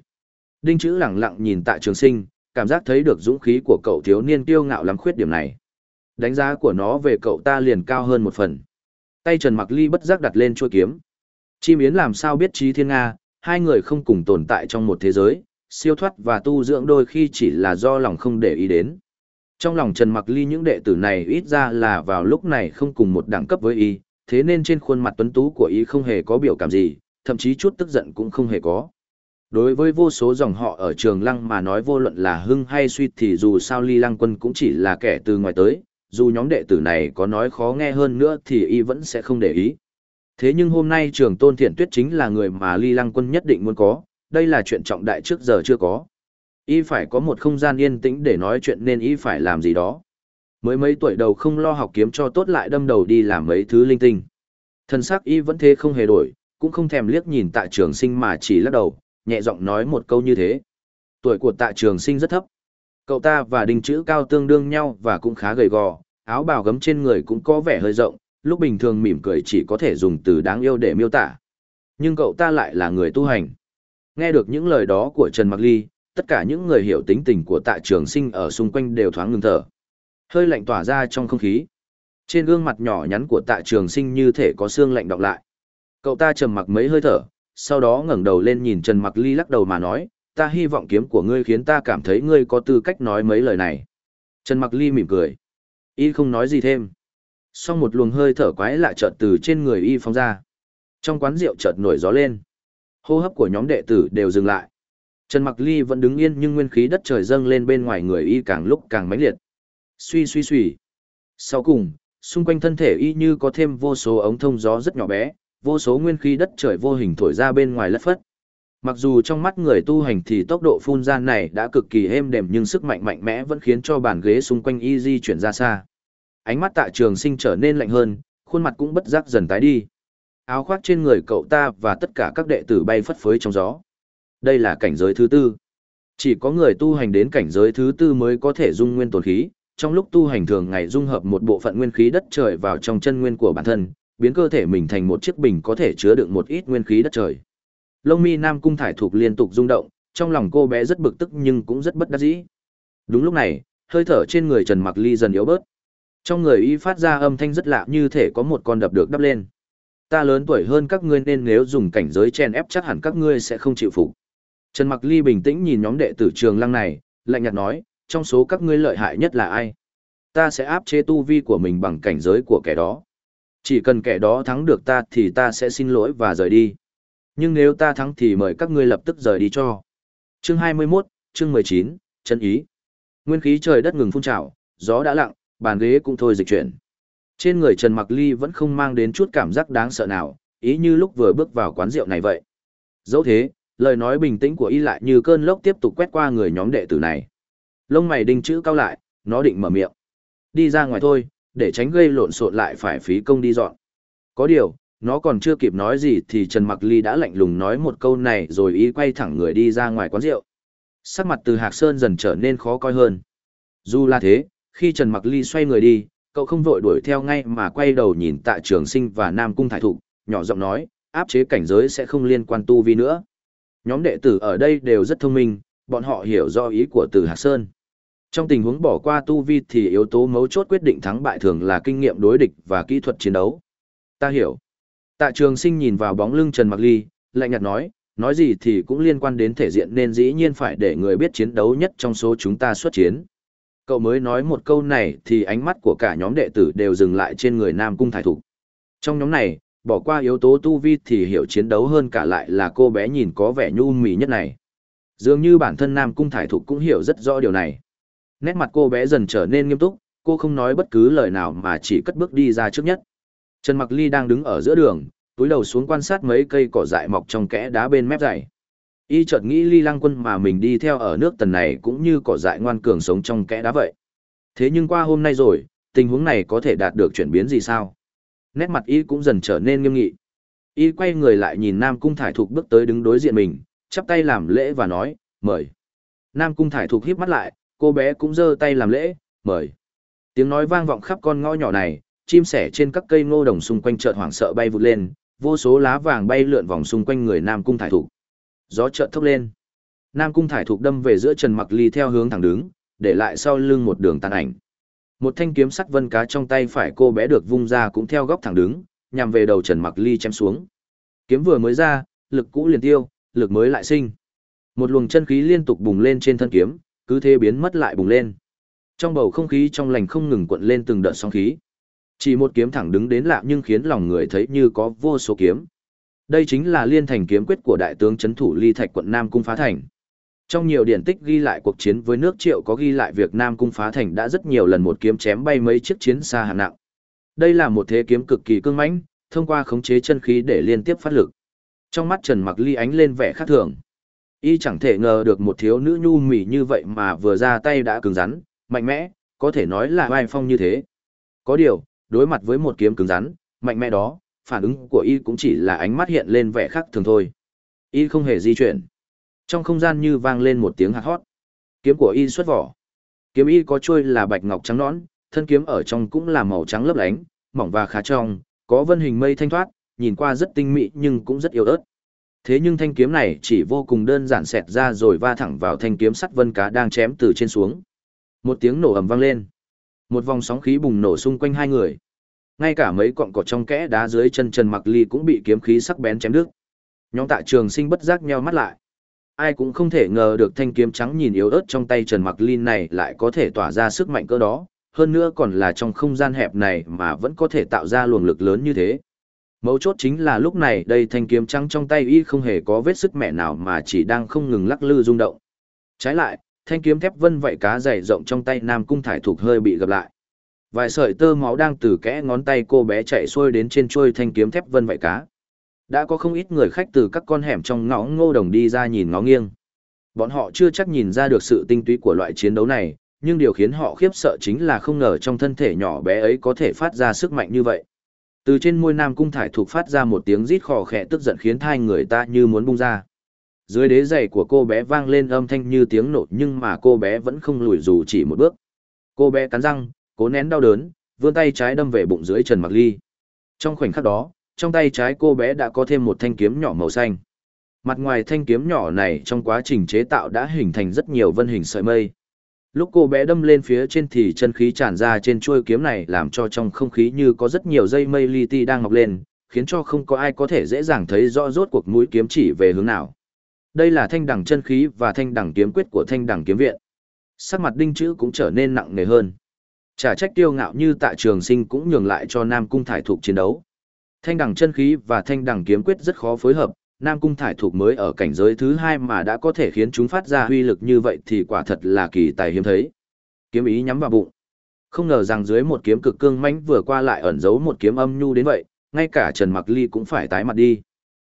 Đinh chữ lẳng lặng nhìn tại trường sinh, cảm giác thấy được dũng khí của cậu thiếu niên kiêu ngạo lắm khuyết điểm này. Đánh giá của nó về cậu ta liền cao hơn một phần. Tay Trần Mặc Ly bất giác đặt lên chuôi kiếm. Chim Yến làm sao biết trí thiên Nga, hai người không cùng tồn tại trong một thế giới, siêu thoát và tu dưỡng đôi khi chỉ là do lòng không để ý đến. Trong lòng Trần Mặc Ly những đệ tử này ít ra là vào lúc này không cùng một đẳng cấp với y, thế nên trên khuôn mặt tuấn tú của y không hề có biểu cảm gì, thậm chí chút tức giận cũng không hề có. Đối với vô số dòng họ ở trường lăng mà nói vô luận là hưng hay suy thì dù sao ly lăng quân cũng chỉ là kẻ từ ngoài tới, dù nhóm đệ tử này có nói khó nghe hơn nữa thì y vẫn sẽ không để ý. Thế nhưng hôm nay trường tôn thiện tuyết chính là người mà ly lăng quân nhất định muốn có, đây là chuyện trọng đại trước giờ chưa có. Y phải có một không gian yên tĩnh để nói chuyện nên y phải làm gì đó. Mới mấy tuổi đầu không lo học kiếm cho tốt lại đâm đầu đi làm mấy thứ linh tinh. Thần sắc y vẫn thế không hề đổi, cũng không thèm liếc nhìn tạ trường sinh mà chỉ lắc đầu, nhẹ giọng nói một câu như thế. Tuổi của tạ trường sinh rất thấp. Cậu ta và đinh chữ cao tương đương nhau và cũng khá gầy gò, áo bào gấm trên người cũng có vẻ hơi rộng, lúc bình thường mỉm cười chỉ có thể dùng từ đáng yêu để miêu tả. Nhưng cậu ta lại là người tu hành. Nghe được những lời đó của Trần Mặc Ly, tất cả những người hiểu tính tình của tạ trường sinh ở xung quanh đều thoáng ngừng thở. Hơi lạnh tỏa ra trong không khí. Trên gương mặt nhỏ nhắn của tạ trường sinh như thể có xương lạnh đọng lại. Cậu ta trầm mặc mấy hơi thở, sau đó ngẩng đầu lên nhìn Trần Mặc Ly lắc đầu mà nói, ta hy vọng kiếm của ngươi khiến ta cảm thấy ngươi có tư cách nói mấy lời này. Trần Mặc Ly mỉm cười. Y không nói gì thêm. Sau một luồng hơi thở quái lạ chợt từ trên người Y phóng ra. Trong quán rượu chợt nổi gió lên. Hô hấp của nhóm đệ tử đều dừng lại. Trần Mặc Ly vẫn đứng yên nhưng nguyên khí đất trời dâng lên bên ngoài người Y càng lúc càng mãnh liệt. Suy suy suy. Sau cùng, xung quanh thân thể Y như có thêm vô số ống thông gió rất nhỏ bé, vô số nguyên khí đất trời vô hình thổi ra bên ngoài lất phất. Mặc dù trong mắt người tu hành thì tốc độ phun ra này đã cực kỳ êm đềm nhưng sức mạnh mạnh mẽ vẫn khiến cho bàn ghế xung quanh y di chuyển ra xa. Ánh mắt tạ trường sinh trở nên lạnh hơn, khuôn mặt cũng bất giác dần tái đi. Áo khoác trên người cậu ta và tất cả các đệ tử bay phất phới trong gió. Đây là cảnh giới thứ tư. Chỉ có người tu hành đến cảnh giới thứ tư mới có thể dung nguyên tồn khí, trong lúc tu hành thường ngày dung hợp một bộ phận nguyên khí đất trời vào trong chân nguyên của bản thân, biến cơ thể mình thành một chiếc bình có thể chứa đựng một ít nguyên khí đất trời. Lông mi Nam Cung thải thuộc liên tục rung động, trong lòng cô bé rất bực tức nhưng cũng rất bất đắc dĩ. Đúng lúc này, hơi thở trên người Trần Mặc Ly dần yếu bớt. Trong người y phát ra âm thanh rất lạ như thể có một con đập được đắp lên. Ta lớn tuổi hơn các ngươi nên nếu dùng cảnh giới chèn ép chắc hẳn các ngươi sẽ không chịu phục. Trần Mặc Ly bình tĩnh nhìn nhóm đệ tử trường lăng này, lạnh nhạt nói, trong số các ngươi lợi hại nhất là ai? Ta sẽ áp chế tu vi của mình bằng cảnh giới của kẻ đó. Chỉ cần kẻ đó thắng được ta thì ta sẽ xin lỗi và rời đi. Nhưng nếu ta thắng thì mời các ngươi lập tức rời đi cho. Chương 21, chương 19, chân ý. Nguyên khí trời đất ngừng phun trào, gió đã lặng, bàn ghế cũng thôi dịch chuyển. Trên người Trần Mặc Ly vẫn không mang đến chút cảm giác đáng sợ nào, ý như lúc vừa bước vào quán rượu này vậy. Dẫu thế, lời nói bình tĩnh của y lại như cơn lốc tiếp tục quét qua người nhóm đệ tử này. Lông mày đinh chữ cao lại, nó định mở miệng. Đi ra ngoài thôi, để tránh gây lộn xộn lại phải phí công đi dọn. Có điều, nó còn chưa kịp nói gì thì Trần Mặc Ly đã lạnh lùng nói một câu này rồi y quay thẳng người đi ra ngoài quán rượu. Sắc mặt từ Hạc Sơn dần trở nên khó coi hơn. Dù là thế, khi Trần Mặc Ly xoay người đi, cậu không vội đuổi theo ngay mà quay đầu nhìn tạ trường sinh và Nam Cung Thải Thụ, nhỏ giọng nói, áp chế cảnh giới sẽ không liên quan tu vi nữa. Nhóm đệ tử ở đây đều rất thông minh, bọn họ hiểu rõ ý của từ Hạc Sơn. Trong tình huống bỏ qua tu vi thì yếu tố mấu chốt quyết định thắng bại thường là kinh nghiệm đối địch và kỹ thuật chiến đấu. Ta hiểu. Tạ trường sinh nhìn vào bóng lưng Trần Mặc Ly, lạnh nhạt nói, nói gì thì cũng liên quan đến thể diện nên dĩ nhiên phải để người biết chiến đấu nhất trong số chúng ta xuất chiến. Cậu mới nói một câu này thì ánh mắt của cả nhóm đệ tử đều dừng lại trên người Nam Cung Thải Thục. Trong nhóm này, bỏ qua yếu tố tu vi thì hiểu chiến đấu hơn cả lại là cô bé nhìn có vẻ nhu mì nhất này. Dường như bản thân Nam Cung Thải Thục cũng hiểu rất rõ điều này. Nét mặt cô bé dần trở nên nghiêm túc, cô không nói bất cứ lời nào mà chỉ cất bước đi ra trước nhất. Trần Mặc Ly đang đứng ở giữa đường, túi đầu xuống quan sát mấy cây cỏ dại mọc trong kẽ đá bên mép dày. Y chợt nghĩ Ly Lăng Quân mà mình đi theo ở nước tần này cũng như cỏ dại ngoan cường sống trong kẽ đá vậy. Thế nhưng qua hôm nay rồi, tình huống này có thể đạt được chuyển biến gì sao? Nét mặt Y cũng dần trở nên nghiêm nghị. Y quay người lại nhìn Nam Cung Thải Thục bước tới đứng đối diện mình, chắp tay làm lễ và nói, mời. Nam Cung Thải Thục híp mắt lại, cô bé cũng giơ tay làm lễ, mời. Tiếng nói vang vọng khắp con ngõ nhỏ này, chim sẻ trên các cây ngô đồng xung quanh chợt hoảng sợ bay vụt lên, vô số lá vàng bay lượn vòng xung quanh người Nam Cung Thải Thục. Gió chợt thốc lên. Nam Cung Thải Thục đâm về giữa Trần Mặc Ly theo hướng thẳng đứng, để lại sau lưng một đường tàn ảnh. Một thanh kiếm sắt vân cá trong tay phải cô bé được vung ra cũng theo góc thẳng đứng, nhằm về đầu Trần Mặc Ly chém xuống. Kiếm vừa mới ra, lực cũ liền tiêu, lực mới lại sinh. Một luồng chân khí liên tục bùng lên trên thân kiếm, cứ thế biến mất lại bùng lên. Trong bầu không khí trong lành không ngừng cuộn lên từng đợt sóng khí. Chỉ một kiếm thẳng đứng đến lạ nhưng khiến lòng người thấy như có vô số kiếm. Đây chính là liên thành kiếm quyết của đại tướng chấn thủ ly thạch quận Nam Cung Phá Thành. Trong nhiều điển tích ghi lại cuộc chiến với nước triệu có ghi lại việc Nam Cung Phá Thành đã rất nhiều lần một kiếm chém bay mấy chiếc chiến xa hạng nặng. Đây là một thế kiếm cực kỳ cương mãnh, thông qua khống chế chân khí để liên tiếp phát lực. Trong mắt Trần Mặc Ly ánh lên vẻ khác thường. Y chẳng thể ngờ được một thiếu nữ nhu mì như vậy mà vừa ra tay đã cứng rắn, mạnh mẽ, có thể nói là vai phong như thế. Có điều, đối mặt với một kiếm cứng rắn, mạnh mẽ đó, phản ứng của y cũng chỉ là ánh mắt hiện lên vẻ khác thường thôi. Y không hề di chuyển. Trong không gian như vang lên một tiếng hạt hót. Kiếm của y xuất vỏ. Kiếm y có trôi là bạch ngọc trắng nõn, thân kiếm ở trong cũng là màu trắng lấp lánh, mỏng và khá trong, có vân hình mây thanh thoát, nhìn qua rất tinh mỹ nhưng cũng rất yếu ớt. Thế nhưng thanh kiếm này chỉ vô cùng đơn giản xẹt ra rồi va thẳng vào thanh kiếm sắt vân cá đang chém từ trên xuống. Một tiếng nổ ầm vang lên. Một vòng sóng khí bùng nổ xung quanh hai người. Ngay cả mấy cọng cỏ trong kẽ đá dưới chân Trần Mặc Ly cũng bị kiếm khí sắc bén chém đứt. Nhóm Tạ Trường Sinh bất giác nheo mắt lại. Ai cũng không thể ngờ được thanh kiếm trắng nhìn yếu ớt trong tay Trần Mặc Ly này lại có thể tỏa ra sức mạnh cỡ đó, hơn nữa còn là trong không gian hẹp này mà vẫn có thể tạo ra luồng lực lớn như thế. Mấu chốt chính là lúc này đây thanh kiếm trắng trong tay y không hề có vết sức mẹ nào mà chỉ đang không ngừng lắc lư rung động. Trái lại, thanh kiếm thép vân vậy cá dày rộng trong tay Nam Cung Thải Thục hơi bị gặp lại. Vài sợi tơ máu đang từ kẽ ngón tay cô bé chạy xuôi đến trên chuôi thanh kiếm thép vân vậy cá. Đã có không ít người khách từ các con hẻm trong ngõ ngô đồng đi ra nhìn ngó nghiêng. Bọn họ chưa chắc nhìn ra được sự tinh túy của loại chiến đấu này, nhưng điều khiến họ khiếp sợ chính là không ngờ trong thân thể nhỏ bé ấy có thể phát ra sức mạnh như vậy. Từ trên môi Nam Cung Thải Thục phát ra một tiếng rít khò khẽ tức giận khiến thai người ta như muốn bung ra. Dưới đế giày của cô bé vang lên âm thanh như tiếng nổ nhưng mà cô bé vẫn không lùi dù chỉ một bước. Cô bé cắn răng, cố nén đau đớn, vươn tay trái đâm về bụng dưới Trần Mặc Ly. Trong khoảnh khắc đó, trong tay trái cô bé đã có thêm một thanh kiếm nhỏ màu xanh. Mặt ngoài thanh kiếm nhỏ này trong quá trình chế tạo đã hình thành rất nhiều vân hình sợi mây. Lúc cô bé đâm lên phía trên thì chân khí tràn ra trên chuôi kiếm này làm cho trong không khí như có rất nhiều dây mây li ti đang ngọc lên, khiến cho không có ai có thể dễ dàng thấy rõ rốt cuộc mũi kiếm chỉ về hướng nào. Đây là thanh đẳng chân khí và thanh đẳng kiếm quyết của thanh đẳng kiếm viện. Sắc mặt đinh chữ cũng trở nên nặng nề hơn. Trả trách tiêu ngạo như tạ trường sinh cũng nhường lại cho Nam Cung Thải Thục chiến đấu. Thanh đẳng chân khí và thanh đẳng kiếm quyết rất khó phối hợp, Nam Cung Thải Thục mới ở cảnh giới thứ hai mà đã có thể khiến chúng phát ra huy lực như vậy thì quả thật là kỳ tài hiếm thấy. Kiếm ý nhắm vào bụng. Không ngờ rằng dưới một kiếm cực cương mãnh vừa qua lại ẩn giấu một kiếm âm nhu đến vậy, ngay cả Trần Mặc Ly cũng phải tái mặt đi.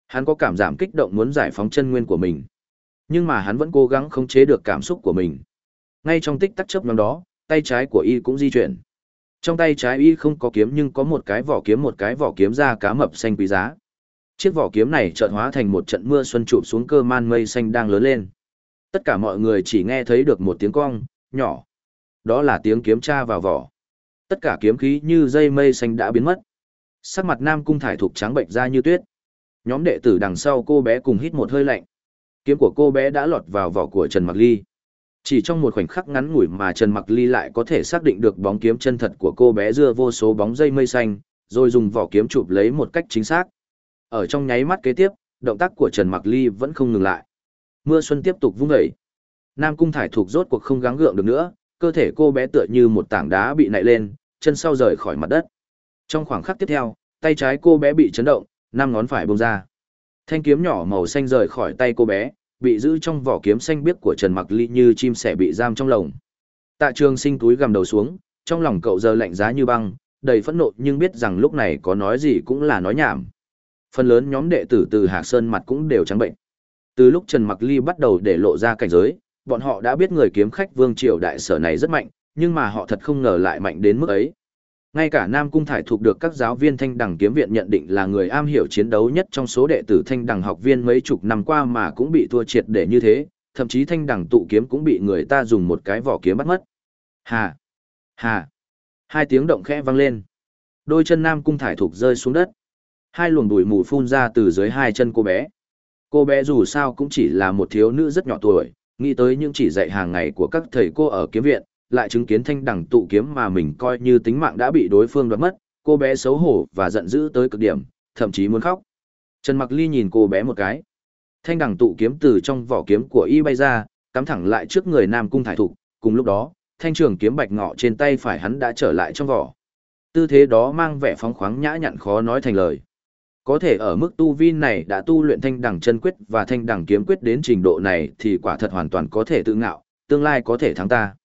Hắn có cảm giảm kích động muốn giải phóng chân nguyên của mình. Nhưng mà hắn vẫn cố gắng khống chế được cảm xúc của mình. Ngay trong tích tắc chớp nhoáng đó, tay trái của y cũng di chuyển. Trong tay trái y không có kiếm nhưng có một cái vỏ kiếm một cái vỏ kiếm da cá mập xanh quý giá. Chiếc vỏ kiếm này chợt hóa thành một trận mưa xuân chụp xuống cơ man mây xanh đang lớn lên. Tất cả mọi người chỉ nghe thấy được một tiếng cong, nhỏ. Đó là tiếng kiếm tra vào vỏ. Tất cả kiếm khí như dây mây xanh đã biến mất. Sắc mặt Nam Cung Thải Thục trắng bệnh ra như tuyết. Nhóm đệ tử đằng sau cô bé cùng hít một hơi lạnh. Kiếm của cô bé đã lọt vào vỏ của Trần Mặc Ly. Chỉ trong một khoảnh khắc ngắn ngủi mà Trần Mặc Ly lại có thể xác định được bóng kiếm chân thật của cô bé dưa vô số bóng dây mây xanh, rồi dùng vỏ kiếm chụp lấy một cách chính xác. Ở trong nháy mắt kế tiếp, động tác của Trần Mặc Ly vẫn không ngừng lại. Mưa xuân tiếp tục vung dậy. Nam Cung Thải thuộc rốt cuộc không gắng gượng được nữa, cơ thể cô bé tựa như một tảng đá bị nạy lên, chân sau rời khỏi mặt đất. Trong khoảng khắc tiếp theo, tay trái cô bé bị chấn động, năm ngón phải bung ra. Thanh kiếm nhỏ màu xanh rời khỏi tay cô bé, bị giữ trong vỏ kiếm xanh biếc của Trần Mặc Ly như chim sẻ bị giam trong lồng. Tạ Trường Sinh túi gầm đầu xuống, trong lòng cậu giờ lạnh giá như băng, đầy phẫn nộ nhưng biết rằng lúc này có nói gì cũng là nói nhảm. Phần lớn nhóm đệ tử từ Hạc Sơn mặt cũng đều trắng bệnh. Từ lúc Trần Mặc Ly bắt đầu để lộ ra cảnh giới, bọn họ đã biết người kiếm khách Vương Triều Đại Sở này rất mạnh, nhưng mà họ thật không ngờ lại mạnh đến mức ấy. Ngay cả Nam Cung Thải thuộc được các giáo viên Thanh Đằng Kiếm Viện nhận định là người am hiểu chiến đấu nhất trong số đệ tử Thanh Đằng học viên mấy chục năm qua mà cũng bị thua triệt để như thế, thậm chí Thanh Đằng tụ kiếm cũng bị người ta dùng một cái vỏ kiếm bắt mất. Hà! Hà! Hai tiếng động khẽ vang lên. Đôi chân Nam Cung Thải thuộc rơi xuống đất. Hai luồng bụi mù phun ra từ dưới hai chân cô bé. Cô bé dù sao cũng chỉ là một thiếu nữ rất nhỏ tuổi, nghĩ tới những chỉ dạy hàng ngày của các thầy cô ở kiếm viện, lại chứng kiến thanh đẳng tụ kiếm mà mình coi như tính mạng đã bị đối phương đoạt mất, cô bé xấu hổ và giận dữ tới cực điểm, thậm chí muốn khóc. Trần Mặc Ly nhìn cô bé một cái. Thanh đẳng tụ kiếm từ trong vỏ kiếm của y bay ra, cắm thẳng lại trước người Nam Cung Thải Thục, cùng lúc đó, thanh trường kiếm bạch ngọ trên tay phải hắn đã trở lại trong vỏ. Tư thế đó mang vẻ phóng khoáng nhã nhặn khó nói thành lời. Có thể ở mức tu vi này đã tu luyện thanh đẳng chân quyết và thanh đẳng kiếm quyết đến trình độ này thì quả thật hoàn toàn có thể tự ngạo, tương lai có thể thắng ta.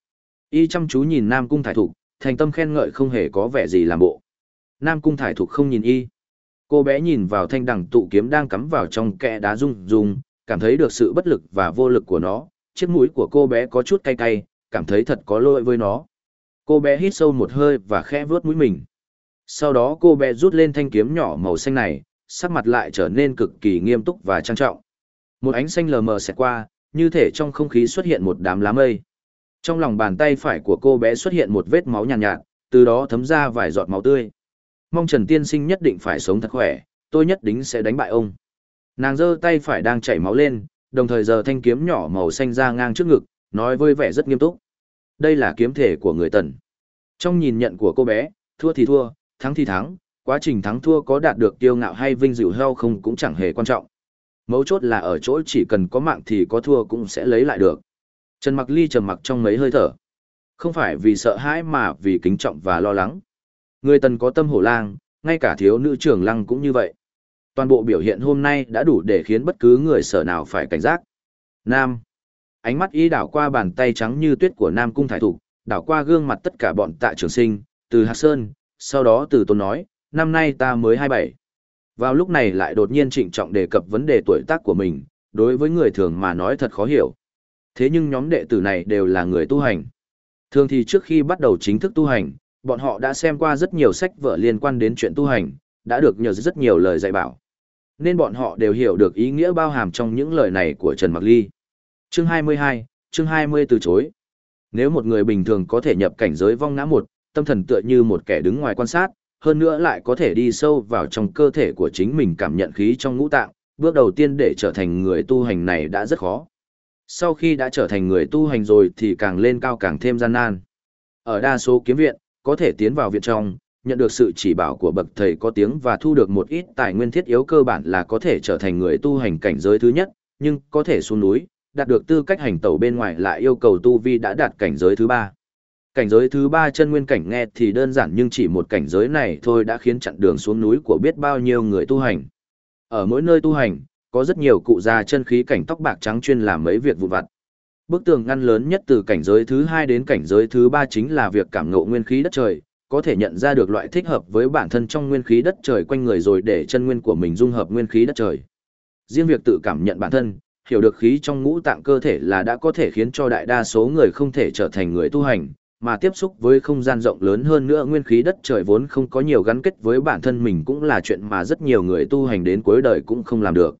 Y chăm chú nhìn Nam Cung Thải Thục, thành tâm khen ngợi không hề có vẻ gì làm bộ. Nam Cung Thải Thục không nhìn Y. Cô bé nhìn vào thanh đẳng tụ kiếm đang cắm vào trong kẽ đá rung rung, cảm thấy được sự bất lực và vô lực của nó. Chiếc mũi của cô bé có chút cay cay, cảm thấy thật có lỗi với nó. Cô bé hít sâu một hơi và khẽ vướt mũi mình. Sau đó cô bé rút lên thanh kiếm nhỏ màu xanh này, sắc mặt lại trở nên cực kỳ nghiêm túc và trang trọng. Một ánh xanh lờ mờ xẹt qua, như thể trong không khí xuất hiện một đám lá mây. Trong lòng bàn tay phải của cô bé xuất hiện một vết máu nhàn nhạt, nhạt, từ đó thấm ra vài giọt máu tươi. Mong Trần Tiên Sinh nhất định phải sống thật khỏe, tôi nhất định sẽ đánh bại ông. Nàng giơ tay phải đang chảy máu lên, đồng thời giờ thanh kiếm nhỏ màu xanh ra ngang trước ngực, nói với vẻ rất nghiêm túc. Đây là kiếm thể của người tần. Trong nhìn nhận của cô bé, thua thì thua, thắng thì thắng, quá trình thắng thua có đạt được kiêu ngạo hay vinh dự heo không cũng chẳng hề quan trọng. Mấu chốt là ở chỗ chỉ cần có mạng thì có thua cũng sẽ lấy lại được. Trần Mặc Ly trầm mặc trong mấy hơi thở. Không phải vì sợ hãi mà vì kính trọng và lo lắng. Người tần có tâm hổ lang, ngay cả thiếu nữ trưởng lăng cũng như vậy. Toàn bộ biểu hiện hôm nay đã đủ để khiến bất cứ người sở nào phải cảnh giác. Nam. Ánh mắt y đảo qua bàn tay trắng như tuyết của Nam Cung Thải Thục, đảo qua gương mặt tất cả bọn tạ trường sinh, từ Hạc Sơn, sau đó từ Tôn nói, năm nay ta mới 27. Vào lúc này lại đột nhiên trịnh trọng đề cập vấn đề tuổi tác của mình, đối với người thường mà nói thật khó hiểu. Thế nhưng nhóm đệ tử này đều là người tu hành. Thường thì trước khi bắt đầu chính thức tu hành, bọn họ đã xem qua rất nhiều sách vở liên quan đến chuyện tu hành, đã được nhờ rất nhiều lời dạy bảo. Nên bọn họ đều hiểu được ý nghĩa bao hàm trong những lời này của Trần Mặc Ly. Chương 22, chương 20 từ chối. Nếu một người bình thường có thể nhập cảnh giới vong ngã một, tâm thần tựa như một kẻ đứng ngoài quan sát, hơn nữa lại có thể đi sâu vào trong cơ thể của chính mình cảm nhận khí trong ngũ tạng, bước đầu tiên để trở thành người tu hành này đã rất khó. Sau khi đã trở thành người tu hành rồi thì càng lên cao càng thêm gian nan. Ở đa số kiếm viện, có thể tiến vào viện trong, nhận được sự chỉ bảo của bậc thầy có tiếng và thu được một ít tài nguyên thiết yếu cơ bản là có thể trở thành người tu hành cảnh giới thứ nhất, nhưng có thể xuống núi, đạt được tư cách hành tẩu bên ngoài lại yêu cầu tu vi đã đạt cảnh giới thứ ba. Cảnh giới thứ ba chân nguyên cảnh nghe thì đơn giản nhưng chỉ một cảnh giới này thôi đã khiến chặn đường xuống núi của biết bao nhiêu người tu hành. Ở mỗi nơi tu hành, có rất nhiều cụ già chân khí cảnh tóc bạc trắng chuyên làm mấy việc vụ vặt. Bức tường ngăn lớn nhất từ cảnh giới thứ hai đến cảnh giới thứ ba chính là việc cảm ngộ nguyên khí đất trời, có thể nhận ra được loại thích hợp với bản thân trong nguyên khí đất trời quanh người rồi để chân nguyên của mình dung hợp nguyên khí đất trời. Riêng việc tự cảm nhận bản thân, hiểu được khí trong ngũ tạng cơ thể là đã có thể khiến cho đại đa số người không thể trở thành người tu hành, mà tiếp xúc với không gian rộng lớn hơn nữa nguyên khí đất trời vốn không có nhiều gắn kết với bản thân mình cũng là chuyện mà rất nhiều người tu hành đến cuối đời cũng không làm được.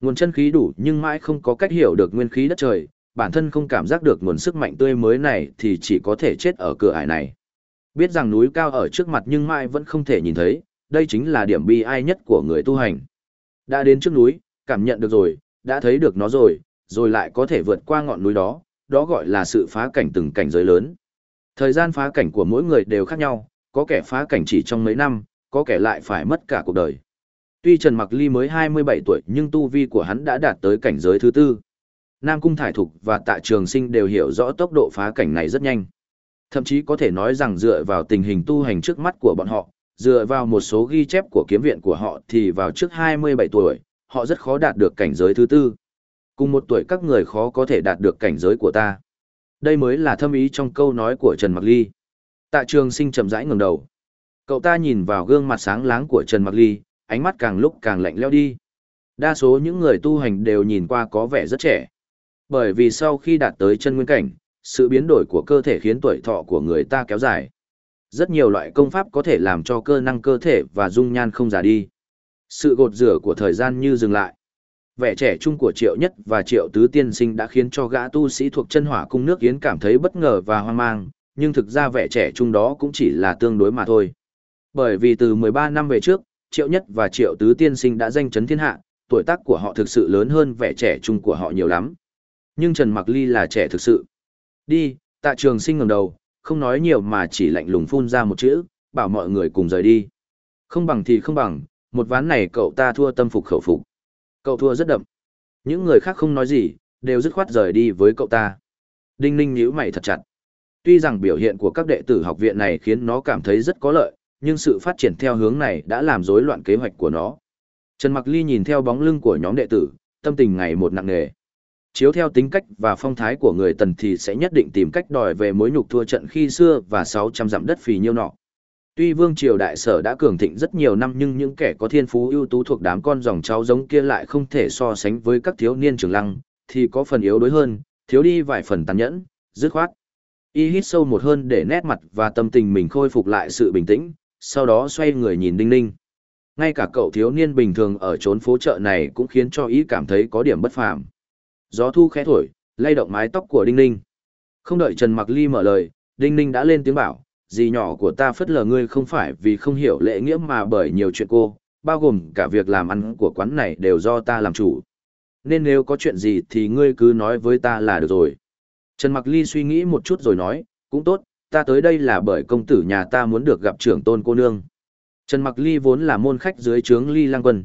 Nguồn chân khí đủ nhưng mãi không có cách hiểu được nguyên khí đất trời, bản thân không cảm giác được nguồn sức mạnh tươi mới này thì chỉ có thể chết ở cửa ải này. Biết rằng núi cao ở trước mặt nhưng mãi vẫn không thể nhìn thấy, đây chính là điểm bi ai nhất của người tu hành. Đã đến trước núi, cảm nhận được rồi, đã thấy được nó rồi, rồi lại có thể vượt qua ngọn núi đó, đó gọi là sự phá cảnh từng cảnh giới lớn. Thời gian phá cảnh của mỗi người đều khác nhau, có kẻ phá cảnh chỉ trong mấy năm, có kẻ lại phải mất cả cuộc đời. Tuy Trần Mặc Ly mới 27 tuổi nhưng tu vi của hắn đã đạt tới cảnh giới thứ tư. Nam Cung Thải Thục và Tạ Trường Sinh đều hiểu rõ tốc độ phá cảnh này rất nhanh. Thậm chí có thể nói rằng dựa vào tình hình tu hành trước mắt của bọn họ, dựa vào một số ghi chép của kiếm viện của họ thì vào trước 27 tuổi, họ rất khó đạt được cảnh giới thứ tư. Cùng một tuổi các người khó có thể đạt được cảnh giới của ta. Đây mới là thâm ý trong câu nói của Trần Mặc Ly. Tạ Trường Sinh chậm rãi ngẩng đầu. Cậu ta nhìn vào gương mặt sáng láng của Trần Mặc Ly, ánh mắt càng lúc càng lạnh lẽo đi. Đa số những người tu hành đều nhìn qua có vẻ rất trẻ. Bởi vì sau khi đạt tới chân nguyên cảnh, sự biến đổi của cơ thể khiến tuổi thọ của người ta kéo dài. Rất nhiều loại công pháp có thể làm cho cơ năng cơ thể và dung nhan không già đi. Sự gột rửa của thời gian như dừng lại. Vẻ trẻ trung của Triệu Nhất và Triệu Tứ Tiên Sinh đã khiến cho gã tu sĩ thuộc chân hỏa cung nước Yến cảm thấy bất ngờ và hoang mang, nhưng thực ra vẻ trẻ trung đó cũng chỉ là tương đối mà thôi. Bởi vì từ 13 năm về trước, Triệu Nhất và Triệu Tứ Tiên Sinh đã danh chấn thiên hạ, tuổi tác của họ thực sự lớn hơn vẻ trẻ trung của họ nhiều lắm. Nhưng Trần Mặc Ly là trẻ thực sự. Đi, tạ trường sinh ngẩng đầu, không nói nhiều mà chỉ lạnh lùng phun ra một chữ, bảo mọi người cùng rời đi. Không bằng thì không bằng, một ván này cậu ta thua tâm phục khẩu phục. Cậu thua rất đậm. Những người khác không nói gì, đều dứt khoát rời đi với cậu ta. Đinh ninh nhíu mày thật chặt. Tuy rằng biểu hiện của các đệ tử học viện này khiến nó cảm thấy rất có lợi, nhưng sự phát triển theo hướng này đã làm rối loạn kế hoạch của nó. Trần Mặc Ly nhìn theo bóng lưng của nhóm đệ tử, tâm tình ngày một nặng nề. Chiếu theo tính cách và phong thái của người tần thì sẽ nhất định tìm cách đòi về mối nhục thua trận khi xưa và 600 dặm đất phì nhiêu nọ. Tuy vương triều đại sở đã cường thịnh rất nhiều năm nhưng những kẻ có thiên phú ưu tú thuộc đám con dòng cháu giống kia lại không thể so sánh với các thiếu niên trường lăng, thì có phần yếu đuối hơn, thiếu đi vài phần tàn nhẫn, dứt khoát. Y hít sâu một hơn để nét mặt và tâm tình mình khôi phục lại sự bình tĩnh, sau đó xoay người nhìn Đinh Ninh. Ngay cả cậu thiếu niên bình thường ở chốn phố chợ này cũng khiến cho ý cảm thấy có điểm bất phàm. Gió thu khẽ thổi, lay động mái tóc của Đinh Ninh. Không đợi Trần Mặc Ly mở lời, Đinh Ninh đã lên tiếng bảo, dì nhỏ của ta phất lờ ngươi không phải vì không hiểu lễ nghĩa mà bởi nhiều chuyện cô, bao gồm cả việc làm ăn của quán này đều do ta làm chủ. Nên nếu có chuyện gì thì ngươi cứ nói với ta là được rồi. Trần Mặc Ly suy nghĩ một chút rồi nói, cũng tốt, ta tới đây là bởi công tử nhà ta muốn được gặp trưởng tôn cô nương. Trần Mặc Ly vốn là môn khách dưới trướng Ly Lăng Quân.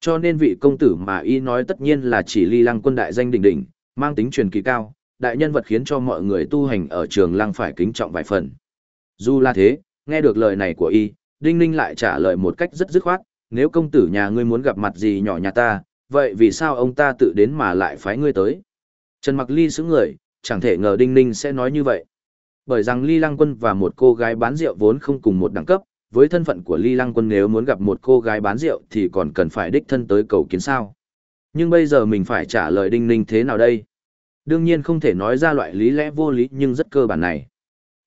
Cho nên vị công tử mà y nói tất nhiên là chỉ Ly Lăng Quân đại danh đỉnh đỉnh, mang tính truyền kỳ cao, đại nhân vật khiến cho mọi người tu hành ở trường lăng phải kính trọng vài phần. Dù là thế, nghe được lời này của y, Đinh Ninh lại trả lời một cách rất dứt khoát, nếu công tử nhà ngươi muốn gặp mặt gì nhỏ nhà ta, vậy vì sao ông ta tự đến mà lại phái ngươi tới? Trần Mặc Ly sững người, chẳng thể ngờ Đinh Ninh sẽ nói như vậy. Bởi rằng Ly Lăng Quân và một cô gái bán rượu vốn không cùng một đẳng cấp, với thân phận của Ly Lăng Quân nếu muốn gặp một cô gái bán rượu thì còn cần phải đích thân tới cầu kiến sao. Nhưng bây giờ mình phải trả lời Đinh Ninh thế nào đây? Đương nhiên không thể nói ra loại lý lẽ vô lý nhưng rất cơ bản này.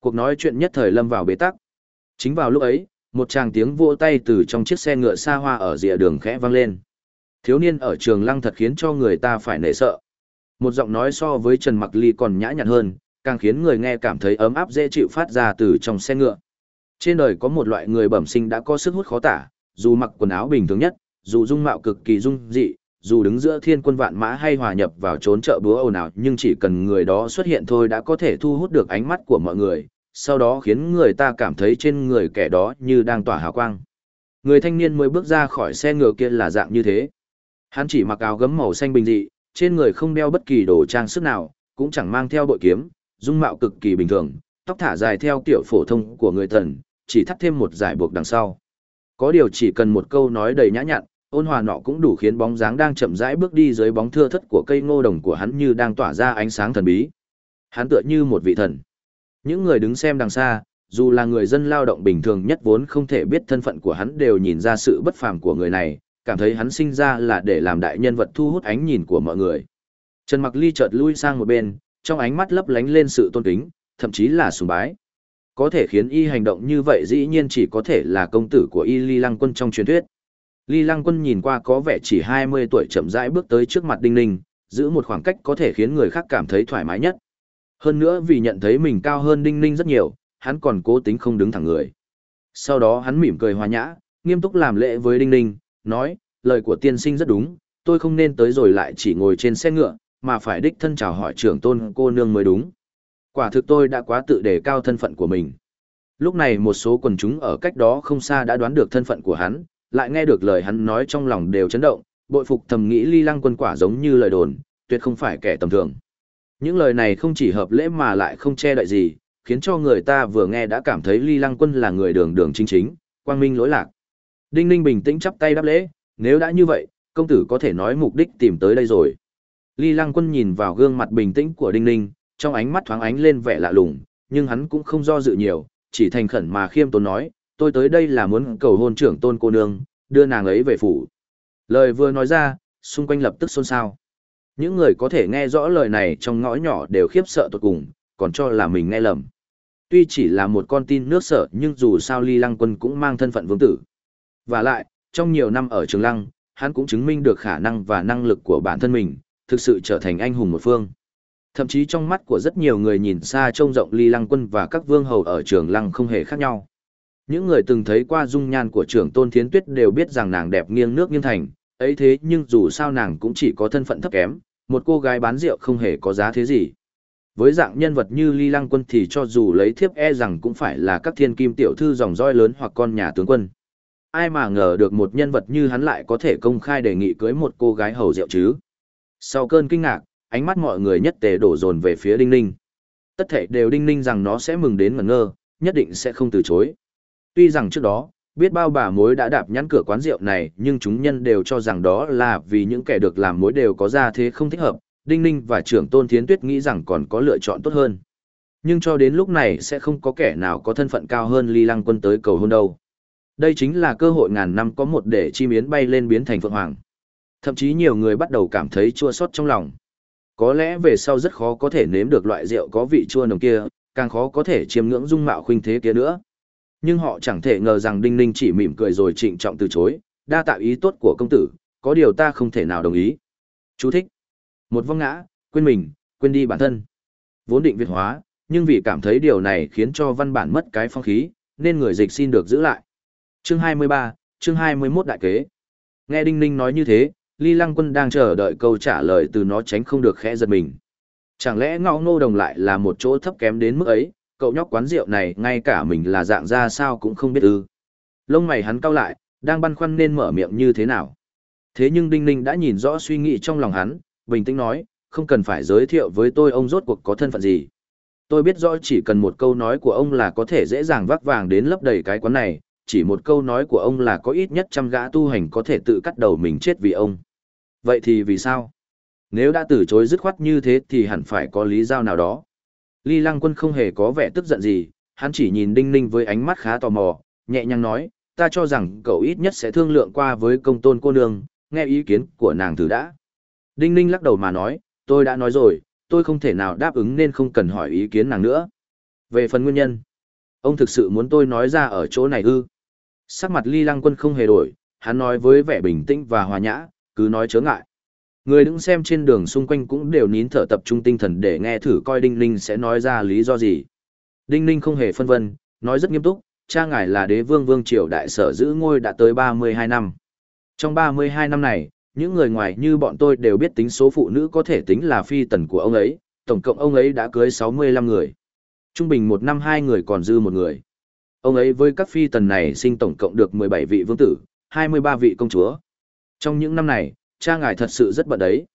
Cuộc nói chuyện nhất thời lâm vào bế tắc. Chính vào lúc ấy, một tràng tiếng vỗ tay từ trong chiếc xe ngựa xa hoa ở rìa đường khẽ vang lên. Thiếu niên ở trường lăng thật khiến cho người ta phải nể sợ. Một giọng nói so với Trần Mặc Ly còn nhã nhặn hơn, càng khiến người nghe cảm thấy ấm áp dễ chịu phát ra từ trong xe ngựa. Trên đời có một loại người bẩm sinh đã có sức hút khó tả, dù mặc quần áo bình thường nhất, dù dung mạo cực kỳ dung dị, dù đứng giữa thiên quân vạn mã hay hòa nhập vào trốn chợ búa ồn ào nhưng chỉ cần người đó xuất hiện thôi đã có thể thu hút được ánh mắt của mọi người, sau đó khiến người ta cảm thấy trên người kẻ đó như đang tỏa hào quang. Người thanh niên mới bước ra khỏi xe ngựa kia là dạng như thế. Hắn chỉ mặc áo gấm màu xanh bình dị, trên người không đeo bất kỳ đồ trang sức nào, cũng chẳng mang theo bội kiếm, dung mạo cực kỳ bình thường, tóc thả dài theo kiểu phổ thông của người thần, chỉ thắt thêm một giải buộc đằng sau. Có điều chỉ cần một câu nói đầy nhã nhặn, ôn hòa nọ cũng đủ khiến bóng dáng đang chậm rãi bước đi dưới bóng thưa thất của cây ngô đồng của hắn như đang tỏa ra ánh sáng thần bí. Hắn tựa như một vị thần. Những người đứng xem đằng xa, dù là người dân lao động bình thường nhất vốn không thể biết thân phận của hắn đều nhìn ra sự bất phàm của người này, cảm thấy hắn sinh ra là để làm đại nhân vật thu hút ánh nhìn của mọi người. Trần Mặc Ly chợt lui sang một bên, trong ánh mắt lấp lánh lên sự tôn kính, thậm chí là sùng bái. Có thể khiến y hành động như vậy dĩ nhiên chỉ có thể là công tử của y Ly Lăng Quân trong truyền thuyết. Ly Lăng Quân nhìn qua có vẻ chỉ 20 tuổi chậm rãi bước tới trước mặt Đinh Ninh, giữ một khoảng cách có thể khiến người khác cảm thấy thoải mái nhất. Hơn nữa vì nhận thấy mình cao hơn Đinh Ninh rất nhiều, hắn còn cố tính không đứng thẳng người. Sau đó hắn mỉm cười hòa nhã, nghiêm túc làm lễ với Đinh Ninh, nói, lời của tiên sinh rất đúng, tôi không nên tới rồi lại chỉ ngồi trên xe ngựa, mà phải đích thân chào hỏi trưởng tôn cô nương mới đúng. Quả thực tôi đã quá tự đề cao thân phận của mình. Lúc này một số quần chúng ở cách đó không xa đã đoán được thân phận của hắn, lại nghe được lời hắn nói trong lòng đều chấn động, bội phục thầm nghĩ ly lăng quân quả giống như lời đồn, tuyệt không phải kẻ tầm thường. Những lời này không chỉ hợp lễ mà lại không che đậy gì, khiến cho người ta vừa nghe đã cảm thấy ly lăng quân là người đường đường chính chính, quang minh lỗi lạc. Đinh Ninh bình tĩnh chắp tay đáp lễ, nếu đã như vậy, công tử có thể nói mục đích tìm tới đây rồi. Ly Lăng Quân nhìn vào gương mặt bình tĩnh của Đinh Ninh, trong ánh mắt thoáng ánh lên vẻ lạ lùng, nhưng hắn cũng không do dự nhiều, chỉ thành khẩn mà khiêm tốn nói, tôi tới đây là muốn cầu hôn trưởng tôn cô nương, đưa nàng ấy về phủ. Lời vừa nói ra, xung quanh lập tức xôn xao. Những người có thể nghe rõ lời này trong ngõ nhỏ đều khiếp sợ tột cùng, còn cho là mình nghe lầm. Tuy chỉ là một con tin nước sợ nhưng dù sao Ly Lăng Quân cũng mang thân phận vương tử. Và lại, trong nhiều năm ở Trường Lăng, hắn cũng chứng minh được khả năng và năng lực của bản thân mình, thực sự trở thành anh hùng một phương. Thậm chí trong mắt của rất nhiều người nhìn xa trông rộng ly lăng quân và các vương hầu ở trường lăng không hề khác nhau. Những người từng thấy qua dung nhan của trưởng tôn thiến tuyết đều biết rằng nàng đẹp nghiêng nước nghiêng thành, ấy thế nhưng dù sao nàng cũng chỉ có thân phận thấp kém, một cô gái bán rượu không hề có giá thế gì. Với dạng nhân vật như ly lăng quân thì cho dù lấy thiếp e rằng cũng phải là các thiên kim tiểu thư dòng roi lớn hoặc con nhà tướng quân. Ai mà ngờ được một nhân vật như hắn lại có thể công khai đề nghị cưới một cô gái hầu rượu chứ. Sau cơn kinh ngạc, ánh mắt mọi người nhất tề đổ dồn về phía Đinh Ninh. Tất thể đều Đinh Ninh rằng nó sẽ mừng đến ngẩn ngơ, nhất định sẽ không từ chối. Tuy rằng trước đó, biết bao bà mối đã đạp nhãn cửa quán rượu này, nhưng chúng nhân đều cho rằng đó là vì những kẻ được làm mối đều có ra thế không thích hợp. Đinh Ninh và trưởng tôn Thiến Tuyết nghĩ rằng còn có lựa chọn tốt hơn. Nhưng cho đến lúc này sẽ không có kẻ nào có thân phận cao hơn Ly Lăng Quân tới cầu hôn đâu. Đây chính là cơ hội ngàn năm có một để chim yến bay lên biến thành phượng hoàng. Thậm chí nhiều người bắt đầu cảm thấy chua xót trong lòng. Có lẽ về sau rất khó có thể nếm được loại rượu có vị chua nồng kia, càng khó có thể chiêm ngưỡng dung mạo khuynh thế kia nữa. Nhưng họ chẳng thể ngờ rằng Đinh Ninh chỉ mỉm cười rồi trịnh trọng từ chối, đa tạo ý tốt của công tử, có điều ta không thể nào đồng ý. Chú thích. Một vong ngã, quên mình, quên đi bản thân. Vốn định Việt hóa, nhưng vì cảm thấy điều này khiến cho văn bản mất cái phong khí, nên người dịch xin được giữ lại. Chương 23, chương 21 đại kế. Nghe Đinh Ninh nói như thế, Ly Lăng Quân đang chờ đợi câu trả lời từ nó tránh không được khẽ giật mình. Chẳng lẽ ngõ ngô đồng lại là một chỗ thấp kém đến mức ấy, cậu nhóc quán rượu này ngay cả mình là dạng ra sao cũng không biết ư. Lông mày hắn cau lại, đang băn khoăn nên mở miệng như thế nào. Thế nhưng Đinh Ninh đã nhìn rõ suy nghĩ trong lòng hắn, bình tĩnh nói, không cần phải giới thiệu với tôi ông rốt cuộc có thân phận gì. Tôi biết rõ chỉ cần một câu nói của ông là có thể dễ dàng vác vàng đến lấp đầy cái quán này, chỉ một câu nói của ông là có ít nhất trăm gã tu hành có thể tự cắt đầu mình chết vì ông. Vậy thì vì sao? Nếu đã từ chối dứt khoát như thế thì hẳn phải có lý do nào đó. Ly Lăng Quân không hề có vẻ tức giận gì, hắn chỉ nhìn Đinh Ninh với ánh mắt khá tò mò, nhẹ nhàng nói, ta cho rằng cậu ít nhất sẽ thương lượng qua với công tôn cô nương, nghe ý kiến của nàng thử đã. Đinh Ninh lắc đầu mà nói, tôi đã nói rồi, tôi không thể nào đáp ứng nên không cần hỏi ý kiến nàng nữa. Về phần nguyên nhân, ông thực sự muốn tôi nói ra ở chỗ này ư? Sắc mặt ly lăng quân không hề đổi, hắn nói với vẻ bình tĩnh và hòa nhã, cứ nói chớ ngại. Người đứng xem trên đường xung quanh cũng đều nín thở tập trung tinh thần để nghe thử coi Đinh Ninh sẽ nói ra lý do gì. Đinh Ninh không hề phân vân, nói rất nghiêm túc, cha ngài là đế vương vương triều đại sở giữ ngôi đã tới 32 năm. Trong 32 năm này, những người ngoài như bọn tôi đều biết tính số phụ nữ có thể tính là phi tần của ông ấy, tổng cộng ông ấy đã cưới 65 người. Trung bình một năm hai người còn dư một người. Ông ấy với các phi tần này sinh tổng cộng được 17 vị vương tử, 23 vị công chúa. Trong những năm này, cha ngài thật sự rất bận đấy.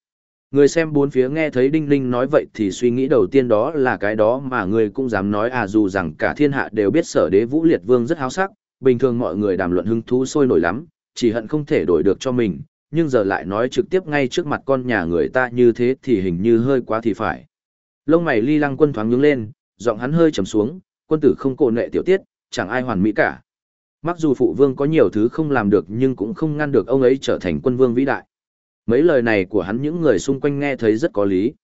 Người xem bốn phía nghe thấy Đinh Ninh nói vậy thì suy nghĩ đầu tiên đó là cái đó mà người cũng dám nói à dù rằng cả thiên hạ đều biết sở đế vũ liệt vương rất háo sắc, bình thường mọi người đàm luận hứng thú sôi nổi lắm, chỉ hận không thể đổi được cho mình, nhưng giờ lại nói trực tiếp ngay trước mặt con nhà người ta như thế thì hình như hơi quá thì phải. Lông mày ly lăng quân thoáng nhướng lên, giọng hắn hơi trầm xuống, quân tử không cổ nệ tiểu tiết, chẳng ai hoàn mỹ cả. Mặc dù phụ vương có nhiều thứ không làm được nhưng cũng không ngăn được ông ấy trở thành quân vương vĩ đại. Mấy lời này của hắn những người xung quanh nghe thấy rất có lý.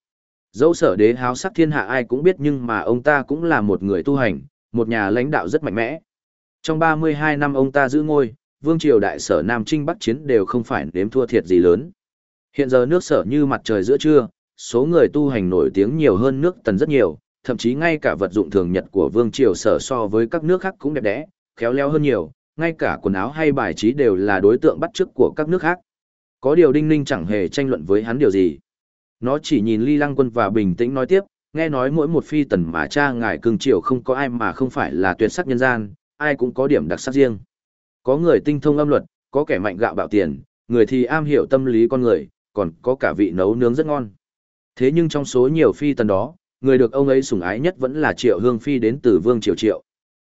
Dẫu sở đế háo sắc thiên hạ ai cũng biết nhưng mà ông ta cũng là một người tu hành, một nhà lãnh đạo rất mạnh mẽ. Trong 32 năm ông ta giữ ngôi, vương triều đại sở Nam Trinh Bắc Chiến đều không phải đếm thua thiệt gì lớn. Hiện giờ nước sở như mặt trời giữa trưa, số người tu hành nổi tiếng nhiều hơn nước tần rất nhiều, thậm chí ngay cả vật dụng thường nhật của vương triều sở so với các nước khác cũng đẹp đẽ, khéo léo hơn nhiều, ngay cả quần áo hay bài trí đều là đối tượng bắt chước của các nước khác. Có điều Đinh Ninh chẳng hề tranh luận với hắn điều gì. Nó chỉ nhìn Ly Lăng Quân và bình tĩnh nói tiếp, nghe nói mỗi một phi tần mà cha ngài cương triều không có ai mà không phải là tuyệt sắc nhân gian, ai cũng có điểm đặc sắc riêng. Có người tinh thông âm luật, có kẻ mạnh gạo bạo tiền, người thì am hiểu tâm lý con người, còn có cả vị nấu nướng rất ngon. Thế nhưng trong số nhiều phi tần đó, người được ông ấy sủng ái nhất vẫn là Triệu Hương Phi đến từ Vương Triều Triệu.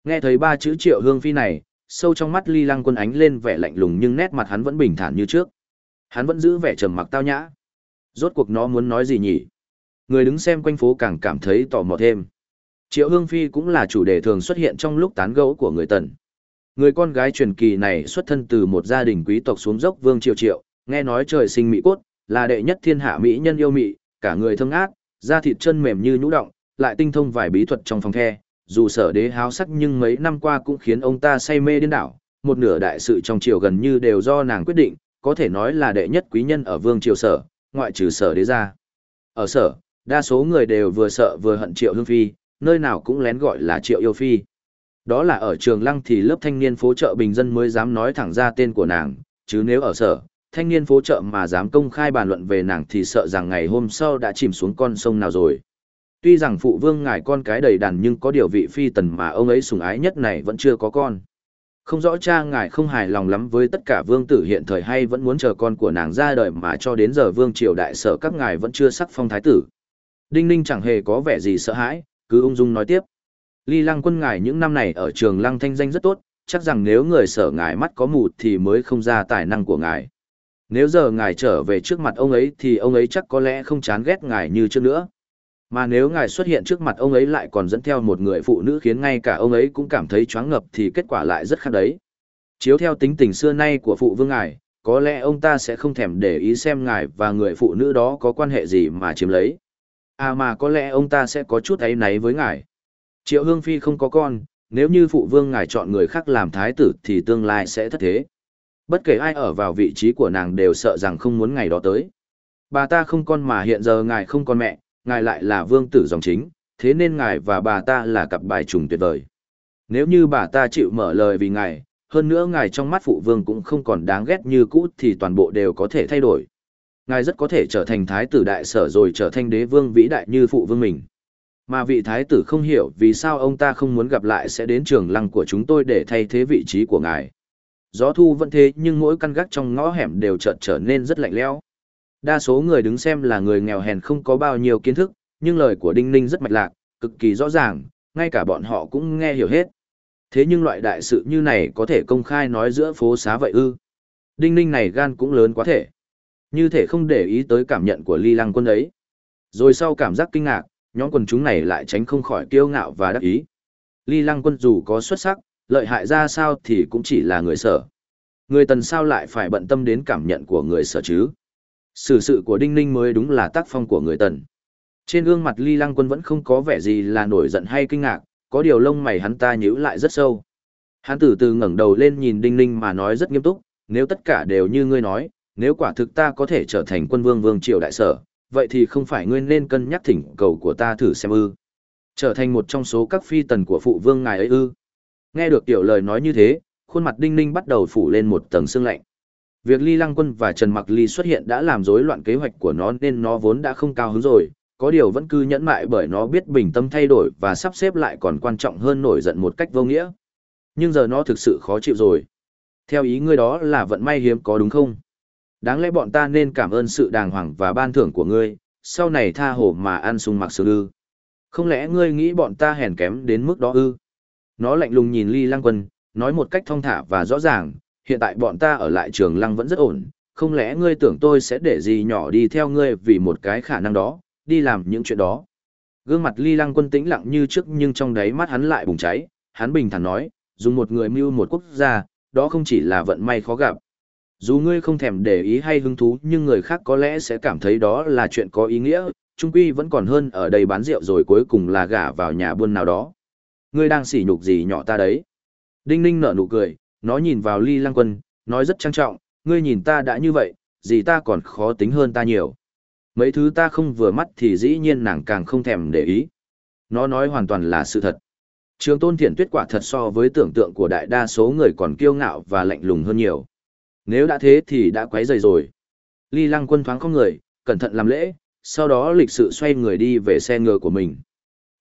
Nghe thấy ba chữ Triệu Hương Phi này, sâu trong mắt Ly Lăng Quân ánh lên vẻ lạnh lùng nhưng nét mặt hắn vẫn bình thản như trước. Hắn vẫn giữ vẻ trầm mặc tao nhã. Rốt cuộc nó muốn nói gì nhỉ? Người đứng xem quanh phố càng cảm thấy tò mò thêm. Triệu Hương Phi cũng là chủ đề thường xuất hiện trong lúc tán gẫu của người Tần. Người con gái truyền kỳ này xuất thân từ một gia đình quý tộc xuống dốc Vương Triều Triệu, nghe nói trời sinh mỹ cốt, là đệ nhất thiên hạ mỹ nhân yêu mỹ, cả người thơm ngát, da thịt chân mềm như nhũ động, lại tinh thông vài bí thuật trong phòng the, dù sở đế háo sắc nhưng mấy năm qua cũng khiến ông ta say mê điên đảo, một nửa đại sự trong triều gần như đều do nàng quyết định, có thể nói là đệ nhất quý nhân ở vương triều sở, ngoại trừ sở đế ra. Ở sở, đa số người đều vừa sợ vừa hận triệu hương phi, nơi nào cũng lén gọi là triệu yêu phi. Đó là ở trường lăng thì lớp thanh niên phố chợ bình dân mới dám nói thẳng ra tên của nàng, chứ nếu ở sở, thanh niên phố chợ mà dám công khai bàn luận về nàng thì sợ rằng ngày hôm sau đã chìm xuống con sông nào rồi. Tuy rằng phụ vương ngài con cái đầy đàn nhưng có điều vị phi tần mà ông ấy sủng ái nhất này vẫn chưa có con. Không rõ cha ngài không hài lòng lắm với tất cả vương tử hiện thời hay vẫn muốn chờ con của nàng ra đời mà cho đến giờ vương triều đại sở các ngài vẫn chưa sắc phong thái tử. Đinh Ninh chẳng hề có vẻ gì sợ hãi, cứ ung dung nói tiếp. Ly lăng quân ngài những năm này ở trường lăng thanh danh rất tốt, chắc rằng nếu người sở ngài mắt có mù thì mới không ra tài năng của ngài. Nếu giờ ngài trở về trước mặt ông ấy thì ông ấy chắc có lẽ không chán ghét ngài như trước nữa. Mà nếu ngài xuất hiện trước mặt ông ấy lại còn dẫn theo một người phụ nữ khiến ngay cả ông ấy cũng cảm thấy choáng ngập thì kết quả lại rất khác đấy. Chiếu theo tính tình xưa nay của phụ vương ngài, có lẽ ông ta sẽ không thèm để ý xem ngài và người phụ nữ đó có quan hệ gì mà chiếm lấy. À mà có lẽ ông ta sẽ có chút ấy náy với ngài. Triệu Hương Phi không có con, nếu như phụ vương ngài chọn người khác làm thái tử thì tương lai sẽ thất thế. Bất kể ai ở vào vị trí của nàng đều sợ rằng không muốn ngày đó tới. Bà ta không con mà hiện giờ ngài không con mẹ, ngài lại là vương tử dòng chính, thế nên ngài và bà ta là cặp bài trùng tuyệt vời. Nếu như bà ta chịu mở lời vì ngài, hơn nữa ngài trong mắt phụ vương cũng không còn đáng ghét như cũ thì toàn bộ đều có thể thay đổi. Ngài rất có thể trở thành thái tử đại sở rồi trở thành đế vương vĩ đại như phụ vương mình. Mà vị thái tử không hiểu vì sao ông ta không muốn gặp lại sẽ đến trường lăng của chúng tôi để thay thế vị trí của ngài. Gió thu vẫn thế nhưng mỗi căn gác trong ngõ hẻm đều chợt trở nên rất lạnh lẽo. Đa số người đứng xem là người nghèo hèn không có bao nhiêu kiến thức, nhưng lời của Đinh Ninh rất mạch lạc, cực kỳ rõ ràng, ngay cả bọn họ cũng nghe hiểu hết. Thế nhưng loại đại sự như này có thể công khai nói giữa phố xá vậy ư. Đinh Ninh này gan cũng lớn quá thể. Như thể không để ý tới cảm nhận của ly lăng quân ấy. Rồi sau cảm giác kinh ngạc, nhóm quần chúng này lại tránh không khỏi kiêu ngạo và đắc ý. Ly lăng quân dù có xuất sắc, lợi hại ra sao thì cũng chỉ là người sở. Người tần sao lại phải bận tâm đến cảm nhận của người sở chứ? Sự sự của Đinh Ninh mới đúng là tác phong của người tần. Trên gương mặt Ly Lăng Quân vẫn không có vẻ gì là nổi giận hay kinh ngạc, có điều lông mày hắn ta nhíu lại rất sâu. Hắn từ từ ngẩng đầu lên nhìn Đinh Ninh mà nói rất nghiêm túc, nếu tất cả đều như ngươi nói, nếu quả thực ta có thể trở thành quân vương vương triều đại sở, vậy thì không phải ngươi nên cân nhắc thỉnh cầu của ta thử xem ư. Trở thành một trong số các phi tần của phụ vương ngài ấy ư. Nghe được tiểu lời nói như thế, khuôn mặt Đinh Ninh bắt đầu phủ lên một tầng sương lạnh. Việc Ly Lăng Quân và Trần Mặc Ly xuất hiện đã làm rối loạn kế hoạch của nó nên nó vốn đã không cao hứng rồi, có điều vẫn cứ nhẫn mại bởi nó biết bình tâm thay đổi và sắp xếp lại còn quan trọng hơn nổi giận một cách vô nghĩa. Nhưng giờ nó thực sự khó chịu rồi. Theo ý ngươi đó là vận may hiếm có đúng không? Đáng lẽ bọn ta nên cảm ơn sự đàng hoàng và ban thưởng của ngươi, sau này tha hồ mà ăn sung mặc sướng ư. Không lẽ ngươi nghĩ bọn ta hèn kém đến mức đó ư? Nó lạnh lùng nhìn Ly Lăng Quân, nói một cách thong thả và rõ ràng, hiện tại bọn ta ở lại trường lăng vẫn rất ổn, không lẽ ngươi tưởng tôi sẽ để gì nhỏ đi theo ngươi vì một cái khả năng đó, đi làm những chuyện đó. Gương mặt ly lăng quân tĩnh lặng như trước nhưng trong đáy mắt hắn lại bùng cháy, hắn bình thản nói, dùng một người mưu một quốc gia, đó không chỉ là vận may khó gặp. Dù ngươi không thèm để ý hay hứng thú nhưng người khác có lẽ sẽ cảm thấy đó là chuyện có ý nghĩa, trung quy vẫn còn hơn ở đây bán rượu rồi cuối cùng là gả vào nhà buôn nào đó. Ngươi đang sỉ nhục gì nhỏ ta đấy? Đinh ninh nở nụ cười, nó nhìn vào ly lăng quân, nói rất trang trọng, ngươi nhìn ta đã như vậy, gì ta còn khó tính hơn ta nhiều. Mấy thứ ta không vừa mắt thì dĩ nhiên nàng càng không thèm để ý. Nó nói hoàn toàn là sự thật. Trường tôn thiện tuyết quả thật so với tưởng tượng của đại đa số người còn kiêu ngạo và lạnh lùng hơn nhiều. Nếu đã thế thì đã quấy rầy rồi. Ly lăng quân thoáng không người, cẩn thận làm lễ, sau đó lịch sự xoay người đi về xe ngựa của mình.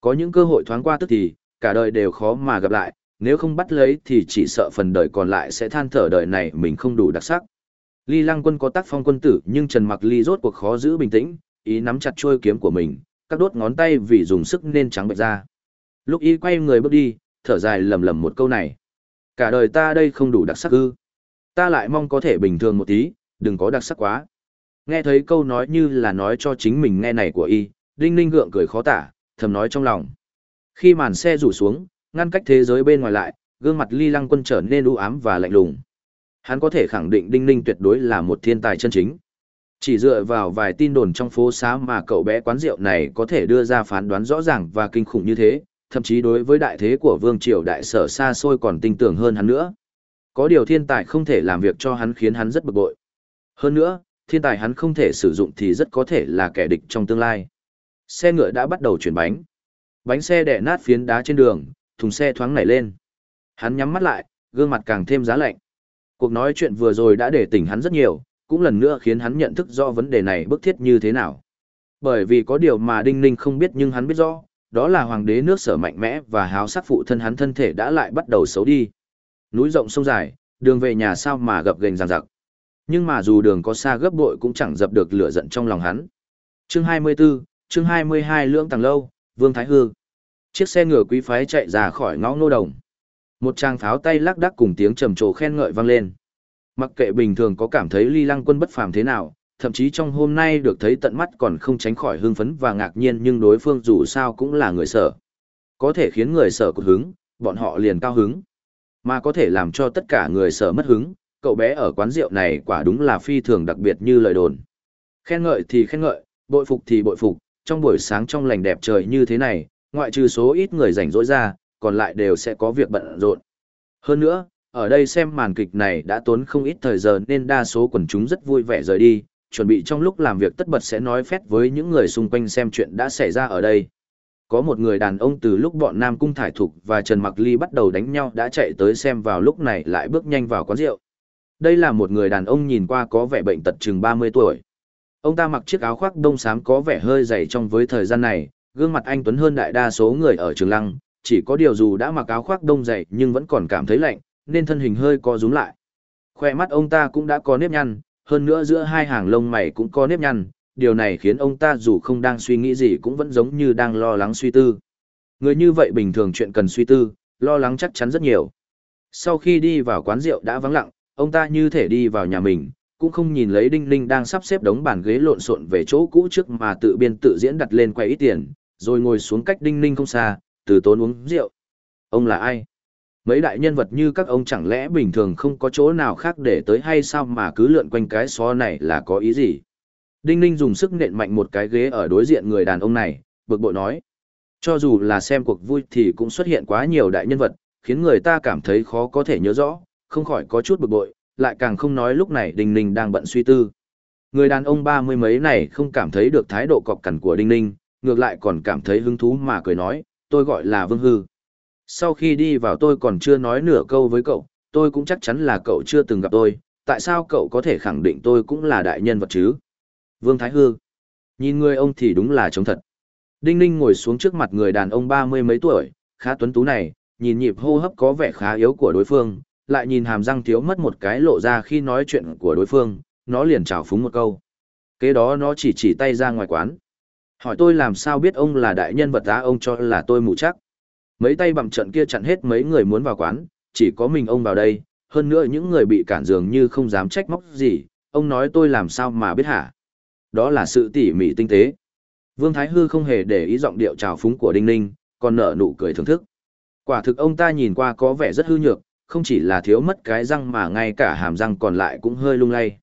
Có những cơ hội thoáng qua tức thì, cả đời đều khó mà gặp lại, nếu không bắt lấy thì chỉ sợ phần đời còn lại sẽ than thở đời này mình không đủ đặc sắc. Ly Lăng Quân có tác phong quân tử, nhưng Trần Mặc Ly rốt cuộc khó giữ bình tĩnh, ý nắm chặt chuôi kiếm của mình, các đốt ngón tay vì dùng sức nên trắng bệch ra. Lúc y quay người bước đi, thở dài lầm lầm một câu này. Cả đời ta đây không đủ đặc sắc ư? Ta lại mong có thể bình thường một tí, đừng có đặc sắc quá. Nghe thấy câu nói như là nói cho chính mình nghe này của y, Đinh Ninh gượng cười khó tả, thầm nói trong lòng. Khi màn xe rủ xuống, ngăn cách thế giới bên ngoài lại, gương mặt Ly Lăng Quân trở nên u ám và lạnh lùng. Hắn có thể khẳng định Đinh Ninh tuyệt đối là một thiên tài chân chính. Chỉ dựa vào vài tin đồn trong phố xá mà cậu bé quán rượu này có thể đưa ra phán đoán rõ ràng và kinh khủng như thế, thậm chí đối với đại thế của vương triều đại sở xa xôi còn tinh tưởng hơn hắn nữa. Có điều thiên tài không thể làm việc cho hắn khiến hắn rất bực bội. Hơn nữa, thiên tài hắn không thể sử dụng thì rất có thể là kẻ địch trong tương lai. Xe ngựa đã bắt đầu chuyển bánh. Bánh xe đè nát phiến đá trên đường, thùng xe thoáng nảy lên. Hắn nhắm mắt lại, gương mặt càng thêm giá lạnh. Cuộc nói chuyện vừa rồi đã để tỉnh hắn rất nhiều, cũng lần nữa khiến hắn nhận thức rõ vấn đề này bức thiết như thế nào. Bởi vì có điều mà Đinh Ninh không biết nhưng hắn biết rõ, đó là hoàng đế nước sở mạnh mẽ và háo sắc phụ thân hắn thân thể đã lại bắt đầu xấu đi. Núi rộng sông dài, đường về nhà sao mà gập ghềnh ràng rặc. Nhưng mà dù đường có xa gấp bội cũng chẳng dập được lửa giận trong lòng hắn. Chương 24, chương 22 lưỡng tàng lâu, Vương Thái Hư. Chiếc xe ngựa quý phái chạy ra khỏi ngõ nô đồng. Một tràng pháo tay lắc đắc cùng tiếng trầm trồ khen ngợi vang lên. Mặc kệ bình thường có cảm thấy ly lăng quân bất phàm thế nào, thậm chí trong hôm nay được thấy tận mắt còn không tránh khỏi hưng phấn và ngạc nhiên nhưng đối phương dù sao cũng là người sở. Có thể khiến người sở cột hứng, bọn họ liền cao hứng. Mà có thể làm cho tất cả người sở mất hứng, cậu bé ở quán rượu này quả đúng là phi thường đặc biệt như lời đồn. Khen ngợi thì khen ngợi, bội phục thì bội phục, trong buổi sáng trong lành đẹp trời như thế này, ngoại trừ số ít người rảnh rỗi ra, còn lại đều sẽ có việc bận rộn. Hơn nữa, ở đây xem màn kịch này đã tốn không ít thời giờ nên đa số quần chúng rất vui vẻ rời đi, chuẩn bị trong lúc làm việc tất bật sẽ nói phét với những người xung quanh xem chuyện đã xảy ra ở đây. Có một người đàn ông từ lúc bọn Nam Cung Thải Thục và Trần Mặc Ly bắt đầu đánh nhau đã chạy tới xem vào lúc này lại bước nhanh vào quán rượu. Đây là một người đàn ông nhìn qua có vẻ bệnh tật chừng 30 tuổi. Ông ta mặc chiếc áo khoác đông xám có vẻ hơi dày trong với thời gian này, gương mặt anh Tuấn hơn đại đa số người ở trường lăng, chỉ có điều dù đã mặc áo khoác đông dày nhưng vẫn còn cảm thấy lạnh, nên thân hình hơi co rúm lại. Khoe mắt ông ta cũng đã có nếp nhăn, hơn nữa giữa hai hàng lông mày cũng có nếp nhăn, điều này khiến ông ta dù không đang suy nghĩ gì cũng vẫn giống như đang lo lắng suy tư. Người như vậy bình thường chuyện cần suy tư, lo lắng chắc chắn rất nhiều. Sau khi đi vào quán rượu đã vắng lặng, ông ta như thể đi vào nhà mình, cũng không nhìn lấy Đinh Ninh đang sắp xếp đống bàn ghế lộn xộn về chỗ cũ trước mà tự biên tự diễn đặt lên quay ít tiền, rồi ngồi xuống cách Đinh Ninh không xa, từ tốn uống rượu. Ông là ai? Mấy đại nhân vật như các ông chẳng lẽ bình thường không có chỗ nào khác để tới hay sao mà cứ lượn quanh cái xó này là có ý gì? Đinh Ninh dùng sức nện mạnh một cái ghế ở đối diện người đàn ông này, bực bội nói. Cho dù là xem cuộc vui thì cũng xuất hiện quá nhiều đại nhân vật, khiến người ta cảm thấy khó có thể nhớ rõ, không khỏi có chút bực bội, lại càng không nói lúc này Đinh Ninh đang bận suy tư. Người đàn ông ba mươi mấy này không cảm thấy được thái độ cọc cằn của Đinh Ninh, ngược lại còn cảm thấy hứng thú mà cười nói, tôi gọi là Vương Hư. Sau khi đi vào tôi còn chưa nói nửa câu với cậu, tôi cũng chắc chắn là cậu chưa từng gặp tôi, tại sao cậu có thể khẳng định tôi cũng là đại nhân vật chứ? Vương Thái Hư. Nhìn người ông thì đúng là chống thật. Đinh Ninh ngồi xuống trước mặt người đàn ông ba mươi mấy tuổi, khá tuấn tú này, nhìn nhịp hô hấp có vẻ khá yếu của đối phương, lại nhìn hàm răng thiếu mất một cái lộ ra khi nói chuyện của đối phương, nó liền trào phúng một câu. Kế đó nó chỉ chỉ tay ra ngoài quán. Hỏi tôi làm sao biết ông là đại nhân vật á ông cho là tôi mù chắc. Mấy tay bằng trận kia chặn hết mấy người muốn vào quán, chỉ có mình ông vào đây, hơn nữa những người bị cản dường như không dám trách móc gì, ông nói tôi làm sao mà biết hả? Đó là sự tỉ mỉ tinh tế. Vương Thái Hư không hề để ý giọng điệu trào phúng của Đinh Ninh, còn nở nụ cười thưởng thức. Quả thực ông ta nhìn qua có vẻ rất hư nhược, không chỉ là thiếu mất cái răng mà ngay cả hàm răng còn lại cũng hơi lung lay.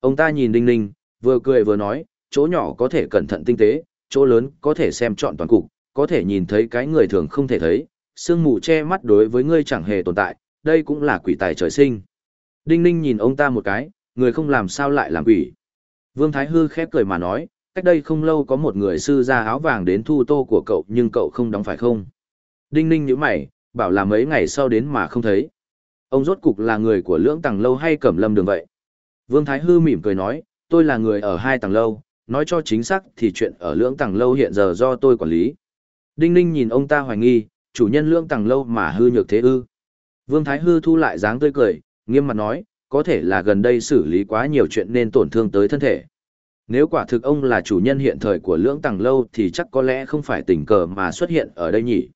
Ông ta nhìn Đinh Ninh, vừa cười vừa nói, chỗ nhỏ có thể cẩn thận tinh tế, chỗ lớn có thể xem trọn toàn cục, có thể nhìn thấy cái người thường không thể thấy, sương mù che mắt đối với ngươi chẳng hề tồn tại, đây cũng là quỷ tài trời sinh. Đinh Ninh nhìn ông ta một cái, người không làm sao lại làm quỷ. Vương Thái Hư khép cười mà nói, cách đây không lâu có một người sư ra áo vàng đến thu tô của cậu nhưng cậu không đóng phải không? Đinh Ninh nhíu mày, bảo là mấy ngày sau đến mà không thấy. Ông rốt cục là người của lưỡng tầng lâu hay cẩm lâm đường vậy? Vương Thái Hư mỉm cười nói, tôi là người ở hai tầng lâu, nói cho chính xác thì chuyện ở lưỡng tầng lâu hiện giờ do tôi quản lý. Đinh Ninh nhìn ông ta hoài nghi, chủ nhân lưỡng tầng lâu mà hư nhược thế ư. Vương Thái Hư thu lại dáng tươi cười, nghiêm mặt nói, có thể là gần đây xử lý quá nhiều chuyện nên tổn thương tới thân thể. Nếu quả thực ông là chủ nhân hiện thời của lưỡng tầng lâu thì chắc có lẽ không phải tình cờ mà xuất hiện ở đây nhỉ.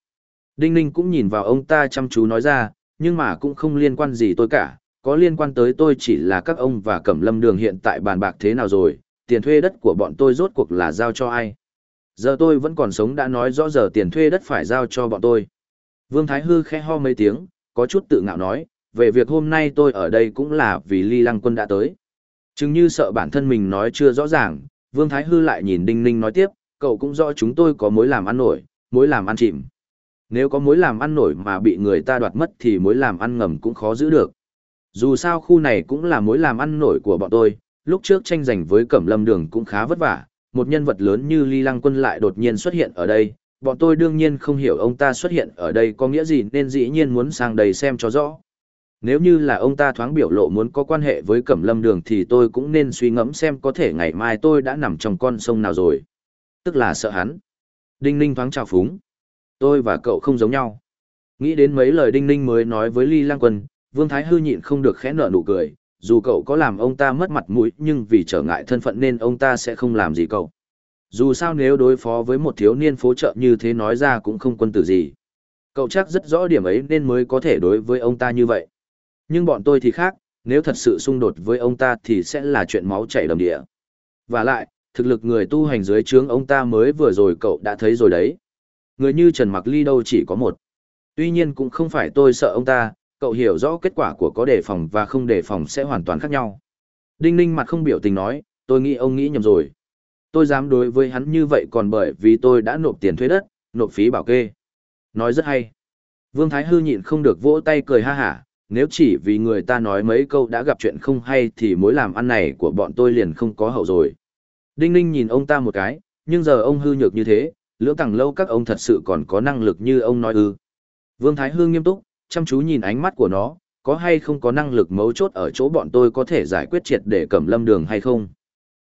Đinh Ninh cũng nhìn vào ông ta chăm chú nói ra, nhưng mà cũng không liên quan gì tôi cả, có liên quan tới tôi chỉ là các ông và Cẩm Lâm Đường hiện tại bàn bạc thế nào rồi, tiền thuê đất của bọn tôi rốt cuộc là giao cho ai. Giờ tôi vẫn còn sống đã nói rõ giờ tiền thuê đất phải giao cho bọn tôi. Vương Thái Hư khẽ ho mấy tiếng, có chút tự ngạo nói, về việc hôm nay tôi ở đây cũng là vì Ly Lăng Quân đã tới. Chứng như sợ bản thân mình nói chưa rõ ràng, Vương Thái Hư lại nhìn Đinh Ninh nói tiếp, cậu cũng rõ chúng tôi có mối làm ăn nổi, mối làm ăn chìm. Nếu có mối làm ăn nổi mà bị người ta đoạt mất thì mối làm ăn ngầm cũng khó giữ được. Dù sao khu này cũng là mối làm ăn nổi của bọn tôi, lúc trước tranh giành với Cẩm Lâm Đường cũng khá vất vả, một nhân vật lớn như Ly Lăng Quân lại đột nhiên xuất hiện ở đây, bọn tôi đương nhiên không hiểu ông ta xuất hiện ở đây có nghĩa gì nên dĩ nhiên muốn sang đây xem cho rõ. Nếu như là ông ta thoáng biểu lộ muốn có quan hệ với Cẩm Lâm Đường thì tôi cũng nên suy ngẫm xem có thể ngày mai tôi đã nằm trong con sông nào rồi. Tức là sợ hắn. Đinh Ninh thoáng trào phúng. Tôi và cậu không giống nhau. Nghĩ đến mấy lời Đinh Ninh mới nói với Ly Lang Quân, Vương Thái Hư nhịn không được khẽ nở nụ cười, dù cậu có làm ông ta mất mặt mũi nhưng vì trở ngại thân phận nên ông ta sẽ không làm gì cậu. Dù sao nếu đối phó với một thiếu niên phố trợ như thế nói ra cũng không quân tử gì. Cậu chắc rất rõ điểm ấy nên mới có thể đối với ông ta như vậy. Nhưng bọn tôi thì khác, nếu thật sự xung đột với ông ta thì sẽ là chuyện máu chảy đầm địa. Và lại, thực lực người tu hành dưới trướng ông ta mới vừa rồi cậu đã thấy rồi đấy. Người như Trần Mặc Ly đâu chỉ có một. Tuy nhiên cũng không phải tôi sợ ông ta, cậu hiểu rõ kết quả của có đề phòng và không đề phòng sẽ hoàn toàn khác nhau. Đinh Ninh mặt không biểu tình nói, tôi nghĩ ông nghĩ nhầm rồi. Tôi dám đối với hắn như vậy còn bởi vì tôi đã nộp tiền thuế đất, nộp phí bảo kê. Nói rất hay. Vương Thái Hư nhịn không được vỗ tay cười ha hả, nếu chỉ vì người ta nói mấy câu đã gặp chuyện không hay thì mối làm ăn này của bọn tôi liền không có hậu rồi. Đinh Ninh nhìn ông ta một cái, nhưng giờ ông hư nhược như thế, lưỡng tầng lâu các ông thật sự còn có năng lực như ông nói ư. Vương Thái Hư nghiêm túc, chăm chú nhìn ánh mắt của nó, có hay không có năng lực mấu chốt ở chỗ bọn tôi có thể giải quyết triệt để cẩm lâm đường hay không.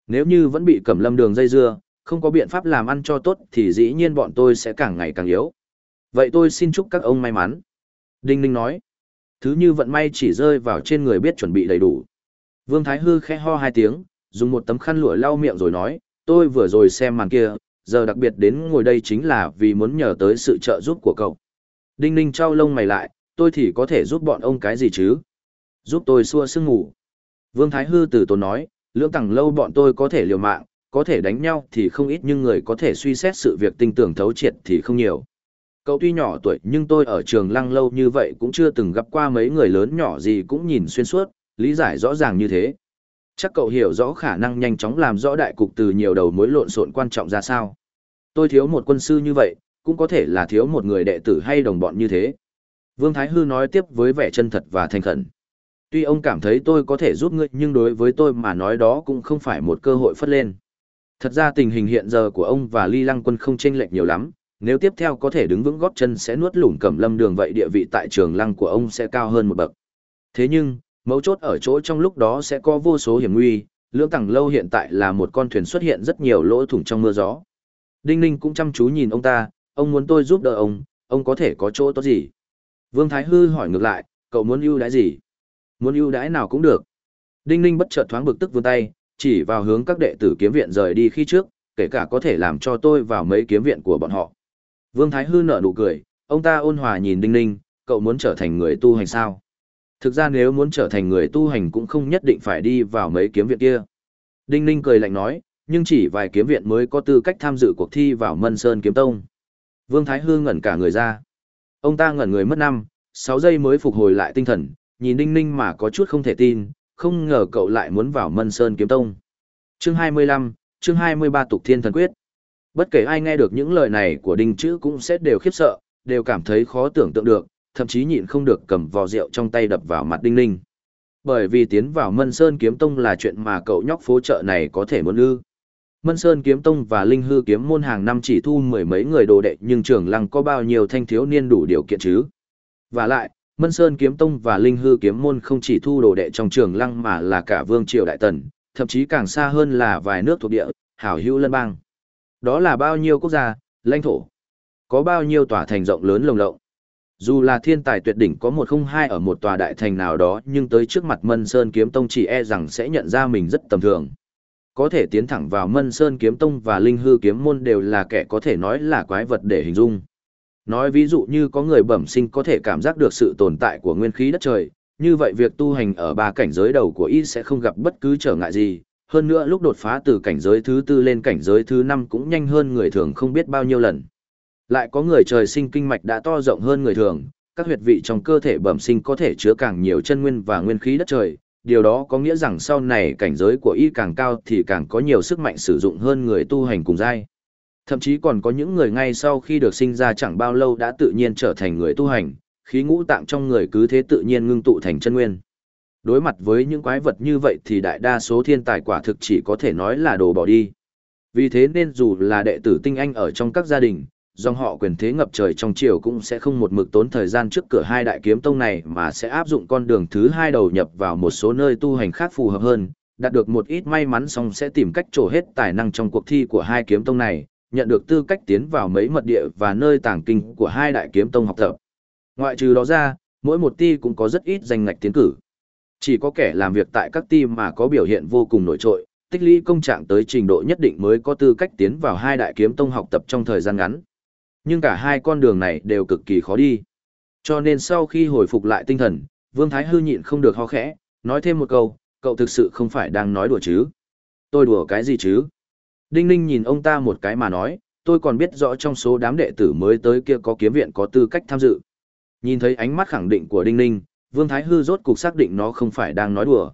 Nếu như vẫn bị cẩm lâm đường dây dưa, không có biện pháp làm ăn cho tốt thì dĩ nhiên bọn tôi sẽ càng ngày càng yếu. Vậy tôi xin chúc các ông may mắn. Đinh Ninh nói, thứ như vận may chỉ rơi vào trên người biết chuẩn bị đầy đủ. Vương Thái Hư khẽ ho hai tiếng, dùng một tấm khăn lụa lau miệng rồi nói, tôi vừa rồi xem màn kia, giờ đặc biệt đến ngồi đây chính là vì muốn nhờ tới sự trợ giúp của cậu. Đinh Ninh trao lông mày lại, tôi thì có thể giúp bọn ông cái gì chứ? Giúp tôi xua sương ngủ. Vương Thái Hư từ tốn nói, lưỡng tầng lâu bọn tôi có thể liều mạng, có thể đánh nhau thì không ít nhưng người có thể suy xét sự việc tinh tưởng thấu triệt thì không nhiều. Cậu tuy nhỏ tuổi nhưng tôi ở trường lăng lâu như vậy cũng chưa từng gặp qua mấy người lớn nhỏ gì cũng nhìn xuyên suốt, lý giải rõ ràng như thế. Chắc cậu hiểu rõ khả năng nhanh chóng làm rõ đại cục từ nhiều đầu mối lộn xộn quan trọng ra sao. Tôi thiếu một quân sư như vậy, cũng có thể là thiếu một người đệ tử hay đồng bọn như thế. Vương Thái Hư nói tiếp với vẻ chân thật và thành khẩn. Tuy ông cảm thấy tôi có thể giúp ngươi nhưng đối với tôi mà nói đó cũng không phải một cơ hội phất lên. Thật ra tình hình hiện giờ của ông và Ly Lăng Quân không chênh lệch nhiều lắm, nếu tiếp theo có thể đứng vững góp chân sẽ nuốt lủng cẩm lâm đường vậy địa vị tại trường lăng của ông sẽ cao hơn một bậc. Thế nhưng, mấu chốt ở chỗ trong lúc đó sẽ có vô số hiểm nguy, lưỡng tẳng lâu hiện tại là một con thuyền xuất hiện rất nhiều lỗ thủng trong mưa gió. Đinh Ninh cũng chăm chú nhìn ông ta, ông muốn tôi giúp đỡ ông, ông có thể có chỗ tốt gì? Vương Thái Hư hỏi ngược lại, cậu muốn ưu đãi gì? Muốn ưu đãi nào cũng được. Đinh Ninh bất chợt thoáng bực tức vươn tay, chỉ vào hướng các đệ tử kiếm viện rời đi khi trước, kể cả có thể làm cho tôi vào mấy kiếm viện của bọn họ. Vương Thái Hư nở nụ cười, ông ta ôn hòa nhìn Đinh Ninh, cậu muốn trở thành người tu hành sao? Thực ra nếu muốn trở thành người tu hành cũng không nhất định phải đi vào mấy kiếm viện kia. Đinh Ninh cười lạnh nói, nhưng chỉ vài kiếm viện mới có tư cách tham dự cuộc thi vào Mân Sơn Kiếm Tông. Vương Thái Hư ngẩn cả người ra. Ông ta ngẩn người mất năm, sáu giây mới phục hồi lại tinh thần, nhìn Đinh Ninh mà có chút không thể tin, không ngờ cậu lại muốn vào Mân Sơn Kiếm Tông. Chương 25, chương 23 Tục Thiên Thần Quyết. Bất kể ai nghe được những lời này của Đinh Chữ cũng sẽ đều khiếp sợ, đều cảm thấy khó tưởng tượng được, thậm chí nhịn không được cầm vò rượu trong tay đập vào mặt Đinh Ninh. Bởi vì tiến vào Mân Sơn Kiếm Tông là chuyện mà cậu nhóc phố chợ này có thể muốn ư. Mân Sơn Kiếm Tông và Linh Hư Kiếm Môn hàng năm chỉ thu mười mấy người đồ đệ nhưng trường lăng có bao nhiêu thanh thiếu niên đủ điều kiện chứ. Và lại, Mân Sơn Kiếm Tông và Linh Hư Kiếm Môn không chỉ thu đồ đệ trong trường lăng mà là cả Vương Triều Đại Tần, thậm chí càng xa hơn là vài nước thuộc địa, hảo hữu lân bang. Đó là bao nhiêu quốc gia, lãnh thổ, có bao nhiêu tòa thành rộng lớn lồng lộng. Dù là thiên tài tuyệt đỉnh có một không hai ở một tòa đại thành nào đó nhưng tới trước mặt Mân Sơn Kiếm Tông chỉ e rằng sẽ nhận ra mình rất tầm thường. Có thể tiến thẳng vào Mân Sơn Kiếm Tông và Linh Hư Kiếm Môn đều là kẻ có thể nói là quái vật để hình dung. Nói ví dụ như có người bẩm sinh có thể cảm giác được sự tồn tại của nguyên khí đất trời, như vậy việc tu hành ở ba cảnh giới đầu của y sẽ không gặp bất cứ trở ngại gì. Hơn nữa lúc đột phá từ cảnh giới thứ tư lên cảnh giới thứ năm cũng nhanh hơn người thường không biết bao nhiêu lần. Lại có người trời sinh kinh mạch đã to rộng hơn người thường, các huyệt vị trong cơ thể bẩm sinh có thể chứa càng nhiều chân nguyên và nguyên khí đất trời, điều đó có nghĩa rằng sau này cảnh giới của y càng cao thì càng có nhiều sức mạnh sử dụng hơn người tu hành cùng giai. Thậm chí còn có những người ngay sau khi được sinh ra chẳng bao lâu đã tự nhiên trở thành người tu hành, khí ngũ tạng trong người cứ thế tự nhiên ngưng tụ thành chân nguyên. Đối mặt với những quái vật như vậy thì đại đa số thiên tài quả thực chỉ có thể nói là đồ bỏ đi. Vì thế nên dù là đệ tử tinh anh ở trong các gia đình, dòng họ quyền thế ngập trời trong triều cũng sẽ không một mực tốn thời gian trước cửa hai đại kiếm tông này mà sẽ áp dụng con đường thứ hai đầu nhập vào một số nơi tu hành khác phù hợp hơn, đạt được một ít may mắn xong sẽ tìm cách trổ hết tài năng trong cuộc thi của hai kiếm tông này, nhận được tư cách tiến vào mấy mật địa và nơi tàng kinh của hai đại kiếm tông học tập. Ngoại trừ đó ra, mỗi một ti cũng có rất ít danh ngạch tiến cử. Chỉ có kẻ làm việc tại các ti mà có biểu hiện vô cùng nổi trội, tích lũy công trạng tới trình độ nhất định mới có tư cách tiến vào hai đại kiếm tông học tập trong thời gian ngắn. Nhưng cả hai con đường này đều cực kỳ khó đi. Cho nên sau khi hồi phục lại tinh thần, Vương Thái Hư nhịn không được ho khẽ, nói thêm một câu, cậu thực sự không phải đang nói đùa chứ. Tôi đùa cái gì chứ? Đinh Ninh nhìn ông ta một cái mà nói, tôi còn biết rõ trong số đám đệ tử mới tới kia có kiếm viện có tư cách tham dự. Nhìn thấy ánh mắt khẳng định của Đinh Ninh, Vương Thái Hư rốt cục xác định nó không phải đang nói đùa.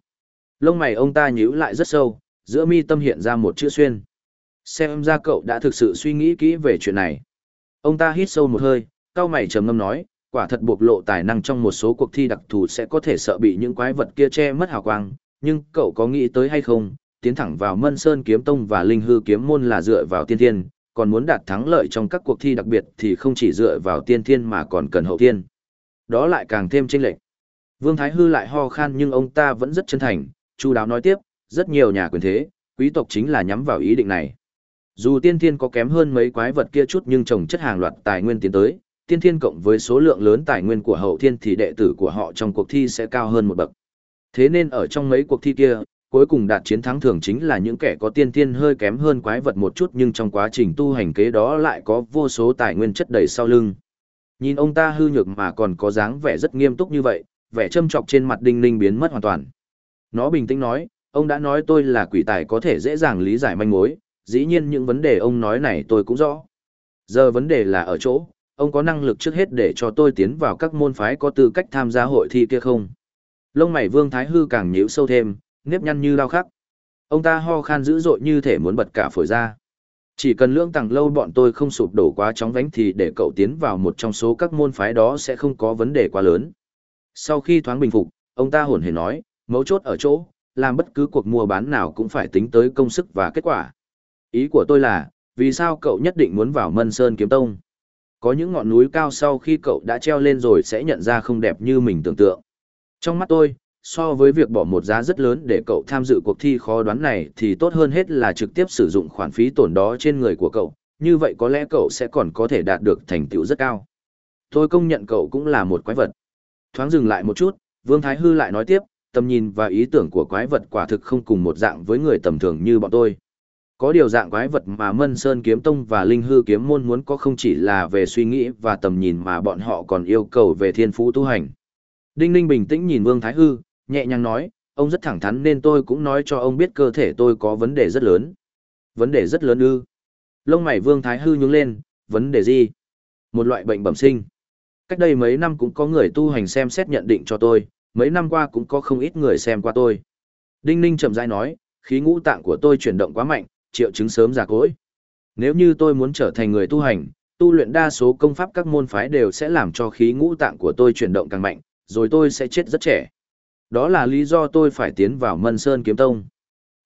Lông mày ông ta nhíu lại rất sâu, giữa mi tâm hiện ra một chữ xuyên. Xem ra cậu đã thực sự suy nghĩ kỹ về chuyện này. Ông ta hít sâu một hơi, cao mày trầm ngâm nói, quả thật bộc lộ tài năng trong một số cuộc thi đặc thù sẽ có thể sợ bị những quái vật kia che mất hào quang, nhưng cậu có nghĩ tới hay không, tiến thẳng vào Mân Sơn Kiếm Tông và Linh Hư Kiếm Môn là dựa vào tiên thiên, còn muốn đạt thắng lợi trong các cuộc thi đặc biệt thì không chỉ dựa vào tiên thiên mà còn cần hậu tiên. Đó lại càng thêm chênh lệch. Vương Thái Hư lại ho khan nhưng ông ta vẫn rất chân thành, chu đáo nói tiếp, rất nhiều nhà quyền thế, quý tộc chính là nhắm vào ý định này. Dù tiên thiên có kém hơn mấy quái vật kia chút nhưng trồng chất hàng loạt tài nguyên tiến tới, tiên thiên cộng với số lượng lớn tài nguyên của hậu thiên thì đệ tử của họ trong cuộc thi sẽ cao hơn một bậc. Thế nên ở trong mấy cuộc thi kia, cuối cùng đạt chiến thắng thường chính là những kẻ có tiên thiên hơi kém hơn quái vật một chút nhưng trong quá trình tu hành kế đó lại có vô số tài nguyên chất đầy sau lưng. Nhìn ông ta hư nhược mà còn có dáng vẻ rất nghiêm túc như vậy, vẻ châm chọc trên mặt đinh ninh biến mất hoàn toàn. Nó bình tĩnh nói, ông đã nói tôi là quỷ tài có thể dễ dàng lý giải manh mối, dĩ nhiên những vấn đề ông nói này tôi cũng rõ. Giờ vấn đề là ở chỗ, ông có năng lực trước hết để cho tôi tiến vào các môn phái có tư cách tham gia hội thi kia không? Lông mày Vương Thái Hư càng nhíu sâu thêm, nếp nhăn như lao khắc. Ông ta ho khan dữ dội như thể muốn bật cả phổi ra. Chỉ cần lưỡng tàng lâu bọn tôi không sụp đổ quá chóng vánh thì để cậu tiến vào một trong số các môn phái đó sẽ không có vấn đề quá lớn. Sau khi thoáng bình phục, ông ta hồn hề nói, mấu chốt ở chỗ, làm bất cứ cuộc mua bán nào cũng phải tính tới công sức và kết quả. Ý của tôi là, vì sao cậu nhất định muốn vào Mân Sơn Kiếm Tông? Có những ngọn núi cao sau khi cậu đã treo lên rồi sẽ nhận ra không đẹp như mình tưởng tượng. Trong mắt tôi, so với việc bỏ một giá rất lớn để cậu tham dự cuộc thi khó đoán này thì tốt hơn hết là trực tiếp sử dụng khoản phí tổn đó trên người của cậu, như vậy có lẽ cậu sẽ còn có thể đạt được thành tựu rất cao. Tôi công nhận cậu cũng là một quái vật. Thoáng dừng lại một chút, Vương Thái Hư lại nói tiếp, tầm nhìn và ý tưởng của quái vật quả thực không cùng một dạng với người tầm thường như bọn tôi. Có điều dạng quái vật mà Mân Sơn Kiếm Tông và Linh Hư Kiếm Môn muốn có không chỉ là về suy nghĩ và tầm nhìn mà bọn họ còn yêu cầu về thiên phú tu hành. Đinh Ninh bình tĩnh nhìn Vương Thái Hư, nhẹ nhàng nói, ông rất thẳng thắn nên tôi cũng nói cho ông biết cơ thể tôi có vấn đề rất lớn. Vấn đề rất lớn ư. Lông mày Vương Thái Hư nhướng lên, vấn đề gì? Một loại bệnh bẩm sinh. Cách đây mấy năm cũng có người tu hành xem xét nhận định cho tôi, mấy năm qua cũng có không ít người xem qua tôi. Đinh Ninh chậm rãi nói, khí ngũ tạng của tôi chuyển động quá mạnh, triệu chứng sớm già cỗi. Nếu như tôi muốn trở thành người tu hành, tu luyện đa số công pháp các môn phái đều sẽ làm cho khí ngũ tạng của tôi chuyển động càng mạnh, rồi tôi sẽ chết rất trẻ. Đó là lý do tôi phải tiến vào Mân Sơn Kiếm Tông.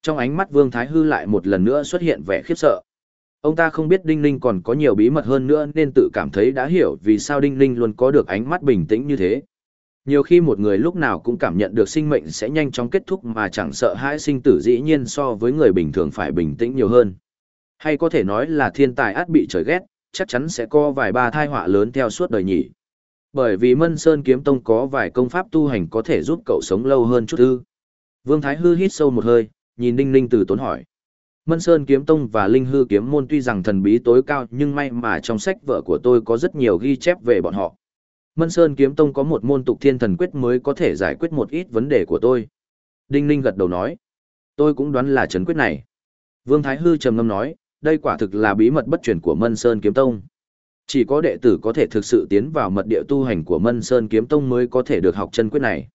Trong ánh mắt Vương Thái Hư lại một lần nữa xuất hiện vẻ khiếp sợ. Ông ta không biết Đinh Ninh còn có nhiều bí mật hơn nữa nên tự cảm thấy đã hiểu vì sao Đinh Ninh luôn có được ánh mắt bình tĩnh như thế. Nhiều khi một người lúc nào cũng cảm nhận được sinh mệnh sẽ nhanh chóng kết thúc mà chẳng sợ hãi sinh tử dĩ nhiên so với người bình thường phải bình tĩnh nhiều hơn. Hay có thể nói là thiên tài át bị trời ghét, chắc chắn sẽ có vài ba thai họa lớn theo suốt đời nhỉ. Bởi vì Mân Sơn Kiếm Tông có vài công pháp tu hành có thể giúp cậu sống lâu hơn chút ư. Vương Thái Hư hít sâu một hơi, nhìn Đinh Ninh từ tốn hỏi. Mân Sơn Kiếm Tông và Linh Hư Kiếm Môn tuy rằng thần bí tối cao nhưng may mà trong sách vở của tôi có rất nhiều ghi chép về bọn họ. Mân Sơn Kiếm Tông có một môn tục thiên thần quyết mới có thể giải quyết một ít vấn đề của tôi. Đinh Ninh gật đầu nói. Tôi cũng đoán là trấn quyết này. Vương Thái Hư trầm ngâm nói, đây quả thực là bí mật bất truyền của Mân Sơn Kiếm Tông. Chỉ có đệ tử có thể thực sự tiến vào mật địa tu hành của Mân Sơn Kiếm Tông mới có thể được học chân quyết này.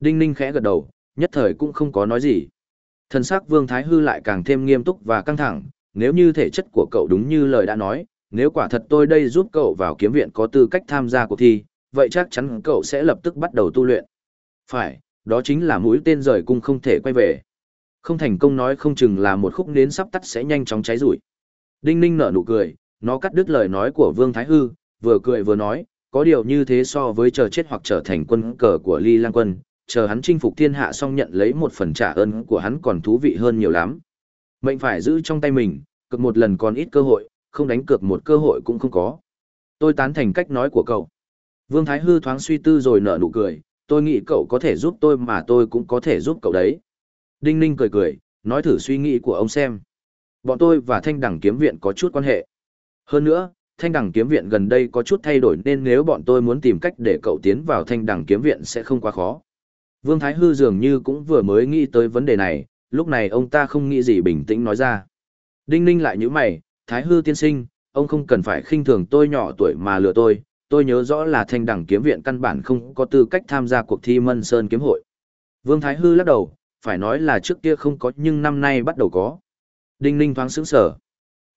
Đinh Ninh khẽ gật đầu, nhất thời cũng không có nói gì. Thần sắc Vương Thái Hư lại càng thêm nghiêm túc và căng thẳng, nếu như thể chất của cậu đúng như lời đã nói, nếu quả thật tôi đây giúp cậu vào kiếm viện có tư cách tham gia cuộc thi, vậy chắc chắn cậu sẽ lập tức bắt đầu tu luyện. Phải, đó chính là mũi tên rời cung không thể quay về. Không thành công nói không chừng là một khúc nến sắp tắt sẽ nhanh chóng cháy rủi. Đinh Ninh nở nụ cười, nó cắt đứt lời nói của Vương Thái Hư, vừa cười vừa nói, có điều như thế so với chờ chết hoặc trở thành quân cờ của Ly Lang Quân, chờ hắn chinh phục thiên hạ xong nhận lấy một phần trả ơn của hắn còn thú vị hơn nhiều lắm. Mệnh phải giữ trong tay mình, cực một lần còn ít cơ hội, không đánh cược một cơ hội cũng không có. Tôi tán thành cách nói của cậu. Vương Thái Hư thoáng suy tư rồi nở nụ cười, tôi nghĩ cậu có thể giúp tôi mà tôi cũng có thể giúp cậu đấy. Đinh Ninh cười cười, nói thử suy nghĩ của ông xem. Bọn tôi và Thanh Đẳng Kiếm Viện có chút quan hệ. Hơn nữa, Thanh Đẳng Kiếm Viện gần đây có chút thay đổi nên nếu bọn tôi muốn tìm cách để cậu tiến vào Thanh Đẳng Kiếm Viện sẽ không quá khó. Vương Thái Hư dường như cũng vừa mới nghĩ tới vấn đề này, lúc này ông ta không nghĩ gì bình tĩnh nói ra. Đinh Ninh lại như mày, Thái Hư tiên sinh, ông không cần phải khinh thường tôi nhỏ tuổi mà lừa tôi, tôi nhớ rõ là thanh đẳng kiếm viện căn bản không có tư cách tham gia cuộc thi Mân Sơn kiếm hội. Vương Thái Hư lắc đầu, phải nói là trước kia không có nhưng năm nay bắt đầu có. Đinh Ninh thoáng sững sở.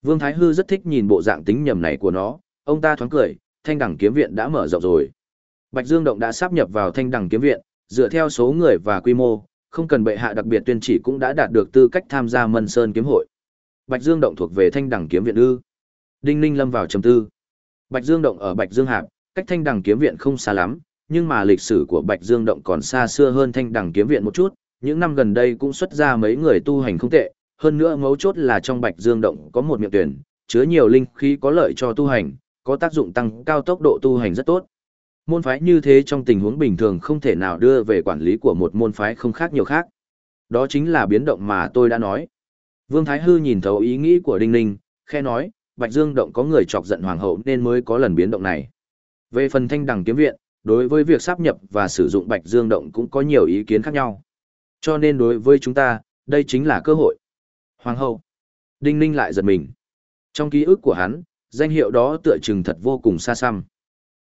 Vương Thái Hư rất thích nhìn bộ dạng tính nhầm này của nó, ông ta thoáng cười, thanh đẳng kiếm viện đã mở rộng rồi. Bạch Dương Động đã sắp nhập vào thanh đẳng kiếm viện, dựa theo số người và quy mô, không cần bệ hạ đặc biệt tuyên chỉ cũng đã đạt được tư cách tham gia Mân Sơn kiếm hội. Bạch Dương Động thuộc về thanh đẳng kiếm viện ư. Đinh Ninh lâm vào trầm tư. Bạch Dương Động ở Bạch Dương Hạp, cách Thanh Đằng Kiếm Viện không xa lắm, nhưng mà lịch sử của Bạch Dương Động còn xa xưa hơn Thanh Đằng Kiếm Viện một chút, những năm gần đây cũng xuất ra mấy người tu hành không tệ, hơn nữa mấu chốt là trong Bạch Dương Động có một miệng tuyển, chứa nhiều linh khí có lợi cho tu hành, có tác dụng tăng cao tốc độ tu hành rất tốt. Môn phái như thế trong tình huống bình thường không thể nào đưa về quản lý của một môn phái không khác nhiều khác. Đó chính là biến động mà tôi đã nói. Vương Thái Hư nhìn thấu ý nghĩ của Đinh Ninh, khe nói, Bạch Dương Động có người chọc giận hoàng hậu nên mới có lần biến động này. Về phần thanh đằng kiếm viện, đối với việc sáp nhập và sử dụng Bạch Dương Động cũng có nhiều ý kiến khác nhau. Cho nên đối với chúng ta, đây chính là cơ hội. Hoàng hậu. Đinh Ninh lại giật mình. Trong ký ức của hắn, danh hiệu đó tựa chừng thật vô cùng xa xăm.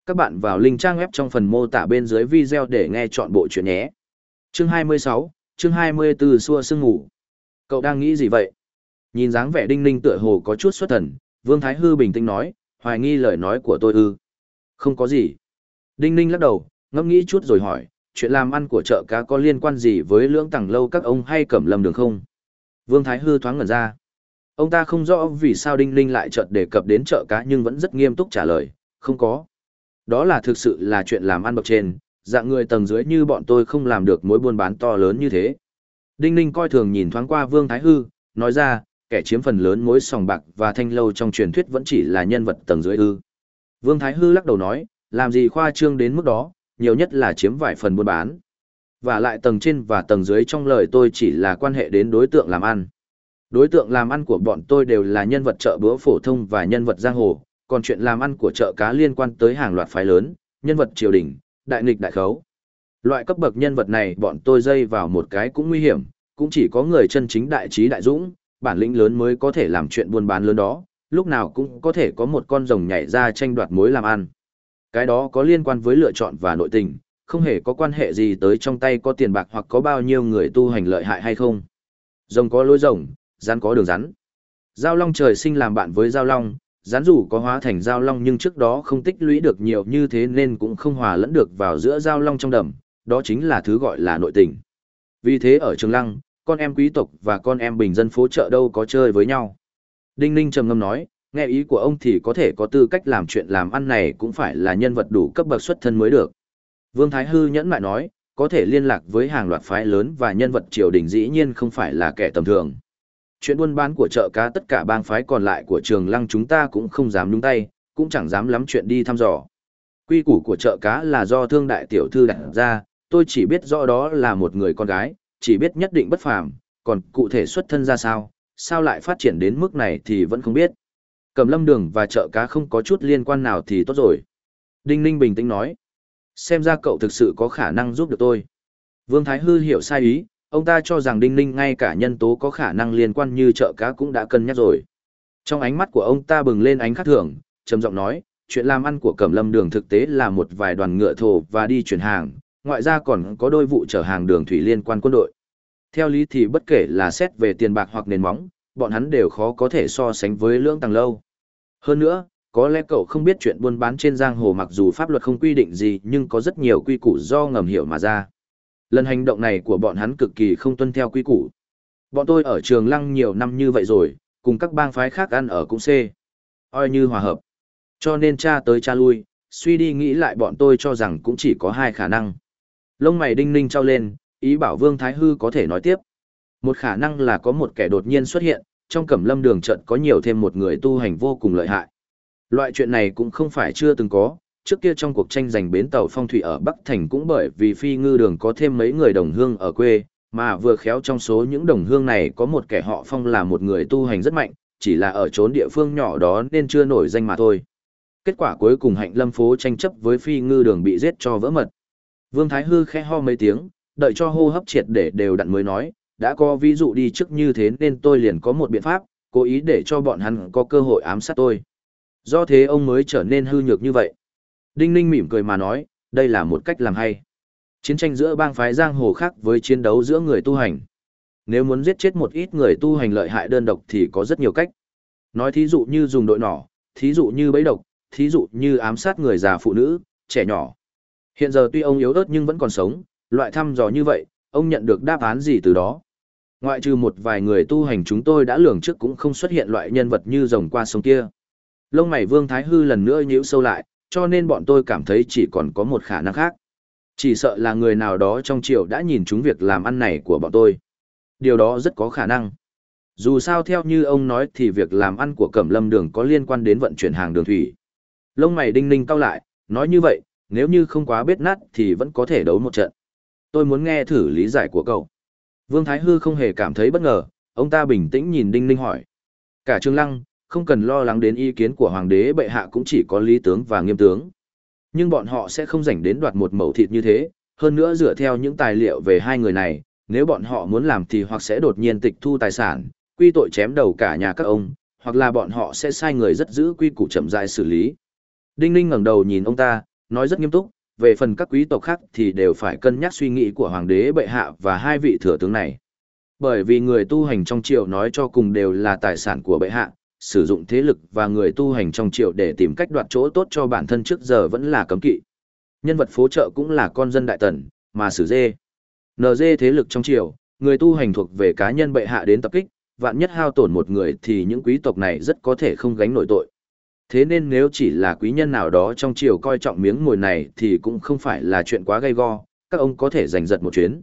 Các bạn vào link trang web trong phần mô tả bên dưới video để nghe chọn bộ chuyện nhé. Chương 26, chương 24 xua sương ngủ. Cậu đang nghĩ gì vậy? Nhìn dáng vẻ Đinh Ninh tựa hồ có chút xuất thần, Vương Thái Hư bình tĩnh nói, hoài nghi lời nói của tôi ư. Không có gì. Đinh Ninh lắc đầu, ngẫm nghĩ chút rồi hỏi, chuyện làm ăn của chợ cá có liên quan gì với lưỡng tầng lâu các ông hay cẩm lâm đường không? Vương Thái Hư thoáng ngẩn ra. Ông ta không rõ vì sao Đinh Ninh lại chợt đề cập đến chợ cá nhưng vẫn rất nghiêm túc trả lời, không có. Đó là thực sự là chuyện làm ăn bậc trên, dạng người tầng dưới như bọn tôi không làm được mối buôn bán to lớn như thế. Đinh Ninh coi thường nhìn thoáng qua Vương Thái Hư, nói ra, kẻ chiếm phần lớn mối sòng bạc và thanh lâu trong truyền thuyết vẫn chỉ là nhân vật tầng dưới ư. Vương Thái Hư lắc đầu nói, làm gì khoa trương đến mức đó, nhiều nhất là chiếm vài phần buôn bán. Và lại tầng trên và tầng dưới trong lời tôi chỉ là quan hệ đến đối tượng làm ăn. Đối tượng làm ăn của bọn tôi đều là nhân vật chợ bữa phổ thông và nhân vật giang hồ, còn chuyện làm ăn của chợ cá liên quan tới hàng loạt phái lớn, nhân vật triều đình, đại nghịch đại khấu. Loại cấp bậc nhân vật này bọn tôi dây vào một cái cũng nguy hiểm, cũng chỉ có người chân chính đại trí đại dũng, bản lĩnh lớn mới có thể làm chuyện buôn bán lớn đó, lúc nào cũng có thể có một con rồng nhảy ra tranh đoạt mối làm ăn. Cái đó có liên quan với lựa chọn và nội tình, không hề có quan hệ gì tới trong tay có tiền bạc hoặc có bao nhiêu người tu hành lợi hại hay không. Rồng có lối rồng, rắn có đường rắn. Giao long trời sinh làm bạn với giao long, rắn dù có hóa thành giao long nhưng trước đó không tích lũy được nhiều như thế nên cũng không hòa lẫn được vào giữa giao long trong đầm, đó chính là thứ gọi là nội tình. Vì thế ở Trường Lăng, con em quý tộc và con em bình dân phố chợ đâu có chơi với nhau. Đinh Ninh trầm ngâm nói, nghe ý của ông thì có thể có tư cách làm chuyện làm ăn này cũng phải là nhân vật đủ cấp bậc xuất thân mới được. Vương Thái Hư nhẫn lại nói, có thể liên lạc với hàng loạt phái lớn và nhân vật triều đình dĩ nhiên không phải là kẻ tầm thường. Chuyện buôn bán của chợ cá tất cả bang phái còn lại của trường lăng chúng ta cũng không dám nhúng tay, cũng chẳng dám lắm chuyện đi thăm dò. Quy củ của chợ cá là do thương đại tiểu thư đặt ra, tôi chỉ biết rõ đó là một người con gái, chỉ biết nhất định bất phàm, còn cụ thể xuất thân ra sao, sao lại phát triển đến mức này thì vẫn không biết. Cầm lâm đường và chợ cá không có chút liên quan nào thì tốt rồi. Đinh Ninh bình tĩnh nói. Xem ra cậu thực sự có khả năng giúp được tôi. Vương Thái Hư hiểu sai ý, ông ta cho rằng Đinh Ninh ngay cả nhân tố có khả năng liên quan như chợ cá cũng đã cân nhắc rồi. Trong ánh mắt của ông ta bừng lên ánh khắc thường, trầm giọng nói, chuyện làm ăn của Cẩm Lâm Đường thực tế là một vài đoàn ngựa thổ và đi chuyển hàng, ngoại ra còn có đôi vụ chở hàng đường thủy liên quan quân đội. Theo lý thì bất kể là xét về tiền bạc hoặc nền móng, bọn hắn đều khó có thể so sánh với lưỡng tăng lâu. Hơn nữa, có lẽ cậu không biết chuyện buôn bán trên giang hồ mặc dù pháp luật không quy định gì nhưng có rất nhiều quy củ do ngầm hiểu mà ra. Lần hành động này của bọn hắn cực kỳ không tuân theo quy củ. Bọn tôi ở trường lăng nhiều năm như vậy rồi, cùng các bang phái khác ăn ở cũng xê. Oi như hòa hợp. Cho nên cha tới cha lui, suy đi nghĩ lại bọn tôi cho rằng cũng chỉ có hai khả năng. Lông mày đinh ninh trao lên, ý bảo Vương Thái Hư có thể nói tiếp. Một khả năng là có một kẻ đột nhiên xuất hiện, trong cẩm lâm đường trận có nhiều thêm một người tu hành vô cùng lợi hại. Loại chuyện này cũng không phải chưa từng có, trước kia trong cuộc tranh giành bến tàu phong thủy ở Bắc Thành cũng bởi vì phi ngư đường có thêm mấy người đồng hương ở quê, mà vừa khéo trong số những đồng hương này có một kẻ họ phong là một người tu hành rất mạnh, chỉ là ở trốn địa phương nhỏ đó nên chưa nổi danh mà thôi. Kết quả cuối cùng hạnh lâm phố tranh chấp với phi ngư đường bị giết cho vỡ mật. Vương Thái Hư khẽ ho mấy tiếng, đợi cho hô hấp triệt để đều đặn mới nói, đã có ví dụ đi trước như thế nên tôi liền có một biện pháp, cố ý để cho bọn hắn có cơ hội ám sát tôi. Do thế ông mới trở nên hư nhược như vậy. Đinh Ninh mỉm cười mà nói, đây là một cách làm hay. Chiến tranh giữa bang phái giang hồ khác với chiến đấu giữa người tu hành. Nếu muốn giết chết một ít người tu hành lợi hại đơn độc thì có rất nhiều cách. Nói thí dụ như dùng đội nỏ, thí dụ như bẫy độc, thí dụ như ám sát người già phụ nữ, trẻ nhỏ. Hiện giờ tuy ông yếu ớt nhưng vẫn còn sống, loại thăm dò như vậy, ông nhận được đáp án gì từ đó. Ngoại trừ một vài người tu hành chúng tôi đã lường trước cũng không xuất hiện loại nhân vật như rồng qua sông kia. Lông mày Vương Thái Hư lần nữa nhíu sâu lại, cho nên bọn tôi cảm thấy chỉ còn có một khả năng khác. Chỉ sợ là người nào đó trong triều đã nhìn chúng việc làm ăn này của bọn tôi. Điều đó rất có khả năng. Dù sao theo như ông nói thì việc làm ăn của Cẩm Lâm Đường có liên quan đến vận chuyển hàng đường thủy. Lông mày đinh ninh cao lại, nói như vậy, nếu như không quá bết nát thì vẫn có thể đấu một trận. Tôi muốn nghe thử lý giải của cậu. Vương Thái Hư không hề cảm thấy bất ngờ, ông ta bình tĩnh nhìn Đinh Ninh hỏi. Cả Trương Lăng, không cần lo lắng đến ý kiến của Hoàng đế bệ hạ cũng chỉ có lý tướng và nghiêm tướng. Nhưng bọn họ sẽ không rảnh đến đoạt một mẩu thịt như thế, hơn nữa dựa theo những tài liệu về hai người này, nếu bọn họ muốn làm thì hoặc sẽ đột nhiên tịch thu tài sản, quy tội chém đầu cả nhà các ông, hoặc là bọn họ sẽ sai người rất giữ quy củ chậm rãi xử lý. Đinh Ninh ngẩng đầu nhìn ông ta, nói rất nghiêm túc, về phần các quý tộc khác thì đều phải cân nhắc suy nghĩ của hoàng đế bệ hạ và hai vị thừa tướng này. Bởi vì người tu hành trong triều nói cho cùng đều là tài sản của bệ hạ, sử dụng thế lực và người tu hành trong triều để tìm cách đoạt chỗ tốt cho bản thân trước giờ vẫn là cấm kỵ. Nhân vật phố trợ cũng là con dân đại tần, mà sử dê. NG thế lực trong triều, người tu hành thuộc về cá nhân bệ hạ đến tập kích, vạn nhất hao tổn một người thì những quý tộc này rất có thể không gánh nổi tội. Thế nên nếu chỉ là quý nhân nào đó trong triều coi trọng miếng mồi này thì cũng không phải là chuyện quá gay go, các ông có thể giành giật một chuyến.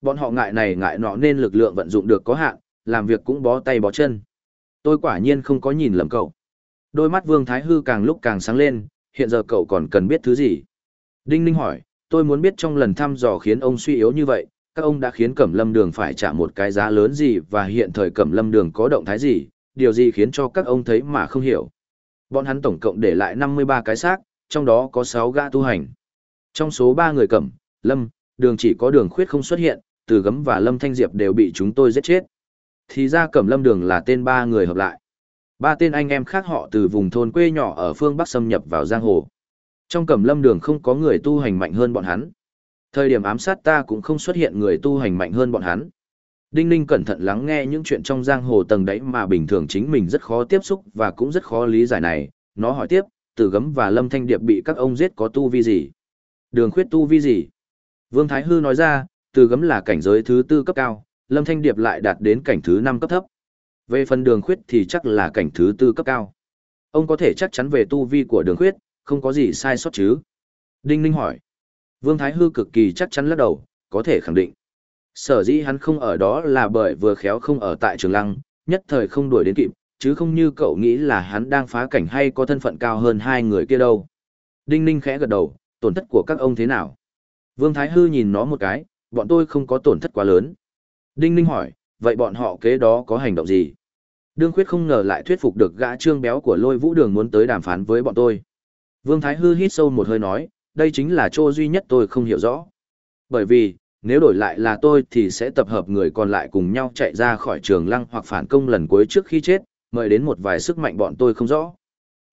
Bọn họ ngại này ngại nọ nên lực lượng vận dụng được có hạn, làm việc cũng bó tay bó chân. Tôi quả nhiên không có nhìn lầm cậu. Đôi mắt Vương Thái Hư càng lúc càng sáng lên, hiện giờ cậu còn cần biết thứ gì? Đinh Ninh hỏi, tôi muốn biết trong lần thăm dò khiến ông suy yếu như vậy, các ông đã khiến Cẩm Lâm Đường phải trả một cái giá lớn gì và hiện thời Cẩm Lâm Đường có động thái gì, điều gì khiến cho các ông thấy mà không hiểu. Bọn hắn tổng cộng để lại 53 cái xác, trong đó có 6 gã tu hành. Trong số 3 người cẩm, lâm, đường chỉ có đường khuyết không xuất hiện, từ gấm và lâm thanh diệp đều bị chúng tôi giết chết. Thì ra cẩm lâm đường là tên ba người hợp lại. Ba tên anh em khác họ từ vùng thôn quê nhỏ ở phương Bắc xâm nhập vào giang hồ. Trong cẩm lâm đường không có người tu hành mạnh hơn bọn hắn. Thời điểm ám sát ta cũng không xuất hiện người tu hành mạnh hơn bọn hắn. Đinh Ninh cẩn thận lắng nghe những chuyện trong giang hồ tầng đấy mà bình thường chính mình rất khó tiếp xúc và cũng rất khó lý giải này. Nó hỏi tiếp, Tử Gấm và Lâm Thanh Điệp bị các ông giết có tu vi gì? Đường khuyết tu vi gì? Vương Thái Hư nói ra, Tử Gấm là cảnh giới thứ tư cấp cao, Lâm Thanh Điệp lại đạt đến cảnh thứ năm cấp thấp. Về phần đường khuyết thì chắc là cảnh thứ tư cấp cao. Ông có thể chắc chắn về tu vi của đường khuyết, không có gì sai sót chứ? Đinh Ninh hỏi. Vương Thái Hư cực kỳ chắc chắn lắc đầu, có thể khẳng định. Sở dĩ hắn không ở đó là bởi vừa khéo không ở tại trường lăng, nhất thời không đuổi đến kịp, chứ không như cậu nghĩ là hắn đang phá cảnh hay có thân phận cao hơn hai người kia đâu. Đinh Ninh khẽ gật đầu, tổn thất của các ông thế nào? Vương Thái Hư nhìn nó một cái, bọn tôi không có tổn thất quá lớn. Đinh Ninh hỏi, vậy bọn họ kế đó có hành động gì? Đương Khuyết không ngờ lại thuyết phục được gã trương béo của lôi vũ đường muốn tới đàm phán với bọn tôi. Vương Thái Hư hít sâu một hơi nói, đây chính là chỗ duy nhất tôi không hiểu rõ. Bởi vì, nếu đổi lại là tôi thì sẽ tập hợp người còn lại cùng nhau chạy ra khỏi trường lăng hoặc phản công lần cuối trước khi chết, mời đến một vài sức mạnh bọn tôi không rõ.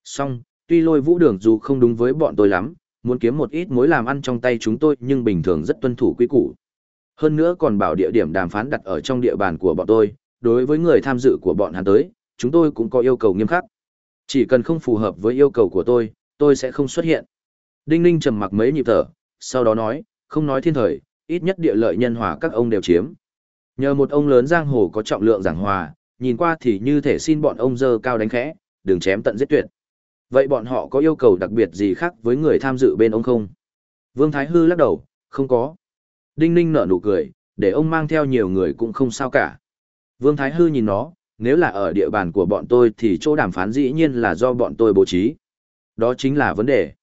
Song, tuy lôi vũ đường dù không đúng với bọn tôi lắm, muốn kiếm một ít mối làm ăn trong tay chúng tôi nhưng bình thường rất tuân thủ quy củ. Hơn nữa còn bảo địa điểm đàm phán đặt ở trong địa bàn của bọn tôi, đối với người tham dự của bọn hắn tới, chúng tôi cũng có yêu cầu nghiêm khắc. Chỉ cần không phù hợp với yêu cầu của tôi, tôi sẽ không xuất hiện. Đinh Ninh trầm mặc mấy nhịp thở, sau đó nói, không nói thiên thời, ít nhất địa lợi nhân hòa các ông đều chiếm. Nhờ một ông lớn giang hồ có trọng lượng giảng hòa, nhìn qua thì như thể xin bọn ông dơ cao đánh khẽ, đừng chém tận giết tuyệt. Vậy bọn họ có yêu cầu đặc biệt gì khác với người tham dự bên ông không? Vương Thái Hư lắc đầu, không có. Đinh Ninh nở nụ cười, để ông mang theo nhiều người cũng không sao cả. Vương Thái Hư nhìn nó, nếu là ở địa bàn của bọn tôi thì chỗ đàm phán dĩ nhiên là do bọn tôi bố trí. Đó chính là vấn đề.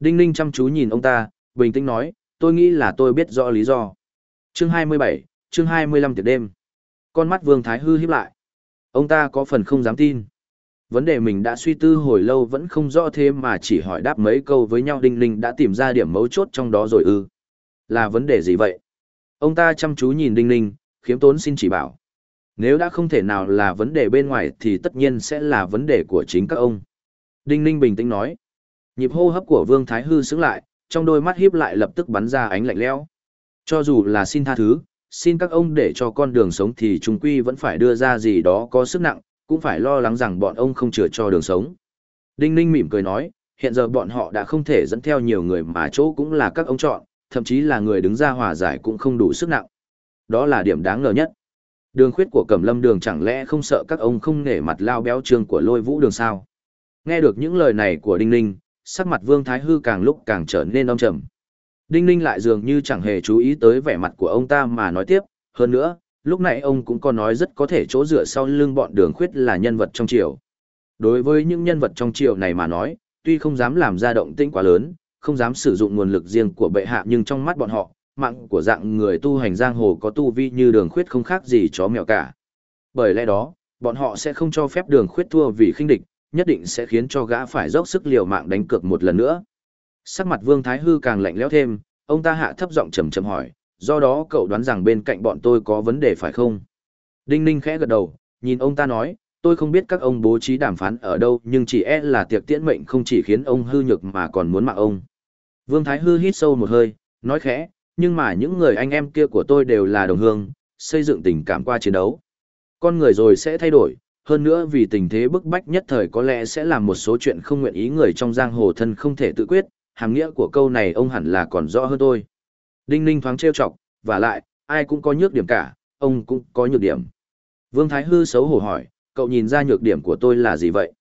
Đinh Ninh chăm chú nhìn ông ta, bình tĩnh nói, tôi nghĩ là tôi biết rõ lý do. Chương 27, chương 25 tiệc đêm. Con mắt Vương Thái Hư híp lại. Ông ta có phần không dám tin. Vấn đề mình đã suy tư hồi lâu vẫn không rõ thế mà chỉ hỏi đáp mấy câu với nhau Đinh Ninh đã tìm ra điểm mấu chốt trong đó rồi ư. Là vấn đề gì vậy? Ông ta chăm chú nhìn Đinh Ninh, khiếm tốn xin chỉ bảo. Nếu đã không thể nào là vấn đề bên ngoài thì tất nhiên sẽ là vấn đề của chính các ông. Đinh Ninh bình tĩnh nói. Nhịp hô hấp của Vương Thái Hư sững lại, trong đôi mắt hiếp lại lập tức bắn ra ánh lạnh lẽo. Cho dù là xin tha thứ, xin các ông để cho con đường sống thì chúng quy vẫn phải đưa ra gì đó có sức nặng, cũng phải lo lắng rằng bọn ông không chừa cho đường sống. Đinh Ninh mỉm cười nói, hiện giờ bọn họ đã không thể dẫn theo nhiều người mà chỗ cũng là các ông chọn, thậm chí là người đứng ra hòa giải cũng không đủ sức nặng. Đó là điểm đáng ngờ nhất. Đường khuyết của Cẩm Lâm Đường chẳng lẽ không sợ các ông không nể mặt lao béo trương của lôi vũ đường sao? Nghe được những lời này của Đinh Ninh, sắc mặt Vương Thái Hư càng lúc càng trở nên âm trầm. Đinh Ninh lại dường như chẳng hề chú ý tới vẻ mặt của ông ta mà nói tiếp, hơn nữa, lúc nãy ông cũng có nói rất có thể chỗ dựa sau lưng bọn đường khuyết là nhân vật trong triều. Đối với những nhân vật trong triều này mà nói, tuy không dám làm ra động tĩnh quá lớn, không dám sử dụng nguồn lực riêng của bệ hạ nhưng trong mắt bọn họ, mạng của dạng người tu hành giang hồ có tu vi như đường khuyết không khác gì chó mèo cả. Bởi lẽ đó, bọn họ sẽ không cho phép đường khuyết thua vì khinh địch, nhất định sẽ khiến cho gã phải dốc sức liều mạng đánh cược một lần nữa. Sắc mặt Vương Thái Hư càng lạnh lẽo thêm, ông ta hạ thấp giọng trầm trầm hỏi, do đó cậu đoán rằng bên cạnh bọn tôi có vấn đề phải không? Đinh Ninh khẽ gật đầu, nhìn ông ta nói, tôi không biết các ông bố trí đàm phán ở đâu nhưng chỉ e là tiệc tiễn mệnh không chỉ khiến ông hư nhược mà còn muốn mạng ông. Vương Thái Hư hít sâu một hơi, nói khẽ, nhưng mà những người anh em kia của tôi đều là đồng hương, xây dựng tình cảm qua chiến đấu. Con người rồi sẽ thay đổi, hơn nữa vì tình thế bức bách nhất thời có lẽ sẽ làm một số chuyện không nguyện ý người trong giang hồ thân không thể tự quyết, hàm nghĩa của câu này ông hẳn là còn rõ hơn tôi. Đinh Ninh thoáng trêu chọc, và lại, ai cũng có nhược điểm cả, ông cũng có nhược điểm. Vương Thái Hư xấu hổ hỏi, cậu nhìn ra nhược điểm của tôi là gì vậy?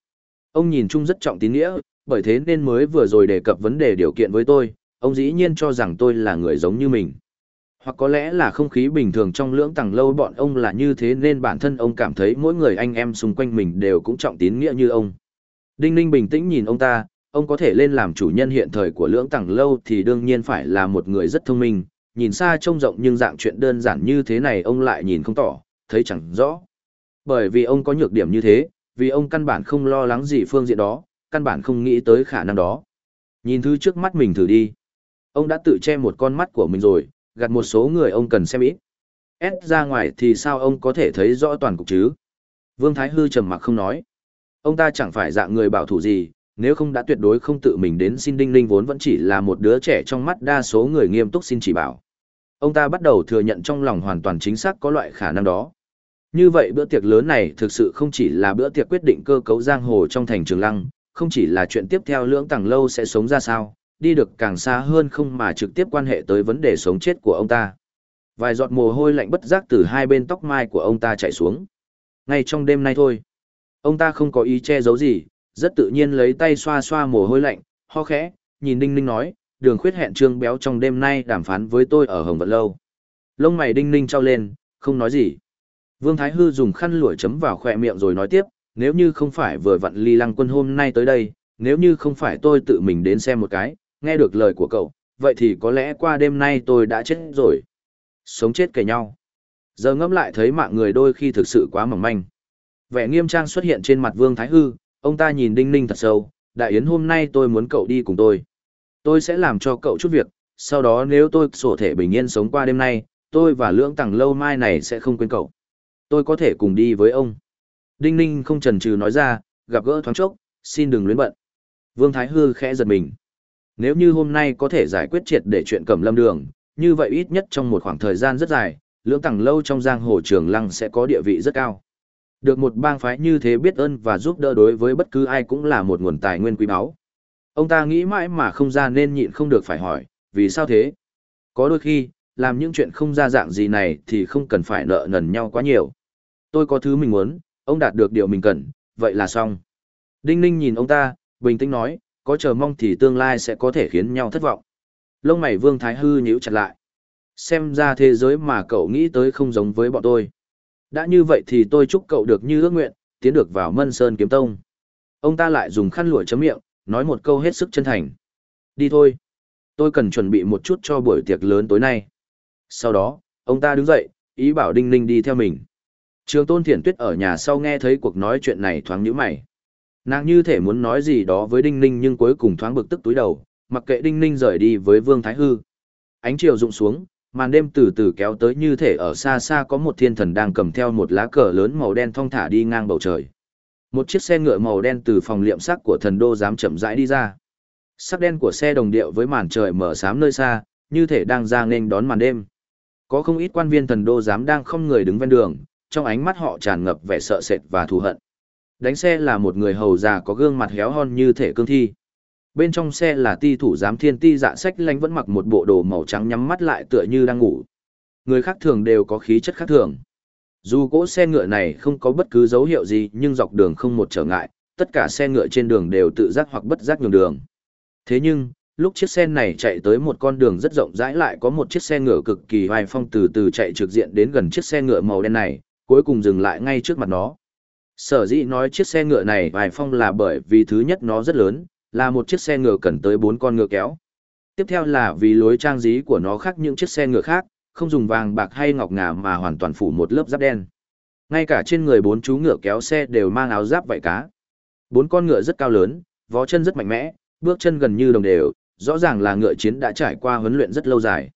Ông nhìn chung rất trọng tín nghĩa, bởi thế nên mới vừa rồi đề cập vấn đề điều kiện với tôi, ông dĩ nhiên cho rằng tôi là người giống như mình. Hoặc có lẽ là không khí bình thường trong lưỡng tầng lâu bọn ông là như thế nên bản thân ông cảm thấy mỗi người anh em xung quanh mình đều cũng trọng tín nghĩa như ông. Đinh Ninh bình tĩnh nhìn ông ta, ông có thể lên làm chủ nhân hiện thời của lưỡng tầng lâu thì đương nhiên phải là một người rất thông minh, nhìn xa trông rộng nhưng dạng chuyện đơn giản như thế này ông lại nhìn không tỏ, thấy chẳng rõ. Bởi vì ông có nhược điểm như thế, vì ông căn bản không lo lắng gì phương diện đó, căn bản không nghĩ tới khả năng đó. Nhìn thứ trước mắt mình thử đi. Ông đã tự che một con mắt của mình rồi, gạt một số người ông cần xem ít. S ra ngoài thì sao ông có thể thấy rõ toàn cục chứ? Vương Thái Hư trầm mặc không nói. Ông ta chẳng phải dạng người bảo thủ gì, nếu không đã tuyệt đối không tự mình đến xin Đinh Ninh vốn vẫn chỉ là một đứa trẻ trong mắt đa số người nghiêm túc xin chỉ bảo. Ông ta bắt đầu thừa nhận trong lòng hoàn toàn chính xác có loại khả năng đó. Như vậy bữa tiệc lớn này thực sự không chỉ là bữa tiệc quyết định cơ cấu giang hồ trong thành Trường Lăng, không chỉ là chuyện tiếp theo lưỡng tàng lâu sẽ sống ra sao, đi được càng xa hơn không mà trực tiếp quan hệ tới vấn đề sống chết của ông ta. Vài giọt mồ hôi lạnh bất giác từ hai bên tóc mai của ông ta chảy xuống. Ngay trong đêm nay thôi, ông ta không có ý che giấu gì, rất tự nhiên lấy tay xoa xoa mồ hôi lạnh, ho khẽ, nhìn Đinh Ninh nói, đường khuyết hẹn trương béo trong đêm nay đàm phán với tôi ở Hồng Vận Lâu. Lông mày Đinh Ninh trao lên, không nói gì. Vương Thái Hư dùng khăn lụa chấm vào khỏe miệng rồi nói tiếp, nếu như không phải vừa vặn ly lăng quân hôm nay tới đây, nếu như không phải tôi tự mình đến xem một cái, nghe được lời của cậu, vậy thì có lẽ qua đêm nay tôi đã chết rồi. Sống chết kể nhau. Giờ ngẫm lại thấy mạng người đôi khi thực sự quá mỏng manh. Vẻ nghiêm trang xuất hiện trên mặt Vương Thái Hư, ông ta nhìn Đinh Ninh thật sâu, đại yến hôm nay tôi muốn cậu đi cùng tôi. Tôi sẽ làm cho cậu chút việc, sau đó nếu tôi sổ thể bình yên sống qua đêm nay, tôi và lưỡng tàng lâu mai này sẽ không quên cậu. Tôi có thể cùng đi với ông. Đinh Ninh không chần chừ nói ra, gặp gỡ thoáng chốc, xin đừng luyến bận. Vương Thái Hư khẽ giật mình. Nếu như hôm nay có thể giải quyết triệt để chuyện cẩm lâm đường, như vậy ít nhất trong một khoảng thời gian rất dài, lưỡng tàng lâu trong giang hồ trường lăng sẽ có địa vị rất cao. Được một bang phái như thế biết ơn và giúp đỡ đối với bất cứ ai cũng là một nguồn tài nguyên quý báu. Ông ta nghĩ mãi mà không ra nên nhịn không được phải hỏi, vì sao thế? Có đôi khi, làm những chuyện không ra dạng gì này thì không cần phải nợ nần nhau quá nhiều. Tôi có thứ mình muốn, ông đạt được điều mình cần, vậy là xong. Đinh Ninh nhìn ông ta, bình tĩnh nói, có chờ mong thì tương lai sẽ có thể khiến nhau thất vọng. Lông mày Vương Thái Hư nhíu chặt lại. Xem ra thế giới mà cậu nghĩ tới không giống với bọn tôi. Đã như vậy thì tôi chúc cậu được như ước nguyện, tiến được vào Mân Sơn Kiếm Tông. Ông ta lại dùng khăn lụa chấm miệng, nói một câu hết sức chân thành. Đi thôi. Tôi cần chuẩn bị một chút cho buổi tiệc lớn tối nay. Sau đó, ông ta đứng dậy, ý bảo Đinh Ninh đi theo mình. Trường Tôn Thiển Tuyết ở nhà sau nghe thấy cuộc nói chuyện này thoáng nhíu mày. Nàng như thể muốn nói gì đó với Đinh Ninh nhưng cuối cùng thoáng bực tức túi đầu, mặc kệ Đinh Ninh rời đi với Vương Thái Hư. Ánh chiều rụng xuống, màn đêm từ từ kéo tới như thể ở xa xa có một thiên thần đang cầm theo một lá cờ lớn màu đen thong thả đi ngang bầu trời. Một chiếc xe ngựa màu đen từ phòng liệm sắc của thần đô dám chậm rãi đi ra. Sắc đen của xe đồng điệu với màn trời mở xám nơi xa, như thể đang ra nghênh đón màn đêm. Có không ít quan viên thần đô dám đang không người đứng ven đường, trong ánh mắt họ tràn ngập vẻ sợ sệt và thù hận. Đánh xe là một người hầu già có gương mặt héo hon như thể cương thi. Bên trong xe là ti thủ giám thiên ti dạ sách lánh vẫn mặc một bộ đồ màu trắng nhắm mắt lại tựa như đang ngủ. Người khác thường đều có khí chất khác thường. Dù cỗ xe ngựa này không có bất cứ dấu hiệu gì nhưng dọc đường không một trở ngại, tất cả xe ngựa trên đường đều tự giác hoặc bất giác nhường đường. Thế nhưng, lúc chiếc xe này chạy tới một con đường rất rộng rãi lại có một chiếc xe ngựa cực kỳ hoài phong từ từ chạy trực diện đến gần chiếc xe ngựa màu đen này, cuối cùng dừng lại ngay trước mặt nó. Sở dĩ nói chiếc xe ngựa này bài phong là bởi vì thứ nhất nó rất lớn, là một chiếc xe ngựa cần tới bốn con ngựa kéo. Tiếp theo là vì lối trang trí của nó khác những chiếc xe ngựa khác, không dùng vàng bạc hay ngọc ngà mà hoàn toàn phủ một lớp giáp đen. Ngay cả trên người bốn chú ngựa kéo xe đều mang áo giáp vảy cá. Bốn con ngựa rất cao lớn, vó chân rất mạnh mẽ, bước chân gần như đồng đều, rõ ràng là ngựa chiến đã trải qua huấn luyện rất lâu dài.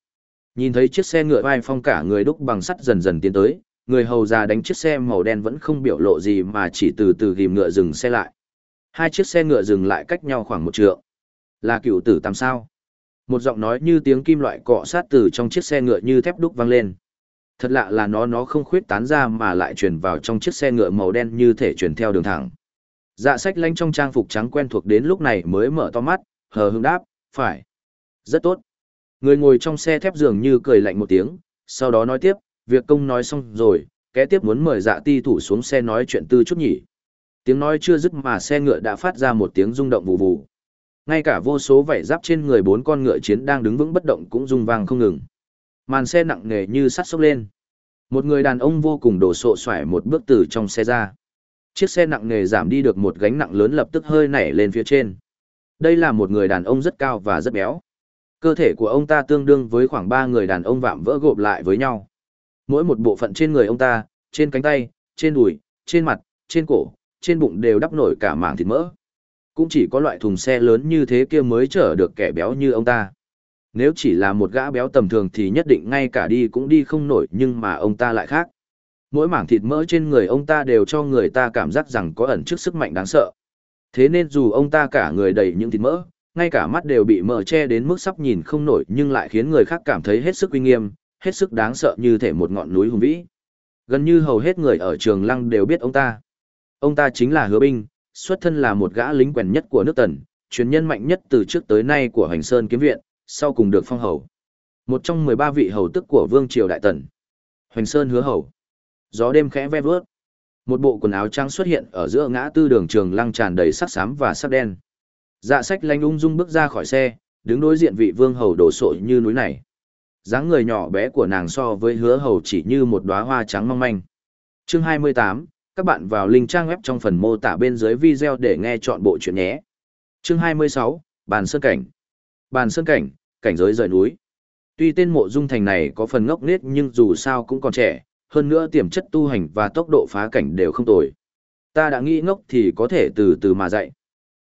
Nhìn thấy chiếc xe ngựa vai phong cả người đúc bằng sắt dần dần tiến tới, người hầu già đánh chiếc xe màu đen vẫn không biểu lộ gì mà chỉ từ từ ghìm ngựa dừng xe lại. Hai chiếc xe ngựa dừng lại cách nhau khoảng một trượng. Là cựu tử tam sao. Một giọng nói như tiếng kim loại cọ sát từ trong chiếc xe ngựa như thép đúc vang lên. Thật lạ là nó nó không khuyết tán ra mà lại truyền vào trong chiếc xe ngựa màu đen như thể truyền theo đường thẳng. Dạ sách lanh trong trang phục trắng quen thuộc đến lúc này mới mở to mắt, hờ hững đáp, phải. Rất tốt. Người ngồi trong xe thép dường như cười lạnh một tiếng, sau đó nói tiếp, việc công nói xong rồi, kế tiếp muốn mời dạ ti thủ xuống xe nói chuyện tư chút nhỉ. Tiếng nói chưa dứt mà xe ngựa đã phát ra một tiếng rung động vù vù. Ngay cả vô số vảy giáp trên người bốn con ngựa chiến đang đứng vững bất động cũng rung vang không ngừng. Màn xe nặng nề như sắt sốc lên. Một người đàn ông vô cùng đổ sộ xoải một bước từ trong xe ra. Chiếc xe nặng nề giảm đi được một gánh nặng lớn lập tức hơi nảy lên phía trên. Đây là một người đàn ông rất cao và rất béo. Cơ thể của ông ta tương đương với khoảng ba người đàn ông vạm vỡ gộp lại với nhau. Mỗi một bộ phận trên người ông ta, trên cánh tay, trên đùi, trên mặt, trên cổ, trên bụng đều đắp nổi cả mảng thịt mỡ. Cũng chỉ có loại thùng xe lớn như thế kia mới chở được kẻ béo như ông ta. Nếu chỉ là một gã béo tầm thường thì nhất định ngay cả đi cũng đi không nổi nhưng mà ông ta lại khác. Mỗi mảng thịt mỡ trên người ông ta đều cho người ta cảm giác rằng có ẩn trước sức mạnh đáng sợ. Thế nên dù ông ta cả người đầy những thịt mỡ, ngay cả mắt đều bị mỡ che đến mức sắp nhìn không nổi nhưng lại khiến người khác cảm thấy hết sức uy nghiêm, hết sức đáng sợ như thể một ngọn núi hùng vĩ. Gần như hầu hết người ở trường lăng đều biết ông ta. Ông ta chính là hứa binh, xuất thân là một gã lính quèn nhất của nước tần, truyền nhân mạnh nhất từ trước tới nay của Hoành Sơn kiếm viện, sau cùng được phong hầu. Một trong 13 vị hầu tức của Vương Triều Đại Tần. Hoành Sơn hứa hầu. Gió đêm khẽ ve vớt. Một bộ quần áo trắng xuất hiện ở giữa ngã tư đường trường lăng tràn đầy sắc xám và sắc đen. Dạ sách lanh ung dung bước ra khỏi xe, đứng đối diện vị vương hầu đổ sộ như núi này dáng người nhỏ bé của nàng so với hứa hầu chỉ như một đóa hoa trắng mong manh. Chương 28, các bạn vào link trang web trong phần mô tả bên dưới video để nghe chọn bộ chuyện nhé. Chương 26, Bàn Sơn Cảnh. Bàn Sơn Cảnh, cảnh giới rời núi. Tuy tên mộ dung thành này có phần ngốc nghếch nhưng dù sao cũng còn trẻ, hơn nữa tiềm chất tu hành và tốc độ phá cảnh đều không tồi. Ta đã nghĩ ngốc thì có thể từ từ mà dạy.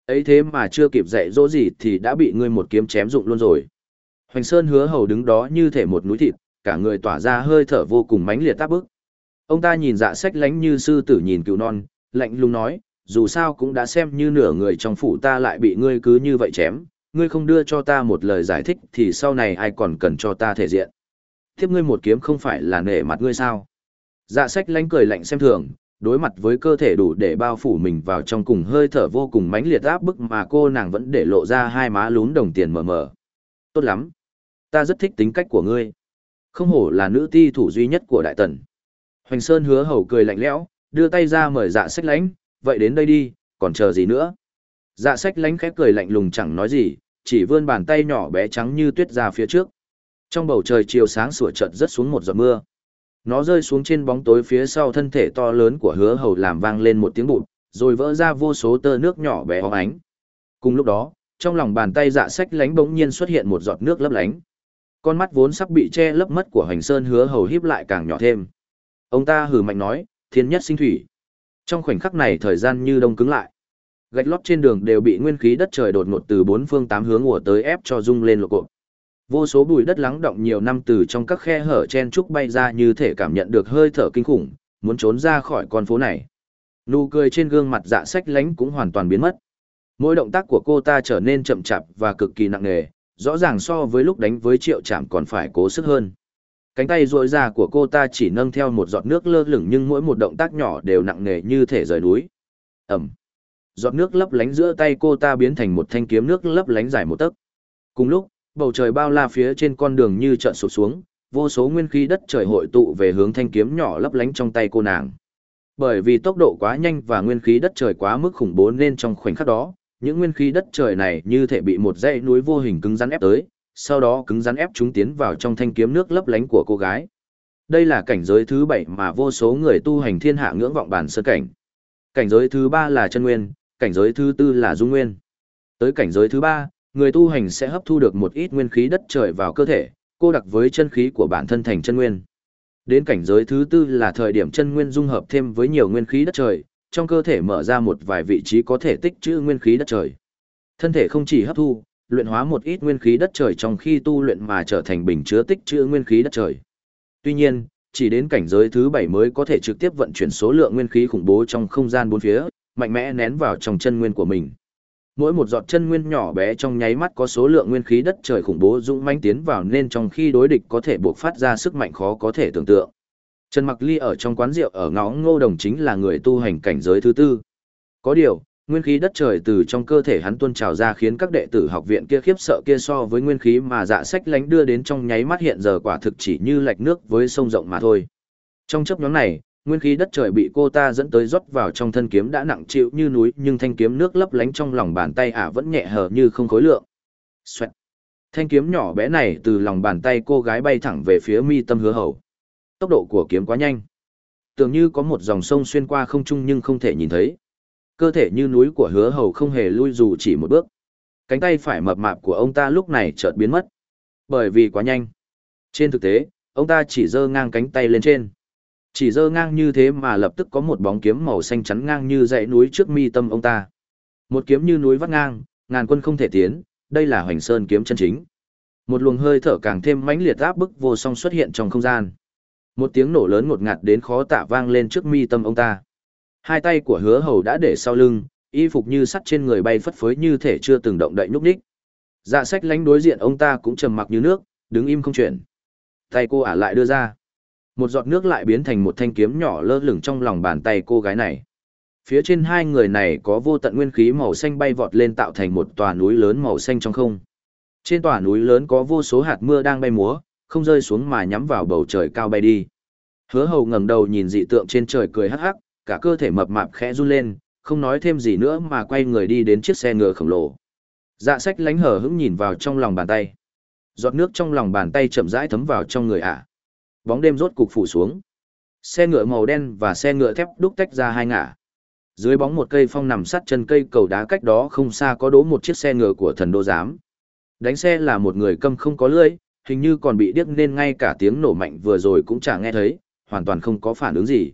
Ấy thế mà chưa kịp dạy dỗ gì thì đã bị ngươi một kiếm chém dụng luôn rồi. Hoành Sơn hứa hầu đứng đó như thể một núi thịt, cả người tỏa ra hơi thở vô cùng mãnh liệt tác bức. Ông ta nhìn dạ sách lánh như sư tử nhìn cừu non, lạnh lùng nói, dù sao cũng đã xem như nửa người trong phủ ta lại bị ngươi cứ như vậy chém, ngươi không đưa cho ta một lời giải thích thì sau này ai còn cần cho ta thể diện. Tiếp ngươi một kiếm không phải là nể mặt ngươi sao. Dạ sách lánh cười lạnh xem thường, đối mặt với cơ thể đủ để bao phủ mình vào trong cùng hơi thở vô cùng mãnh liệt áp bức mà cô nàng vẫn để lộ ra hai má lún đồng tiền mờ mờ. Tốt lắm. Ta rất thích tính cách của ngươi. Không hổ là nữ ti thủ duy nhất của đại tần. Hoành Sơn hứa hầu cười lạnh lẽo, đưa tay ra mời dạ sách lánh, vậy đến đây đi, còn chờ gì nữa. Dạ sách lánh khép cười lạnh lùng chẳng nói gì, chỉ vươn bàn tay nhỏ bé trắng như tuyết ra phía trước. Trong bầu trời chiều sáng sủa chợt rất xuống một giọt mưa. Nó rơi xuống trên bóng tối phía sau thân thể to lớn của hứa hầu làm vang lên một tiếng bụt, rồi vỡ ra vô số tơ nước nhỏ bé hóng ánh. Cùng lúc đó, trong lòng bàn tay dạ sách lánh bỗng nhiên xuất hiện một giọt nước lấp lánh. Con mắt vốn sắp bị che lấp mất của Hoành Sơn hứa hầu híp lại càng nhỏ thêm. Ông ta hừ mạnh nói, thiên nhất sinh thủy. Trong khoảnh khắc này thời gian như đông cứng lại. Gạch lót trên đường đều bị nguyên khí đất trời đột ngột từ bốn phương tám hướng ùa tới ép cho rung lên lộ cộp. Vô số bụi đất lắng động nhiều năm từ trong các khe hở chen trúc bay ra như thể cảm nhận được hơi thở kinh khủng, muốn trốn ra khỏi con phố này. Nụ cười trên gương mặt dạ sách lánh cũng hoàn toàn biến mất. Mỗi động tác của cô ta trở nên chậm chạp và cực kỳ nặng nề, rõ ràng so với lúc đánh với triệu chạm còn phải cố sức hơn. Cánh tay rỗi ra của cô ta chỉ nâng theo một giọt nước lơ lửng nhưng mỗi một động tác nhỏ đều nặng nề như thể rời núi. Ẩm. Giọt nước lấp lánh giữa tay cô ta biến thành một thanh kiếm nước lấp lánh dài một tấc. Cùng lúc, bầu trời bao la phía trên con đường như trợn sụp xuống, vô số nguyên khí đất trời hội tụ về hướng thanh kiếm nhỏ lấp lánh trong tay cô nàng. Bởi vì tốc độ quá nhanh và nguyên khí đất trời quá mức khủng bố nên trong khoảnh khắc đó, những nguyên khí đất trời này như thể bị một dãy núi vô hình cứng rắn ép tới, sau đó cứng rắn ép chúng tiến vào trong thanh kiếm nước lấp lánh của cô gái. Đây là cảnh giới thứ bảy mà vô số người tu hành thiên hạ ngưỡng vọng bản sơ cảnh. Cảnh giới thứ ba là chân nguyên, cảnh giới thứ tư là dung nguyên. Tới cảnh giới thứ ba, người tu hành sẽ hấp thu được một ít nguyên khí đất trời vào cơ thể, cô đặc với chân khí của bản thân thành chân nguyên. Đến cảnh giới thứ tư là thời điểm chân nguyên dung hợp thêm với nhiều nguyên khí đất trời, trong cơ thể mở ra một vài vị trí có thể tích trữ nguyên khí đất trời. Thân thể không chỉ hấp thu, luyện hóa một ít nguyên khí đất trời trong khi tu luyện mà trở thành bình chứa tích trữ nguyên khí đất trời. Tuy nhiên, chỉ đến cảnh giới thứ bảy mới có thể trực tiếp vận chuyển số lượng nguyên khí khủng bố trong không gian bốn phía, mạnh mẽ nén vào trong chân nguyên của mình. Mỗi một giọt chân nguyên nhỏ bé trong nháy mắt có số lượng nguyên khí đất trời khủng bố dũng mãnh tiến vào nên trong khi đối địch có thể buộc phát ra sức mạnh khó có thể tưởng tượng. Trần Mặc Ly ở trong quán rượu ở ngõ Ngô Đồng chính là người tu hành cảnh giới thứ tư. Có điều, nguyên khí đất trời từ trong cơ thể hắn tuôn trào ra khiến các đệ tử học viện kia khiếp sợ kia so với nguyên khí mà dạ sách lánh đưa đến trong nháy mắt hiện giờ quả thực chỉ như lạch nước với sông rộng mà thôi. Trong chấp nhóm này, nguyên khí đất trời bị cô ta dẫn tới rót vào trong thân kiếm đã nặng chịu như núi nhưng thanh kiếm nước lấp lánh trong lòng bàn tay ả vẫn nhẹ hờ như không khối lượng. Xoẹt. Thanh kiếm nhỏ bé này từ lòng bàn tay cô gái bay thẳng về phía mi tâm hứa hầu. Tốc độ của kiếm quá nhanh. Tưởng như có một dòng sông xuyên qua không trung nhưng không thể nhìn thấy. Cơ thể như núi của hứa hầu không hề lui dù chỉ một bước. Cánh tay phải mập mạp của ông ta lúc này chợt biến mất. Bởi vì quá nhanh. Trên thực tế, ông ta chỉ giơ ngang cánh tay lên trên. Chỉ giơ ngang như thế mà lập tức có một bóng kiếm màu xanh chắn ngang như dãy núi trước mi tâm ông ta. Một kiếm như núi vắt ngang, ngàn quân không thể tiến, đây là hoành sơn kiếm chân chính. Một luồng hơi thở càng thêm mãnh liệt áp bức vô song xuất hiện trong không gian. Một tiếng nổ lớn ngột ngạt đến khó tả vang lên trước mi tâm ông ta. Hai tay của hứa hầu đã để sau lưng, y phục như sắt trên người bay phất phới như thể chưa từng động đậy nhúc nhích. Dạ sách lánh đối diện ông ta cũng trầm mặc như nước, đứng im không chuyển. Tay cô ả lại đưa ra. Một giọt nước lại biến thành một thanh kiếm nhỏ lơ lửng trong lòng bàn tay cô gái này. Phía trên hai người này có vô tận nguyên khí màu xanh bay vọt lên tạo thành một tòa núi lớn màu xanh trong không. Trên tòa núi lớn có vô số hạt mưa đang bay múa, không rơi xuống mà nhắm vào bầu trời cao bay đi. Hứa hầu ngẩng đầu nhìn dị tượng trên trời cười hắc hắc, cả cơ thể mập mạp khẽ run lên, không nói thêm gì nữa mà quay người đi đến chiếc xe ngựa khổng lồ. Dạ sách lánh hở hững nhìn vào trong lòng bàn tay. Giọt nước trong lòng bàn tay chậm rãi thấm vào trong người ả. Bóng đêm rốt cục phủ xuống. Xe ngựa màu đen và xe ngựa thép đúc tách ra hai ngả. Dưới bóng một cây phong nằm sát chân cây cầu đá cách đó không xa có đỗ một chiếc xe ngựa của thần đô giám. Đánh xe là một người câm không có lưỡi, hình như còn bị điếc nên ngay cả tiếng nổ mạnh vừa rồi cũng chẳng nghe thấy, hoàn toàn không có phản ứng gì.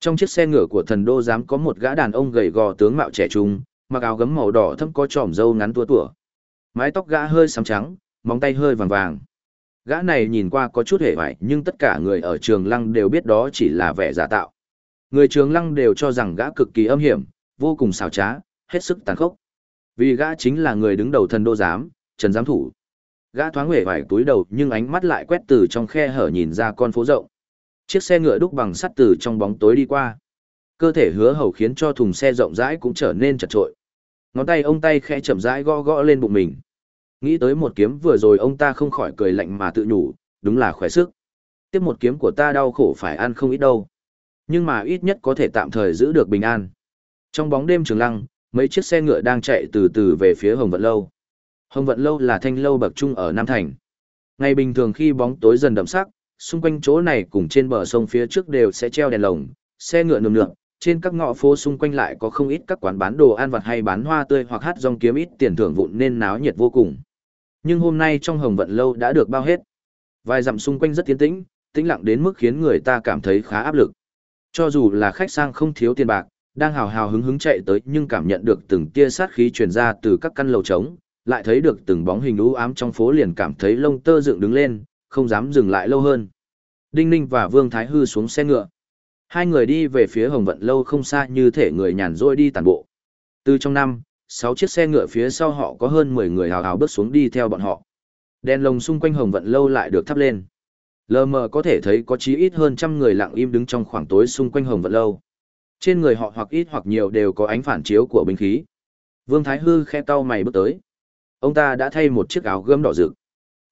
Trong chiếc xe ngựa của thần đô giám có một gã đàn ông gầy gò tướng mạo trẻ trung, mặc áo gấm màu đỏ thâm có tròm râu ngắn tua tủa. Mái tóc gã hơi xám trắng, móng tay hơi vàng vàng. Gã này nhìn qua có chút hề vải nhưng tất cả người ở trường lăng đều biết đó chỉ là vẻ giả tạo. Người trường lăng đều cho rằng gã cực kỳ âm hiểm, vô cùng xảo trá, hết sức tàn khốc. Vì gã chính là người đứng đầu thần đô giám, Trần Giám Thủ. Gã thoáng huệ vải túi đầu nhưng ánh mắt lại quét từ trong khe hở nhìn ra con phố rộng. Chiếc xe ngựa đúc bằng sắt từ trong bóng tối đi qua. Cơ thể hứa hầu khiến cho thùng xe rộng rãi cũng trở nên chật trội. Ngón tay ông tay khẽ chậm rãi gõ gõ lên bụng mình. Nghĩ tới một kiếm vừa rồi ông ta không khỏi cười lạnh mà tự nhủ, đúng là khỏe sức. Tiếp một kiếm của ta đau khổ phải ăn không ít đâu. Nhưng mà ít nhất có thể tạm thời giữ được bình an. Trong bóng đêm trường lăng, mấy chiếc xe ngựa đang chạy từ từ về phía Hồng Vận Lâu. Hồng Vận Lâu là thanh lâu bậc trung ở Nam Thành. Ngày bình thường khi bóng tối dần đậm sắc, xung quanh chỗ này cùng trên bờ sông phía trước đều sẽ treo đèn lồng, xe ngựa nườm nượp, trên các ngõ phố xung quanh lại có không ít các quán bán đồ ăn vặt hay bán hoa tươi hoặc hát rong kiếm ít tiền thưởng vụn nên náo nhiệt vô cùng. Nhưng hôm nay trong Hồng Vận Lâu đã được bao hết. Vài dặm xung quanh rất tiến tĩnh, tĩnh lặng đến mức khiến người ta cảm thấy khá áp lực. Cho dù là khách sang không thiếu tiền bạc, đang hào hào hứng hứng chạy tới nhưng cảm nhận được từng tia sát khí truyền ra từ các căn lầu trống, lại thấy được từng bóng hình u ám trong phố liền cảm thấy lông tơ dựng đứng lên, không dám dừng lại lâu hơn. Đinh Ninh và Vương Thái Hư xuống xe ngựa. Hai người đi về phía Hồng Vận Lâu không xa như thể người nhàn rỗi đi tàn bộ. Từ trong năm, sáu chiếc xe ngựa phía sau họ có hơn mười người hào hào bước xuống đi theo bọn họ. Đèn lồng xung quanh Hồng Vận Lâu lại được thắp lên. Lờ mờ có thể thấy có chí ít hơn trăm người lặng im đứng trong khoảng tối xung quanh Hồng Vận Lâu. Trên người họ hoặc ít hoặc nhiều đều có ánh phản chiếu của binh khí. Vương Thái Hư khe cau mày bước tới. Ông ta đã thay một chiếc áo gươm đỏ rực.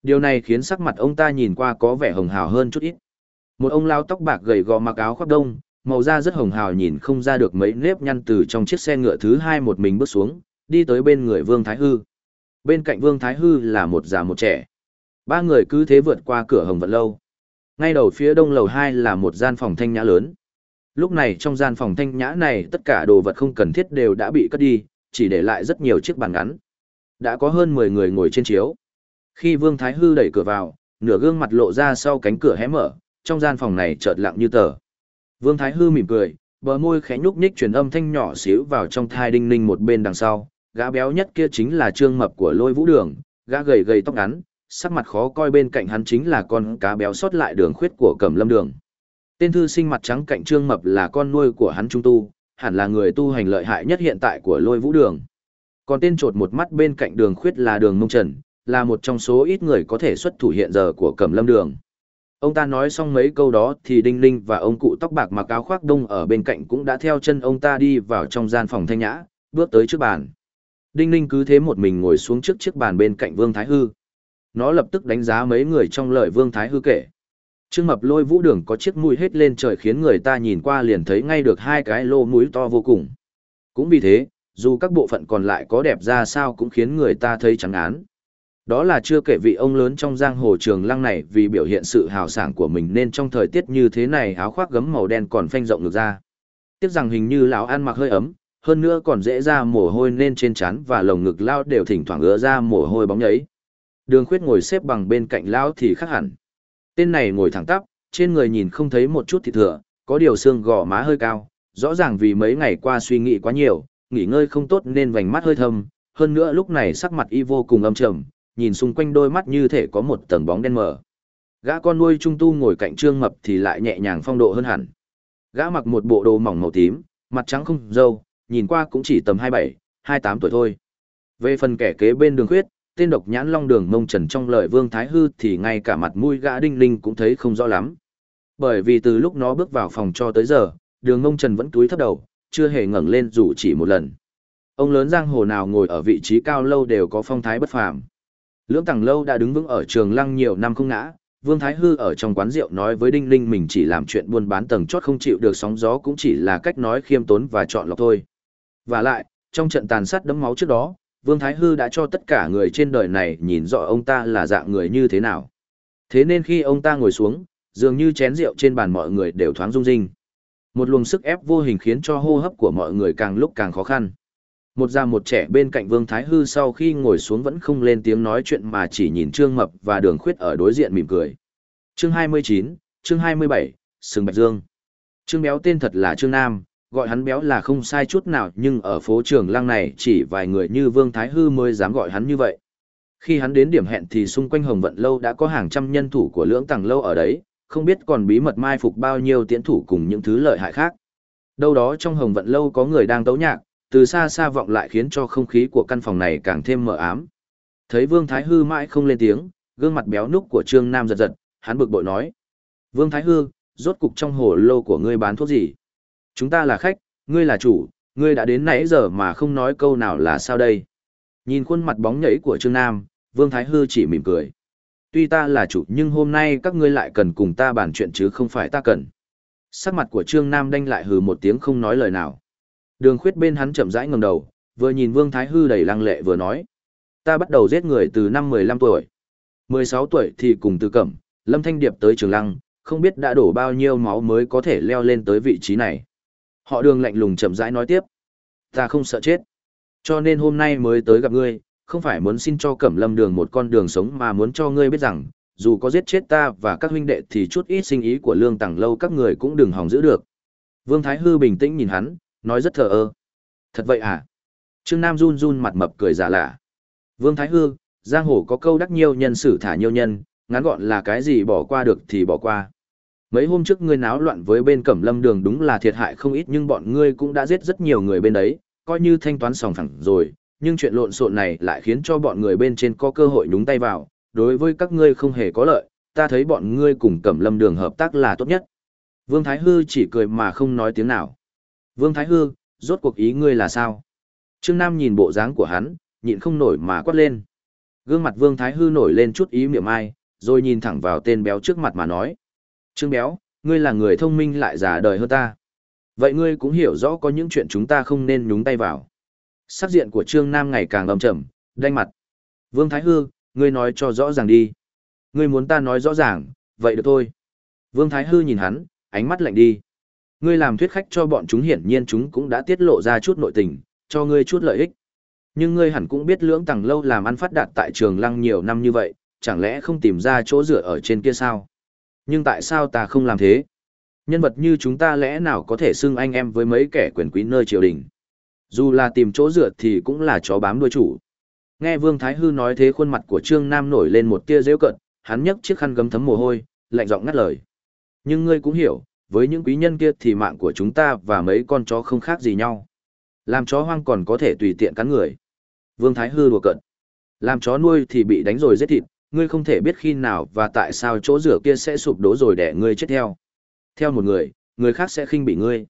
Điều này khiến sắc mặt ông ta nhìn qua có vẻ hồng hào hơn chút ít. Một ông lao tóc bạc gầy gò mặc áo khoác đông, màu da rất hồng hào nhìn không ra được mấy nếp nhăn từ trong chiếc xe ngựa thứ hai một mình bước xuống, đi tới bên người Vương Thái Hư. Bên cạnh Vương Thái Hư là một già một trẻ. Ba người cứ thế vượt qua cửa hồng vận lâu. Ngay đầu phía đông lầu hai là một gian phòng thanh nhã lớn. Lúc này trong gian phòng thanh nhã này tất cả đồ vật không cần thiết đều đã bị cất đi, chỉ để lại rất nhiều chiếc bàn ngắn. Đã có hơn 10 người ngồi trên chiếu. Khi Vương Thái Hư đẩy cửa vào, nửa gương mặt lộ ra sau cánh cửa hé mở, trong gian phòng này chợt lặng như tờ. Vương Thái Hư mỉm cười, bờ môi khẽ nhúc nhích truyền âm thanh nhỏ xíu vào trong thai đinh ninh một bên đằng sau, gã béo nhất kia chính là trương mập của lôi vũ đường, gã gầy gầy tóc ngắn, sắc mặt khó coi bên cạnh hắn chính là con cá béo sót lại đường khuyết của cẩm lâm đường. Tên thư sinh mặt trắng cạnh trương mập là con nuôi của hắn trung tu, hẳn là người tu hành lợi hại nhất hiện tại của lôi vũ đường. Còn tên trột một mắt bên cạnh đường khuyết là đường mông trần, là một trong số ít người có thể xuất thủ hiện giờ của cẩm lâm đường. Ông ta nói xong mấy câu đó thì Đinh Ninh và ông cụ tóc bạc mặc áo khoác đông ở bên cạnh cũng đã theo chân ông ta đi vào trong gian phòng thanh nhã, bước tới trước bàn. Đinh Ninh cứ thế một mình ngồi xuống trước chiếc bàn bên cạnh Vương Thái Hư. Nó lập tức đánh giá mấy người trong lời Vương Thái Hư kể. Trương Mập lôi vũ đường có chiếc mũi hết lên trời khiến người ta nhìn qua liền thấy ngay được hai cái lô mũi to vô cùng. Cũng vì thế, dù các bộ phận còn lại có đẹp ra sao cũng khiến người ta thấy trắng án. Đó là chưa kể vị ông lớn trong giang hồ trường lăng này vì biểu hiện sự hào sảng của mình nên trong thời tiết như thế này áo khoác gấm màu đen còn phanh rộng ngược ra. Tiếc rằng hình như lão ăn mặc hơi ấm, hơn nữa còn dễ ra mồ hôi nên trên trán và lồng ngực lao đều thỉnh thoảng ứa ra mồ hôi bóng nhấy. Đường khuyết ngồi xếp bằng bên cạnh lão thì khác hẳn. Tên này ngồi thẳng tắp, trên người nhìn không thấy một chút thịt thừa, có điều xương gò má hơi cao, rõ ràng vì mấy ngày qua suy nghĩ quá nhiều, nghỉ ngơi không tốt nên vành mắt hơi thâm, hơn nữa lúc này sắc mặt y vô cùng âm trầm, nhìn xung quanh đôi mắt như thể có một tầng bóng đen mờ. Gã con nuôi trung tu ngồi cạnh Trương Mập thì lại nhẹ nhàng phong độ hơn hẳn. Gã mặc một bộ đồ mỏng màu tím, mặt trắng không râu, nhìn qua cũng chỉ tầm 27, 28 tuổi thôi. Về phần kẻ kế bên đường khuyết, tên độc nhãn long đường mông trần trong lời Vương Thái Hư thì ngay cả mặt mũi gã đinh linh cũng thấy không rõ lắm. Bởi vì từ lúc nó bước vào phòng cho tới giờ, đường mông trần vẫn túi thấp đầu, chưa hề ngẩng lên dù chỉ một lần. Ông lớn giang hồ nào ngồi ở vị trí cao lâu đều có phong thái bất phàm. Lưỡng Tằng Lâu đã đứng vững ở trường lăng nhiều năm không ngã, Vương Thái Hư ở trong quán rượu nói với Đinh Linh mình chỉ làm chuyện buôn bán tầng chót không chịu được sóng gió cũng chỉ là cách nói khiêm tốn và chọn lọc thôi. Và lại, trong trận tàn sát đẫm máu trước đó, Vương Thái Hư đã cho tất cả người trên đời này nhìn rõ ông ta là dạng người như thế nào. Thế nên khi ông ta ngồi xuống, dường như chén rượu trên bàn mọi người đều thoáng rung rinh. Một luồng sức ép vô hình khiến cho hô hấp của mọi người càng lúc càng khó khăn. Một già một trẻ bên cạnh Vương Thái Hư sau khi ngồi xuống vẫn không lên tiếng nói chuyện mà chỉ nhìn Trương Mập và Đường Khuyết ở đối diện mỉm cười. Chương 29, chương 27, Sừng Bạch Dương. Trương Béo tên thật là Trương Nam, gọi hắn Béo là không sai chút nào nhưng ở phố trường lăng này chỉ vài người như Vương Thái Hư mới dám gọi hắn như vậy. Khi hắn đến điểm hẹn thì xung quanh Hồng Vận Lâu đã có hàng trăm nhân thủ của lưỡng tầng lâu ở đấy, không biết còn bí mật mai phục bao nhiêu tiễn thủ cùng những thứ lợi hại khác. Đâu đó trong Hồng Vận Lâu có người đang tấu nhạc, từ xa xa vọng lại khiến cho không khí của căn phòng này càng thêm mờ ám. Thấy Vương Thái Hư mãi không lên tiếng, gương mặt béo núc của Trương Nam giật giật, hắn bực bội nói. Vương Thái Hư, rốt cục trong hồ lô của ngươi bán thuốc gì? Chúng ta là khách, ngươi là chủ, ngươi đã đến nãy giờ mà không nói câu nào là sao đây? Nhìn khuôn mặt bóng nhảy của Trương Nam, Vương Thái Hư chỉ mỉm cười. Tuy ta là chủ nhưng hôm nay các ngươi lại cần cùng ta bàn chuyện chứ không phải ta cần. Sắc mặt của Trương Nam đanh lại hừ một tiếng không nói lời nào. Đường khuyết bên hắn chậm rãi ngẩng đầu, vừa nhìn Vương Thái Hư đầy lăng lệ vừa nói. Ta bắt đầu giết người từ năm 15 tuổi. 16 tuổi thì cùng từ cẩm, Lâm Thanh Điệp tới trường lăng, không biết đã đổ bao nhiêu máu mới có thể leo lên tới vị trí này. Họ đường lạnh lùng chậm rãi nói tiếp. Ta không sợ chết. Cho nên hôm nay mới tới gặp ngươi, không phải muốn xin cho Cẩm Lâm đường một con đường sống mà muốn cho ngươi biết rằng, dù có giết chết ta và các huynh đệ thì chút ít sinh ý của lương Tằng lâu các người cũng đừng hòng giữ được. Vương Thái Hư bình tĩnh nhìn hắn, nói rất thờ ơ. Thật vậy à? Trương Nam run run mặt mập cười giả lạ. Vương Thái Hư, giang hồ có câu đắc nhiêu nhân xử thả nhiêu nhân, ngắn gọn là cái gì bỏ qua được thì bỏ qua. Mấy hôm trước ngươi náo loạn với bên Cẩm Lâm Đường đúng là thiệt hại không ít nhưng bọn ngươi cũng đã giết rất nhiều người bên đấy, coi như thanh toán sòng phẳng rồi, nhưng chuyện lộn xộn này lại khiến cho bọn người bên trên có cơ hội nhúng tay vào, đối với các ngươi không hề có lợi, ta thấy bọn ngươi cùng Cẩm Lâm Đường hợp tác là tốt nhất. Vương Thái Hư chỉ cười mà không nói tiếng nào. Vương Thái Hư, rốt cuộc ý ngươi là sao? Trương Nam nhìn bộ dáng của hắn, nhịn không nổi mà quát lên. Gương mặt Vương Thái Hư nổi lên chút ý miệng ai, rồi nhìn thẳng vào tên béo trước mặt mà nói. Trương béo, ngươi là người thông minh lại già đời hơn ta. Vậy ngươi cũng hiểu rõ có những chuyện chúng ta không nên nhúng tay vào. Sắc diện của Trương Nam ngày càng âm trầm, đanh mặt. Vương Thái Hư, ngươi nói cho rõ ràng đi. Ngươi muốn ta nói rõ ràng, vậy được thôi. Vương Thái Hư nhìn hắn, ánh mắt lạnh đi. Ngươi làm thuyết khách cho bọn chúng hiển nhiên chúng cũng đã tiết lộ ra chút nội tình, cho ngươi chút lợi ích. Nhưng ngươi hẳn cũng biết lưỡng tầng lâu làm ăn phát đạt tại trường lăng nhiều năm như vậy, chẳng lẽ không tìm ra chỗ dựa ở trên kia sao? Nhưng tại sao ta không làm thế? Nhân vật như chúng ta lẽ nào có thể xưng anh em với mấy kẻ quyền quý nơi triều đình? Dù là tìm chỗ dựa thì cũng là chó bám đuôi chủ. Nghe Vương Thái Hư nói thế khuôn mặt của Trương Nam nổi lên một tia rêu cận, hắn nhấc chiếc khăn gấm thấm mồ hôi, lạnh giọng ngắt lời. Nhưng ngươi cũng hiểu, với những quý nhân kia thì mạng của chúng ta và mấy con chó không khác gì nhau. Làm chó hoang còn có thể tùy tiện cắn người. Vương Thái Hư đùa cận. Làm chó nuôi thì bị đánh rồi giết thịt, ngươi không thể biết khi nào và tại sao chỗ rửa kia sẽ sụp đổ rồi để ngươi chết theo. Theo một người, người khác sẽ khinh bị ngươi.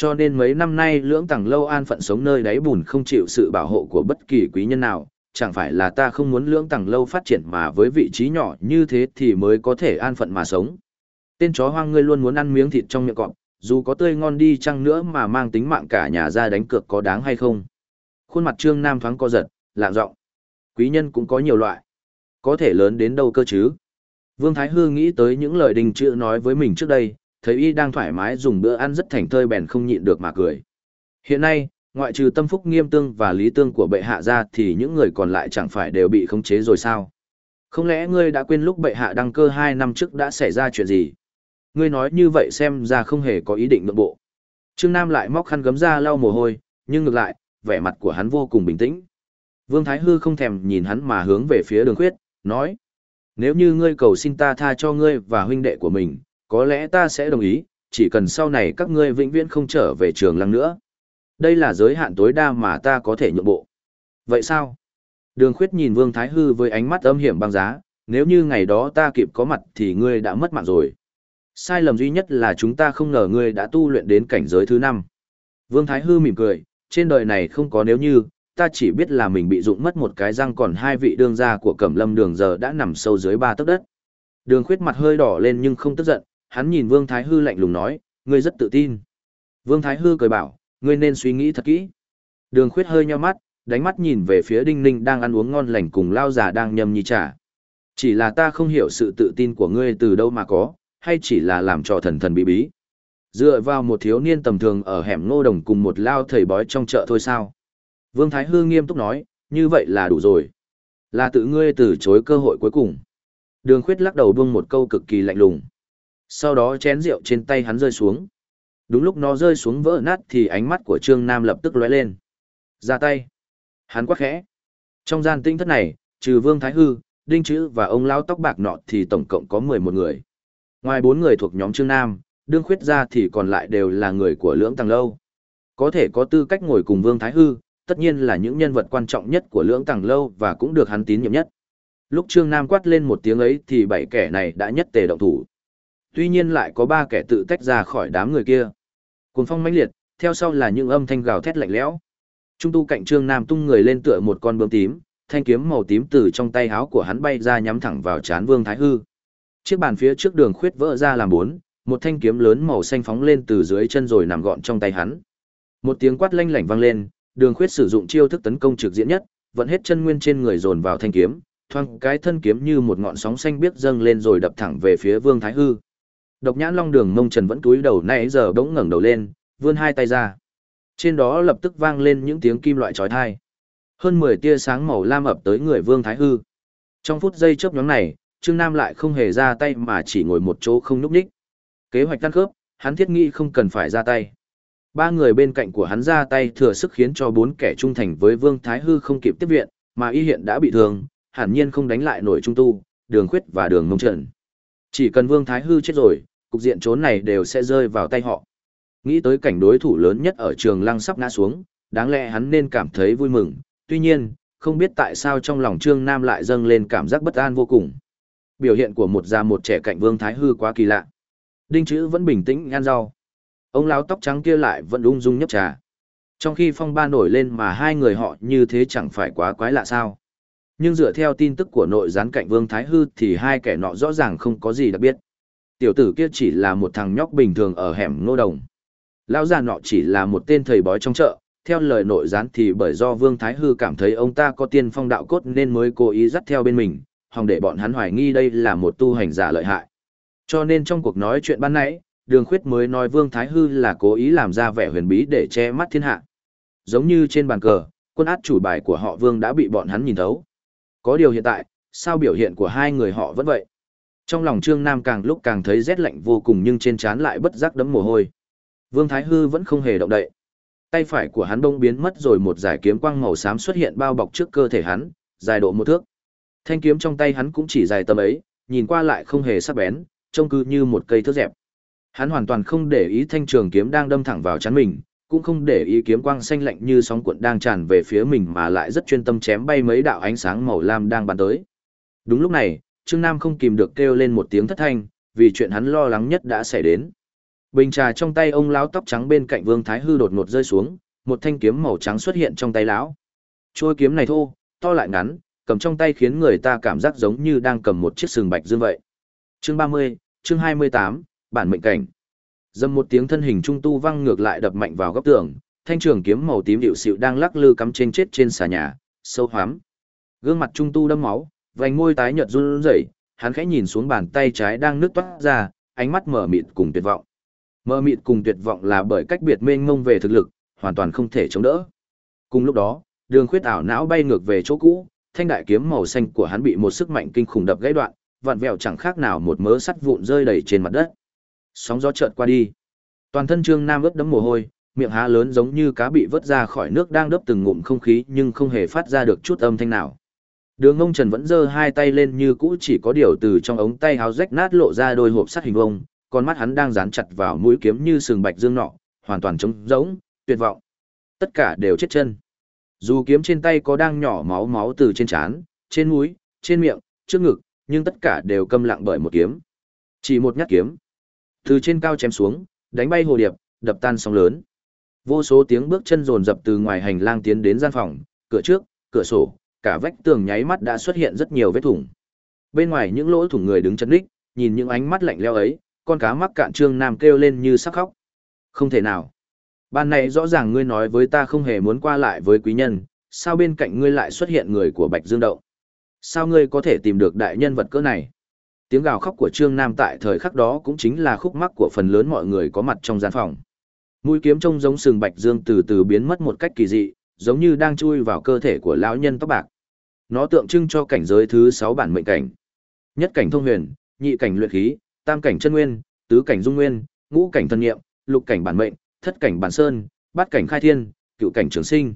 Cho nên mấy năm nay lưỡng tàng lâu an phận sống nơi đáy bùn không chịu sự bảo hộ của bất kỳ quý nhân nào, chẳng phải là ta không muốn lưỡng tàng lâu phát triển mà với vị trí nhỏ như thế thì mới có thể an phận mà sống. Tên chó hoang ngươi luôn muốn ăn miếng thịt trong miệng cọp, dù có tươi ngon đi chăng nữa mà mang tính mạng cả nhà ra đánh cược có đáng hay không. Khuôn mặt Trương Nam thoáng co giật, lạng giọng. Quý nhân cũng có nhiều loại. Có thể lớn đến đâu cơ chứ? Vương Thái Hư nghĩ tới những lời đình chữ nói với mình trước đây, thấy y đang thoải mái dùng bữa ăn rất thành thơi bèn không nhịn được mà cười. Hiện nay, ngoại trừ tâm phúc nghiêm tương và lý tương của bệ hạ ra thì những người còn lại chẳng phải đều bị khống chế rồi sao? Không lẽ ngươi đã quên lúc bệ hạ đăng cơ hai năm trước đã xảy ra chuyện gì? Ngươi nói như vậy xem ra không hề có ý định nội bộ. Trương Nam lại móc khăn gấm ra lau mồ hôi, nhưng ngược lại, vẻ mặt của hắn vô cùng bình tĩnh. Vương Thái Hư không thèm nhìn hắn mà hướng về phía đường khuyết, nói. Nếu như ngươi cầu xin ta tha cho ngươi và huynh đệ của mình, có lẽ ta sẽ đồng ý, chỉ cần sau này các ngươi vĩnh viễn không trở về trường lăng nữa. Đây là giới hạn tối đa mà ta có thể nhượng bộ. Vậy sao? Đường khuyết nhìn Vương Thái Hư với ánh mắt âm hiểm băng giá, nếu như ngày đó ta kịp có mặt thì ngươi đã mất mạng rồi. Sai lầm duy nhất là chúng ta không ngờ ngươi đã tu luyện đến cảnh giới thứ năm. Vương Thái Hư mỉm cười, trên đời này không có nếu như, ta chỉ biết là mình bị dụng mất một cái răng còn hai vị đương gia của Cẩm Lâm Đường giờ đã nằm sâu dưới ba tấc đất. Đường khuyết mặt hơi đỏ lên nhưng không tức giận, hắn nhìn Vương Thái Hư lạnh lùng nói, ngươi rất tự tin. Vương Thái Hư cười bảo, ngươi nên suy nghĩ thật kỹ. Đường khuyết hơi nheo mắt, đánh mắt nhìn về phía Đinh Ninh đang ăn uống ngon lành cùng lao già đang nhâm nhi trà. Chỉ là ta không hiểu sự tự tin của ngươi từ đâu mà có, hay chỉ là làm cho thần thần bí bí. Dựa vào một thiếu niên tầm thường ở hẻm ngô đồng cùng một lao thầy bói trong chợ thôi sao? Vương Thái Hư nghiêm túc nói, như vậy là đủ rồi. Là tự ngươi từ chối cơ hội cuối cùng. Đường khuyết lắc đầu buông một câu cực kỳ lạnh lùng. Sau đó chén rượu trên tay hắn rơi xuống. Đúng lúc nó rơi xuống vỡ nát thì ánh mắt của Trương Nam lập tức lóe lên. Ra tay. Hắn quát khẽ. Trong gian tinh thất này, trừ Vương Thái Hư, Đinh Chữ và ông lão tóc bạc nọ thì tổng cộng có 11 người. Ngoài bốn người thuộc nhóm Trương Nam, đương khuyết ra thì còn lại đều là người của lưỡng tàng lâu. Có thể có tư cách ngồi cùng Vương Thái Hư, tất nhiên là những nhân vật quan trọng nhất của lưỡng tàng lâu và cũng được hắn tín nhiệm nhất. Lúc Trương Nam quát lên một tiếng ấy thì bảy kẻ này đã nhất tề động thủ. Tuy nhiên lại có ba kẻ tự tách ra khỏi đám người kia. Cuồng phong mãnh liệt, theo sau là những âm thanh gào thét lạnh lẽo. Trung tu cạnh Trương Nam tung người lên tựa một con bướm tím, thanh kiếm màu tím từ trong tay háo của hắn bay ra nhắm thẳng vào chán Vương Thái Hư. Chiếc bàn phía trước đường khuyết vỡ ra làm bốn, một thanh kiếm lớn màu xanh phóng lên từ dưới chân rồi nằm gọn trong tay hắn. Một tiếng quát lanh lảnh vang lên, đường khuyết sử dụng chiêu thức tấn công trực diện nhất, vận hết chân nguyên trên người dồn vào thanh kiếm, thoang cái thân kiếm như một ngọn sóng xanh biếc dâng lên rồi đập thẳng về phía Vương Thái Hư. Độc nhãn long đường mông trần vẫn cúi đầu nãy giờ bỗng ngẩng đầu lên, vươn hai tay ra. Trên đó lập tức vang lên những tiếng kim loại chói tai. Hơn 10 tia sáng màu lam ập tới người Vương Thái Hư. Trong phút giây chớp nhóm này, Trương Nam lại không hề ra tay mà chỉ ngồi một chỗ không nhúc nhích. Kế hoạch tăng khớp, hắn thiết nghĩ không cần phải ra tay. Ba người bên cạnh của hắn ra tay thừa sức khiến cho bốn kẻ trung thành với Vương Thái Hư không kịp tiếp viện, mà y hiện đã bị thương, hẳn nhiên không đánh lại nổi trung tu, đường khuyết và đường mông trần Chỉ cần Vương Thái Hư chết rồi, cục diện trốn này đều sẽ rơi vào tay họ. Nghĩ tới cảnh đối thủ lớn nhất ở trường lăng sắp ngã xuống, đáng lẽ hắn nên cảm thấy vui mừng, tuy nhiên, không biết tại sao trong lòng Trương Nam lại dâng lên cảm giác bất an vô cùng. Biểu hiện của một già một trẻ cạnh Vương Thái Hư quá kỳ lạ. Đinh Chữ vẫn bình tĩnh ăn rau. Ông lão tóc trắng kia lại vẫn ung dung nhấp trà. Trong khi phong ba nổi lên mà hai người họ như thế chẳng phải quá quái lạ sao. Nhưng dựa theo tin tức của nội gián cạnh Vương Thái Hư thì hai kẻ nọ rõ ràng không có gì đặc biệt. Tiểu tử kia chỉ là một thằng nhóc bình thường ở hẻm nô đồng. Lão già nọ chỉ là một tên thầy bói trong chợ, theo lời nội gián thì bởi do Vương Thái Hư cảm thấy ông ta có tiên phong đạo cốt nên mới cố ý dắt theo bên mình, hòng để bọn hắn hoài nghi đây là một tu hành giả lợi hại. Cho nên trong cuộc nói chuyện ban nãy, Đường Khuyết mới nói Vương Thái Hư là cố ý làm ra vẻ huyền bí để che mắt thiên hạ. Giống như trên bàn cờ, quân át chủ bài của họ Vương đã bị bọn hắn nhìn thấu. Có điều hiện tại, sao biểu hiện của hai người họ vẫn vậy? Trong lòng Trương Nam càng lúc càng thấy rét lạnh vô cùng nhưng trên trán lại bất giác đấm mồ hôi. Vương Thái Hư vẫn không hề động đậy. Tay phải của hắn bông biến mất rồi một giải kiếm quang màu xám xuất hiện bao bọc trước cơ thể hắn, dài độ một thước. Thanh kiếm trong tay hắn cũng chỉ dài tầm ấy, nhìn qua lại không hề sắc bén, trông cứ như một cây thước dẹp. Hắn hoàn toàn không để ý thanh trường kiếm đang đâm thẳng vào chắn mình, cũng không để ý kiếm quang xanh lạnh như sóng cuộn đang tràn về phía mình mà lại rất chuyên tâm chém bay mấy đạo ánh sáng màu lam đang bắn tới. Đúng lúc này, Trương Nam không kìm được kêu lên một tiếng thất thanh, vì chuyện hắn lo lắng nhất đã xảy đến. Bình trà trong tay ông lão tóc trắng bên cạnh Vương Thái Hư đột ngột rơi xuống, một thanh kiếm màu trắng xuất hiện trong tay lão. Chuôi kiếm này thô, to lại ngắn, cầm trong tay khiến người ta cảm giác giống như đang cầm một chiếc sừng bạch dương vậy. Chương 30, chương 28, bản mệnh cảnh. Dầm một tiếng thân hình trung tu văng ngược lại đập mạnh vào góc tường, thanh trường kiếm màu tím điệu xịu đang lắc lư cắm trên chết trên xà nhà, sâu hoắm. Gương mặt trung tu đâm máu, vành môi tái nhợt run rẩy, hắn khẽ nhìn xuống bàn tay trái đang nứt toát ra, ánh mắt mở mịt cùng tuyệt vọng. Mở mịt cùng tuyệt vọng là bởi cách biệt mênh mông về thực lực, hoàn toàn không thể chống đỡ. Cùng lúc đó, đường khuyết ảo não bay ngược về chỗ cũ, thanh đại kiếm màu xanh của hắn bị một sức mạnh kinh khủng đập gãy đoạn, vặn vẹo chẳng khác nào một mớ sắt vụn rơi đầy trên mặt đất. Sóng gió chợt qua đi. Toàn thân Trương Nam ướt đẫm mồ hôi, miệng há lớn giống như cá bị vớt ra khỏi nước đang đớp từng ngụm không khí nhưng không hề phát ra được chút âm thanh nào. Đường ngông trần vẫn giơ hai tay lên như cũ chỉ có điều từ trong ống tay háo rách nát lộ ra đôi hộp sắt hình vông, con mắt hắn đang dán chặt vào mũi kiếm như sừng bạch dương nọ, hoàn toàn trống rỗng, tuyệt vọng. Tất cả đều chết chân. Dù kiếm trên tay có đang nhỏ máu máu từ trên trán, trên mũi, trên miệng, trước ngực, nhưng tất cả đều câm lặng bởi một kiếm. Chỉ một nhát kiếm. Từ trên cao chém xuống, đánh bay hồ điệp, đập tan sóng lớn. Vô số tiếng bước chân rồn rập từ ngoài hành lang tiến đến gian phòng, cửa trước, cửa sổ, cả vách tường nháy mắt đã xuất hiện rất nhiều vết thủng. Bên ngoài những lỗ thủng người đứng chân đích, nhìn những ánh mắt lạnh lẽo ấy, con cá mắc cạn trương nam kêu lên như sắp khóc. Không thể nào. Ban này rõ ràng ngươi nói với ta không hề muốn qua lại với quý nhân, sao bên cạnh ngươi lại xuất hiện người của Bạch Dương Đậu? Sao ngươi có thể tìm được đại nhân vật cỡ này? Tiếng gào khóc của Trương Nam tại thời khắc đó cũng chính là khúc mắc của phần lớn mọi người có mặt trong gian phòng. Mũi kiếm trông giống sừng Bạch Dương từ từ biến mất một cách kỳ dị, giống như đang chui vào cơ thể của lão nhân tóc bạc. Nó tượng trưng cho cảnh giới thứ 6 bản mệnh cảnh. Nhất cảnh thông huyền, nhị cảnh luyện khí, tam cảnh chân nguyên, tứ cảnh dung nguyên, ngũ cảnh thân nghiệm, lục cảnh bản mệnh, thất cảnh bản sơn, bát cảnh khai thiên, cựu cảnh trường sinh.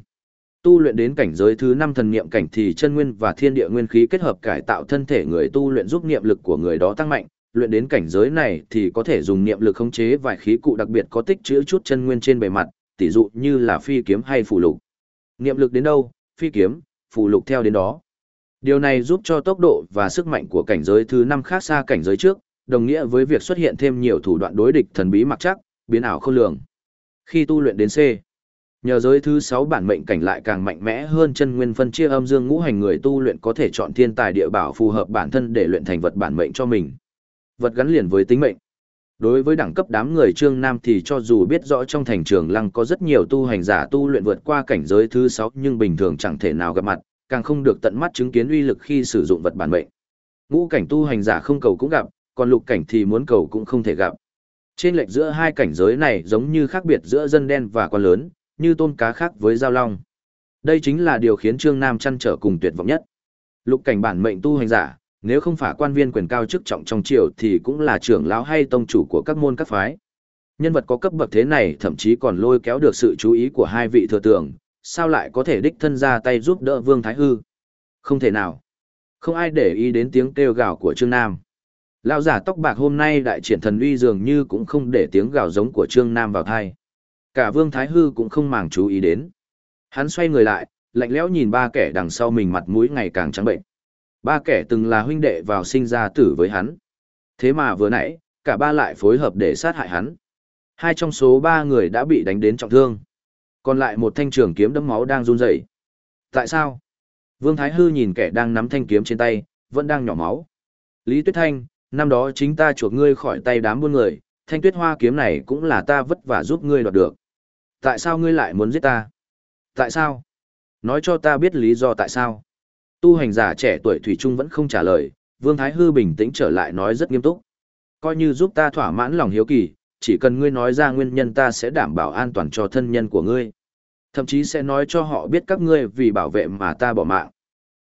Tu luyện đến cảnh giới thứ 5 thần niệm cảnh thì chân nguyên và thiên địa nguyên khí kết hợp cải tạo thân thể người tu luyện giúp niệm lực của người đó tăng mạnh, luyện đến cảnh giới này thì có thể dùng niệm lực khống chế vài khí cụ đặc biệt có tích trữ chút chân nguyên trên bề mặt, tỉ dụ như là phi kiếm hay phù lục. Niệm lực đến đâu, phi kiếm, phù lục theo đến đó. Điều này giúp cho tốc độ và sức mạnh của cảnh giới thứ 5 khác xa cảnh giới trước, đồng nghĩa với việc xuất hiện thêm nhiều thủ đoạn đối địch thần bí mặc chắc, biến ảo không lường. Khi tu luyện đến C, nhờ giới thứ 6 bản mệnh cảnh lại càng mạnh mẽ hơn chân nguyên phân chia âm dương ngũ hành người tu luyện có thể chọn thiên tài địa bảo phù hợp bản thân để luyện thành vật bản mệnh cho mình. Vật gắn liền với tính mệnh. Đối với đẳng cấp đám người Trương Nam thì cho dù biết rõ trong thành trường lăng có rất nhiều tu hành giả tu luyện vượt qua cảnh giới thứ sáu nhưng bình thường chẳng thể nào gặp mặt, càng không được tận mắt chứng kiến uy lực khi sử dụng vật bản mệnh. Ngũ cảnh tu hành giả không cầu cũng gặp, còn lục cảnh thì muốn cầu cũng không thể gặp. Trên lệch giữa hai cảnh giới này giống như khác biệt giữa dân đen và quan lớn, như tôm cá khác với giao long. Đây chính là điều khiến Trương Nam chăn trở cùng tuyệt vọng nhất. Lục cảnh bản mệnh tu hành giả, nếu không phải quan viên quyền cao chức trọng trong triều thì cũng là trưởng lão hay tông chủ của các môn các phái. Nhân vật có cấp bậc thế này thậm chí còn lôi kéo được sự chú ý của hai vị thừa tưởng, sao lại có thể đích thân ra tay giúp đỡ Vương Thái Hư? Không thể nào. Không ai để ý đến tiếng kêu gào của Trương Nam. Lão giả tóc bạc hôm nay đại triển thần uy dường như cũng không để tiếng gào giống của Trương Nam vào tai Cả Vương Thái Hư cũng không màng chú ý đến. Hắn xoay người lại, lạnh lẽo nhìn ba kẻ đằng sau mình mặt mũi ngày càng trắng bệnh. Ba kẻ từng là huynh đệ vào sinh ra tử với hắn. Thế mà vừa nãy, cả ba lại phối hợp để sát hại hắn. Hai trong số ba người đã bị đánh đến trọng thương. Còn lại một thanh trường kiếm đẫm máu đang run rẩy. Tại sao? Vương Thái Hư nhìn kẻ đang nắm thanh kiếm trên tay, vẫn đang nhỏ máu. Lý Tuyết Thanh, năm đó chính ta chuộc ngươi khỏi tay đám buôn người, thanh tuyết hoa kiếm này cũng là ta vất vả giúp ngươi đoạt được. Tại sao ngươi lại muốn giết ta? Tại sao? Nói cho ta biết lý do tại sao. Tu hành giả trẻ tuổi Thủy Trung vẫn không trả lời, Vương Thái Hư bình tĩnh trở lại nói rất nghiêm túc. Coi như giúp ta thỏa mãn lòng hiếu kỳ, chỉ cần ngươi nói ra nguyên nhân ta sẽ đảm bảo an toàn cho thân nhân của ngươi. Thậm chí sẽ nói cho họ biết các ngươi vì bảo vệ mà ta bỏ mạng.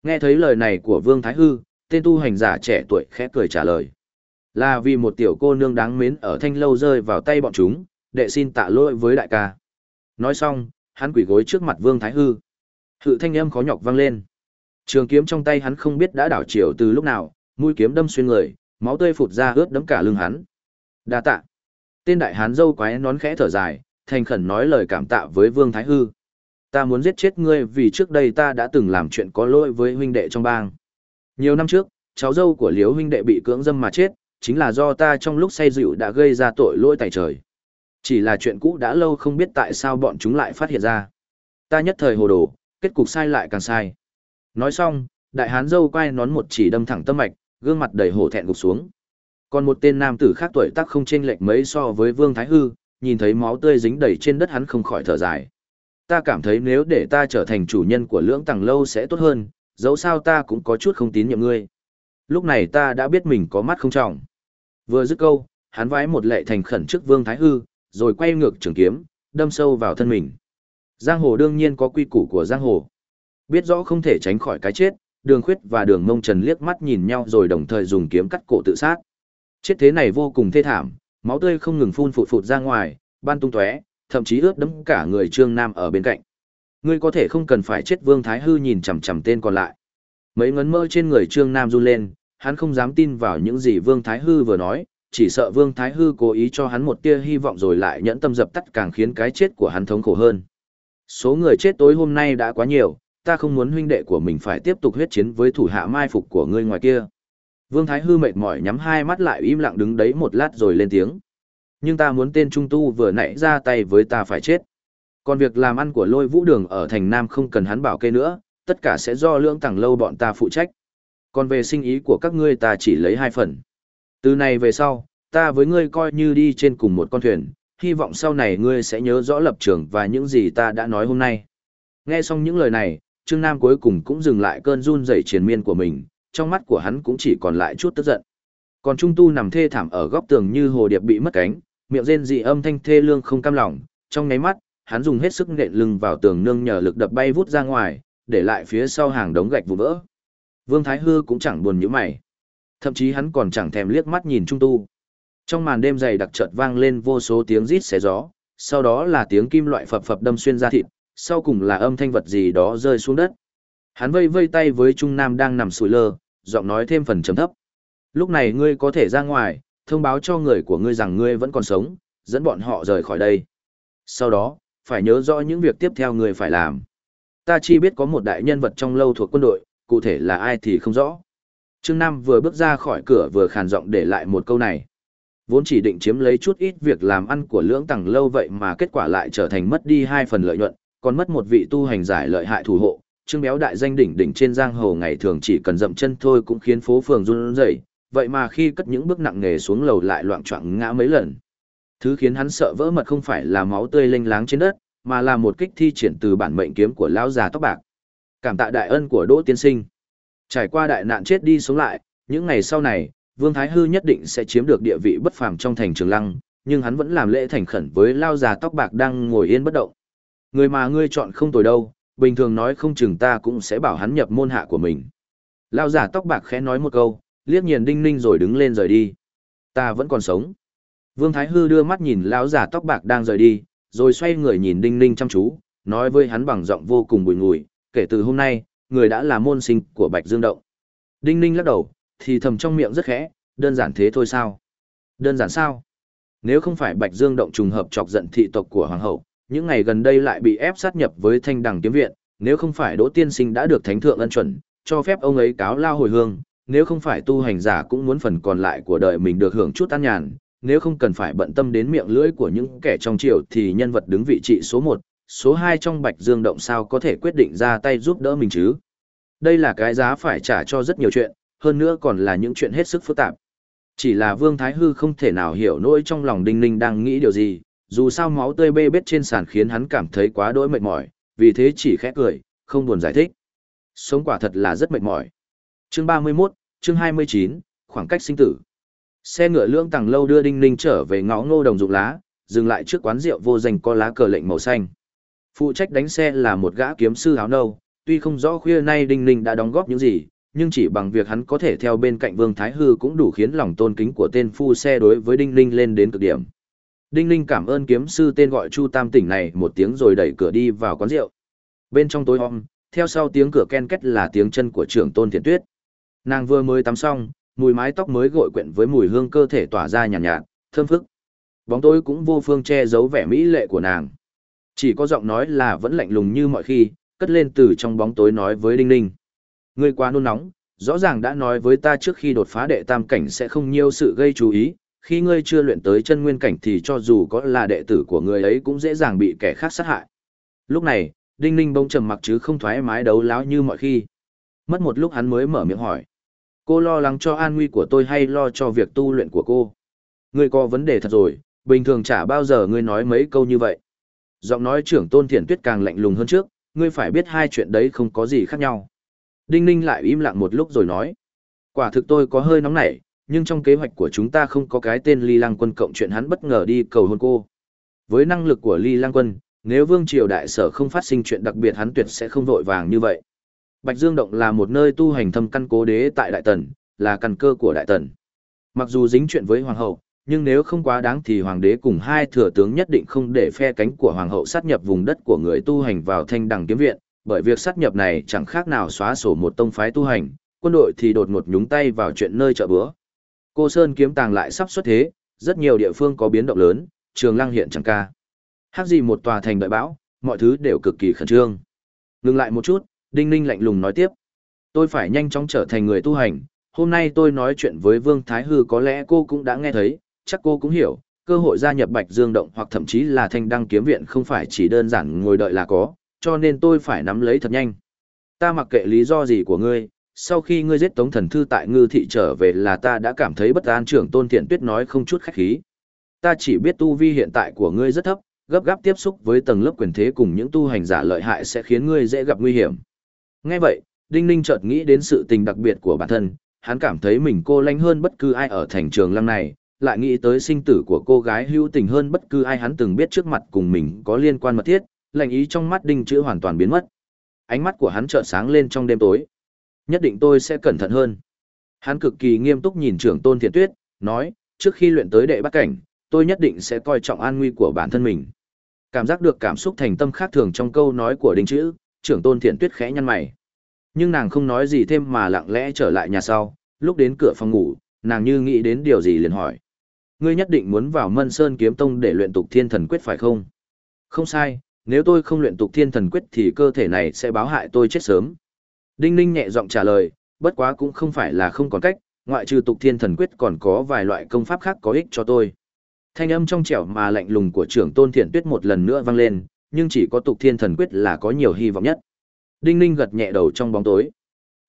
Nghe thấy lời này của Vương Thái Hư, tên tu hành giả trẻ tuổi khẽ cười trả lời. Là vì một tiểu cô nương đáng mến ở thanh lâu rơi vào tay bọn chúng, đệ xin tạ lỗi với đại ca. Nói xong, hắn quỷ gối trước mặt Vương Thái Hư. Hự thanh âm khó nhọc vang lên. Trường kiếm trong tay hắn không biết đã đảo chiều từ lúc nào, mũi kiếm đâm xuyên người, máu tươi phụt ra ướt đẫm cả lưng hắn. Đa tạ. Tên đại hán dâu quái nón khẽ thở dài, thành khẩn nói lời cảm tạ với Vương Thái Hư. Ta muốn giết chết ngươi vì trước đây ta đã từng làm chuyện có lỗi với huynh đệ trong bang. Nhiều năm trước, cháu dâu của Liễu huynh đệ bị cưỡng dâm mà chết, chính là do ta trong lúc say rượu đã gây ra tội lỗi tại trời. Chỉ là chuyện cũ đã lâu không biết tại sao bọn chúng lại phát hiện ra. Ta nhất thời hồ đồ, kết cục sai lại càng sai. Nói xong, đại hán dâu quay nón một chỉ đâm thẳng tâm mạch, gương mặt đầy hổ thẹn gục xuống. Còn một tên nam tử khác tuổi tác không chênh lệch mấy so với Vương Thái Hư, nhìn thấy máu tươi dính đầy trên đất hắn không khỏi thở dài. Ta cảm thấy nếu để ta trở thành chủ nhân của lưỡng tầng lâu sẽ tốt hơn, dẫu sao ta cũng có chút không tín nhiệm ngươi. Lúc này ta đã biết mình có mắt không trọng. Vừa dứt câu, hắn vái một lệ thành khẩn trước Vương Thái Hư, rồi quay ngược trường kiếm, đâm sâu vào thân mình. Giang hồ đương nhiên có quy củ của giang hồ. Biết rõ không thể tránh khỏi cái chết, đường khuyết và đường mông trần liếc mắt nhìn nhau rồi đồng thời dùng kiếm cắt cổ tự sát. Chết thế này vô cùng thê thảm, máu tươi không ngừng phun phụt phụt ra ngoài, ban tung tóe, thậm chí ướt đẫm cả người Trương Nam ở bên cạnh. Ngươi có thể không cần phải chết Vương Thái Hư nhìn chằm chằm tên còn lại. Mấy ngấn mơ trên người Trương Nam run lên, hắn không dám tin vào những gì Vương Thái Hư vừa nói, chỉ sợ Vương Thái Hư cố ý cho hắn một tia hy vọng rồi lại nhẫn tâm dập tắt càng khiến cái chết của hắn thống khổ hơn. Số người chết tối hôm nay đã quá nhiều, ta không muốn huynh đệ của mình phải tiếp tục huyết chiến với thủ hạ mai phục của ngươi ngoài kia. Vương Thái Hư mệt mỏi nhắm hai mắt lại im lặng đứng đấy một lát rồi lên tiếng. Nhưng ta muốn tên trung tu vừa nãy ra tay với ta phải chết. Còn việc làm ăn của lôi vũ đường ở thành Nam không cần hắn bảo kê nữa, tất cả sẽ do lưỡng tàng lâu bọn ta phụ trách. Còn về sinh ý của các ngươi ta chỉ lấy hai phần. Từ này về sau, ta với ngươi coi như đi trên cùng một con thuyền, hy vọng sau này ngươi sẽ nhớ rõ lập trường và những gì ta đã nói hôm nay. Nghe xong những lời này, Trương Nam cuối cùng cũng dừng lại cơn run rẩy triền miên của mình, trong mắt của hắn cũng chỉ còn lại chút tức giận. Còn Trung Tu nằm thê thảm ở góc tường như hồ điệp bị mất cánh, miệng rên dị âm thanh thê lương không cam lòng, trong nháy mắt, hắn dùng hết sức nện lưng vào tường nương nhờ lực đập bay vút ra ngoài, để lại phía sau hàng đống gạch vụn vỡ. Vương Thái Hư cũng chẳng buồn nhíu mày. Thậm chí hắn còn chẳng thèm liếc mắt nhìn Trung Tu. Trong màn đêm dày đặc chợt vang lên vô số tiếng rít xé gió, sau đó là tiếng kim loại phập phập đâm xuyên ra thịt, sau cùng là âm thanh vật gì đó rơi xuống đất. Hắn vây vây tay với Trung Nam đang nằm sủi lơ, giọng nói thêm phần trầm thấp. Lúc này ngươi có thể ra ngoài, thông báo cho người của ngươi rằng ngươi vẫn còn sống, dẫn bọn họ rời khỏi đây. Sau đó, phải nhớ rõ những việc tiếp theo ngươi phải làm. Ta chỉ biết có một đại nhân vật trong lâu thuộc quân đội, cụ thể là ai thì không rõ. Trương Nam vừa bước ra khỏi cửa vừa khàn giọng để lại một câu này. Vốn chỉ định chiếm lấy chút ít việc làm ăn của lưỡng tầng lâu vậy mà kết quả lại trở thành mất đi hai phần lợi nhuận, còn mất một vị tu hành giải lợi hại thủ hộ. Trương Béo đại danh đỉnh đỉnh trên giang hồ ngày thường chỉ cần dậm chân thôi cũng khiến phố phường run rẩy, vậy mà khi cất những bước nặng nề xuống lầu lại loạn choạng ngã mấy lần. Thứ khiến hắn sợ vỡ mật không phải là máu tươi lênh láng trên đất, mà là một kích thi triển từ bản mệnh kiếm của lão già tóc bạc. Cảm tạ đại ân của Đỗ tiên sinh. Trải qua đại nạn chết đi sống lại, những ngày sau này, Vương Thái Hư nhất định sẽ chiếm được địa vị bất phàm trong thành Trường Lăng, nhưng hắn vẫn làm lễ thành khẩn với lao già tóc bạc đang ngồi yên bất động. Người mà ngươi chọn không tồi đâu, bình thường nói không chừng ta cũng sẽ bảo hắn nhập môn hạ của mình. Lao giả tóc bạc khẽ nói một câu, liếc nhìn đinh ninh rồi đứng lên rời đi. Ta vẫn còn sống. Vương Thái Hư đưa mắt nhìn lão giả tóc bạc đang rời đi, rồi xoay người nhìn đinh ninh chăm chú, nói với hắn bằng giọng vô cùng bùi ngùi, kể từ hôm nay, người đã là môn sinh của Bạch Dương Động. Đinh ninh lắc đầu, thì thầm trong miệng rất khẽ, đơn giản thế thôi sao? Đơn giản sao? Nếu không phải Bạch Dương Động trùng hợp chọc giận thị tộc của Hoàng hậu, những ngày gần đây lại bị ép sát nhập với thanh đằng kiếm viện, nếu không phải Đỗ Tiên Sinh đã được Thánh Thượng ân chuẩn, cho phép ông ấy cáo lao hồi hương, nếu không phải tu hành giả cũng muốn phần còn lại của đời mình được hưởng chút an nhàn, nếu không cần phải bận tâm đến miệng lưỡi của những kẻ trong triều thì nhân vật đứng vị trí số 1, số 2 trong Bạch Dương Động sao có thể quyết định ra tay giúp đỡ mình chứ? Đây là cái giá phải trả cho rất nhiều chuyện, hơn nữa còn là những chuyện hết sức phức tạp. Chỉ là Vương Thái Hư không thể nào hiểu nỗi trong lòng Đinh Ninh đang nghĩ điều gì, dù sao máu tươi bê bết trên sàn khiến hắn cảm thấy quá đỗi mệt mỏi, vì thế chỉ khẽ cười, không buồn giải thích. Sống quả thật là rất mệt mỏi. Chương 31, chương 29, khoảng cách sinh tử. Xe ngựa lưỡng tầng lâu đưa Đinh Ninh trở về ngõ ngô đồng dụng lá, dừng lại trước quán rượu vô danh có lá cờ lệnh màu xanh. Phụ trách đánh xe là một gã kiếm sư áo nâu, tuy không rõ khuya nay Đinh Ninh đã đóng góp những gì, nhưng chỉ bằng việc hắn có thể theo bên cạnh Vương Thái Hư cũng đủ khiến lòng tôn kính của tên phu xe đối với Đinh Ninh lên đến cực điểm. Đinh Ninh cảm ơn kiếm sư tên gọi Chu Tam Tỉnh này một tiếng rồi đẩy cửa đi vào quán rượu. Bên trong tối om, theo sau tiếng cửa ken két là tiếng chân của trưởng tôn thiện tuyết. Nàng vừa mới tắm xong, mùi mái tóc mới gội quyện với mùi hương cơ thể tỏa ra nhàn nhạt, nhạt, thơm phức. Bóng tối cũng vô phương che giấu vẻ mỹ lệ của nàng. Chỉ có giọng nói là vẫn lạnh lùng như mọi khi, cất lên từ trong bóng tối nói với Đinh Ninh. Ngươi quá nôn nóng, rõ ràng đã nói với ta trước khi đột phá đệ tam cảnh sẽ không nhiều sự gây chú ý, khi ngươi chưa luyện tới chân nguyên cảnh thì cho dù có là đệ tử của ngươi ấy cũng dễ dàng bị kẻ khác sát hại. Lúc này, Đinh Ninh bỗng trầm mặc chứ không thoải mái đấu láo như mọi khi. Mất một lúc hắn mới mở miệng hỏi. Cô lo lắng cho an nguy của tôi hay lo cho việc tu luyện của cô? Ngươi có vấn đề thật rồi, bình thường chả bao giờ ngươi nói mấy câu như vậy. Giọng nói trưởng tôn thiện tuyết càng lạnh lùng hơn trước, ngươi phải biết hai chuyện đấy không có gì khác nhau. Đinh Ninh lại im lặng một lúc rồi nói. Quả thực tôi có hơi nóng nảy, nhưng trong kế hoạch của chúng ta không có cái tên Ly Lăng Quân cộng chuyện hắn bất ngờ đi cầu hôn cô. Với năng lực của Ly Lăng Quân, nếu Vương Triều Đại Sở không phát sinh chuyện đặc biệt hắn tuyệt sẽ không vội vàng như vậy. Bạch Dương Động là một nơi tu hành thâm căn cố đế tại Đại Tần, là căn cơ của Đại Tần. Mặc dù dính chuyện với Hoàng hậu, nhưng nếu không quá đáng thì hoàng đế cùng hai thừa tướng nhất định không để phe cánh của hoàng hậu sát nhập vùng đất của người tu hành vào thanh đằng kiếm viện, bởi việc sát nhập này chẳng khác nào xóa sổ một tông phái tu hành, quân đội thì đột ngột nhúng tay vào chuyện nơi chợ bữa. Cô Sơn kiếm tàng lại sắp xuất thế, rất nhiều địa phương có biến động lớn, trường lăng hiện chẳng ca. Hát gì một tòa thành đợi bão, mọi thứ đều cực kỳ khẩn trương. Ngừng lại một chút, Đinh Ninh lạnh lùng nói tiếp. Tôi phải nhanh chóng trở thành người tu hành, hôm nay tôi nói chuyện với Vương Thái Hư có lẽ cô cũng đã nghe thấy, chắc cô cũng hiểu, cơ hội gia nhập Bạch Dương Động hoặc thậm chí là thanh đăng kiếm viện không phải chỉ đơn giản ngồi đợi là có, cho nên tôi phải nắm lấy thật nhanh. Ta mặc kệ lý do gì của ngươi, sau khi ngươi giết Tống Thần Thư tại Ngư Thị trở về là ta đã cảm thấy bất an trưởng Tôn Thiện Tuyết nói không chút khách khí. Ta chỉ biết tu vi hiện tại của ngươi rất thấp, gấp gáp tiếp xúc với tầng lớp quyền thế cùng những tu hành giả lợi hại sẽ khiến ngươi dễ gặp nguy hiểm. Nghe vậy, Đinh Ninh chợt nghĩ đến sự tình đặc biệt của bản thân, hắn cảm thấy mình cô lanh hơn bất cứ ai ở thành trường lăng này, lại nghĩ tới sinh tử của cô gái hữu tình hơn bất cứ ai hắn từng biết trước mặt cùng mình có liên quan mật thiết, lạnh ý trong mắt Đinh chữ hoàn toàn biến mất. Ánh mắt của hắn chợt sáng lên trong đêm tối. Nhất định tôi sẽ cẩn thận hơn. Hắn cực kỳ nghiêm túc nhìn trưởng tôn thiện tuyết, nói, trước khi luyện tới đệ bắt cảnh, tôi nhất định sẽ coi trọng an nguy của bản thân mình. Cảm giác được cảm xúc thành tâm khác thường trong câu nói của Đinh chữ, trưởng tôn thiện tuyết khẽ nhăn mày. Nhưng nàng không nói gì thêm mà lặng lẽ trở lại nhà sau, lúc đến cửa phòng ngủ, nàng như nghĩ đến điều gì liền hỏi. Ngươi nhất định muốn vào Mân Sơn Kiếm Tông để luyện tục thiên thần quyết phải không? Không sai, nếu tôi không luyện tục thiên thần quyết thì cơ thể này sẽ báo hại tôi chết sớm. Đinh Ninh nhẹ giọng trả lời, bất quá cũng không phải là không còn cách, ngoại trừ tục thiên thần quyết còn có vài loại công pháp khác có ích cho tôi. Thanh âm trong trẻo mà lạnh lùng của trưởng tôn thiện tuyết một lần nữa vang lên, nhưng chỉ có tục thiên thần quyết là có nhiều hy vọng nhất. Đinh Ninh gật nhẹ đầu trong bóng tối.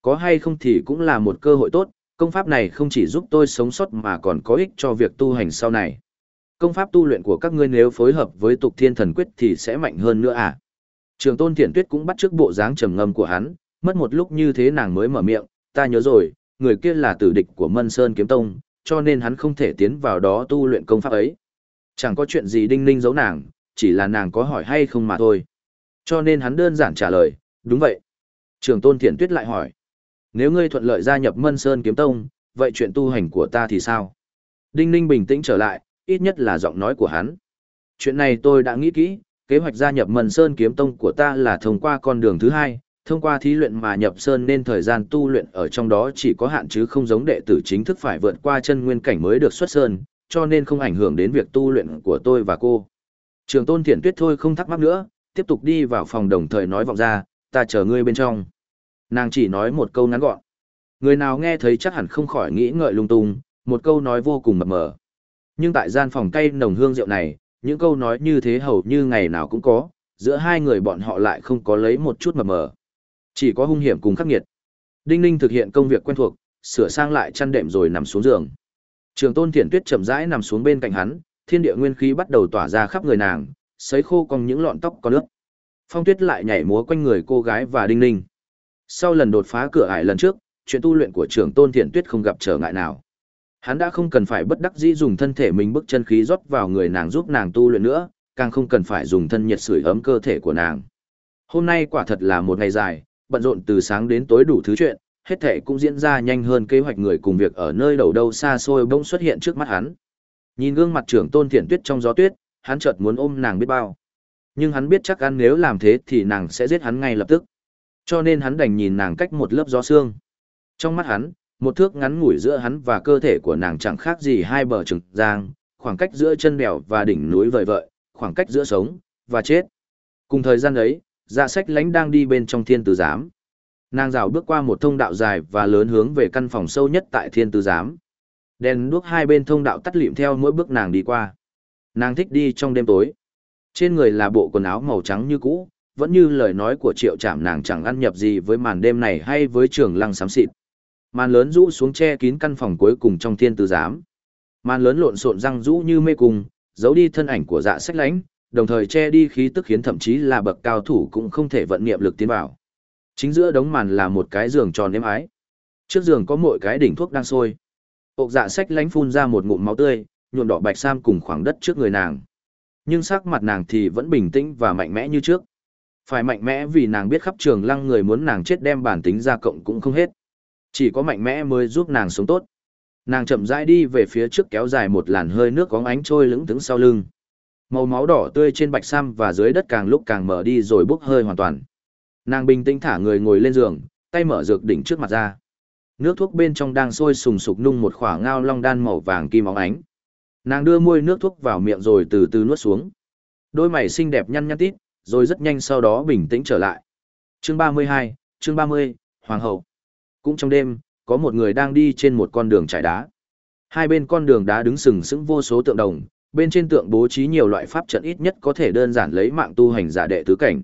Có hay không thì cũng là một cơ hội tốt, công pháp này không chỉ giúp tôi sống sót mà còn có ích cho việc tu hành sau này. Công pháp tu luyện của các ngươi nếu phối hợp với tục thiên thần quyết thì sẽ mạnh hơn nữa à? Trường tôn thiện tuyết cũng bắt trước bộ dáng trầm ngâm của hắn, mất một lúc như thế nàng mới mở miệng, ta nhớ rồi, người kia là tử địch của Mân Sơn Kiếm Tông, cho nên hắn không thể tiến vào đó tu luyện công pháp ấy. Chẳng có chuyện gì đinh ninh giấu nàng, chỉ là nàng có hỏi hay không mà thôi. Cho nên hắn đơn giản trả lời, đúng vậy. Trường tôn thiện tuyết lại hỏi, nếu ngươi thuận lợi gia nhập Mân Sơn Kiếm Tông, vậy chuyện tu hành của ta thì sao? Đinh ninh bình tĩnh trở lại, ít nhất là giọng nói của hắn. Chuyện này tôi đã nghĩ kỹ, kế hoạch gia nhập Mân Sơn Kiếm Tông của ta là thông qua con đường thứ hai, thông qua thí luyện mà nhập sơn nên thời gian tu luyện ở trong đó chỉ có hạn chứ không giống đệ tử chính thức phải vượt qua chân nguyên cảnh mới được xuất sơn, cho nên không ảnh hưởng đến việc tu luyện của tôi và cô. Trường tôn thiển tuyết thôi không thắc mắc nữa, tiếp tục đi vào phòng đồng thời nói vọng ra, ta chờ ngươi bên trong. Nàng chỉ nói một câu ngắn gọn. Người nào nghe thấy chắc hẳn không khỏi nghĩ ngợi lung tung, một câu nói vô cùng mập mờ. Nhưng tại gian phòng cây nồng hương rượu này, những câu nói như thế hầu như ngày nào cũng có, giữa hai người bọn họ lại không có lấy một chút mập mờ. Chỉ có hung hiểm cùng khắc nghiệt. Đinh Ninh thực hiện công việc quen thuộc, sửa sang lại chăn đệm rồi nằm xuống giường. Trường Tôn Thiển Tuyết chậm rãi nằm xuống bên cạnh hắn, thiên địa nguyên khí bắt đầu tỏa ra khắp người nàng, sấy khô cong những lọn tóc có nước. Phong Tuyết lại nhảy múa quanh người cô gái và Đinh Ninh. Sau lần đột phá cửa ải lần trước, chuyện tu luyện của Trường Tôn Thiển Tuyết không gặp trở ngại nào. Hắn đã không cần phải bất đắc dĩ dùng thân thể mình bức chân khí rót vào người nàng giúp nàng tu luyện nữa, càng không cần phải dùng thân nhiệt sưởi ấm cơ thể của nàng. Hôm nay quả thật là một ngày dài, bận rộn từ sáng đến tối đủ thứ chuyện, hết thể cũng diễn ra nhanh hơn kế hoạch người cùng việc ở nơi đầu đâu xa xôi bỗng xuất hiện trước mắt hắn. Nhìn gương mặt trưởng tôn thiện tuyết trong gió tuyết, hắn chợt muốn ôm nàng biết bao. Nhưng hắn biết chắc ăn nếu làm thế thì nàng sẽ giết hắn ngay lập tức. Cho nên hắn đành nhìn nàng cách một lớp gió xương. Trong mắt hắn, một thước ngắn ngủi giữa hắn và cơ thể của nàng chẳng khác gì hai bờ trừng giang, khoảng cách giữa chân đèo và đỉnh núi vời vợi, khoảng cách giữa sống và chết. Cùng thời gian ấy, dạ sách lánh đang đi bên trong thiên tử giám. Nàng rào bước qua một thông đạo dài và lớn hướng về căn phòng sâu nhất tại thiên tử giám. Đèn đuốc hai bên thông đạo tắt lịm theo mỗi bước nàng đi qua. Nàng thích đi trong đêm tối. Trên người là bộ quần áo màu trắng như cũ, vẫn như lời nói của triệu trảm nàng chẳng ăn nhập gì với màn đêm này hay với trường lăng xám xịt. Màn lớn rũ xuống che kín căn phòng cuối cùng trong thiên tử giám. Màn lớn lộn xộn răng rũ như mê cung, giấu đi thân ảnh của dạ sách lánh, đồng thời che đi khí tức khiến thậm chí là bậc cao thủ cũng không thể vận niệm lực tiến vào. Chính giữa đống màn là một cái giường tròn êm ái. Trước giường có mỗi cái đỉnh thuốc đang sôi. Ốc dạ sách lánh phun ra một ngụm máu tươi, nhuộm đỏ bạch sam cùng khoảng đất trước người nàng. Nhưng sắc mặt nàng thì vẫn bình tĩnh và mạnh mẽ như trước. Phải mạnh mẽ vì nàng biết khắp trường lăng người muốn nàng chết đem bản tính ra cộng cũng không hết. Chỉ có mạnh mẽ mới giúp nàng sống tốt. Nàng chậm rãi đi về phía trước kéo dài một làn hơi nước có ánh trôi lững thững sau lưng. Màu máu đỏ tươi trên bạch sam và dưới đất càng lúc càng mở đi rồi bốc hơi hoàn toàn. Nàng bình tĩnh thả người ngồi lên giường, tay mở dược đỉnh trước mặt ra. Nước thuốc bên trong đang sôi sùng sục nung một khỏa ngao long đan màu vàng kim óng ánh. Nàng đưa môi nước thuốc vào miệng rồi từ từ nuốt xuống. Đôi mày xinh đẹp nhăn nhăn tít, rồi rất nhanh sau đó bình tĩnh trở lại. Chương 32, chương 30, Hoàng hậu. Cũng trong đêm, có một người đang đi trên một con đường trải đá. Hai bên con đường đá đứng sừng sững vô số tượng đồng, bên trên tượng bố trí nhiều loại pháp trận ít nhất có thể đơn giản lấy mạng tu hành giả đệ tứ cảnh.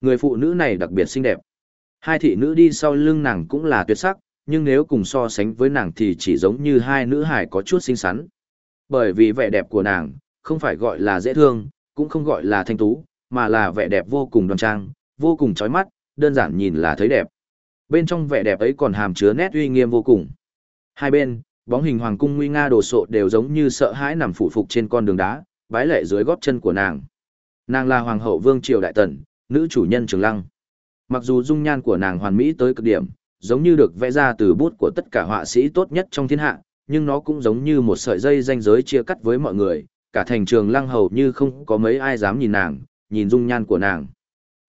Người phụ nữ này đặc biệt xinh đẹp. Hai thị nữ đi sau lưng nàng cũng là tuyệt sắc, nhưng nếu cùng so sánh với nàng thì chỉ giống như hai nữ hải có chút xinh xắn. Bởi vì vẻ đẹp của nàng, không phải gọi là dễ thương, cũng không gọi là thanh tú, mà là vẻ đẹp vô cùng đoan trang, vô cùng chói mắt, đơn giản nhìn là thấy đẹp. Bên trong vẻ đẹp ấy còn hàm chứa nét uy nghiêm vô cùng. Hai bên, bóng hình hoàng cung nguy nga đồ sộ đều giống như sợ hãi nằm phủ phục trên con đường đá, bái lệ dưới gót chân của nàng. Nàng là hoàng hậu vương triều đại tần, nữ chủ nhân Trường Lăng. Mặc dù dung nhan của nàng hoàn mỹ tới cực điểm, giống như được vẽ ra từ bút của tất cả họa sĩ tốt nhất trong thiên hạ, nhưng nó cũng giống như một sợi dây ranh giới chia cắt với mọi người, cả thành trường lăng hầu như không có mấy ai dám nhìn nàng, nhìn dung nhan của nàng.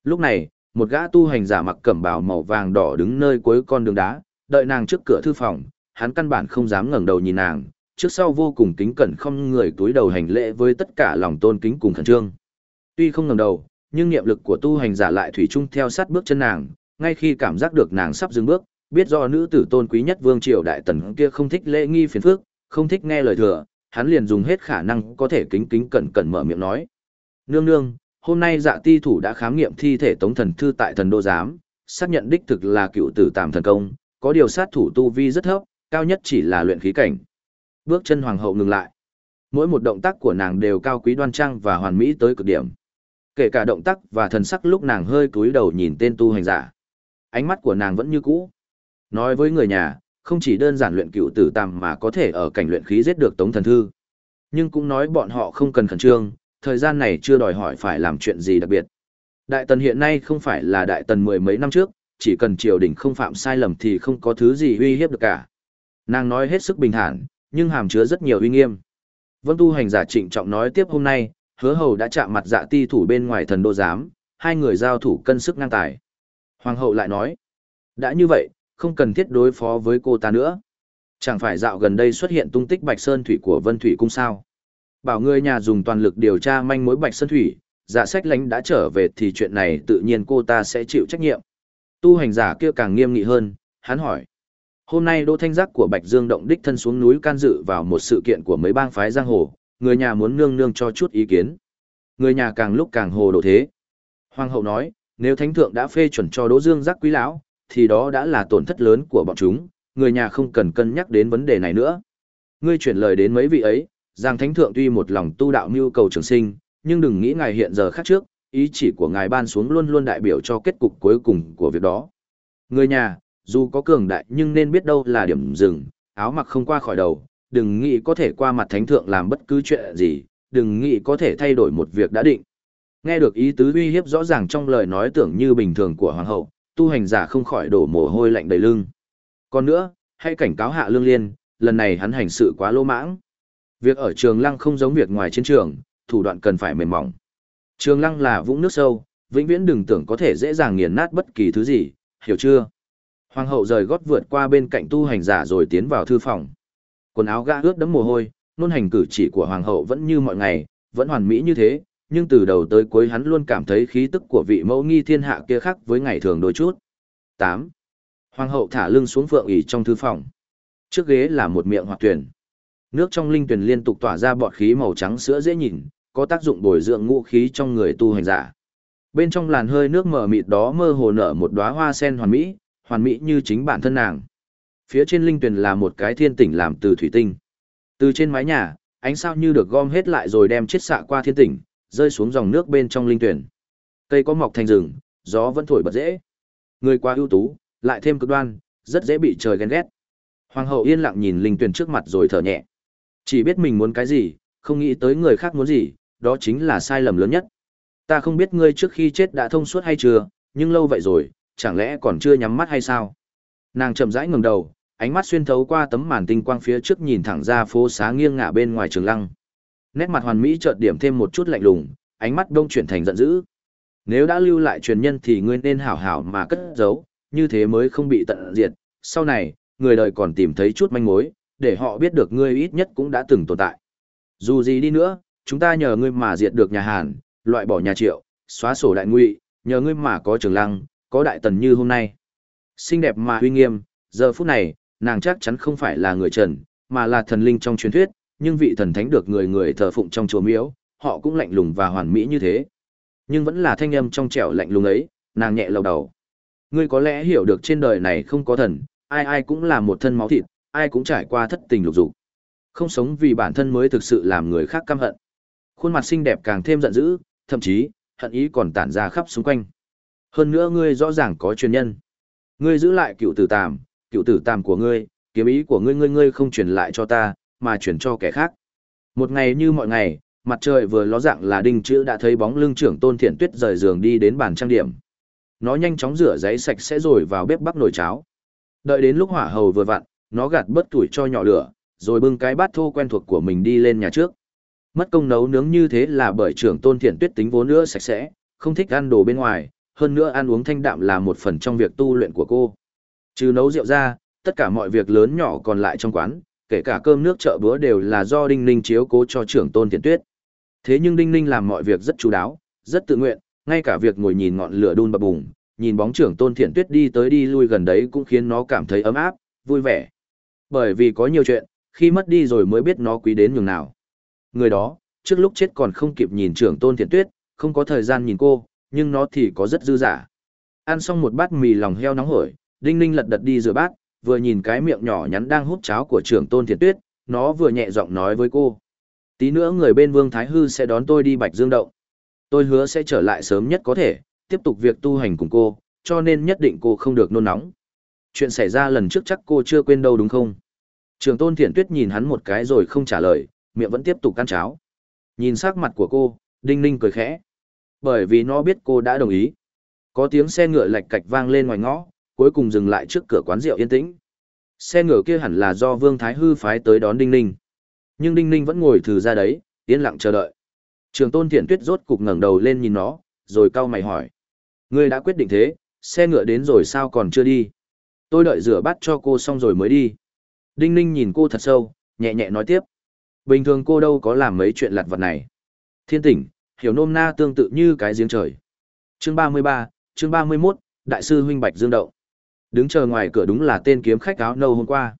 Lúc này, một gã tu hành giả mặc cẩm bào màu vàng đỏ đứng nơi cuối con đường đá, đợi nàng trước cửa thư phòng, hắn căn bản không dám ngẩng đầu nhìn nàng, trước sau vô cùng kính cẩn không người túi đầu hành lễ với tất cả lòng tôn kính cùng khẩn trương. Tuy không ngẩng đầu, nhưng niệm lực của tu hành giả lại thủy chung theo sát bước chân nàng, ngay khi cảm giác được nàng sắp dừng bước, biết do nữ tử tôn quý nhất vương triều đại tần kia không thích lễ nghi phiền phức, không thích nghe lời thừa, hắn liền dùng hết khả năng có thể kính kính cẩn cẩn mở miệng nói. Nương nương, hôm nay dạ ti thủ đã khám nghiệm thi thể tống thần thư tại thần đô giám, xác nhận đích thực là cựu tử tàm thần công, có điều sát thủ tu vi rất thấp, cao nhất chỉ là luyện khí cảnh. Bước chân hoàng hậu ngừng lại. Mỗi một động tác của nàng đều cao quý đoan trang và hoàn mỹ tới cực điểm. Kể cả động tác và thần sắc lúc nàng hơi cúi đầu nhìn tên tu hành giả. Ánh mắt của nàng vẫn như cũ. Nói với người nhà, không chỉ đơn giản luyện cựu tử tằm mà có thể ở cảnh luyện khí giết được tống thần thư. Nhưng cũng nói bọn họ không cần khẩn trương, thời gian này chưa đòi hỏi phải làm chuyện gì đặc biệt. Đại tần hiện nay không phải là đại tần mười mấy năm trước, chỉ cần triều đình không phạm sai lầm thì không có thứ gì uy hiếp được cả. Nàng nói hết sức bình thản, nhưng hàm chứa rất nhiều uy nghiêm. Vân tu hành giả trịnh trọng nói tiếp hôm nay, hứa hầu đã chạm mặt dạ ti thủ bên ngoài thần đô giám, hai người giao thủ cân sức ngang tài. Hoàng hậu lại nói, đã như vậy, không cần thiết đối phó với cô ta nữa. Chẳng phải dạo gần đây xuất hiện tung tích Bạch Sơn Thủy của Vân Thủy Cung sao. Bảo người nhà dùng toàn lực điều tra manh mối Bạch Sơn Thủy, dạ sách lánh đã trở về thì chuyện này tự nhiên cô ta sẽ chịu trách nhiệm. Tu hành giả kia càng nghiêm nghị hơn, hắn hỏi. Hôm nay Đỗ Thanh Giác của Bạch Dương động đích thân xuống núi can dự vào một sự kiện của mấy bang phái giang hồ, người nhà muốn nương nương cho chút ý kiến. Người nhà càng lúc càng hồ đồ thế. Hoàng hậu nói, nếu thánh thượng đã phê chuẩn cho Đỗ Dương Giác quý lão, thì đó đã là tổn thất lớn của bọn chúng, người nhà không cần cân nhắc đến vấn đề này nữa. Ngươi chuyển lời đến mấy vị ấy, rằng thánh thượng tuy một lòng tu đạo mưu cầu trường sinh, nhưng đừng nghĩ ngài hiện giờ khác trước, ý chỉ của ngài ban xuống luôn luôn đại biểu cho kết cục cuối cùng của việc đó. Người nhà, dù có cường đại nhưng nên biết đâu là điểm dừng, áo mặc không qua khỏi đầu, đừng nghĩ có thể qua mặt thánh thượng làm bất cứ chuyện gì, đừng nghĩ có thể thay đổi một việc đã định. Nghe được ý tứ uy hiếp rõ ràng trong lời nói tưởng như bình thường của hoàng hậu, tu hành giả không khỏi đổ mồ hôi lạnh đầy lưng. Còn nữa, hãy cảnh cáo hạ lương liên, lần này hắn hành sự quá lỗ mãng. Việc ở trường lăng không giống việc ngoài chiến trường, thủ đoạn cần phải mềm mỏng. Trường lăng là vũng nước sâu, vĩnh viễn đừng tưởng có thể dễ dàng nghiền nát bất kỳ thứ gì, hiểu chưa? Hoàng hậu rời gót vượt qua bên cạnh tu hành giả rồi tiến vào thư phòng. Quần áo gã ướt đẫm mồ hôi, nôn hành cử chỉ của hoàng hậu vẫn như mọi ngày, vẫn hoàn mỹ như thế, nhưng từ đầu tới cuối hắn luôn cảm thấy khí tức của vị mẫu nghi thiên hạ kia khác với ngày thường đôi chút. 8. Hoàng hậu thả lưng xuống phượng ỉ trong thư phòng. Trước ghế là một miệng hoạt tuyển. Nước trong linh tuyển liên tục tỏa ra bọt khí màu trắng sữa dễ nhìn, có tác dụng bồi dưỡng ngũ khí trong người tu hành giả. Bên trong làn hơi nước mờ mịt đó mơ hồ nở một đóa hoa sen hoàn mỹ, hoàn mỹ như chính bản thân nàng. Phía trên linh tuyển là một cái thiên tỉnh làm từ thủy tinh. Từ trên mái nhà, ánh sao như được gom hết lại rồi đem chết xạ qua thiên tỉnh, rơi xuống dòng nước bên trong linh tuyển. Cây có mọc thành rừng, gió vẫn thổi bật dễ. Người quá ưu tú, lại thêm cực đoan, rất dễ bị trời ghen ghét. Hoàng hậu yên lặng nhìn linh tuyển trước mặt rồi thở nhẹ. Chỉ biết mình muốn cái gì, không nghĩ tới người khác muốn gì, đó chính là sai lầm lớn nhất. Ta không biết ngươi trước khi chết đã thông suốt hay chưa, nhưng lâu vậy rồi, chẳng lẽ còn chưa nhắm mắt hay sao? Nàng chậm rãi ngẩng đầu, ánh mắt xuyên thấu qua tấm màn tinh quang phía trước nhìn thẳng ra phố xá nghiêng ngả bên ngoài trường lăng. Nét mặt hoàn mỹ chợt điểm thêm một chút lạnh lùng, ánh mắt đông chuyển thành giận dữ. Nếu đã lưu lại truyền nhân thì ngươi nên hảo hảo mà cất giấu, như thế mới không bị tận diệt. Sau này, người đời còn tìm thấy chút manh mối, để họ biết được ngươi ít nhất cũng đã từng tồn tại. Dù gì đi nữa, chúng ta nhờ ngươi mà diệt được nhà Hàn, loại bỏ nhà Triệu, xóa sổ đại ngụy, nhờ ngươi mà có trường lăng, có đại tần như hôm nay. Xinh đẹp mà uy nghiêm, giờ phút này, nàng chắc chắn không phải là người trần, mà là thần linh trong truyền thuyết, nhưng vị thần thánh được người người thờ phụng trong chùa miếu, họ cũng lạnh lùng và hoàn mỹ như thế. Nhưng vẫn là thanh âm trong trẻo lạnh lùng ấy, nàng nhẹ lầu đầu. Ngươi có lẽ hiểu được trên đời này không có thần, ai ai cũng là một thân máu thịt, ai cũng trải qua thất tình lục dục. Không sống vì bản thân mới thực sự làm người khác căm hận. Khuôn mặt xinh đẹp càng thêm giận dữ, thậm chí, hận ý còn tản ra khắp xung quanh. Hơn nữa ngươi rõ ràng có truyền nhân. Ngươi giữ lại cựu tử tàm, cựu tử tàm của ngươi, kiếm ý của ngươi ngươi ngươi không truyền lại cho ta, mà truyền cho kẻ khác. Một ngày như mọi ngày, mặt trời vừa ló dạng là đinh chữ đã thấy bóng lưng trưởng tôn thiện tuyết rời giường đi đến bàn trang điểm. Nó nhanh chóng rửa giấy sạch sẽ rồi vào bếp bắc nồi cháo. Đợi đến lúc hỏa hầu vừa vặn, nó gạt bớt tuổi cho nhỏ lửa, rồi bưng cái bát thô quen thuộc của mình đi lên nhà trước. Mất công nấu nướng như thế là bởi trưởng tôn thiện tuyết tính vốn nữa sạch sẽ, không thích ăn đồ bên ngoài, hơn nữa ăn uống thanh đạm là một phần trong việc tu luyện của cô. Trừ nấu rượu ra, tất cả mọi việc lớn nhỏ còn lại trong quán, kể cả cơm nước chợ bữa đều là do Đinh Ninh chiếu cố cho trưởng tôn thiện tuyết. Thế nhưng Đinh Ninh làm mọi việc rất chú đáo, rất tự nguyện, ngay cả việc ngồi nhìn ngọn lửa đun bập bùng, nhìn bóng trưởng tôn thiện tuyết đi tới đi lui gần đấy cũng khiến nó cảm thấy ấm áp, vui vẻ. Bởi vì có nhiều chuyện, khi mất đi rồi mới biết nó quý đến nhường nào. Người đó, trước lúc chết còn không kịp nhìn trưởng tôn thiện tuyết, không có thời gian nhìn cô, nhưng nó thì có rất dư giả. Ăn xong một bát mì lòng heo nóng hổi, Đinh Ninh lật đật đi rửa bát, vừa nhìn cái miệng nhỏ nhắn đang hút cháo của trưởng tôn thiện tuyết, nó vừa nhẹ giọng nói với cô. Tí nữa người bên Vương Thái Hư sẽ đón tôi đi Bạch Dương Động. Tôi hứa sẽ trở lại sớm nhất có thể, tiếp tục việc tu hành cùng cô, cho nên nhất định cô không được nôn nóng. Chuyện xảy ra lần trước chắc cô chưa quên đâu đúng không? Trường tôn thiện tuyết nhìn hắn một cái rồi không trả lời, miệng vẫn tiếp tục ăn cháo. Nhìn sắc mặt của cô, đinh ninh cười khẽ. Bởi vì nó biết cô đã đồng ý. Có tiếng xe ngựa lạch cạch vang lên ngoài ngõ, cuối cùng dừng lại trước cửa quán rượu yên tĩnh. Xe ngựa kia hẳn là do Vương Thái Hư phái tới đón Đinh Ninh. Nhưng Đinh Ninh vẫn ngồi thử ra đấy, yên lặng chờ đợi. Trường tôn thiện tuyết rốt cục ngẩng đầu lên nhìn nó, rồi cau mày hỏi. Ngươi đã quyết định thế, xe ngựa đến rồi sao còn chưa đi? Tôi đợi rửa bát cho cô xong rồi mới đi. Đinh Ninh nhìn cô thật sâu, nhẹ nhẹ nói tiếp. Bình thường cô đâu có làm mấy chuyện lặt vặt này. Thiên tỉnh, hiểu nôm na tương tự như cái giếng trời. Chương 33, chương 31, Đại sư huynh Bạch Dương Động. Đứng chờ ngoài cửa đúng là tên kiếm khách áo nâu hôm qua.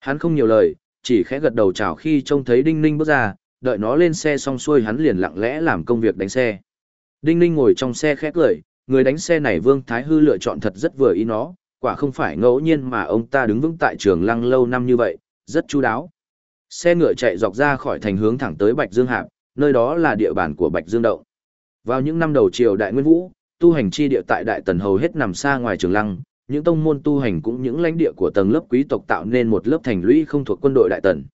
Hắn không nhiều lời, chỉ khẽ gật đầu chào khi trông thấy Đinh Ninh bước ra, đợi nó lên xe xong xuôi hắn liền lặng lẽ làm công việc đánh xe. Đinh Ninh ngồi trong xe khẽ cười, người đánh xe này Vương Thái Hư lựa chọn thật rất vừa ý nó, quả không phải ngẫu nhiên mà ông ta đứng vững tại trường lăng lâu năm như vậy, rất chu đáo. Xe ngựa chạy dọc ra khỏi thành hướng thẳng tới Bạch Dương Hạp, nơi đó là địa bàn của Bạch Dương Động. Vào những năm đầu triều Đại Nguyên Vũ, tu hành chi địa tại Đại Tần hầu hết nằm xa ngoài trường lăng, những tông môn tu hành cũng những lãnh địa của tầng lớp quý tộc tạo nên một lớp thành lũy không thuộc quân đội Đại Tần.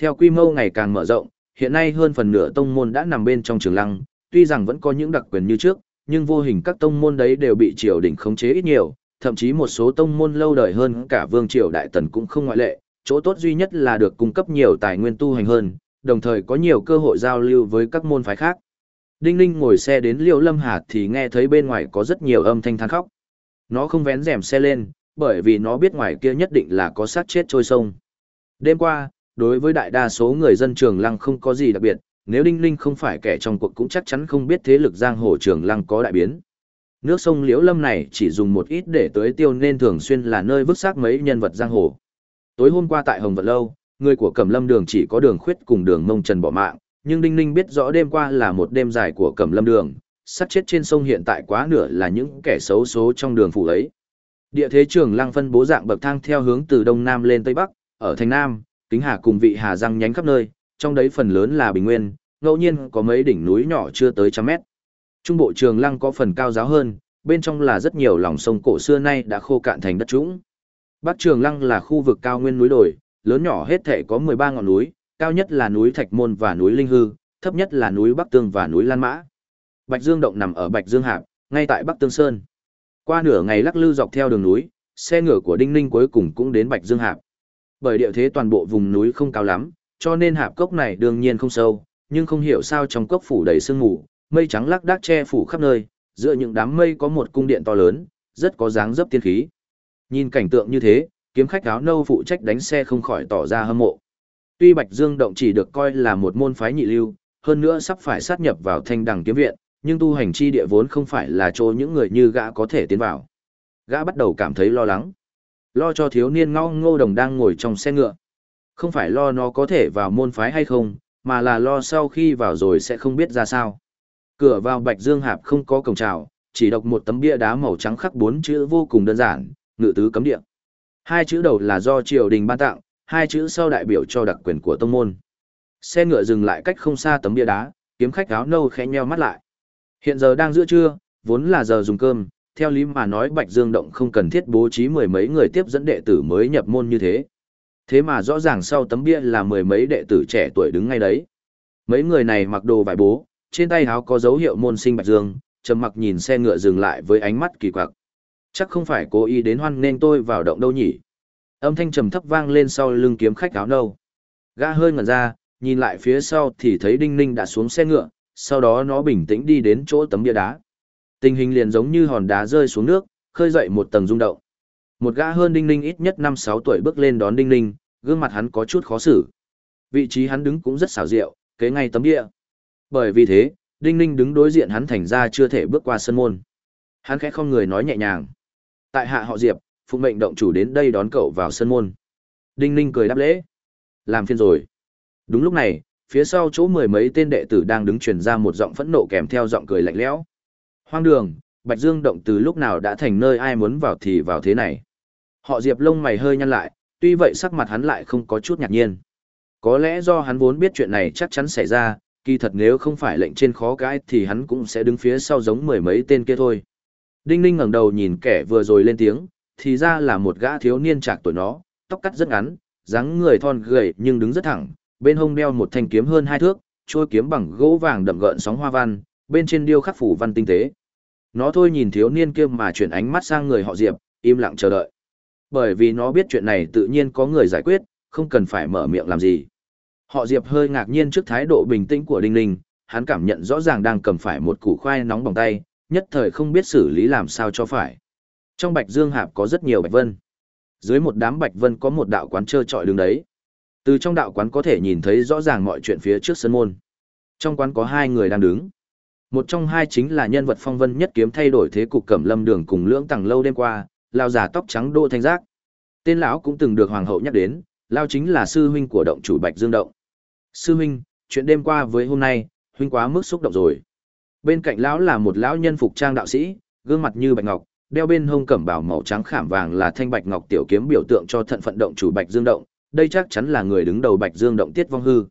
Theo quy mô ngày càng mở rộng, hiện nay hơn phần nửa tông môn đã nằm bên trong trường lăng, tuy rằng vẫn có những đặc quyền như trước, nhưng vô hình các tông môn đấy đều bị triều đình khống chế ít nhiều, thậm chí một số tông môn lâu đời hơn cả vương triều đại tần cũng không ngoại lệ, chỗ tốt duy nhất là được cung cấp nhiều tài nguyên tu hành hơn, đồng thời có nhiều cơ hội giao lưu với các môn phái khác. Đinh Ninh ngồi xe đến Liễu Lâm Hà thì nghe thấy bên ngoài có rất nhiều âm thanh than khóc. Nó không vén rèm xe lên, bởi vì nó biết ngoài kia nhất định là có sát chết trôi sông. Đêm qua, đối với đại đa số người dân Trường Lăng không có gì đặc biệt, nếu Đinh Ninh không phải kẻ trong cuộc cũng chắc chắn không biết thế lực giang hồ Trường Lăng có đại biến. Nước sông Liễu Lâm này chỉ dùng một ít để tưới tiêu nên thường xuyên là nơi vứt xác mấy nhân vật giang hồ. Tối hôm qua tại Hồng Vật Lâu, người của Cẩm Lâm Đường chỉ có đường khuyết cùng đường mông trần bỏ mạng, nhưng Đinh Ninh biết rõ đêm qua là một đêm dài của Cẩm Lâm Đường, sát chết trên sông hiện tại quá nửa là những kẻ xấu số trong đường phủ ấy. Địa thế trường lăng phân bố dạng bậc thang theo hướng từ đông nam lên tây bắc, ở thành nam, kính hà cùng vị hà răng nhánh khắp nơi, trong đấy phần lớn là bình nguyên, ngẫu nhiên có mấy đỉnh núi nhỏ chưa tới trăm mét. Trung bộ trường lăng có phần cao giáo hơn, bên trong là rất nhiều lòng sông cổ xưa nay đã khô cạn thành đất trũng. Bắc trường lăng là khu vực cao nguyên núi đồi, lớn nhỏ hết thể có 13 ngọn núi, cao nhất là núi Thạch Môn và núi Linh Hư, thấp nhất là núi Bắc Tương và núi Lan Mã. Bạch Dương động nằm ở Bạch Dương Hạp, ngay tại Bắc Tương Sơn. Qua nửa ngày lắc lư dọc theo đường núi, xe ngựa của Đinh Ninh cuối cùng cũng đến Bạch Dương Hạp. Bởi địa thế toàn bộ vùng núi không cao lắm, cho nên hạp cốc này đương nhiên không sâu, nhưng không hiểu sao trong cốc phủ đầy sương mù, mây trắng lác đác che phủ khắp nơi, giữa những đám mây có một cung điện to lớn, rất có dáng dấp tiên khí. Nhìn cảnh tượng như thế, kiếm khách áo nâu phụ trách đánh xe không khỏi tỏ ra hâm mộ. Tuy Bạch Dương động chỉ được coi là một môn phái nhị lưu, hơn nữa sắp phải sát nhập vào thanh đằng kiếm viện, nhưng tu hành chi địa vốn không phải là chỗ những người như gã có thể tiến vào. Gã bắt đầu cảm thấy lo lắng. Lo cho thiếu niên ngao ngô đồng đang ngồi trong xe ngựa. Không phải lo nó có thể vào môn phái hay không, mà là lo sau khi vào rồi sẽ không biết ra sao. Cửa vào Bạch Dương Hạp không có cổng trào, chỉ đọc một tấm bia đá màu trắng khắc bốn chữ vô cùng đơn giản, ngự tứ cấm địa. Hai chữ đầu là do triều đình ban tặng, hai chữ sau đại biểu cho đặc quyền của tông môn. Xe ngựa dừng lại cách không xa tấm bia đá, kiếm khách áo nâu khẽ nheo mắt lại. Hiện giờ đang giữa trưa, vốn là giờ dùng cơm, theo lý mà nói Bạch Dương Động không cần thiết bố trí mười mấy người tiếp dẫn đệ tử mới nhập môn như thế. Thế mà rõ ràng sau tấm bia là mười mấy đệ tử trẻ tuổi đứng ngay đấy. Mấy người này mặc đồ vải bố, trên tay áo có dấu hiệu môn sinh Bạch Dương, trầm mặc nhìn xe ngựa dừng lại với ánh mắt kỳ quặc. Chắc không phải cố ý đến hoan nên tôi vào động đâu nhỉ. Âm thanh trầm thấp vang lên sau lưng kiếm khách áo nâu. Gã hơi ngẩn ra, nhìn lại phía sau thì thấy Đinh Ninh đã xuống xe ngựa, sau đó nó bình tĩnh đi đến chỗ tấm bia đá. Tình hình liền giống như hòn đá rơi xuống nước, khơi dậy một tầng rung động. Một gã hơn Đinh Ninh ít nhất 5-6 tuổi bước lên đón Đinh Ninh, gương mặt hắn có chút khó xử. Vị trí hắn đứng cũng rất xảo diệu, kế ngay tấm bia. Bởi vì thế, Đinh Ninh đứng đối diện hắn thành ra chưa thể bước qua sân môn. Hắn khẽ không người nói nhẹ nhàng. Tại hạ họ Diệp, phụ mệnh động chủ đến đây đón cậu vào sân môn. Đinh Ninh cười đáp lễ. Làm phiên rồi. Đúng lúc này, phía sau chỗ mười mấy tên đệ tử đang đứng truyền ra một giọng phẫn nộ kèm theo giọng cười lạnh lẽo. Hoang đường, Bạch Dương động từ lúc nào đã thành nơi ai muốn vào thì vào thế này. Họ Diệp lông mày hơi nhăn lại, tuy vậy sắc mặt hắn lại không có chút ngạc nhiên. Có lẽ do hắn vốn biết chuyện này chắc chắn xảy ra, kỳ thật nếu không phải lệnh trên khó cãi thì hắn cũng sẽ đứng phía sau giống mười mấy tên kia thôi. Đinh Ninh ngẩng đầu nhìn kẻ vừa rồi lên tiếng, thì ra là một gã thiếu niên trạc tuổi nó, tóc cắt rất ngắn, dáng người thon gầy nhưng đứng rất thẳng, bên hông đeo một thanh kiếm hơn hai thước, trôi kiếm bằng gỗ vàng đậm gợn sóng hoa văn, bên trên điêu khắc phủ văn tinh tế. Nó thôi nhìn thiếu niên kia mà chuyển ánh mắt sang người họ Diệp, im lặng chờ đợi. Bởi vì nó biết chuyện này tự nhiên có người giải quyết, không cần phải mở miệng làm gì. Họ Diệp hơi ngạc nhiên trước thái độ bình tĩnh của Đinh Ninh, hắn cảm nhận rõ ràng đang cầm phải một củ khoai nóng bằng tay, nhất thời không biết xử lý làm sao cho phải. Trong Bạch Dương Hạp có rất nhiều bạch vân. Dưới một đám bạch vân có một đạo quán trơ trọi đứng đấy. Từ trong đạo quán có thể nhìn thấy rõ ràng mọi chuyện phía trước sân môn. Trong quán có hai người đang đứng. Một trong hai chính là nhân vật phong vân nhất kiếm thay đổi thế cục Cẩm Lâm Đường cùng Lưỡng Tầng lâu đêm qua, lao già tóc trắng đô Thanh Giác. Tên lão cũng từng được hoàng hậu nhắc đến, lao chính là sư huynh của động chủ Bạch Dương động. Sư huynh, chuyện đêm qua với hôm nay, huynh quá mức xúc động rồi. Bên cạnh lão là một lão nhân phục trang đạo sĩ, gương mặt như bạch ngọc, đeo bên hông cẩm bào màu trắng khảm vàng là thanh bạch ngọc tiểu kiếm biểu tượng cho thận phận động chủ Bạch Dương động, đây chắc chắn là người đứng đầu Bạch Dương động Tiết Vong Hư.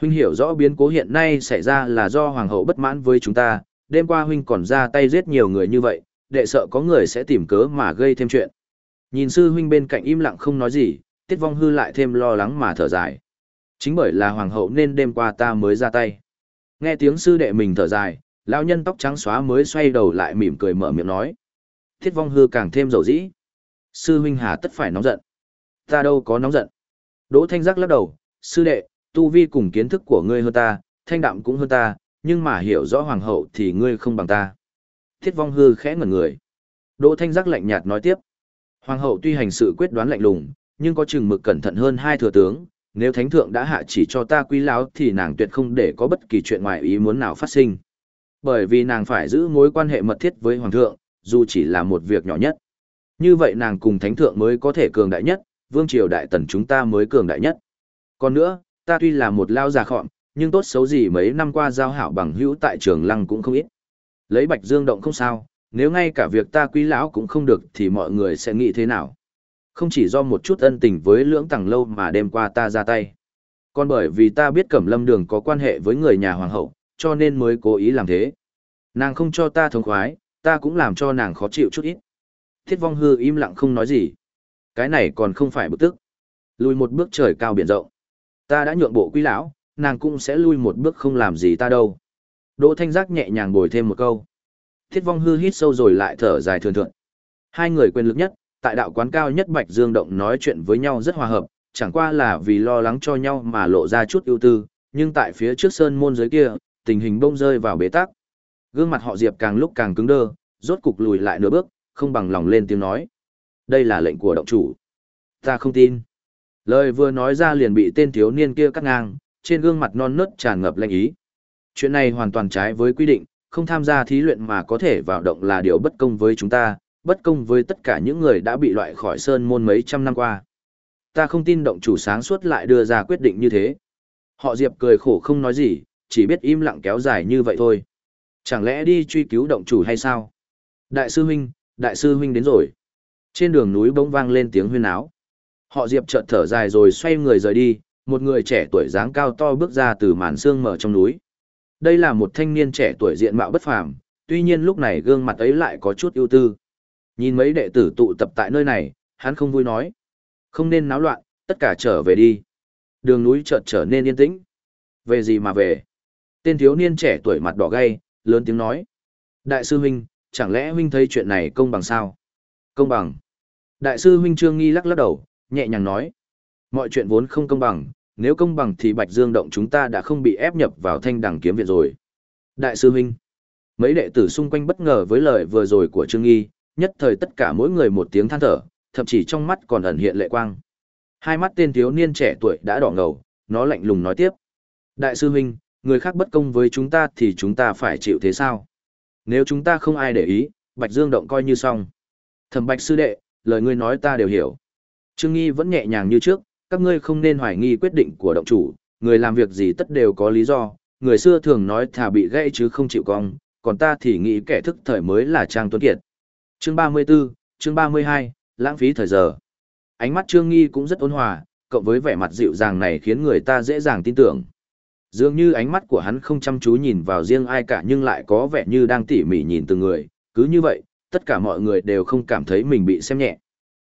Huynh hiểu rõ biến cố hiện nay xảy ra là do hoàng hậu bất mãn với chúng ta, đêm qua huynh còn ra tay giết nhiều người như vậy, đệ sợ có người sẽ tìm cớ mà gây thêm chuyện. Nhìn sư huynh bên cạnh im lặng không nói gì, Tiết Vong Hư lại thêm lo lắng mà thở dài. Chính bởi là hoàng hậu nên đêm qua ta mới ra tay. Nghe tiếng sư đệ mình thở dài, lão nhân tóc trắng xóa mới xoay đầu lại mỉm cười mở miệng nói. Thiết vong hư càng thêm dầu dĩ. Sư huynh hà tất phải nóng giận. Ta đâu có nóng giận. Đỗ thanh giác lắc đầu, sư đệ, tu vi cùng kiến thức của ngươi hơn ta, thanh đạm cũng hơn ta, nhưng mà hiểu rõ hoàng hậu thì ngươi không bằng ta. Thiết vong hư khẽ ngẩn người. Đỗ thanh giác lạnh nhạt nói tiếp. Hoàng hậu tuy hành sự quyết đoán lạnh lùng, nhưng có chừng mực cẩn thận hơn hai thừa tướng, nếu thánh thượng đã hạ chỉ cho ta quý láo thì nàng tuyệt không để có bất kỳ chuyện ngoài ý muốn nào phát sinh. Bởi vì nàng phải giữ mối quan hệ mật thiết với hoàng thượng, dù chỉ là một việc nhỏ nhất. Như vậy nàng cùng thánh thượng mới có thể cường đại nhất, vương triều đại tần chúng ta mới cường đại nhất. Còn nữa, ta tuy là một lao già khọm, nhưng tốt xấu gì mấy năm qua giao hảo bằng hữu tại trường lăng cũng không ít. Lấy bạch dương động không sao, nếu ngay cả việc ta quý lão cũng không được thì mọi người sẽ nghĩ thế nào? Không chỉ do một chút ân tình với lưỡng tầng lâu mà đêm qua ta ra tay. Còn bởi vì ta biết Cẩm Lâm Đường có quan hệ với người nhà hoàng hậu, cho nên mới cố ý làm thế. Nàng không cho ta thống khoái, ta cũng làm cho nàng khó chịu chút ít. Thiết vong hư im lặng không nói gì. Cái này còn không phải bực tức. Lùi một bước trời cao biển rộng. Ta đã nhượng bộ quý lão, nàng cũng sẽ lui một bước không làm gì ta đâu. Đỗ thanh giác nhẹ nhàng bồi thêm một câu. Thiết vong hư hít sâu rồi lại thở dài thường thượng. Hai người quyền lực nhất, tại đạo quán cao nhất Bạch Dương Động nói chuyện với nhau rất hòa hợp, chẳng qua là vì lo lắng cho nhau mà lộ ra chút ưu tư, nhưng tại phía trước sơn môn dưới kia, tình hình bông rơi vào bế tắc. Gương mặt họ Diệp càng lúc càng cứng đơ, rốt cục lùi lại nửa bước, không bằng lòng lên tiếng nói. Đây là lệnh của động chủ. Ta không tin. Lời vừa nói ra liền bị tên thiếu niên kia cắt ngang, trên gương mặt non nớt tràn ngập lệnh ý. Chuyện này hoàn toàn trái với quy định, không tham gia thí luyện mà có thể vào động là điều bất công với chúng ta, bất công với tất cả những người đã bị loại khỏi sơn môn mấy trăm năm qua. Ta không tin động chủ sáng suốt lại đưa ra quyết định như thế. Họ Diệp cười khổ không nói gì, chỉ biết im lặng kéo dài như vậy thôi. Chẳng lẽ đi truy cứu động chủ hay sao? Đại sư huynh, đại sư huynh đến rồi. Trên đường núi bỗng vang lên tiếng huyên áo. Họ Diệp chợt thở dài rồi xoay người rời đi, một người trẻ tuổi dáng cao to bước ra từ màn sương mở trong núi. Đây là một thanh niên trẻ tuổi diện mạo bất phàm, tuy nhiên lúc này gương mặt ấy lại có chút ưu tư. Nhìn mấy đệ tử tụ tập tại nơi này, hắn không vui nói. Không nên náo loạn, tất cả trở về đi. Đường núi chợt trở nên yên tĩnh. Về gì mà về? Tên thiếu niên trẻ tuổi mặt đỏ gay, lớn tiếng nói. Đại sư huynh, chẳng lẽ huynh thấy chuyện này công bằng sao? Công bằng. Đại sư huynh Trương Nghi lắc lắc đầu, nhẹ nhàng nói. Mọi chuyện vốn không công bằng, nếu công bằng thì Bạch Dương động chúng ta đã không bị ép nhập vào thanh đẳng kiếm viện rồi. Đại sư huynh. Mấy đệ tử xung quanh bất ngờ với lời vừa rồi của Trương Nghi, nhất thời tất cả mỗi người một tiếng than thở, thậm chí trong mắt còn ẩn hiện lệ quang. Hai mắt tên thiếu niên trẻ tuổi đã đỏ ngầu, nó lạnh lùng nói tiếp. Đại sư huynh, người khác bất công với chúng ta thì chúng ta phải chịu thế sao? Nếu chúng ta không ai để ý, Bạch Dương động coi như xong. Thẩm Bạch sư đệ, lời ngươi nói ta đều hiểu. Trương Nghi vẫn nhẹ nhàng như trước, các ngươi không nên hoài nghi quyết định của động chủ, người làm việc gì tất đều có lý do, người xưa thường nói thà bị gãy chứ không chịu cong, còn ta thì nghĩ kẻ thức thời mới là Trang Tuấn Kiệt. Chương 34, chương 32, lãng phí thời giờ. Ánh mắt Trương Nghi cũng rất ôn hòa, cộng với vẻ mặt dịu dàng này khiến người ta dễ dàng tin tưởng. Dường như ánh mắt của hắn không chăm chú nhìn vào riêng ai cả nhưng lại có vẻ như đang tỉ mỉ nhìn từng người, cứ như vậy, tất cả mọi người đều không cảm thấy mình bị xem nhẹ.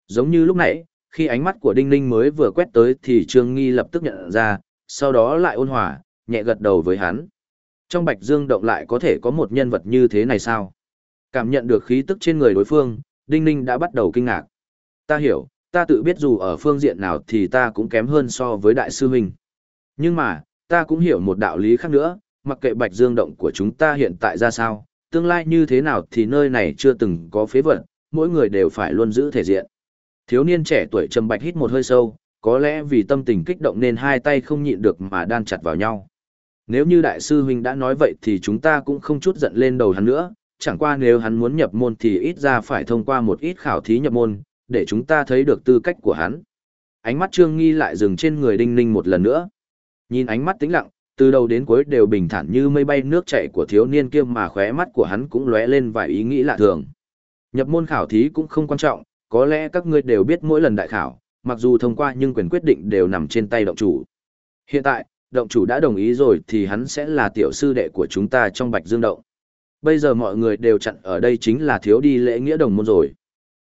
Giống như lúc nãy, khi ánh mắt của Đinh Ninh mới vừa quét tới thì Trương Nghi lập tức nhận ra, sau đó lại ôn hòa, nhẹ gật đầu với hắn. Trong Bạch Dương động lại có thể có một nhân vật như thế này sao? Cảm nhận được khí tức trên người đối phương, Đinh Ninh đã bắt đầu kinh ngạc. Ta hiểu, ta tự biết dù ở phương diện nào thì ta cũng kém hơn so với đại sư Minh. Nhưng mà, ta cũng hiểu một đạo lý khác nữa, mặc kệ Bạch Dương động của chúng ta hiện tại ra sao, tương lai như thế nào thì nơi này chưa từng có phế vật, mỗi người đều phải luôn giữ thể diện. Thiếu niên trẻ tuổi trầm bạch hít một hơi sâu, có lẽ vì tâm tình kích động nên hai tay không nhịn được mà đan chặt vào nhau. Nếu như đại sư huynh đã nói vậy thì chúng ta cũng không chút giận lên đầu hắn nữa, chẳng qua nếu hắn muốn nhập môn thì ít ra phải thông qua một ít khảo thí nhập môn, để chúng ta thấy được tư cách của hắn. Ánh mắt Trương Nghi lại dừng trên người Đinh Ninh một lần nữa. Nhìn ánh mắt tĩnh lặng, từ đầu đến cuối đều bình thản như mây bay nước chảy của thiếu niên kia mà khóe mắt của hắn cũng lóe lên vài ý nghĩ lạ thường. Nhập môn khảo thí cũng không quan trọng, có lẽ các ngươi đều biết mỗi lần đại khảo, mặc dù thông qua nhưng quyền quyết định đều nằm trên tay động chủ. Hiện tại, động chủ đã đồng ý rồi thì hắn sẽ là tiểu sư đệ của chúng ta trong Bạch Dương Động. Bây giờ mọi người đều chặn ở đây chính là thiếu đi lễ nghĩa đồng môn rồi.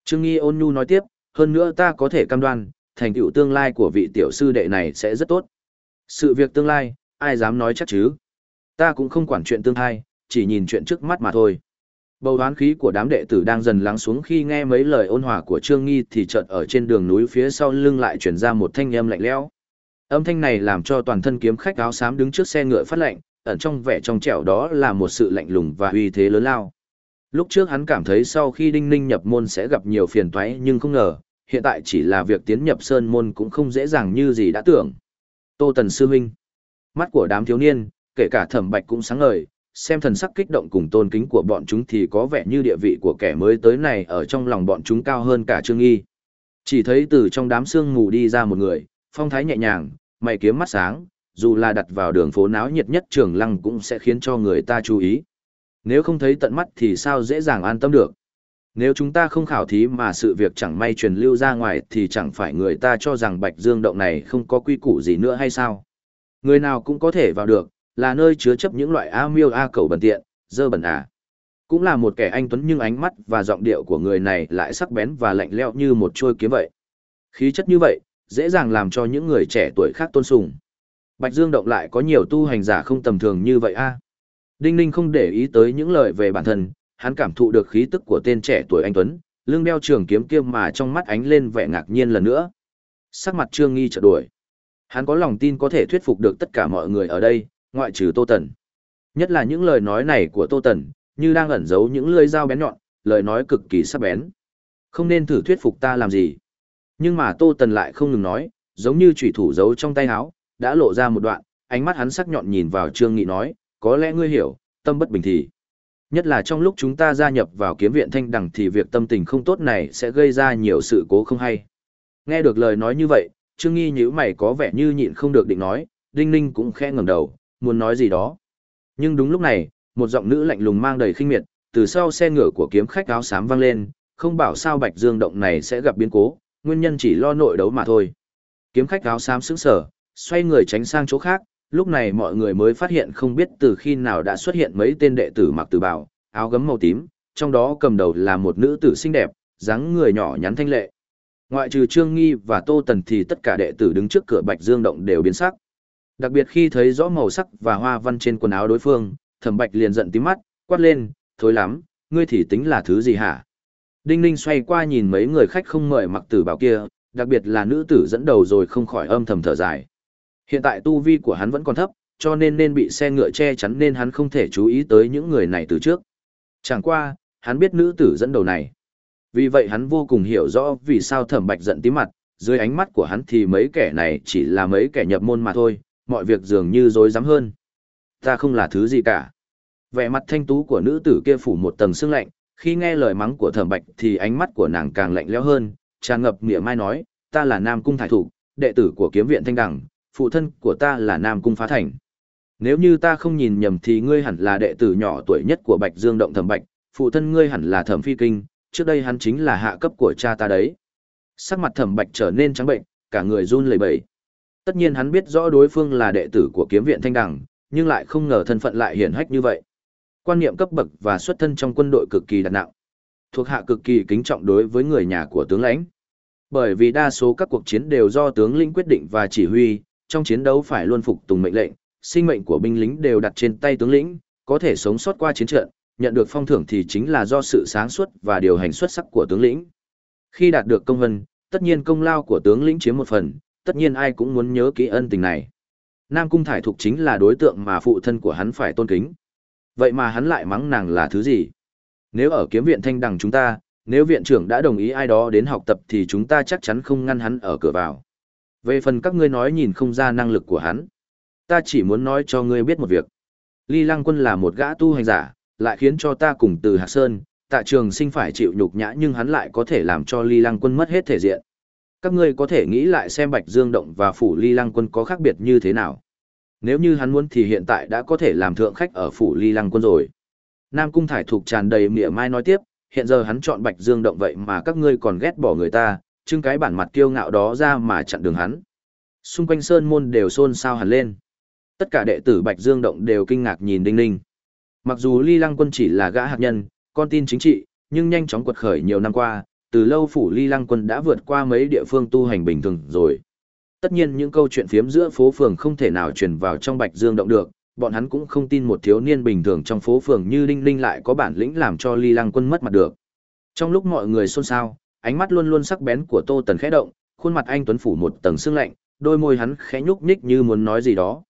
Trương Nghi ôn nhu nói tiếp, hơn nữa ta có thể cam đoan, thành tựu tương lai của vị tiểu sư đệ này sẽ rất tốt. Sự việc tương lai, ai dám nói chắc chứ? Ta cũng không quản chuyện tương lai, chỉ nhìn chuyện trước mắt mà thôi. Bầu đoán khí của đám đệ tử đang dần lắng xuống khi nghe mấy lời ôn hòa của Trương Nghi thì chợt ở trên đường núi phía sau lưng lại chuyển ra một thanh âm lạnh lẽo. Âm thanh này làm cho toàn thân kiếm khách áo xám đứng trước xe ngựa phát lạnh, ẩn trong vẻ trong trẻo đó là một sự lạnh lùng và uy thế lớn lao. Lúc trước hắn cảm thấy sau khi Đinh Ninh nhập môn sẽ gặp nhiều phiền toái nhưng không ngờ, hiện tại chỉ là việc tiến nhập sơn môn cũng không dễ dàng như gì đã tưởng. Tô Tần Sư Minh Mắt của đám thiếu niên, kể cả thẩm bạch cũng sáng ngời, xem thần sắc kích động cùng tôn kính của bọn chúng thì có vẻ như địa vị của kẻ mới tới này ở trong lòng bọn chúng cao hơn cả Trương Nghi. Chỉ thấy từ trong đám sương mù đi ra một người, phong thái nhẹ nhàng, mày kiếm mắt sáng, dù là đặt vào đường phố náo nhiệt nhất trường lăng cũng sẽ khiến cho người ta chú ý. Nếu không thấy tận mắt thì sao dễ dàng an tâm được. Nếu chúng ta không khảo thí mà sự việc chẳng may truyền lưu ra ngoài thì chẳng phải người ta cho rằng Bạch Dương động này không có quy củ gì nữa hay sao? Người nào cũng có thể vào được, là nơi chứa chấp những loại a miêu a cầu bẩn tiện, dơ bẩn à. Cũng là một kẻ anh tuấn nhưng ánh mắt và giọng điệu của người này lại sắc bén và lạnh lẽo như một trôi kiếm vậy. Khí chất như vậy, dễ dàng làm cho những người trẻ tuổi khác tôn sùng. Bạch Dương động lại có nhiều tu hành giả không tầm thường như vậy a. Đinh Ninh không để ý tới những lời về bản thân, hắn cảm thụ được khí tức của tên trẻ tuổi anh tuấn, Lưng đeo trường kiếm kia mà trong mắt ánh lên vẻ ngạc nhiên lần nữa. Sắc mặt Trương Nghi chợt đổi. Hắn có lòng tin có thể thuyết phục được tất cả mọi người ở đây, ngoại trừ Tô Tần. Nhất là những lời nói này của Tô Tần, như đang ẩn giấu những lưỡi dao bén nhọn, lời nói cực kỳ sắc bén. Không nên thử thuyết phục ta làm gì. Nhưng mà Tô Tần lại không ngừng nói, giống như chủy thủ giấu trong tay áo, đã lộ ra một đoạn, ánh mắt hắn sắc nhọn nhìn vào Trương Nghị nói, có lẽ ngươi hiểu, tâm bất bình thì. Nhất là trong lúc chúng ta gia nhập vào kiếm viện thanh đẳng thì việc tâm tình không tốt này sẽ gây ra nhiều sự cố không hay. Nghe được lời nói như vậy, Trương Nghi nhíu mày có vẻ như nhịn không được định nói, Đinh Ninh cũng khẽ ngẩng đầu, muốn nói gì đó. Nhưng đúng lúc này, một giọng nữ lạnh lùng mang đầy khinh miệt, từ sau xe ngựa của kiếm khách áo xám vang lên, không bảo sao Bạch Dương động này sẽ gặp biến cố, nguyên nhân chỉ lo nội đấu mà thôi. Kiếm khách áo xám sững sờ, xoay người tránh sang chỗ khác, lúc này mọi người mới phát hiện không biết từ khi nào đã xuất hiện mấy tên đệ tử mặc tử bào, áo gấm màu tím, trong đó cầm đầu là một nữ tử xinh đẹp, dáng người nhỏ nhắn thanh lệ. Ngoại trừ Trương Nghi và Tô Tần thì tất cả đệ tử đứng trước cửa Bạch Dương động đều biến sắc. Đặc biệt khi thấy rõ màu sắc và hoa văn trên quần áo đối phương, Thẩm Bạch liền giận tím mắt, quát lên, "Thối lắm, ngươi thì tính là thứ gì hả?" Đinh Ninh xoay qua nhìn mấy người khách không mời mặc tử bảo kia, đặc biệt là nữ tử dẫn đầu rồi không khỏi âm thầm thở dài. Hiện tại tu vi của hắn vẫn còn thấp, cho nên nên bị xe ngựa che chắn nên hắn không thể chú ý tới những người này từ trước. Chẳng qua, hắn biết nữ tử dẫn đầu này. Vì vậy hắn vô cùng hiểu rõ vì sao thẩm bạch giận tí mặt, dưới ánh mắt của hắn thì mấy kẻ này chỉ là mấy kẻ nhập môn mà thôi, mọi việc dường như dối dám hơn. Ta không là thứ gì cả. Vẻ mặt thanh tú của nữ tử kia phủ một tầng sương lạnh, khi nghe lời mắng của thẩm bạch thì ánh mắt của nàng càng lạnh lẽo hơn, tràn ngập mỉa mai nói, ta là Nam Cung Thải Thủ, đệ tử của kiếm viện Thanh Đẳng, phụ thân của ta là Nam Cung Phá Thành. Nếu như ta không nhìn nhầm thì ngươi hẳn là đệ tử nhỏ tuổi nhất của Bạch Dương Động Thẩm Bạch, phụ thân ngươi hẳn là Thẩm Phi Kinh, trước đây hắn chính là hạ cấp của cha ta đấy. Sắc mặt Thẩm Bạch trở nên trắng bệnh, cả người run lẩy bẩy. Tất nhiên hắn biết rõ đối phương là đệ tử của kiếm viện Thanh Đẳng, nhưng lại không ngờ thân phận lại hiển hách như vậy. Quan niệm cấp bậc và xuất thân trong quân đội cực kỳ đặt nặng. Thuộc hạ cực kỳ kính trọng đối với người nhà của tướng lãnh. Bởi vì đa số các cuộc chiến đều do tướng lĩnh quyết định và chỉ huy, trong chiến đấu phải luôn phục tùng mệnh lệnh, sinh mệnh của binh lính đều đặt trên tay tướng lĩnh, có thể sống sót qua chiến trận, nhận được phong thưởng thì chính là do sự sáng suốt và điều hành xuất sắc của tướng lĩnh. Khi đạt được công vân, tất nhiên công lao của tướng lĩnh chiếm một phần, tất nhiên ai cũng muốn nhớ kỹ ân tình này. Nam Cung Thải Thục chính là đối tượng mà phụ thân của hắn phải tôn kính. Vậy mà hắn lại mắng nàng là thứ gì? Nếu ở kiếm viện thanh đằng chúng ta, nếu viện trưởng đã đồng ý ai đó đến học tập thì chúng ta chắc chắn không ngăn hắn ở cửa vào. Về phần các ngươi nói nhìn không ra năng lực của hắn, ta chỉ muốn nói cho ngươi biết một việc. Ly Lăng Quân là một gã tu hành giả, lại khiến cho ta cùng từ Hạc Sơn, tạ trường sinh phải chịu nhục nhã nhưng hắn lại có thể làm cho Ly Lăng Quân mất hết thể diện. Các ngươi có thể nghĩ lại xem Bạch Dương Động và Phủ Ly Lăng Quân có khác biệt như thế nào. Nếu như hắn muốn thì hiện tại đã có thể làm thượng khách ở Phủ Ly Lăng Quân rồi. Nam Cung Thải Thục tràn đầy mỉa mai nói tiếp, hiện giờ hắn chọn Bạch Dương Động vậy mà các ngươi còn ghét bỏ người ta, trưng cái bản mặt kiêu ngạo đó ra mà chặn đường hắn. Xung quanh sơn môn đều xôn xao hẳn lên. Tất cả đệ tử Bạch Dương Động đều kinh ngạc nhìn Đinh Ninh. Mặc dù Ly Lăng Quân chỉ là gã hạt nhân, con tin chính trị, nhưng nhanh chóng quật khởi nhiều năm qua, từ lâu phủ Ly Lăng Quân đã vượt qua mấy địa phương tu hành bình thường rồi. Tất nhiên những câu chuyện phiếm giữa phố phường không thể nào truyền vào trong Bạch Dương Động được, bọn hắn cũng không tin một thiếu niên bình thường trong phố phường như Đinh Ninh lại có bản lĩnh làm cho Ly Lăng Quân mất mặt được. Trong lúc mọi người xôn xao, ánh mắt luôn luôn sắc bén của Tô Tần khẽ động, khuôn mặt anh tuấn phủ một tầng sương lạnh, đôi môi hắn khẽ nhúc nhích như muốn nói gì đó.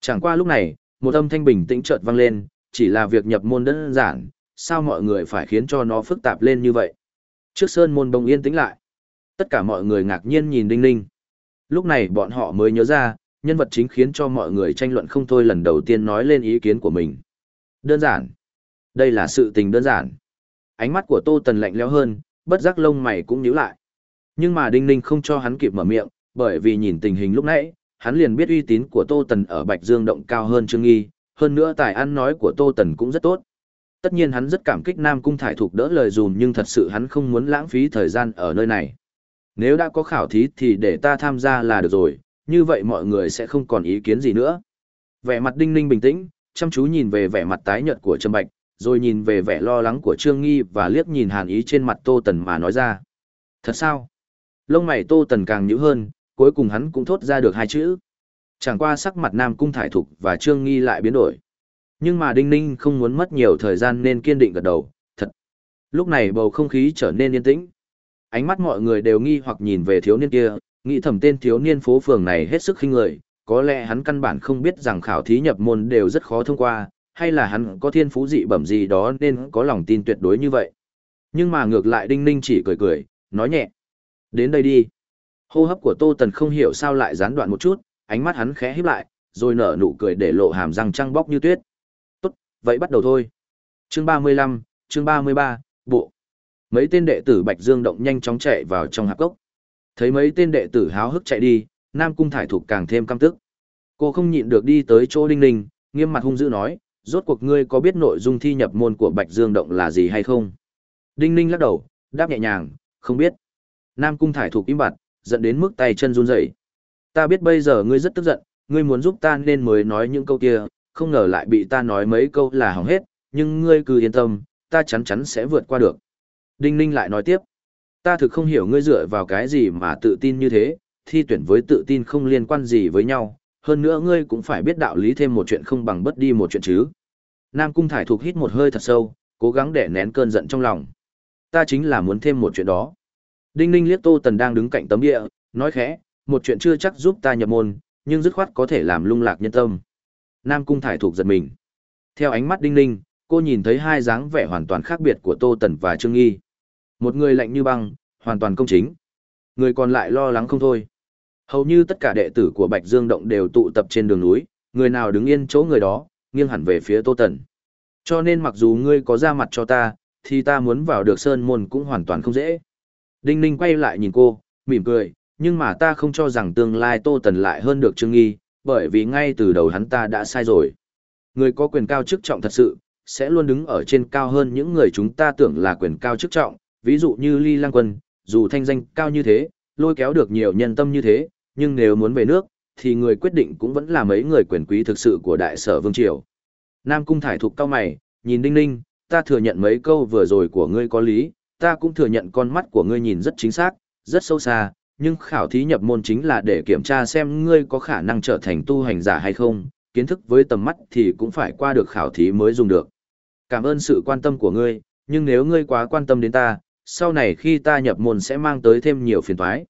Chẳng qua lúc này, một âm thanh bình tĩnh chợt vang lên, chỉ là việc nhập môn đơn giản, sao mọi người phải khiến cho nó phức tạp lên như vậy? Trước sơn môn bỗng yên tĩnh lại. Tất cả mọi người ngạc nhiên nhìn Đinh Ninh. Lúc này bọn họ mới nhớ ra, nhân vật chính khiến cho mọi người tranh luận không thôi lần đầu tiên nói lên ý kiến của mình. Đơn giản. Đây là sự tình đơn giản. Ánh mắt của Tô Tần lạnh lẽo hơn, bất giác lông mày cũng nhíu lại. Nhưng mà Đinh Ninh không cho hắn kịp mở miệng, bởi vì nhìn tình hình lúc nãy, hắn liền biết uy tín của Tô Tần ở Bạch Dương động cao hơn Trương Nghi, hơn nữa tài ăn nói của Tô Tần cũng rất tốt. Tất nhiên hắn rất cảm kích Nam Cung Thải Thục đỡ lời dùm nhưng thật sự hắn không muốn lãng phí thời gian ở nơi này. Nếu đã có khảo thí thì để ta tham gia là được rồi, như vậy mọi người sẽ không còn ý kiến gì nữa. Vẻ mặt Đinh Ninh bình tĩnh, chăm chú nhìn về vẻ mặt tái nhợt của Trâm Bạch, rồi nhìn về vẻ lo lắng của Trương Nghi và liếc nhìn hàn ý trên mặt Tô Tần mà nói ra. Thật sao? Lông mày Tô Tần càng nhữ hơn, cuối cùng hắn cũng thốt ra được hai chữ. Chẳng qua sắc mặt Nam Cung Thải Thục và Trương Nghi lại biến đổi. Nhưng mà Đinh Ninh không muốn mất nhiều thời gian nên kiên định gật đầu, thật. Lúc này bầu không khí trở nên yên tĩnh. Ánh mắt mọi người đều nghi hoặc nhìn về thiếu niên kia, nghĩ thầm tên thiếu niên phố phường này hết sức khinh người, có lẽ hắn căn bản không biết rằng khảo thí nhập môn đều rất khó thông qua, hay là hắn có thiên phú dị bẩm gì đó nên có lòng tin tuyệt đối như vậy. Nhưng mà ngược lại Đinh Ninh chỉ cười cười, nói nhẹ. Đến đây đi. Hô hấp của Tô Tần không hiểu sao lại gián đoạn một chút, ánh mắt hắn khẽ híp lại, rồi nở nụ cười để lộ hàm răng trăng bóc như tuyết. Tốt, vậy bắt đầu thôi. Chương 35, chương 33, bộ. Mấy tên đệ tử Bạch Dương động nhanh chóng chạy vào trong hạp cốc. Thấy mấy tên đệ tử háo hức chạy đi, Nam Cung Thải Thục càng thêm căm tức. Cô không nhịn được đi tới chỗ Đinh Ninh, nghiêm mặt hung dữ nói, rốt cuộc ngươi có biết nội dung thi nhập môn của Bạch Dương động là gì hay không? Đinh Ninh lắc đầu, đáp nhẹ nhàng, không biết. Nam Cung Thải thuộc im bặt, giận đến mức tay chân run rẩy. Ta biết bây giờ ngươi rất tức giận, ngươi muốn giúp ta nên mới nói những câu kia, không ngờ lại bị ta nói mấy câu là hỏng hết, nhưng ngươi cứ yên tâm, ta chắn chắn sẽ vượt qua được. Đinh Ninh lại nói tiếp, ta thực không hiểu ngươi dựa vào cái gì mà tự tin như thế, thi tuyển với tự tin không liên quan gì với nhau, hơn nữa ngươi cũng phải biết đạo lý thêm một chuyện không bằng bất đi một chuyện chứ. Nam Cung Thải Thục hít một hơi thật sâu, cố gắng để nén cơn giận trong lòng. Ta chính là muốn thêm một chuyện đó. Đinh Ninh liếc Tô Tần đang đứng cạnh tấm địa, nói khẽ, một chuyện chưa chắc giúp ta nhập môn, nhưng dứt khoát có thể làm lung lạc nhân tâm. Nam Cung Thải Thục giật mình. Theo ánh mắt Đinh Ninh, cô nhìn thấy hai dáng vẻ hoàn toàn khác biệt của Tô Tần và Trương Nghi. Một người lạnh như băng, hoàn toàn công chính. Người còn lại lo lắng không thôi. Hầu như tất cả đệ tử của Bạch Dương Động đều tụ tập trên đường núi, người nào đứng yên chỗ người đó, nghiêng hẳn về phía Tô Tần. Cho nên mặc dù ngươi có ra mặt cho ta, thì ta muốn vào được Sơn Môn cũng hoàn toàn không dễ. Đinh Ninh quay lại nhìn cô, mỉm cười, nhưng mà ta không cho rằng tương lai Tô Tần lại hơn được Trương Nghi, bởi vì ngay từ đầu hắn ta đã sai rồi. Người có quyền cao chức trọng thật sự, sẽ luôn đứng ở trên cao hơn những người chúng ta tưởng là quyền cao chức trọng, ví dụ như Ly Lang Quân, dù thanh danh cao như thế, lôi kéo được nhiều nhân tâm như thế, nhưng nếu muốn về nước, thì người quyết định cũng vẫn là mấy người quyền quý thực sự của đại sở Vương Triều. Nam Cung Thải Thục cao mày, nhìn Đinh Ninh, ta thừa nhận mấy câu vừa rồi của ngươi có lý, ta cũng thừa nhận con mắt của ngươi nhìn rất chính xác, rất sâu xa, nhưng khảo thí nhập môn chính là để kiểm tra xem ngươi có khả năng trở thành tu hành giả hay không, kiến thức với tầm mắt thì cũng phải qua được khảo thí mới dùng được. Cảm ơn sự quan tâm của ngươi, nhưng nếu ngươi quá quan tâm đến ta, sau này khi ta nhập môn sẽ mang tới thêm nhiều phiền toái.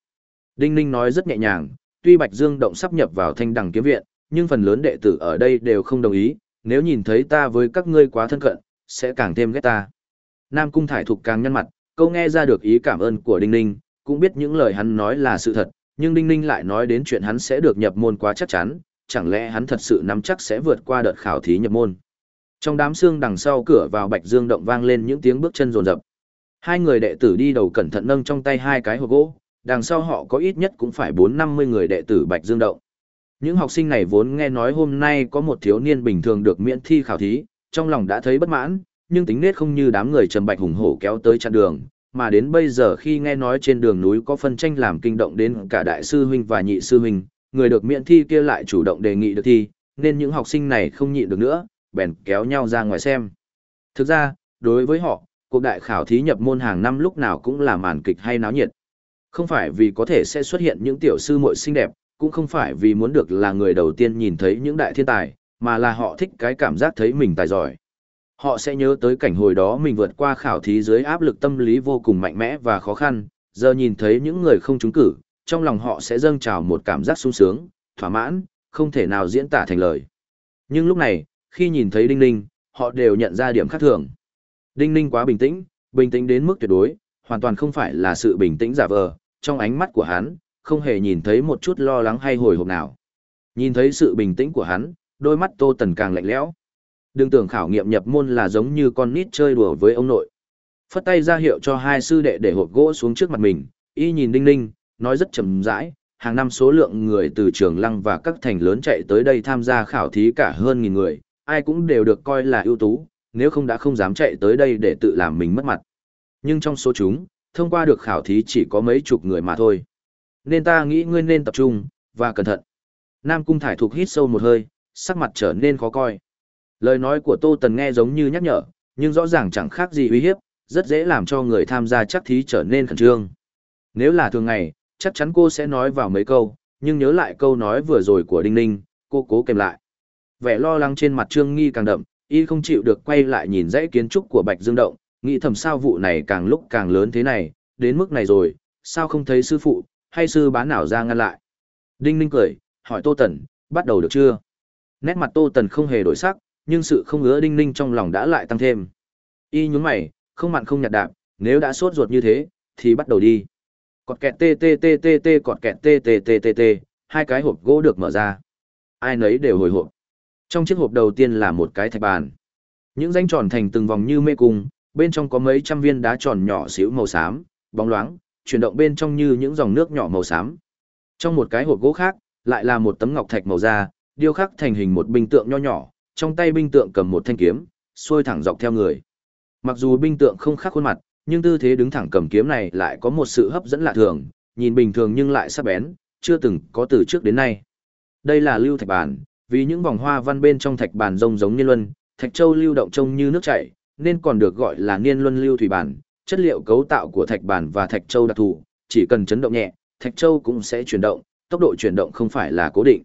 Đinh Ninh nói rất nhẹ nhàng, tuy Bạch Dương động sắp nhập vào thanh đằng kiếm viện, nhưng phần lớn đệ tử ở đây đều không đồng ý, nếu nhìn thấy ta với các ngươi quá thân cận, sẽ càng thêm ghét ta. Nam Cung Thải Thục càng nhăn mặt, câu nghe ra được ý cảm ơn của Đinh Ninh, cũng biết những lời hắn nói là sự thật, nhưng Đinh Ninh lại nói đến chuyện hắn sẽ được nhập môn quá chắc chắn, chẳng lẽ hắn thật sự nắm chắc sẽ vượt qua đợt khảo thí nhập môn. Trong đám xương đằng sau cửa vào Bạch Dương động vang lên những tiếng bước chân rồn rập. Hai người đệ tử đi đầu cẩn thận nâng trong tay hai cái hộp gỗ, đằng sau họ có ít nhất cũng phải bốn năm mươi người đệ tử Bạch Dương động. Những học sinh này vốn nghe nói hôm nay có một thiếu niên bình thường được miễn thi khảo thí, trong lòng đã thấy bất mãn, nhưng tính nết không như đám người trầm bạch hùng hổ kéo tới chặn đường, mà đến bây giờ khi nghe nói trên đường núi có phân tranh làm kinh động đến cả đại sư huynh và nhị sư huynh, người được miễn thi kia lại chủ động đề nghị được thi, nên những học sinh này không nhịn được nữa, bèn kéo nhau ra ngoài xem. Thực ra, đối với họ, cuộc đại khảo thí nhập môn hàng năm lúc nào cũng là màn kịch hay náo nhiệt. Không phải vì có thể sẽ xuất hiện những tiểu sư muội xinh đẹp, cũng không phải vì muốn được là người đầu tiên nhìn thấy những đại thiên tài, mà là họ thích cái cảm giác thấy mình tài giỏi. Họ sẽ nhớ tới cảnh hồi đó mình vượt qua khảo thí dưới áp lực tâm lý vô cùng mạnh mẽ và khó khăn, giờ nhìn thấy những người không trúng cử, trong lòng họ sẽ dâng trào một cảm giác sung sướng, thỏa mãn, không thể nào diễn tả thành lời. Nhưng lúc này, khi nhìn thấy Đinh Ninh, họ đều nhận ra điểm khác thường. Đinh Ninh quá bình tĩnh, bình tĩnh đến mức tuyệt đối, hoàn toàn không phải là sự bình tĩnh giả vờ, trong ánh mắt của hắn, không hề nhìn thấy một chút lo lắng hay hồi hộp nào. Nhìn thấy sự bình tĩnh của hắn, đôi mắt Tô Tần càng lạnh lẽo. Đừng tưởng khảo nghiệm nhập môn là giống như con nít chơi đùa với ông nội. Phất tay ra hiệu cho hai sư đệ để hộp gỗ xuống trước mặt mình, y nhìn Đinh Ninh, nói rất chậm rãi, hàng năm số lượng người từ trường lăng và các thành lớn chạy tới đây tham gia khảo thí cả hơn nghìn người, ai cũng đều được coi là ưu tú, nếu không đã không dám chạy tới đây để tự làm mình mất mặt. Nhưng trong số chúng, thông qua được khảo thí chỉ có mấy chục người mà thôi. Nên ta nghĩ ngươi nên tập trung, và cẩn thận. Nam Cung Thải Thục hít sâu một hơi, sắc mặt trở nên khó coi. Lời nói của Tô Tần nghe giống như nhắc nhở, nhưng rõ ràng chẳng khác gì uy hiếp, rất dễ làm cho người tham gia chắc thí trở nên khẩn trương. Nếu là thường ngày, chắc chắn cô sẽ nói vào mấy câu, nhưng nhớ lại câu nói vừa rồi của Đinh Ninh, cô cố kèm lại. Vẻ lo lắng trên mặt Trương Nghi càng đậm, y không chịu được quay lại nhìn dãy kiến trúc của Bạch Dương Động, nghĩ thầm sao vụ này càng lúc càng lớn thế này, đến mức này rồi, sao không thấy sư phụ, hay sư bán nào ra ngăn lại. Đinh Ninh cười, hỏi Tô Tần, bắt đầu được chưa? Nét mặt Tô Tần không hề đổi sắc, nhưng sự không ngứa Đinh Ninh trong lòng đã lại tăng thêm. Y nhún mày, không mặn không nhạt đạp, nếu đã sốt ruột như thế, thì bắt đầu đi. Cọt kẹt tê tê tê tê tê cọt kẹt tê tê tê tê tê, hai cái hộp gỗ được mở ra. Ai nấy đều hồi hộp. Trong chiếc hộp đầu tiên là một cái thạch bàn. Những danh tròn thành từng vòng như mê cung, bên trong có mấy trăm viên đá tròn nhỏ xíu màu xám, bóng loáng, chuyển động bên trong như những dòng nước nhỏ màu xám. Trong một cái hộp gỗ khác, lại là một tấm ngọc thạch màu da, điêu khắc thành hình một binh tượng nho nhỏ, trong tay binh tượng cầm một thanh kiếm, xuôi thẳng dọc theo người. Mặc dù binh tượng không khắc khuôn mặt, nhưng tư thế đứng thẳng cầm kiếm này lại có một sự hấp dẫn lạ thường, nhìn bình thường nhưng lại sắc bén, chưa từng có từ trước đến nay. Đây là lưu thạch bản, vì những vòng hoa văn bên trong thạch bản rông giống như luân, thạch châu lưu động trông như nước chảy, nên còn được gọi là niên luân lưu thủy bản. Chất liệu cấu tạo của thạch bản và thạch châu đặc thù, chỉ cần chấn động nhẹ, thạch châu cũng sẽ chuyển động, tốc độ chuyển động không phải là cố định.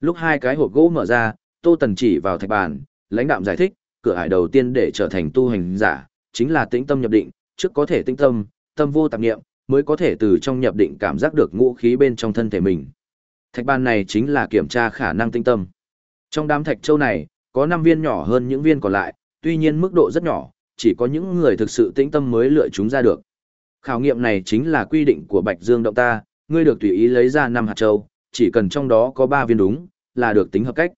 Lúc hai cái hộp gỗ mở ra, Tô Tần chỉ vào thạch bản, lãnh đạm giải thích, cửa ải đầu tiên để trở thành tu hành giả, chính là tĩnh tâm nhập định, trước có thể tĩnh tâm, tâm vô tạp niệm, mới có thể từ trong nhập định cảm giác được ngũ khí bên trong thân thể mình. Thạch bàn này chính là kiểm tra khả năng tĩnh tâm. Trong đám thạch châu này, có 5 viên nhỏ hơn những viên còn lại, tuy nhiên mức độ rất nhỏ, chỉ có những người thực sự tĩnh tâm mới lựa chúng ra được. Khảo nghiệm này chính là quy định của Bạch Dương động ta, ngươi được tùy ý lấy ra 5 hạt châu, chỉ cần trong đó có 3 viên đúng, là được tính hợp cách.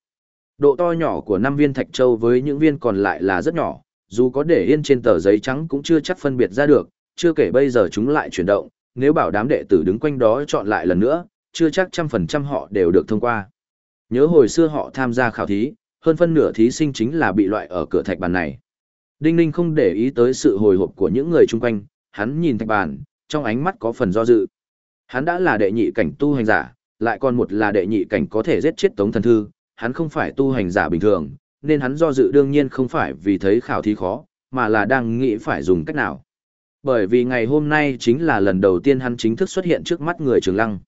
Độ to nhỏ của 5 viên thạch châu với những viên còn lại là rất nhỏ, dù có để yên trên tờ giấy trắng cũng chưa chắc phân biệt ra được, chưa kể bây giờ chúng lại chuyển động, nếu bảo đám đệ tử đứng quanh đó chọn lại lần nữa, chưa chắc trăm phần trăm họ đều được thông qua. Nhớ hồi xưa họ tham gia khảo thí, hơn phân nửa thí sinh chính là bị loại ở cửa thạch bàn này. Đinh Ninh không để ý tới sự hồi hộp của những người chung quanh, hắn nhìn thạch bàn, trong ánh mắt có phần do dự. Hắn đã là đệ nhị cảnh tu hành giả, lại còn một là đệ nhị cảnh có thể giết chết Tống Thần Thư, hắn không phải tu hành giả bình thường, nên hắn do dự đương nhiên không phải vì thấy khảo thí khó, mà là đang nghĩ phải dùng cách nào. Bởi vì ngày hôm nay chính là lần đầu tiên hắn chính thức xuất hiện trước mắt người Trường Lăng.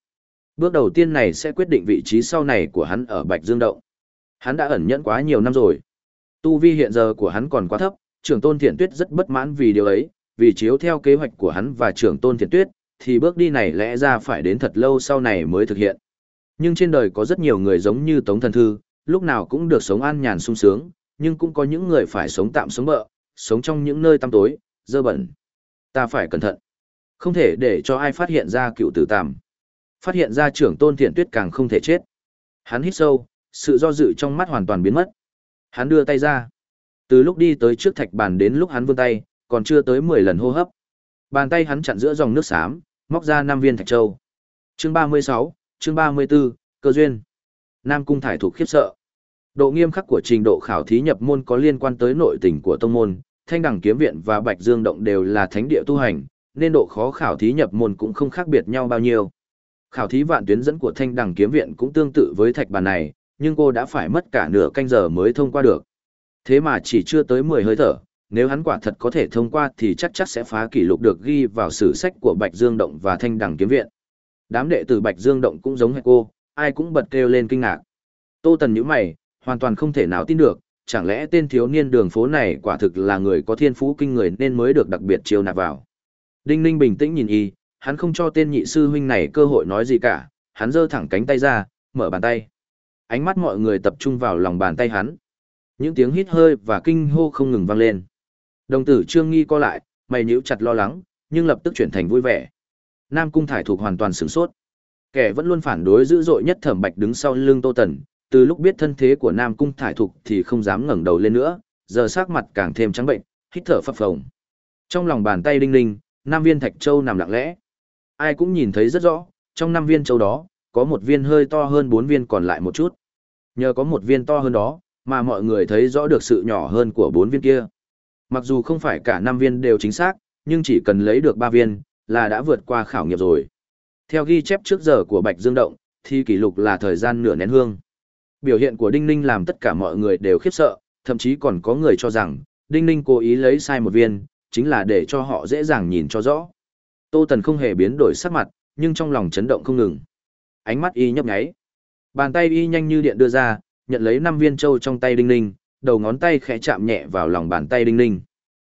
Bước đầu tiên này sẽ quyết định vị trí sau này của hắn ở Bạch Dương Động. Hắn đã ẩn nhẫn quá nhiều năm rồi. Tu vi hiện giờ của hắn còn quá thấp, trưởng tôn thiện tuyết rất bất mãn vì điều ấy, vì chiếu theo kế hoạch của hắn và trưởng tôn thiện tuyết, thì bước đi này lẽ ra phải đến thật lâu sau này mới thực hiện. Nhưng trên đời có rất nhiều người giống như Tống Thần Thư, lúc nào cũng được sống an nhàn sung sướng, nhưng cũng có những người phải sống tạm sống bợ, sống trong những nơi tăm tối, dơ bẩn. Ta phải cẩn thận. Không thể để cho ai phát hiện ra cựu tử tàm. Phát hiện ra trưởng tôn thiện tuyết càng không thể chết. Hắn hít sâu, sự do dự trong mắt hoàn toàn biến mất. Hắn đưa tay ra. Từ lúc đi tới trước thạch bàn đến lúc hắn vươn tay, còn chưa tới 10 lần hô hấp. Bàn tay hắn chặn giữa dòng nước xám, móc ra năm viên thạch châu. Chương 36, chương 34, cơ duyên. Nam cung thải thuộc khiếp sợ. Độ nghiêm khắc của trình độ khảo thí nhập môn có liên quan tới nội tình của tông môn, Thanh Đẳng Kiếm Viện và Bạch Dương Động đều là thánh địa tu hành, nên độ khó khảo thí nhập môn cũng không khác biệt nhau bao nhiêu. Khảo thí vạn tuyến dẫn của Thanh Đẳng Kiếm Viện cũng tương tự với thạch bàn này, nhưng cô đã phải mất cả nửa canh giờ mới thông qua được. Thế mà chỉ chưa tới 10 hơi thở, nếu hắn quả thật có thể thông qua thì chắc chắn sẽ phá kỷ lục được ghi vào sử sách của Bạch Dương Động và Thanh Đẳng Kiếm Viện. Đám đệ tử Bạch Dương Động cũng giống hệt cô, ai cũng bật kêu lên kinh ngạc. Tô Tần nhíu mày, hoàn toàn không thể nào tin được, chẳng lẽ tên thiếu niên đường phố này quả thực là người có thiên phú kinh người nên mới được đặc biệt chiêu nạp vào. Đinh Ninh bình tĩnh nhìn y, hắn không cho tên nhị sư huynh này cơ hội nói gì cả, hắn giơ thẳng cánh tay ra, mở bàn tay. Ánh mắt mọi người tập trung vào lòng bàn tay hắn. Những tiếng hít hơi và kinh hô không ngừng vang lên. Đồng tử Trương Nghi co lại, mày nhíu chặt lo lắng, nhưng lập tức chuyển thành vui vẻ. Nam Cung Thải Thuộc hoàn toàn sửng sốt. Kẻ vẫn luôn phản đối dữ dội nhất Thẩm Bạch đứng sau lưng Tô Tần, từ lúc biết thân thế của Nam Cung Thải thuộc thì không dám ngẩng đầu lên nữa, giờ sắc mặt càng thêm trắng bệnh, hít thở phập phồng. Trong lòng bàn tay đinh linh, năm viên thạch châu nằm lặng lẽ. Ai cũng nhìn thấy rất rõ, trong năm viên châu đó, có một viên hơi to hơn bốn viên còn lại một chút. Nhờ có một viên to hơn đó, mà mọi người thấy rõ được sự nhỏ hơn của bốn viên kia. Mặc dù không phải cả năm viên đều chính xác, nhưng chỉ cần lấy được ba viên, là đã vượt qua khảo nghiệm rồi. Theo ghi chép trước giờ của Bạch Dương Động, thì kỷ lục là thời gian nửa nén hương. Biểu hiện của Đinh Ninh làm tất cả mọi người đều khiếp sợ, thậm chí còn có người cho rằng, Đinh Ninh cố ý lấy sai một viên, chính là để cho họ dễ dàng nhìn cho rõ. Tô Tần không hề biến đổi sắc mặt, nhưng trong lòng chấn động không ngừng. Ánh mắt y nhấp nháy. Bàn tay y nhanh như điện đưa ra, nhận lấy năm viên châu trong tay Đinh Ninh, đầu ngón tay khẽ chạm nhẹ vào lòng bàn tay Đinh Ninh.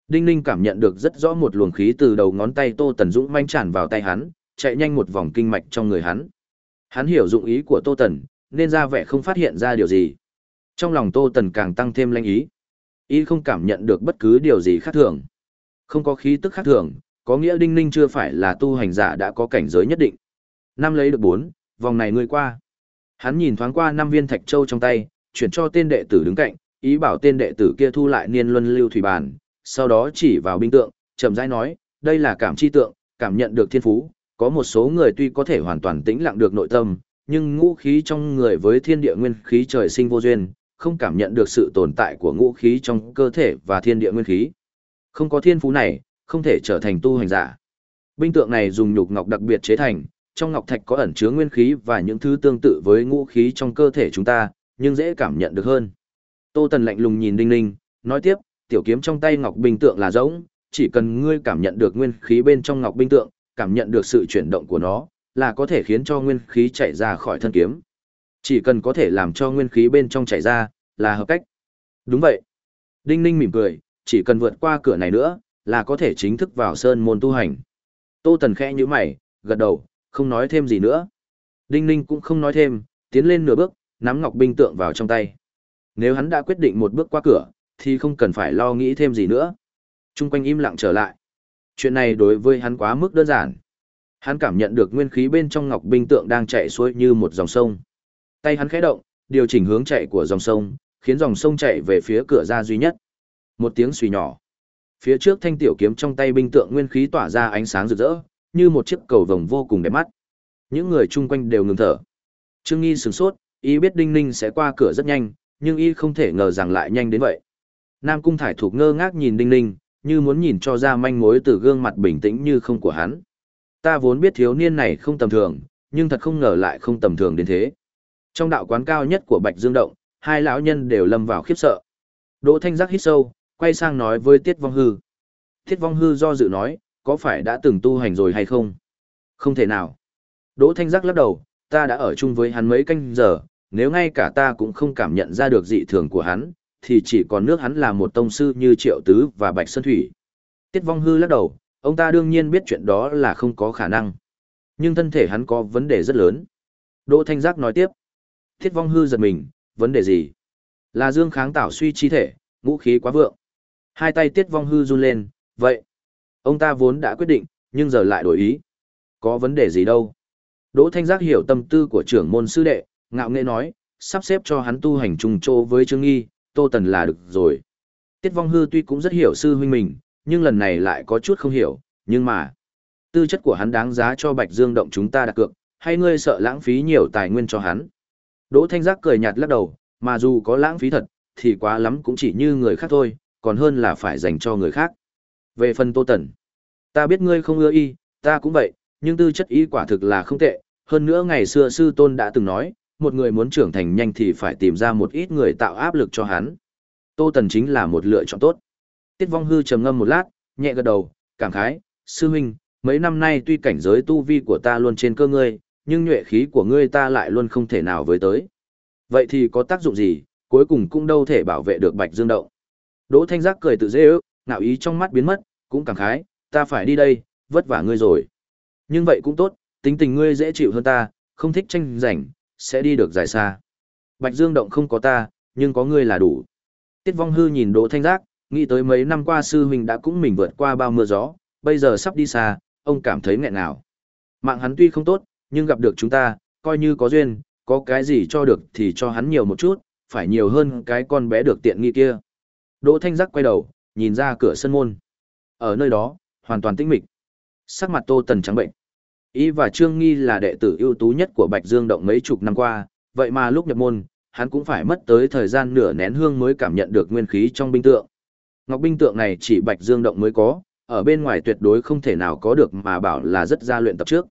Đinh Ninh cảm nhận được rất rõ một luồng khí từ đầu ngón tay Tô Tần Dũng manh tràn vào tay hắn, chạy nhanh một vòng kinh mạch trong người hắn. Hắn hiểu dụng ý của Tô Tần, nên ra vẻ không phát hiện ra điều gì. Trong lòng Tô Tần càng tăng thêm lanh ý. Y không cảm nhận được bất cứ điều gì khác thường. Không có khí tức khác thường, có nghĩa Đinh Ninh chưa phải là tu hành giả đã có cảnh giới nhất định. Năm lấy được bốn, vòng này ngươi qua. Hắn nhìn thoáng qua năm viên thạch châu trong tay, chuyển cho tên đệ tử đứng cạnh, ý bảo tên đệ tử kia thu lại niên luân lưu thủy bàn, sau đó chỉ vào binh tượng, chậm rãi nói, đây là cảm chi tượng, cảm nhận được thiên phú, có một số người tuy có thể hoàn toàn tĩnh lặng được nội tâm, nhưng ngũ khí trong người với thiên địa nguyên khí trời sinh vô duyên, không cảm nhận được sự tồn tại của ngũ khí trong cơ thể và thiên địa nguyên khí. Không có thiên phú này, không thể trở thành tu hành giả. Binh tượng này dùng nhục ngọc đặc biệt chế thành, trong ngọc thạch có ẩn chứa nguyên khí và những thứ tương tự với ngũ khí trong cơ thể chúng ta, nhưng dễ cảm nhận được hơn. Tô Tần lạnh lùng nhìn Đinh Ninh, nói tiếp, tiểu kiếm trong tay ngọc bình tượng là giống, chỉ cần ngươi cảm nhận được nguyên khí bên trong ngọc bình tượng, cảm nhận được sự chuyển động của nó, là có thể khiến cho nguyên khí chạy ra khỏi thân kiếm. Chỉ cần có thể làm cho nguyên khí bên trong chạy ra, là hợp cách. Đúng vậy. Đinh Ninh mỉm cười, chỉ cần vượt qua cửa này nữa, là có thể chính thức vào sơn môn tu hành. Tô Tần khẽ như mày, gật đầu, không nói thêm gì nữa. Đinh Ninh cũng không nói thêm, tiến lên nửa bước, nắm ngọc binh tượng vào trong tay. Nếu hắn đã quyết định một bước qua cửa, thì không cần phải lo nghĩ thêm gì nữa. Trung quanh im lặng trở lại. Chuyện này đối với hắn quá mức đơn giản. Hắn cảm nhận được nguyên khí bên trong ngọc binh tượng đang chạy xuôi như một dòng sông. Tay hắn khẽ động, điều chỉnh hướng chạy của dòng sông, khiến dòng sông chạy về phía cửa ra duy nhất. Một tiếng suy nhỏ. Phía trước thanh tiểu kiếm trong tay binh tượng nguyên khí tỏa ra ánh sáng rực rỡ, như một chiếc cầu vồng vô cùng đẹp mắt. Những người chung quanh đều ngừng thở. Trương Nghi sửng sốt, y biết Đinh Ninh sẽ qua cửa rất nhanh, nhưng y không thể ngờ rằng lại nhanh đến vậy. Nam Cung Thải Thục ngơ ngác nhìn Đinh Ninh, như muốn nhìn cho ra manh mối từ gương mặt bình tĩnh như không của hắn. Ta vốn biết thiếu niên này không tầm thường, nhưng thật không ngờ lại không tầm thường đến thế. Trong đạo quán cao nhất của Bạch Dương Động, hai lão nhân đều lâm vào khiếp sợ. Đỗ Thanh Giác hít sâu, quay sang nói với Tiết Vong Hư. Tiết Vong Hư do dự nói, có phải đã từng tu hành rồi hay không? Không thể nào. Đỗ Thanh Giác lắc đầu, ta đã ở chung với hắn mấy canh giờ, nếu ngay cả ta cũng không cảm nhận ra được dị thường của hắn, thì chỉ còn nước hắn là một tông sư như Triệu Tứ và Bạch Sơn Thủy. Tiết Vong Hư lắc đầu, ông ta đương nhiên biết chuyện đó là không có khả năng. Nhưng thân thể hắn có vấn đề rất lớn. Đỗ Thanh Giác nói tiếp. Tiết Vong Hư giật mình, vấn đề gì? Là dương kháng tảo suy chi thể, ngũ khí quá vượng. Hai tay Tiết Vong Hư run lên, vậy. Ông ta vốn đã quyết định, nhưng giờ lại đổi ý. Có vấn đề gì đâu. Đỗ Thanh Giác hiểu tâm tư của trưởng môn sư đệ, ngạo nghệ nói, sắp xếp cho hắn tu hành trùng trô với Trương Nghi, Tô Tần là được rồi. Tiết Vong Hư tuy cũng rất hiểu sư huynh mình, nhưng lần này lại có chút không hiểu, nhưng mà, tư chất của hắn đáng giá cho Bạch Dương động chúng ta đặt cược, hay ngươi sợ lãng phí nhiều tài nguyên cho hắn. Đỗ Thanh Giác cười nhạt lắc đầu, mà dù có lãng phí thật, thì quá lắm cũng chỉ như người khác thôi, còn hơn là phải dành cho người khác. Về phần Tô Tần, ta biết ngươi không ưa y, ta cũng vậy, nhưng tư chất y quả thực là không tệ, hơn nữa ngày xưa sư tôn đã từng nói, một người muốn trưởng thành nhanh thì phải tìm ra một ít người tạo áp lực cho hắn. Tô Tần chính là một lựa chọn tốt. Tiết Vong Hư trầm ngâm một lát, nhẹ gật đầu, cảm khái, sư huynh, mấy năm nay tuy cảnh giới tu vi của ta luôn trên cơ ngươi, nhưng nhuệ khí của ngươi ta lại luôn không thể nào với tới. Vậy thì có tác dụng gì, cuối cùng cũng đâu thể bảo vệ được Bạch Dương Động. Đỗ Thanh Giác cười tự dễ ước, ngạo ý trong mắt biến mất, cũng cảm khái, ta phải đi đây, vất vả ngươi rồi. Nhưng vậy cũng tốt, tính tình ngươi dễ chịu hơn ta, không thích tranh giành, sẽ đi được dài xa. Bạch Dương Động không có ta, nhưng có ngươi là đủ. Tiết Vong Hư nhìn Đỗ Thanh Giác, nghĩ tới mấy năm qua sư huynh đã cũng mình vượt qua bao mưa gió, bây giờ sắp đi xa, ông cảm thấy nghẹn nào. Mạng hắn tuy không tốt, nhưng gặp được chúng ta, coi như có duyên, có cái gì cho được thì cho hắn nhiều một chút, phải nhiều hơn cái con bé được tiện nghi kia. Đỗ Thanh Giác quay đầu, nhìn ra cửa sân môn. Ở nơi đó, hoàn toàn tĩnh mịch. Sắc mặt Tô Tần trắng bệnh. Y và Trương Nghi là đệ tử ưu tú nhất của Bạch Dương Động mấy chục năm qua, vậy mà lúc nhập môn, hắn cũng phải mất tới thời gian nửa nén hương mới cảm nhận được nguyên khí trong binh tượng. Ngọc binh tượng này chỉ Bạch Dương Động mới có, ở bên ngoài tuyệt đối không thể nào có được mà bảo là rất gia luyện tập trước.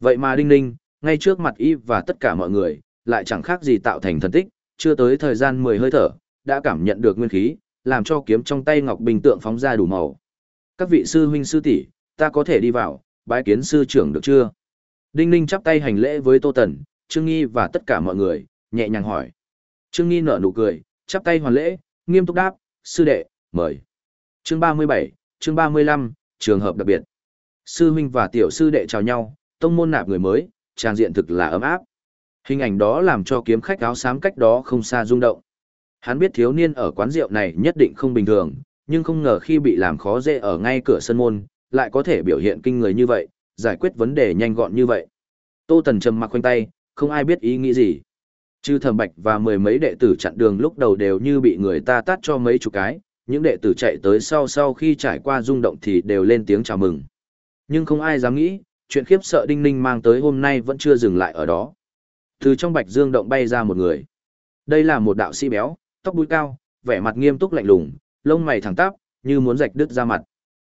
Vậy mà Đinh Ninh, ngay trước mặt y và tất cả mọi người, lại chẳng khác gì tạo thành thần tích, chưa tới thời gian 10 hơi thở, đã cảm nhận được nguyên khí, làm cho kiếm trong tay Ngọc Bình tượng phóng ra đủ màu. Các vị sư huynh sư tỷ, ta có thể đi vào, bái kiến sư trưởng được chưa? Đinh Ninh chắp tay hành lễ với Tô Tần, Trương Nghi và tất cả mọi người, nhẹ nhàng hỏi. Trương Nghi nở nụ cười, chắp tay hoàn lễ, nghiêm túc đáp, sư đệ, mời. Chương 37, chương 35, trường hợp đặc biệt. Sư huynh và tiểu sư đệ chào nhau, tông môn nạp người mới, trang diện thực là ấm áp. Hình ảnh đó làm cho kiếm khách áo xám cách đó không xa rung động. Hắn biết thiếu niên ở quán rượu này nhất định không bình thường, nhưng không ngờ khi bị làm khó dễ ở ngay cửa sân môn, lại có thể biểu hiện kinh người như vậy, giải quyết vấn đề nhanh gọn như vậy. Tô Tần trầm mặc quanh tay, không ai biết ý nghĩ gì. Chư thẩm bạch và mười mấy đệ tử chặn đường lúc đầu đều như bị người ta tát cho mấy chục cái, những đệ tử chạy tới sau sau khi trải qua rung động thì đều lên tiếng chào mừng. Nhưng không ai dám nghĩ, chuyện khiếp sợ đinh ninh mang tới hôm nay vẫn chưa dừng lại ở đó. Từ trong bạch dương động bay ra một người. Đây là một đạo sĩ béo, tóc búi cao, vẻ mặt nghiêm túc lạnh lùng, lông mày thẳng tắp, như muốn rạch đứt ra mặt.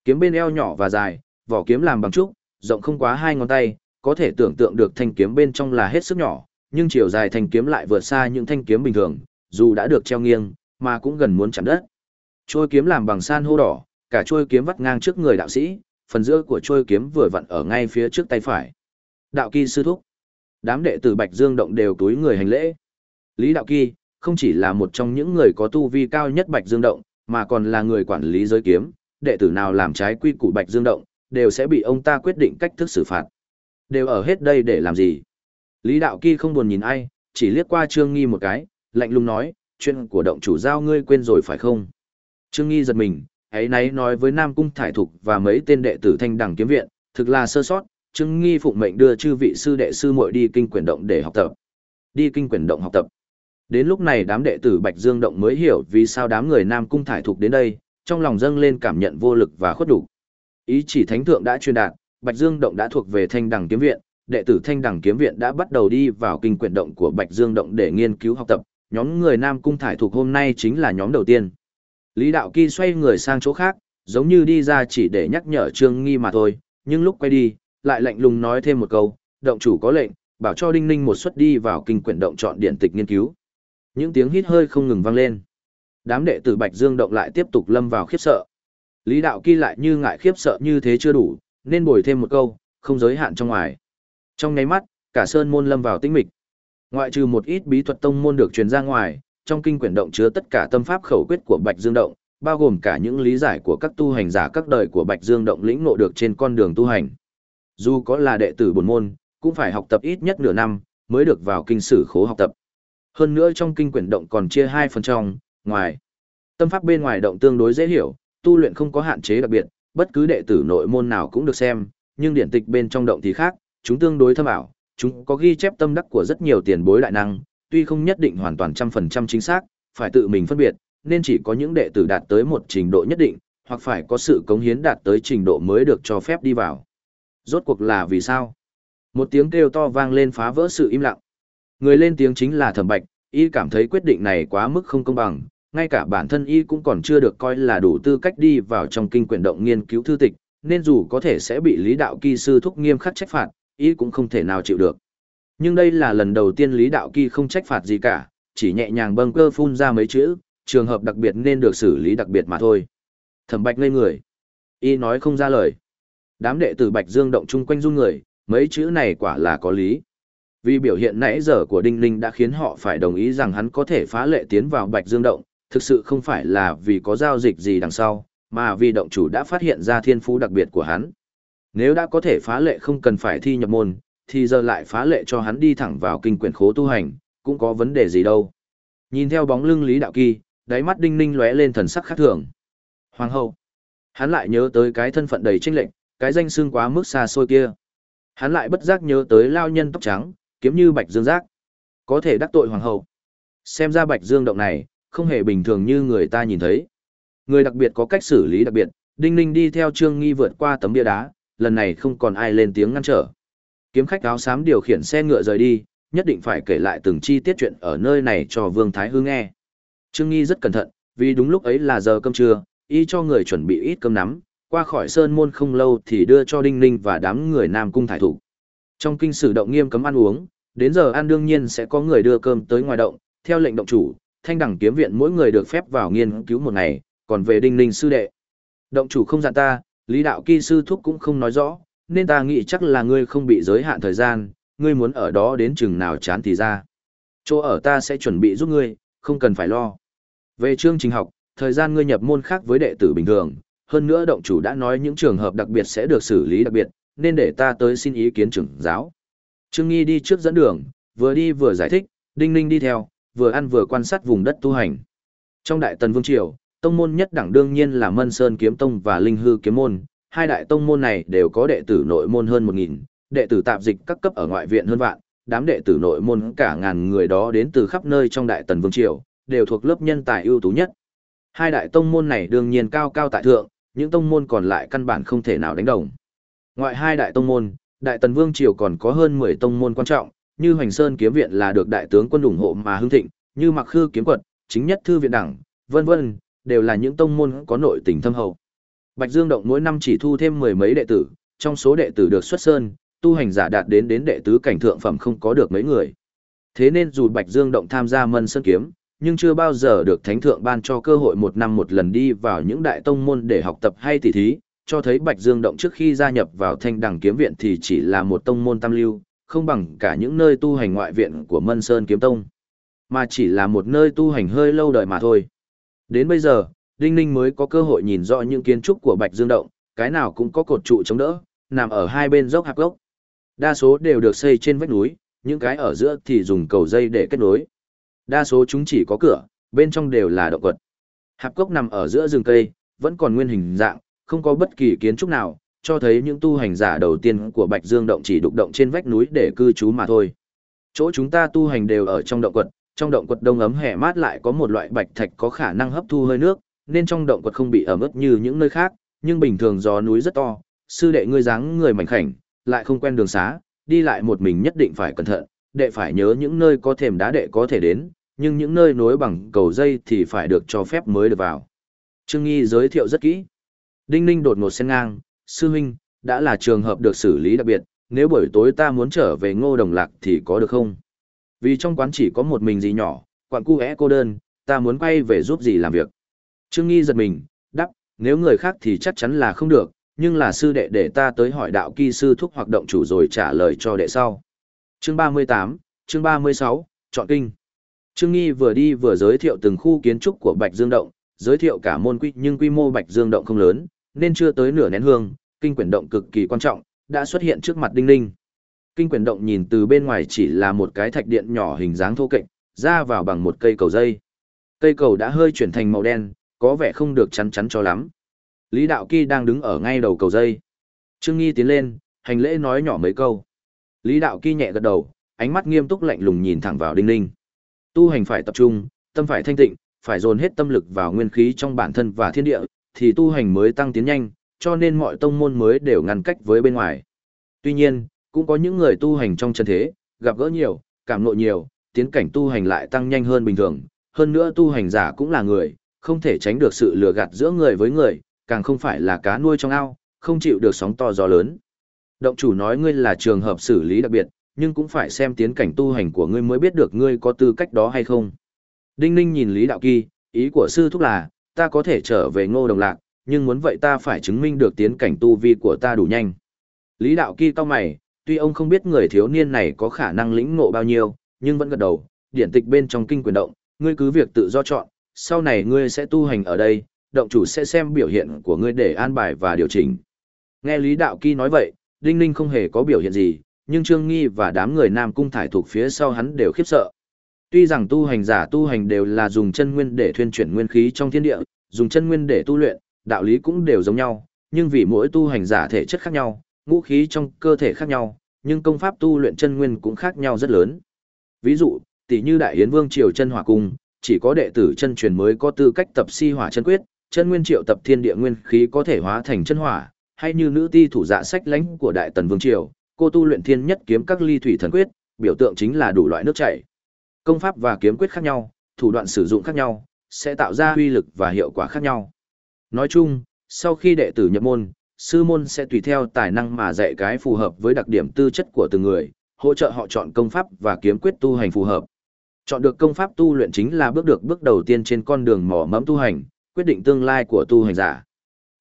Kiếm bên eo nhỏ và dài, vỏ kiếm làm bằng trúc, rộng không quá hai ngón tay, có thể tưởng tượng được thanh kiếm bên trong là hết sức nhỏ, nhưng chiều dài thanh kiếm lại vượt xa những thanh kiếm bình thường, dù đã được treo nghiêng, mà cũng gần muốn chạm đất. Trôi kiếm làm bằng san hô đỏ, cả trôi kiếm vắt ngang trước người đạo sĩ, phần giữa của trôi kiếm vừa vặn ở ngay phía trước tay phải. Đạo kỳ sư thúc. Đám đệ tử Bạch Dương động đều túi người hành lễ. Lý Đạo Kỳ không chỉ là một trong những người có tu vi cao nhất Bạch Dương động, mà còn là người quản lý giới kiếm, đệ tử nào làm trái quy củ Bạch Dương động, đều sẽ bị ông ta quyết định cách thức xử phạt. Đều ở hết đây để làm gì? Lý Đạo Kỳ không buồn nhìn ai, chỉ liếc qua Trương Nghi một cái, lạnh lùng nói, chuyện của động chủ giao ngươi quên rồi phải không? Trương Nghi giật mình, ấy nấy nói với Nam Cung Thải Thục và mấy tên đệ tử thanh đẳng kiếm viện, thực là sơ sót, Trương Nghi phụng mệnh đưa chư vị sư đệ sư muội đi kinh quyển động để học tập. Đi kinh quyển động học tập. Đến lúc này đám đệ tử Bạch Dương động mới hiểu vì sao đám người Nam Cung Thải Thục đến đây, trong lòng dâng lên cảm nhận vô lực và khuất đủ. Ý chỉ thánh thượng đã truyền đạt, Bạch Dương động đã thuộc về thanh đẳng kiếm viện, đệ tử thanh đẳng kiếm viện đã bắt đầu đi vào kinh quyển động của Bạch Dương động để nghiên cứu học tập, nhóm người Nam Cung Thải Thục hôm nay chính là nhóm đầu tiên. Lý Đạo Kỳ xoay người sang chỗ khác, giống như đi ra chỉ để nhắc nhở Trương Nghi mà thôi, nhưng lúc quay đi, lại lạnh lùng nói thêm một câu, động chủ có lệnh, bảo cho Đinh Ninh một suất đi vào kinh quyển động chọn điện tịch nghiên cứu. Những tiếng hít hơi không ngừng vang lên. Đám đệ tử Bạch Dương động lại tiếp tục lâm vào khiếp sợ. Lý Đạo Kỳ lại như ngại khiếp sợ như thế chưa đủ, nên bồi thêm một câu, không giới hạn trong ngoài. Trong nháy mắt, cả sơn môn lâm vào tĩnh mịch. Ngoại trừ một ít bí thuật tông môn được truyền ra ngoài, trong kinh quyển động chứa tất cả tâm pháp khẩu quyết của Bạch Dương động, bao gồm cả những lý giải của các tu hành giả các đời của Bạch Dương động lĩnh ngộ được trên con đường tu hành. Dù có là đệ tử bổn môn, cũng phải học tập ít nhất nửa năm mới được vào kinh sử khố học tập. Hơn nữa trong kinh quyển động còn chia hai phần trong, ngoài. Tâm pháp bên ngoài động tương đối dễ hiểu, tu luyện không có hạn chế đặc biệt, bất cứ đệ tử nội môn nào cũng được xem, nhưng điển tịch bên trong động thì khác, chúng tương đối thâm ảo, chúng có ghi chép tâm đắc của rất nhiều tiền bối đại năng, tuy không nhất định hoàn toàn trăm phần trăm chính xác, phải tự mình phân biệt, nên chỉ có những đệ tử đạt tới một trình độ nhất định, hoặc phải có sự cống hiến đạt tới trình độ mới được cho phép đi vào. Rốt cuộc là vì sao? Một tiếng kêu to vang lên phá vỡ sự im lặng. Người lên tiếng chính là Thẩm Bạch, y cảm thấy quyết định này quá mức không công bằng, ngay cả bản thân y cũng còn chưa được coi là đủ tư cách đi vào trong kinh quyển động nghiên cứu thư tịch, nên dù có thể sẽ bị lý đạo kỳ sư thúc nghiêm khắc trách phạt, y cũng không thể nào chịu được. Nhưng đây là lần đầu tiên lý đạo kỳ không trách phạt gì cả, chỉ nhẹ nhàng bâng cơ phun ra mấy chữ, trường hợp đặc biệt nên được xử lý đặc biệt mà thôi. Thẩm Bạch ngây người. Y nói không ra lời. Đám đệ tử Bạch Dương động chung quanh run người, mấy chữ này quả là có lý. Vì biểu hiện nãy giờ của Đinh Ninh đã khiến họ phải đồng ý rằng hắn có thể phá lệ tiến vào Bạch Dương động, thực sự không phải là vì có giao dịch gì đằng sau, mà vì động chủ đã phát hiện ra thiên phú đặc biệt của hắn. Nếu đã có thể phá lệ không cần phải thi nhập môn, thì giờ lại phá lệ cho hắn đi thẳng vào kinh quyển khố tu hành, cũng có vấn đề gì đâu. Nhìn theo bóng lưng Lý Đạo Kỳ, đáy mắt Đinh Ninh lóe lên thần sắc khác thường. Hoàng hậu. Hắn lại nhớ tới cái thân phận đầy tranh lệnh, cái danh xưng quá mức xa xôi kia. Hắn lại bất giác nhớ tới lao nhân tóc trắng, kiếm như Bạch Dương giác. Có thể đắc tội hoàng hậu. Xem ra Bạch Dương động này, không hề bình thường như người ta nhìn thấy. Người đặc biệt có cách xử lý đặc biệt, Đinh Ninh đi theo Trương Nghi vượt qua tấm bia đá, lần này không còn ai lên tiếng ngăn trở. Kiếm khách áo xám điều khiển xe ngựa rời đi, nhất định phải kể lại từng chi tiết chuyện ở nơi này cho Vương Thái Hư nghe. Trương Nghi rất cẩn thận, vì đúng lúc ấy là giờ cơm trưa, y cho người chuẩn bị ít cơm nắm, qua khỏi sơn môn không lâu thì đưa cho Đinh Ninh và đám người Nam Cung thải thủ. Trong kinh sử động nghiêm cấm ăn uống, đến giờ ăn đương nhiên sẽ có người đưa cơm tới ngoài động, theo lệnh động chủ, thanh đẳng kiếm viện mỗi người được phép vào nghiên cứu một ngày, còn về Đinh Ninh sư đệ. Động chủ không dặn ta, lý đạo kỳ sư thúc cũng không nói rõ, nên ta nghĩ chắc là ngươi không bị giới hạn thời gian, ngươi muốn ở đó đến chừng nào chán thì ra. Chỗ ở ta sẽ chuẩn bị giúp ngươi, không cần phải lo. Về chương trình học, Thời gian ngươi nhập môn khác với đệ tử bình thường, hơn nữa động chủ đã nói những trường hợp đặc biệt sẽ được xử lý đặc biệt, nên để ta tới xin ý kiến trưởng giáo. Trương Nghi đi trước dẫn đường, vừa đi vừa giải thích, Đinh Ninh đi theo, vừa ăn vừa quan sát vùng đất tu hành. Trong Đại Tần Vương Triều, tông môn nhất đẳng đương nhiên là Mân Sơn Kiếm Tông và Linh Hư Kiếm Môn, hai đại tông môn này đều có đệ tử nội môn hơn 1.000, đệ tử tạp dịch các cấp ở ngoại viện hơn vạn, đám đệ tử nội môn cả ngàn người đó đến từ khắp nơi trong Đại Tần Vương Triều, đều thuộc lớp nhân tài ưu tú nhất. Hai đại tông môn này đương nhiên cao cao tại thượng, những tông môn còn lại căn bản không thể nào đánh đồng. Ngoại hai đại tông môn, Đại Tần Vương Triều còn có hơn 10 tông môn quan trọng, như Hoành Sơn Kiếm Viện là được đại tướng quân ủng hộ mà hưng thịnh, như Mặc Khư Kiếm Quật, chính nhất thư viện đẳng, vân vân, đều là những tông môn có nội tình thâm hậu. Bạch Dương Động mỗi năm chỉ thu thêm mười mấy đệ tử, trong số đệ tử được xuất sơn, tu hành giả đạt đến đến đệ tứ cảnh thượng phẩm không có được mấy người. Thế nên dù Bạch Dương Động tham gia Mân Sơn Kiếm, nhưng chưa bao giờ được thánh thượng ban cho cơ hội một năm một lần đi vào những đại tông môn để học tập hay tỉ thí, cho thấy Bạch Dương Động trước khi gia nhập vào thanh đẳng kiếm viện thì chỉ là một tông môn tam lưu, không bằng cả những nơi tu hành ngoại viện của Mân Sơn Kiếm Tông, mà chỉ là một nơi tu hành hơi lâu đời mà thôi. Đến bây giờ, Đinh Ninh mới có cơ hội nhìn rõ những kiến trúc của Bạch Dương Động, cái nào cũng có cột trụ chống đỡ, nằm ở hai bên dốc hạp gốc. Đa số đều được xây trên vách núi, những cái ở giữa thì dùng cầu dây để kết nối. Đa số chúng chỉ có cửa, bên trong đều là động quật. Hạp cốc nằm ở giữa rừng cây, vẫn còn nguyên hình dạng, không có bất kỳ kiến trúc nào, cho thấy những tu hành giả đầu tiên của Bạch Dương động chỉ đục động trên vách núi để cư trú mà thôi. Chỗ chúng ta tu hành đều ở trong động quật, trong động quật đông ấm hè mát lại có một loại bạch thạch có khả năng hấp thu hơi nước, nên trong động quật không bị ẩm ướt như những nơi khác, nhưng bình thường gió núi rất to, sư đệ ngươi dáng người mảnh khảnh, lại không quen đường xá, đi lại một mình nhất định phải cẩn thận, đệ phải nhớ những nơi có thềm đá đệ có thể đến, nhưng những nơi nối bằng cầu dây thì phải được cho phép mới được vào. Trương Nghi giới thiệu rất kỹ. Đinh Ninh đột ngột xen ngang, sư huynh, đã là trường hợp được xử lý đặc biệt, nếu buổi tối ta muốn trở về ngô đồng lạc thì có được không? Vì trong quán chỉ có một mình gì nhỏ, quặng cu é cô đơn, ta muốn quay về giúp gì làm việc. Trương Nghi giật mình, đắp, nếu người khác thì chắc chắn là không được, nhưng là sư đệ để ta tới hỏi đạo kỳ sư thúc hoạt động chủ rồi trả lời cho đệ sau. Chương 38, chương 36, chọn kinh. Trương Nghi vừa đi vừa giới thiệu từng khu kiến trúc của Bạch Dương Động, giới thiệu cả môn quy nhưng quy mô Bạch Dương Động không lớn, nên chưa tới nửa nén hương, kinh quyển động cực kỳ quan trọng, đã xuất hiện trước mặt Đinh Ninh. Kinh quyển động nhìn từ bên ngoài chỉ là một cái thạch điện nhỏ hình dáng thô kệch, ra vào bằng một cây cầu dây. Cây cầu đã hơi chuyển thành màu đen, có vẻ không được chắn chắn cho lắm. Lý Đạo Kỳ đang đứng ở ngay đầu cầu dây. Trương Nghi tiến lên, hành lễ nói nhỏ mấy câu. Lý Đạo Kỳ nhẹ gật đầu, ánh mắt nghiêm túc lạnh lùng nhìn thẳng vào Đinh Ninh. Tu hành phải tập trung, tâm phải thanh tịnh, phải dồn hết tâm lực vào nguyên khí trong bản thân và thiên địa, thì tu hành mới tăng tiến nhanh, cho nên mọi tông môn mới đều ngăn cách với bên ngoài. Tuy nhiên, cũng có những người tu hành trong chân thế, gặp gỡ nhiều, cảm ngộ nhiều, tiến cảnh tu hành lại tăng nhanh hơn bình thường, hơn nữa tu hành giả cũng là người, không thể tránh được sự lừa gạt giữa người với người, càng không phải là cá nuôi trong ao, không chịu được sóng to gió lớn. Động chủ nói ngươi là trường hợp xử lý đặc biệt, nhưng cũng phải xem tiến cảnh tu hành của ngươi mới biết được ngươi có tư cách đó hay không. Đinh Ninh nhìn Lý Đạo Kỳ, ý của sư thúc là, ta có thể trở về ngô đồng lạc, nhưng muốn vậy ta phải chứng minh được tiến cảnh tu vi của ta đủ nhanh. Lý Đạo Kỳ cao mày, tuy ông không biết người thiếu niên này có khả năng lĩnh ngộ bao nhiêu, nhưng vẫn gật đầu, điển tịch bên trong kinh quyền động, ngươi cứ việc tự do chọn, sau này ngươi sẽ tu hành ở đây, động chủ sẽ xem biểu hiện của ngươi để an bài và điều chỉnh. Nghe Lý Đạo Kỳ nói vậy, Đinh Ninh không hề có biểu hiện gì, nhưng Trương Nghi và đám người Nam Cung thải thuộc phía sau hắn đều khiếp sợ. Tuy rằng tu hành giả tu hành đều là dùng chân nguyên để thuyên chuyển nguyên khí trong thiên địa, dùng chân nguyên để tu luyện, đạo lý cũng đều giống nhau, nhưng vì mỗi tu hành giả thể chất khác nhau, ngũ khí trong cơ thể khác nhau, nhưng công pháp tu luyện chân nguyên cũng khác nhau rất lớn. Ví dụ, tỷ như Đại Yến Vương Triều chân hỏa cung, chỉ có đệ tử chân truyền mới có tư cách tập si hỏa chân quyết, chân nguyên triệu tập thiên địa nguyên khí có thể hóa thành chân hỏa, hay như nữ ti thủ dạ sách lãnh của Đại Tần Vương Triều, cô tu luyện thiên nhất kiếm các ly thủy thần quyết, biểu tượng chính là đủ loại nước chảy. Công pháp và kiếm quyết khác nhau, thủ đoạn sử dụng khác nhau, sẽ tạo ra uy lực và hiệu quả khác nhau. Nói chung, sau khi đệ tử nhập môn, sư môn sẽ tùy theo tài năng mà dạy cái phù hợp với đặc điểm tư chất của từng người, hỗ trợ họ chọn công pháp và kiếm quyết tu hành phù hợp. Chọn được công pháp tu luyện chính là bước được bước đầu tiên trên con đường mỏ mẫm tu hành, quyết định tương lai của tu hành giả.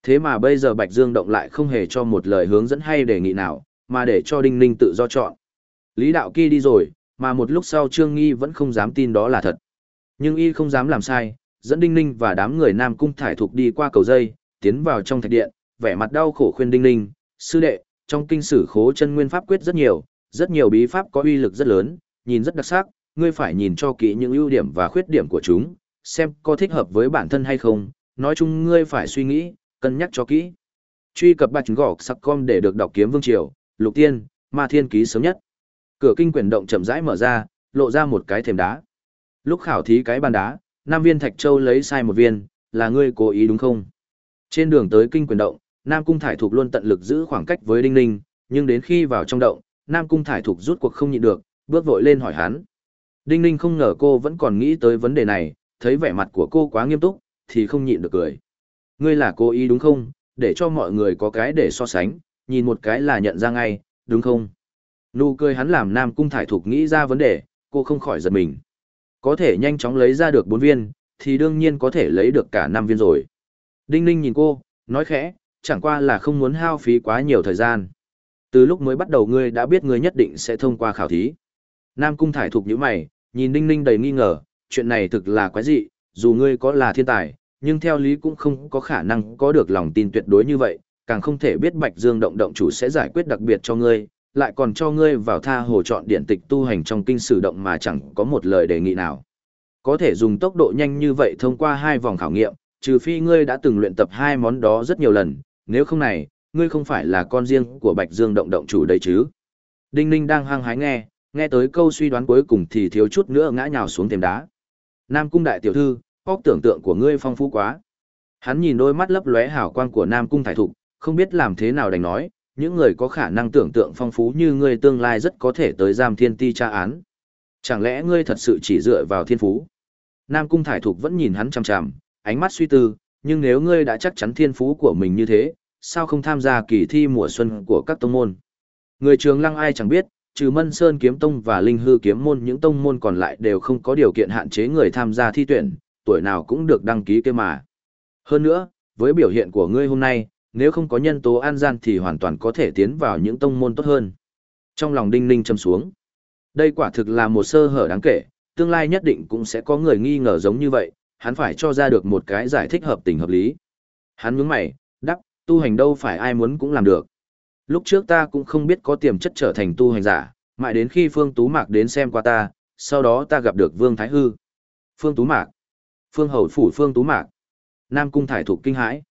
Thế mà bây giờ Bạch Dương Động lại không hề cho một lời hướng dẫn hay đề nghị nào, mà để cho Đinh Ninh tự do chọn. Lý Đạo Kỳ đi rồi, mà một lúc sau Trương Nghi vẫn không dám tin đó là thật. Nhưng y không dám làm sai, dẫn Đinh Ninh và đám người Nam Cung thải thuộc đi qua cầu dây, tiến vào trong thạch điện, vẻ mặt đau khổ khuyên Đinh Ninh, sư đệ, trong kinh sử khố chân nguyên pháp quyết rất nhiều, rất nhiều bí pháp có uy lực rất lớn, nhìn rất đặc sắc, ngươi phải nhìn cho kỹ những ưu điểm và khuyết điểm của chúng, xem có thích hợp với bản thân hay không, nói chung ngươi phải suy nghĩ, cân nhắc cho kỹ. Truy cập bạch gọc sắc com để được đọc kiếm vương triều, lục tiên, ma thiên ký sớm nhất. Cửa kinh quyển động chậm rãi mở ra, lộ ra một cái thềm đá. Lúc khảo thí cái bàn đá, Nam viên thạch châu lấy sai một viên, là ngươi cố ý đúng không? Trên đường tới kinh quyển động, Nam cung thải thục luôn tận lực giữ khoảng cách với Đinh Ninh, nhưng đến khi vào trong động, Nam cung thải thục rút cuộc không nhịn được, bước vội lên hỏi hắn. Đinh Ninh không ngờ cô vẫn còn nghĩ tới vấn đề này, thấy vẻ mặt của cô quá nghiêm túc, thì không nhịn được cười. Ngươi là cố ý đúng không, để cho mọi người có cái để so sánh, nhìn một cái là nhận ra ngay, đúng không? Nụ cười hắn làm Nam Cung Thải Thục nghĩ ra vấn đề, cô không khỏi giật mình. Có thể nhanh chóng lấy ra được 4 viên, thì đương nhiên có thể lấy được cả 5 viên rồi. Đinh Ninh nhìn cô, nói khẽ, chẳng qua là không muốn hao phí quá nhiều thời gian. Từ lúc mới bắt đầu ngươi đã biết ngươi nhất định sẽ thông qua khảo thí. Nam Cung Thải Thục như mày, nhìn Đinh Ninh đầy nghi ngờ, chuyện này thực là quái dị, dù ngươi có là thiên tài, nhưng theo lý cũng không có khả năng có được lòng tin tuyệt đối như vậy, càng không thể biết Bạch Dương động động chủ sẽ giải quyết đặc biệt cho ngươi, lại còn cho ngươi vào tha hồ chọn điện tịch tu hành trong kinh sử động mà chẳng có một lời đề nghị nào. Có thể dùng tốc độ nhanh như vậy thông qua hai vòng khảo nghiệm, trừ phi ngươi đã từng luyện tập hai món đó rất nhiều lần, nếu không này, ngươi không phải là con riêng của Bạch Dương động động chủ đấy chứ. Đinh Ninh đang hăng hái nghe, nghe tới câu suy đoán cuối cùng thì thiếu chút nữa ngã nhào xuống thềm đá. Nam cung đại tiểu thư, óc tưởng tượng của ngươi phong phú quá. Hắn nhìn đôi mắt lấp lóe hào quang của Nam cung thải thục, không biết làm thế nào đành nói, những người có khả năng tưởng tượng phong phú như ngươi tương lai rất có thể tới giam thiên ti tra án. Chẳng lẽ ngươi thật sự chỉ dựa vào thiên phú? Nam cung thải thục vẫn nhìn hắn chằm chằm, ánh mắt suy tư, nhưng nếu ngươi đã chắc chắn thiên phú của mình như thế, sao không tham gia kỳ thi mùa xuân của các tông môn? Người trường lăng ai chẳng biết, trừ Mân Sơn Kiếm Tông và Linh Hư Kiếm Môn những tông môn còn lại đều không có điều kiện hạn chế người tham gia thi tuyển, tuổi nào cũng được đăng ký kia mà. Hơn nữa, với biểu hiện của ngươi hôm nay, nếu không có nhân tố an gian thì hoàn toàn có thể tiến vào những tông môn tốt hơn. Trong lòng Đinh Ninh châm xuống. Đây quả thực là một sơ hở đáng kể, tương lai nhất định cũng sẽ có người nghi ngờ giống như vậy, hắn phải cho ra được một cái giải thích hợp tình hợp lý. Hắn nhướng mày, đắc, tu hành đâu phải ai muốn cũng làm được. Lúc trước ta cũng không biết có tiềm chất trở thành tu hành giả, mãi đến khi Phương Tú Mạc đến xem qua ta, sau đó ta gặp được Vương Thái Hư. Phương Tú Mạc. Phương Hầu Phủ Phương Tú Mạc. Nam Cung Thải Thục kinh hãi.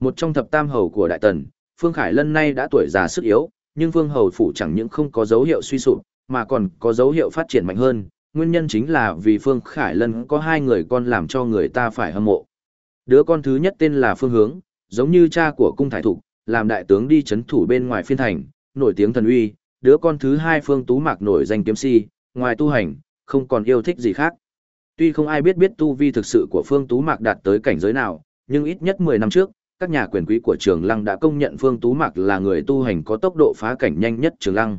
Một trong thập tam hầu của Đại Tần, Phương Khải Lân nay đã tuổi già sức yếu, nhưng Phương Hầu Phủ chẳng những không có dấu hiệu suy sụp, mà còn có dấu hiệu phát triển mạnh hơn. Nguyên nhân chính là vì Phương Khải Lân có hai người con làm cho người ta phải hâm mộ. Đứa con thứ nhất tên là Phương Hướng, giống như cha của Cung Thải Thục, làm đại tướng đi chấn thủ bên ngoài phiên thành, nổi tiếng thần uy, đứa con thứ hai Phương Tú Mạc nổi danh kiếm si, ngoài tu hành, không còn yêu thích gì khác. Tuy không ai biết biết tu vi thực sự của Phương Tú Mạc đạt tới cảnh giới nào, nhưng ít nhất 10 năm trước, các nhà quyền quý của Trường Lăng đã công nhận Phương Tú Mạc là người tu hành có tốc độ phá cảnh nhanh nhất Trường Lăng.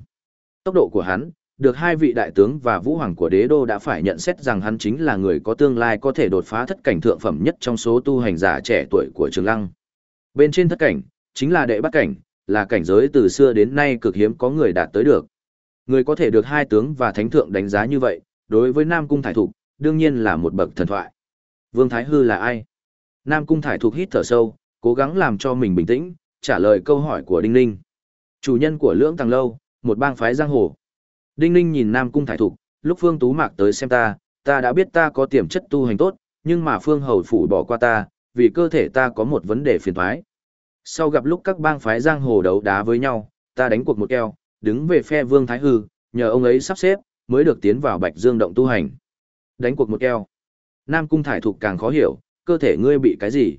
Tốc độ của hắn, được hai vị đại tướng và vũ hoàng của đế đô đã phải nhận xét rằng hắn chính là người có tương lai có thể đột phá thất cảnh thượng phẩm nhất trong số tu hành giả trẻ tuổi của Trường Lăng. Bên trên thất cảnh, chính là đệ bát cảnh, là cảnh giới từ xưa đến nay cực hiếm có người đạt tới được. Người có thể được hai tướng và thánh thượng đánh giá như vậy, đối với Nam Cung Thải Thục, đương nhiên là một bậc thần thoại. Vương Thái Hư là ai? Nam Cung Thải Thục hít thở sâu, cố gắng làm cho mình bình tĩnh, trả lời câu hỏi của Đinh Ninh. Chủ nhân của Lưỡng Tàng Lâu, một bang phái giang hồ. Đinh Ninh nhìn Nam Cung Thải Thục, lúc Phương Tú Mạc tới xem ta, ta đã biết ta có tiềm chất tu hành tốt, nhưng mà Phương Hầu Phủ bỏ qua ta, vì cơ thể ta có một vấn đề phiền thoái. Sau gặp lúc các bang phái giang hồ đấu đá với nhau, ta đánh cuộc một keo, đứng về phe Vương Thái Hư, nhờ ông ấy sắp xếp, mới được tiến vào Bạch Dương động tu hành. Đánh cuộc một keo. Nam Cung Thải Thục càng khó hiểu, cơ thể ngươi bị cái gì?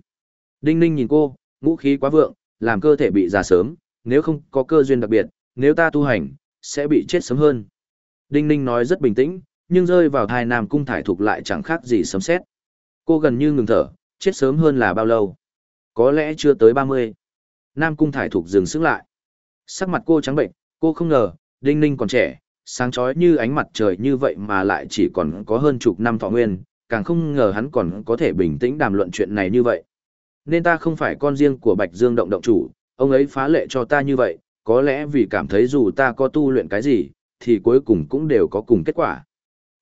Đinh Ninh nhìn cô, ngũ khí quá vượng, làm cơ thể bị già sớm, nếu không có cơ duyên đặc biệt, nếu ta tu hành, sẽ bị chết sớm hơn. Đinh Ninh nói rất bình tĩnh, nhưng rơi vào thai Nam Cung Thải thuộc lại chẳng khác gì sấm sét. Cô gần như ngừng thở, chết sớm hơn là bao lâu? Có lẽ chưa tới 30. Nam Cung Thải thuộc dừng sức lại. Sắc mặt cô trắng bệnh, cô không ngờ, Đinh Ninh còn trẻ, sáng chói như ánh mặt trời như vậy mà lại chỉ còn có hơn chục năm thọ nguyên, càng không ngờ hắn còn có thể bình tĩnh đàm luận chuyện này như vậy. Nên ta không phải con riêng của Bạch Dương động động chủ, ông ấy phá lệ cho ta như vậy, có lẽ vì cảm thấy dù ta có tu luyện cái gì, thì cuối cùng cũng đều có cùng kết quả.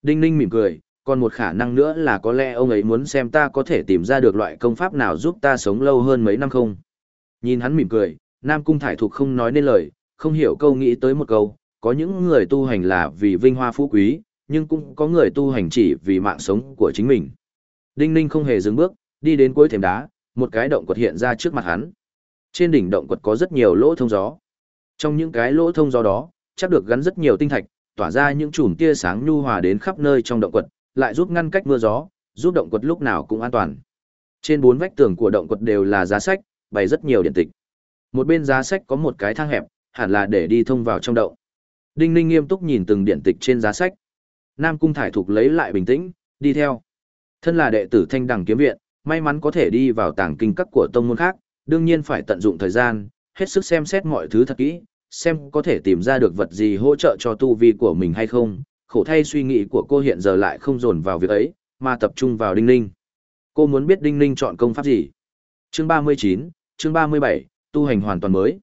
Đinh Ninh mỉm cười, Còn một khả năng nữa là có lẽ ông ấy muốn xem ta có thể tìm ra được loại công pháp nào giúp ta sống lâu hơn mấy năm không. Nhìn hắn mỉm cười, Nam Cung Thải Thục không nói nên lời, không hiểu câu nghĩ tới một câu, có những người tu hành là vì vinh hoa phú quý, nhưng cũng có người tu hành chỉ vì mạng sống của chính mình. Đinh Ninh không hề dừng bước, đi đến cuối thềm đá, một cái động quật hiện ra trước mặt hắn. Trên đỉnh động quật có rất nhiều lỗ thông gió. Trong những cái lỗ thông gió đó, chắc được gắn rất nhiều tinh thạch, tỏa ra những chùm tia sáng nhu hòa đến khắp nơi trong động quật, lại giúp ngăn cách mưa gió, giúp động quật lúc nào cũng an toàn. Trên bốn vách tường của động quật đều là giá sách, bày rất nhiều điện tịch. Một bên giá sách có một cái thang hẹp, hẳn là để đi thông vào trong động. Đinh Ninh nghiêm túc nhìn từng điện tịch trên giá sách. Nam Cung Thải Thục lấy lại bình tĩnh, đi theo. Thân là đệ tử Thanh Đằng Kiếm Viện, may mắn có thể đi vào tàng kinh các của tông môn khác, đương nhiên phải tận dụng thời gian, hết sức xem xét mọi thứ thật kỹ, xem có thể tìm ra được vật gì hỗ trợ cho tu vi của mình hay không. Khổ thay suy nghĩ của cô hiện giờ lại không dồn vào việc ấy, mà tập trung vào Đinh Ninh. Cô muốn biết Đinh Ninh chọn công pháp gì? Chương 39, chương 37, tu hành hoàn toàn mới.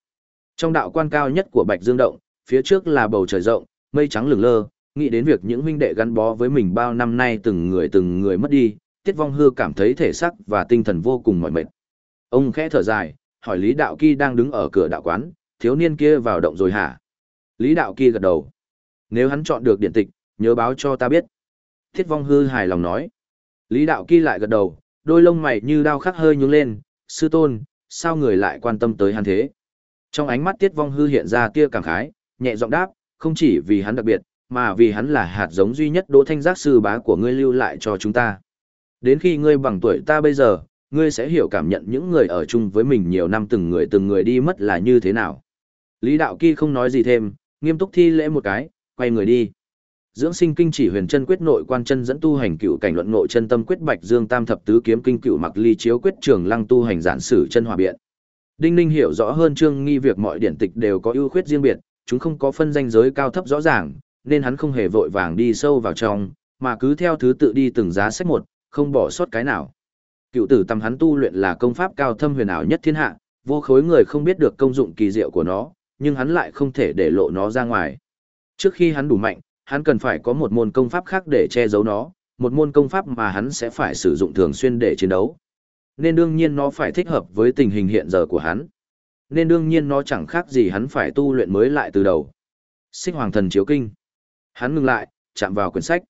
Trong đạo quan cao nhất của Bạch Dương Động, phía trước là bầu trời rộng, mây trắng lửng lơ, nghĩ đến việc những huynh đệ gắn bó với mình bao năm nay từng người từng người mất đi, Tiết Vong Hư cảm thấy thể xác và tinh thần vô cùng mỏi mệt. Ông khẽ thở dài, hỏi Lý Đạo Kỳ đang đứng ở cửa đạo quán, thiếu niên kia vào động rồi hả? Lý Đạo Kỳ gật đầu. Nếu hắn chọn được điện tịch, nhớ báo cho ta biết. Tiết Vong Hư hài lòng nói. Lý Đạo Kỳ lại gật đầu, đôi lông mày như đao khắc hơi nhướng lên, sư tôn, sao người lại quan tâm tới hắn thế? Trong ánh mắt Tiết Vong Hư hiện ra tia cảm khái, nhẹ giọng đáp, không chỉ vì hắn đặc biệt, mà vì hắn là hạt giống duy nhất Đỗ Thanh Giác sư bá của ngươi lưu lại cho chúng ta. Đến khi ngươi bằng tuổi ta bây giờ, ngươi sẽ hiểu cảm nhận những người ở chung với mình nhiều năm từng người từng người đi mất là như thế nào. Lý Đạo Kỳ không nói gì thêm, nghiêm túc thi lễ một cái, quay người đi. Dưỡng sinh kinh chỉ huyền chân quyết nội quan chân dẫn tu hành cựu cảnh luận nội chân tâm quyết bạch dương tam thập tứ kiếm kinh cựu mặc ly chiếu quyết trường lăng tu hành giản sử chân hòa biện. Đinh Ninh hiểu rõ hơn Trương Nghi việc mọi điển tịch đều có ưu khuyết riêng biệt, chúng không có phân danh giới cao thấp rõ ràng, nên hắn không hề vội vàng đi sâu vào trong, mà cứ theo thứ tự đi từng giá sách một, không bỏ sót cái nào. Cựu tử tâm hắn tu luyện là công pháp cao thâm huyền ảo nhất thiên hạ, vô khối người không biết được công dụng kỳ diệu của nó, nhưng hắn lại không thể để lộ nó ra ngoài. Trước khi hắn đủ mạnh, hắn cần phải có một môn công pháp khác để che giấu nó, một môn công pháp mà hắn sẽ phải sử dụng thường xuyên để chiến đấu. Nên đương nhiên nó phải thích hợp với tình hình hiện giờ của hắn. Nên đương nhiên nó chẳng khác gì hắn phải tu luyện mới lại từ đầu. Xích Hoàng Thần Chiếu Kinh. Hắn ngừng lại, chạm vào quyển sách.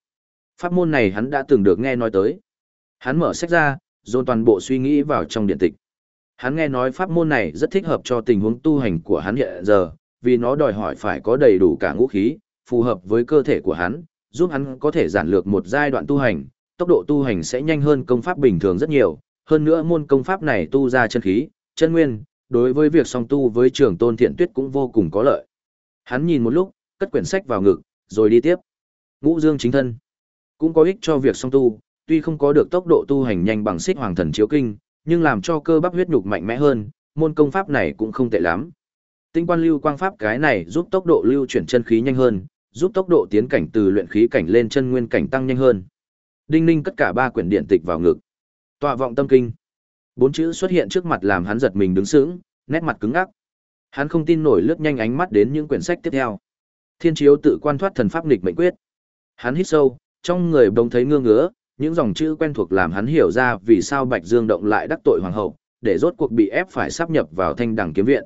Pháp môn này hắn đã từng được nghe nói tới. Hắn mở sách ra, dồn toàn bộ suy nghĩ vào trong điện tịch. Hắn nghe nói pháp môn này rất thích hợp cho tình huống tu hành của hắn hiện giờ, vì nó đòi hỏi phải có đầy đủ cả ngũ khí, phù hợp với cơ thể của hắn, giúp hắn có thể giản lược một giai đoạn tu hành, tốc độ tu hành sẽ nhanh hơn công pháp bình thường rất nhiều, hơn nữa môn công pháp này tu ra chân khí, chân nguyên, đối với việc song tu với trường tôn thiện tuyết cũng vô cùng có lợi. Hắn nhìn một lúc, cất quyển sách vào ngực, rồi đi tiếp. Ngũ dương chính thân, cũng có ích cho việc song tu, tuy không có được tốc độ tu hành nhanh bằng xích hoàng thần chiếu kinh, nhưng làm cho cơ bắp huyết nhục mạnh mẽ hơn, môn công pháp này cũng không tệ lắm. Tinh quan lưu quang pháp cái này giúp tốc độ lưu chuyển chân khí nhanh hơn, giúp tốc độ tiến cảnh từ luyện khí cảnh lên chân nguyên cảnh tăng nhanh hơn. Đinh Ninh cất cả ba quyển điện tịch vào ngực. Tọa vọng tâm kinh. Bốn chữ xuất hiện trước mặt làm hắn giật mình đứng sững, nét mặt cứng ngắc. Hắn không tin nổi lướt nhanh ánh mắt đến những quyển sách tiếp theo. Thiên chiếu tự quan thoát thần pháp nghịch mệnh quyết. Hắn hít sâu, trong người bỗng thấy ngơ ngứa, những dòng chữ quen thuộc làm hắn hiểu ra vì sao Bạch Dương động lại đắc tội hoàng hậu, để rốt cuộc bị ép phải sắp nhập vào Thanh Đẳng kiếm viện.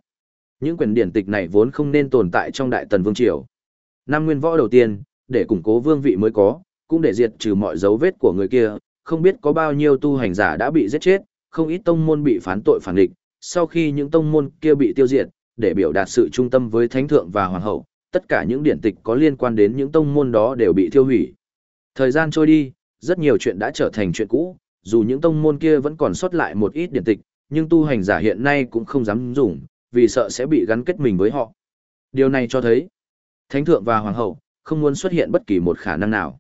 Những quyền điển tịch này vốn không nên tồn tại trong Đại Tần Vương triều. Năm nguyên võ đầu tiên, để củng cố vương vị mới có, cũng để diệt trừ mọi dấu vết của người kia, không biết có bao nhiêu tu hành giả đã bị giết chết, không ít tông môn bị phán tội phản địch, sau khi những tông môn kia bị tiêu diệt, để biểu đạt sự trung tâm với thánh thượng và hoàng hậu, tất cả những điển tịch có liên quan đến những tông môn đó đều bị tiêu hủy. Thời gian trôi đi, rất nhiều chuyện đã trở thành chuyện cũ, dù những tông môn kia vẫn còn sót lại một ít điển tịch, nhưng tu hành giả hiện nay cũng không dám dùng, vì sợ sẽ bị gắn kết mình với họ. Điều này cho thấy, thánh thượng và hoàng hậu không muốn xuất hiện bất kỳ một khả năng nào.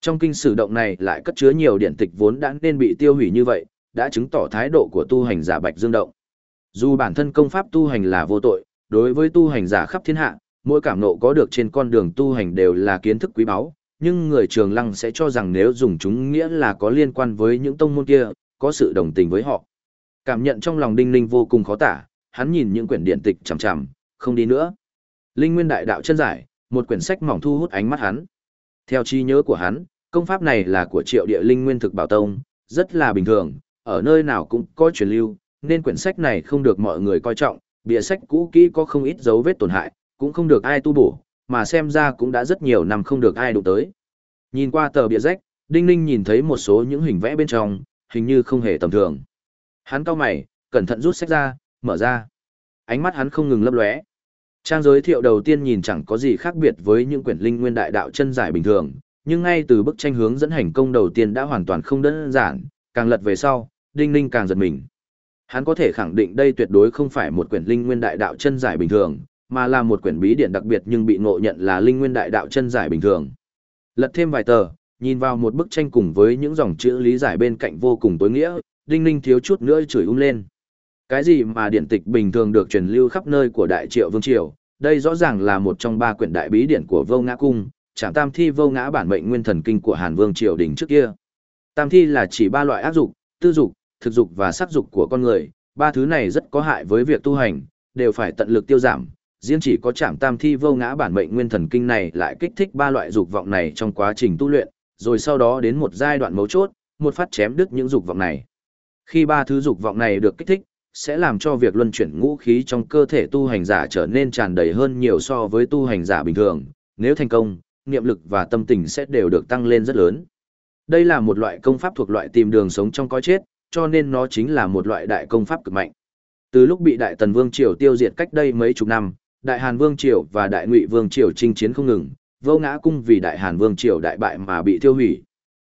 Trong kinh sử động này lại cất chứa nhiều điển tịch vốn đã nên bị tiêu hủy như vậy, đã chứng tỏ thái độ của tu hành giả Bạch Dương Động. Dù bản thân công pháp tu hành là vô tội, đối với tu hành giả khắp thiên hạ, mỗi cảm nộ có được trên con đường tu hành đều là kiến thức quý báu, nhưng người trường lăng sẽ cho rằng nếu dùng chúng nghĩa là có liên quan với những tông môn kia, có sự đồng tình với họ. Cảm nhận trong lòng Đinh Ninh vô cùng khó tả, hắn nhìn những quyển điện tịch chằm chằm, không đi nữa. Linh Nguyên Đại Đạo chân giải, một quyển sách mỏng thu hút ánh mắt hắn. Theo trí nhớ của hắn, Công pháp này là của triệu địa linh nguyên thực bảo tông, rất là bình thường, ở nơi nào cũng có truyền lưu, nên quyển sách này không được mọi người coi trọng, bìa sách cũ kỹ có không ít dấu vết tổn hại, cũng không được ai tu bổ, mà xem ra cũng đã rất nhiều năm không được ai đụng tới. Nhìn qua tờ bìa rách, Đinh Ninh nhìn thấy một số những hình vẽ bên trong, hình như không hề tầm thường. Hắn cau mày, cẩn thận rút sách ra, mở ra. Ánh mắt hắn không ngừng lấp lóe. Trang giới thiệu đầu tiên nhìn chẳng có gì khác biệt với những quyển linh nguyên đại đạo chân giải bình thường, nhưng ngay từ bức tranh hướng dẫn hành công đầu tiên đã hoàn toàn không đơn giản, càng lật về sau, Đinh Ninh càng giật mình. Hắn có thể khẳng định đây tuyệt đối không phải một quyển linh nguyên đại đạo chân giải bình thường, mà là một quyển bí điển đặc biệt nhưng bị ngộ nhận là linh nguyên đại đạo chân giải bình thường. Lật thêm vài tờ, nhìn vào một bức tranh cùng với những dòng chữ lý giải bên cạnh vô cùng tối nghĩa, Đinh Ninh thiếu chút nữa chửi um lên. Cái gì mà điển tịch bình thường được truyền lưu khắp nơi của Đại Triệu Vương Triều, đây rõ ràng là một trong ba quyển đại bí điển của Vô Ngã Cung, chẳng Tam Thi Vô Ngã bản mệnh nguyên thần kinh của Hàn Vương Triều đỉnh trước kia. Tam Thi là chỉ ba loại ác dục, tư dục, thực dục và sắc dục của con người, ba thứ này rất có hại với việc tu hành, đều phải tận lực tiêu giảm. Riêng chỉ có chạm Tam Thi Vô Ngã bản mệnh nguyên thần kinh này lại kích thích ba loại dục vọng này trong quá trình tu luyện, rồi sau đó đến một giai đoạn mấu chốt, một phát chém đứt những dục vọng này. Khi ba thứ dục vọng này được kích thích, sẽ làm cho việc luân chuyển ngũ khí trong cơ thể tu hành giả trở nên tràn đầy hơn nhiều so với tu hành giả bình thường. Nếu thành công, niệm lực và tâm tình sẽ đều được tăng lên rất lớn. Đây là một loại công pháp thuộc loại tìm đường sống trong cõi chết, cho nên nó chính là một loại đại công pháp cực mạnh. Từ lúc bị Đại Tần Vương Triều tiêu diệt cách đây mấy chục năm, Đại Hàn Vương Triều và Đại Ngụy Vương Triều chinh chiến không ngừng, vô ngã cung vì Đại Hàn Vương Triều đại bại mà bị tiêu hủy.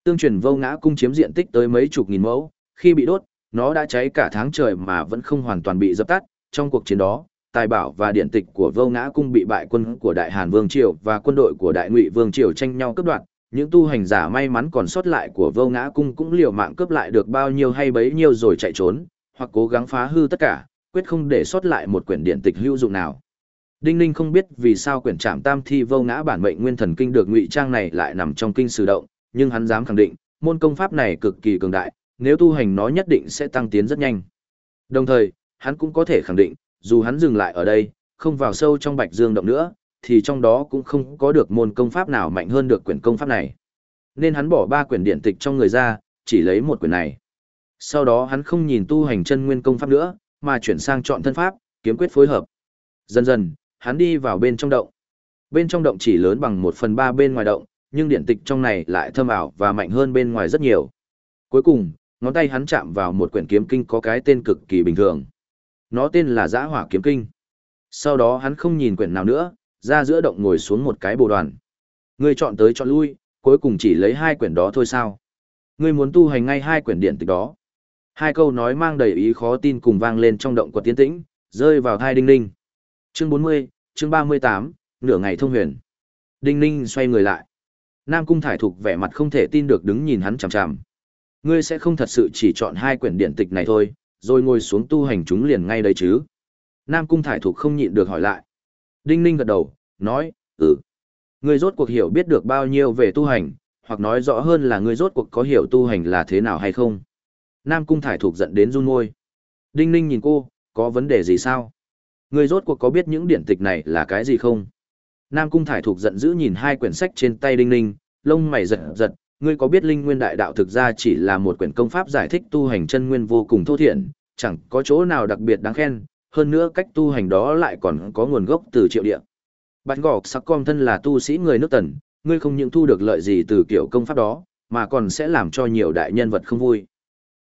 Tương truyền vô ngã cung chiếm diện tích tới mấy chục nghìn mẫu, khi bị đốt, nó đã cháy cả tháng trời mà vẫn không hoàn toàn bị dập tắt. Trong cuộc chiến đó, tài bảo và điện tịch của vô ngã cung bị bại quân của Đại Hàn Vương Triều và quân đội của Đại Ngụy Vương Triều tranh nhau cướp đoạt. Những tu hành giả may mắn còn sót lại của vô ngã cung cũng liều mạng cướp lại được bao nhiêu hay bấy nhiêu rồi chạy trốn, hoặc cố gắng phá hư tất cả, quyết không để sót lại một quyển điện tịch hữu dụng nào. Đinh Ninh không biết vì sao quyển trạm tam thi vô ngã bản mệnh nguyên thần kinh được ngụy trang này lại nằm trong kinh sử động, nhưng hắn dám khẳng định, môn công pháp này cực kỳ cường đại, nếu tu hành nó nhất định sẽ tăng tiến rất nhanh. Đồng thời, hắn cũng có thể khẳng định, dù hắn dừng lại ở đây, không vào sâu trong Bạch Dương động nữa, thì trong đó cũng không có được môn công pháp nào mạnh hơn được quyển công pháp này. Nên hắn bỏ ba quyển điện tịch trong người ra, chỉ lấy một quyển này. Sau đó hắn không nhìn tu hành chân nguyên công pháp nữa, mà chuyển sang chọn thân pháp, kiếm quyết phối hợp. Dần dần, hắn đi vào bên trong động. Bên trong động chỉ lớn bằng một phần ba bên ngoài động, nhưng điện tịch trong này lại thâm ảo và mạnh hơn bên ngoài rất nhiều. Cuối cùng, ngón tay hắn chạm vào một quyển kiếm kinh có cái tên cực kỳ bình thường. Nó tên là Giã Hỏa Kiếm Kinh. Sau đó hắn không nhìn quyển nào nữa, ra giữa động ngồi xuống một cái bồ đoàn. Ngươi chọn tới chọn lui, cuối cùng chỉ lấy hai quyển đó thôi sao? Ngươi muốn tu hành ngay hai quyển điện tịch đó. Hai câu nói mang đầy ý khó tin cùng vang lên trong động của tiến tĩnh, rơi vào thai đinh ninh. Chương 40, chương 38, nửa ngày thông huyền. Đinh ninh xoay người lại. Nam Cung Thải Thục vẻ mặt không thể tin được đứng nhìn hắn chằm chằm. Ngươi sẽ không thật sự chỉ chọn hai quyển điện tịch này thôi, rồi ngồi xuống tu hành chúng liền ngay đây chứ. Nam Cung Thải Thục không nhịn được hỏi lại. Đinh Ninh gật đầu, nói, ừ. Ngươi rốt cuộc hiểu biết được bao nhiêu về tu hành, hoặc nói rõ hơn là ngươi rốt cuộc có hiểu tu hành là thế nào hay không. Nam Cung Thải Thục giận đến run môi. Đinh Ninh nhìn cô, có vấn đề gì sao? Người rốt cuộc có biết những điển tịch này là cái gì không? Nam Cung Thải Thục giận dữ nhìn hai quyển sách trên tay Đinh Ninh, lông mày giật giật, ngươi có biết Linh Nguyên Đại Đạo thực ra chỉ là một quyển công pháp giải thích tu hành chân nguyên vô cùng thô thiển, chẳng có chỗ nào đặc biệt đáng khen, hơn nữa cách tu hành đó lại còn có nguồn gốc từ triệu địa. Bạch Gọc sắc con thân là tu sĩ người nước tần, ngươi không những thu được lợi gì từ kiểu công pháp đó, mà còn sẽ làm cho nhiều đại nhân vật không vui.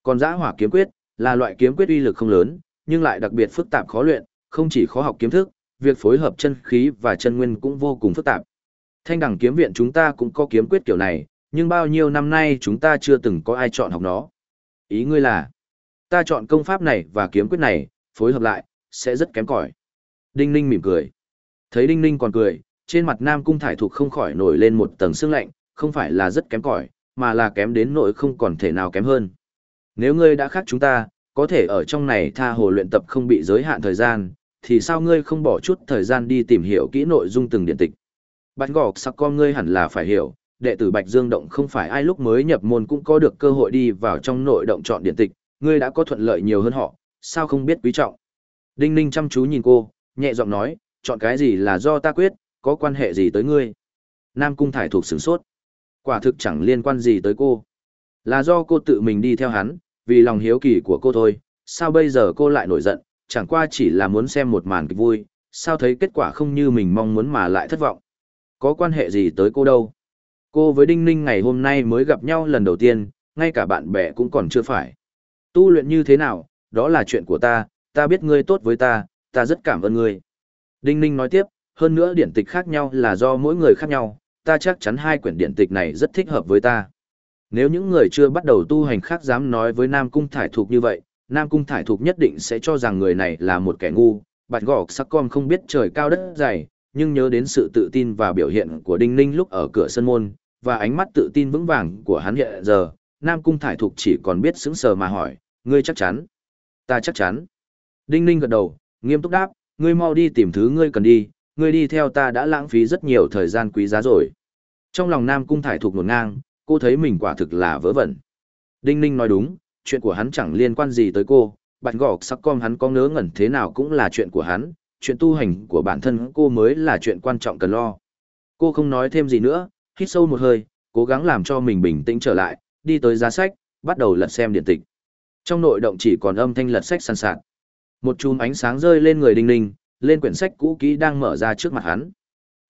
Còn giã hỏa kiếm quyết, là loại kiếm quyết uy lực không lớn, nhưng lại đặc biệt phức tạp khó luyện, không chỉ khó học kiếm thức, việc phối hợp chân khí và chân nguyên cũng vô cùng phức tạp. Thanh đẳng kiếm viện chúng ta cũng có kiếm quyết kiểu này, nhưng bao nhiêu năm nay chúng ta chưa từng có ai chọn học nó. Ý ngươi là, ta chọn công pháp này và kiếm quyết này, phối hợp lại, sẽ rất kém cỏi. Đinh Ninh mỉm cười. Thấy Đinh Ninh còn cười, trên mặt Nam Cung Thải Thục không khỏi nổi lên một tầng sương lạnh, không phải là rất kém cỏi, mà là kém đến nỗi không còn thể nào kém hơn. Nếu ngươi đã khác chúng ta, có thể ở trong này tha hồ luyện tập không bị giới hạn thời gian, thì sao ngươi không bỏ chút thời gian đi tìm hiểu kỹ nội dung từng điện tịch? Bạch Gọc sắc con ngươi hẳn là phải hiểu, đệ tử Bạch Dương Động không phải ai lúc mới nhập môn cũng có được cơ hội đi vào trong nội động chọn điện tịch, ngươi đã có thuận lợi nhiều hơn họ, sao không biết quý trọng. Đinh Ninh chăm chú nhìn cô, nhẹ giọng nói, chọn cái gì là do ta quyết, có quan hệ gì tới ngươi. Nam Cung Thải thuộc sửng sốt. Quả thực chẳng liên quan gì tới cô. Là do cô tự mình đi theo hắn, vì lòng hiếu kỳ của cô thôi, sao bây giờ cô lại nổi giận, chẳng qua chỉ là muốn xem một màn kịch vui, sao thấy kết quả không như mình mong muốn mà lại thất vọng. Có quan hệ gì tới cô đâu. Cô với Đinh Ninh ngày hôm nay mới gặp nhau lần đầu tiên, ngay cả bạn bè cũng còn chưa phải. Tu luyện như thế nào, đó là chuyện của ta, ta biết ngươi tốt với ta, ta rất cảm ơn ngươi. Đinh Ninh nói tiếp, hơn nữa điển tịch khác nhau là do mỗi người khác nhau, ta chắc chắn hai quyển điển tịch này rất thích hợp với ta. Nếu những người chưa bắt đầu tu hành khác dám nói với Nam Cung Thải Thục như vậy, Nam Cung Thải Thục nhất định sẽ cho rằng người này là một kẻ ngu, bạch gỏ sắc con không biết trời cao đất dày, nhưng nhớ đến sự tự tin và biểu hiện của Đinh Ninh lúc ở cửa sân môn, và ánh mắt tự tin vững vàng của hắn hiện giờ, Nam Cung Thải Thục chỉ còn biết sững sờ mà hỏi, ngươi chắc chắn? Ta chắc chắn. Đinh Ninh gật đầu, nghiêm túc đáp, ngươi mau đi tìm thứ ngươi cần đi, ngươi đi theo ta đã lãng phí rất nhiều thời gian quý giá rồi. Trong lòng Nam Cung Thải Thục nổn ngang, cô thấy mình quả thực là vớ vẩn. Đinh Ninh nói đúng, chuyện của hắn chẳng liên quan gì tới cô, bạn gọc sắc con hắn có ngớ ngẩn thế nào cũng là chuyện của hắn, chuyện tu hành của bản thân cô mới là chuyện quan trọng cần lo. Cô không nói thêm gì nữa, hít sâu một hơi, cố gắng làm cho mình bình tĩnh trở lại, đi tới giá sách, bắt đầu lật xem điện tịch. Trong nội động chỉ còn âm thanh lật sách sàn sạt. Một chùm ánh sáng rơi lên người Đinh Ninh, lên quyển sách cũ kỹ đang mở ra trước mặt hắn.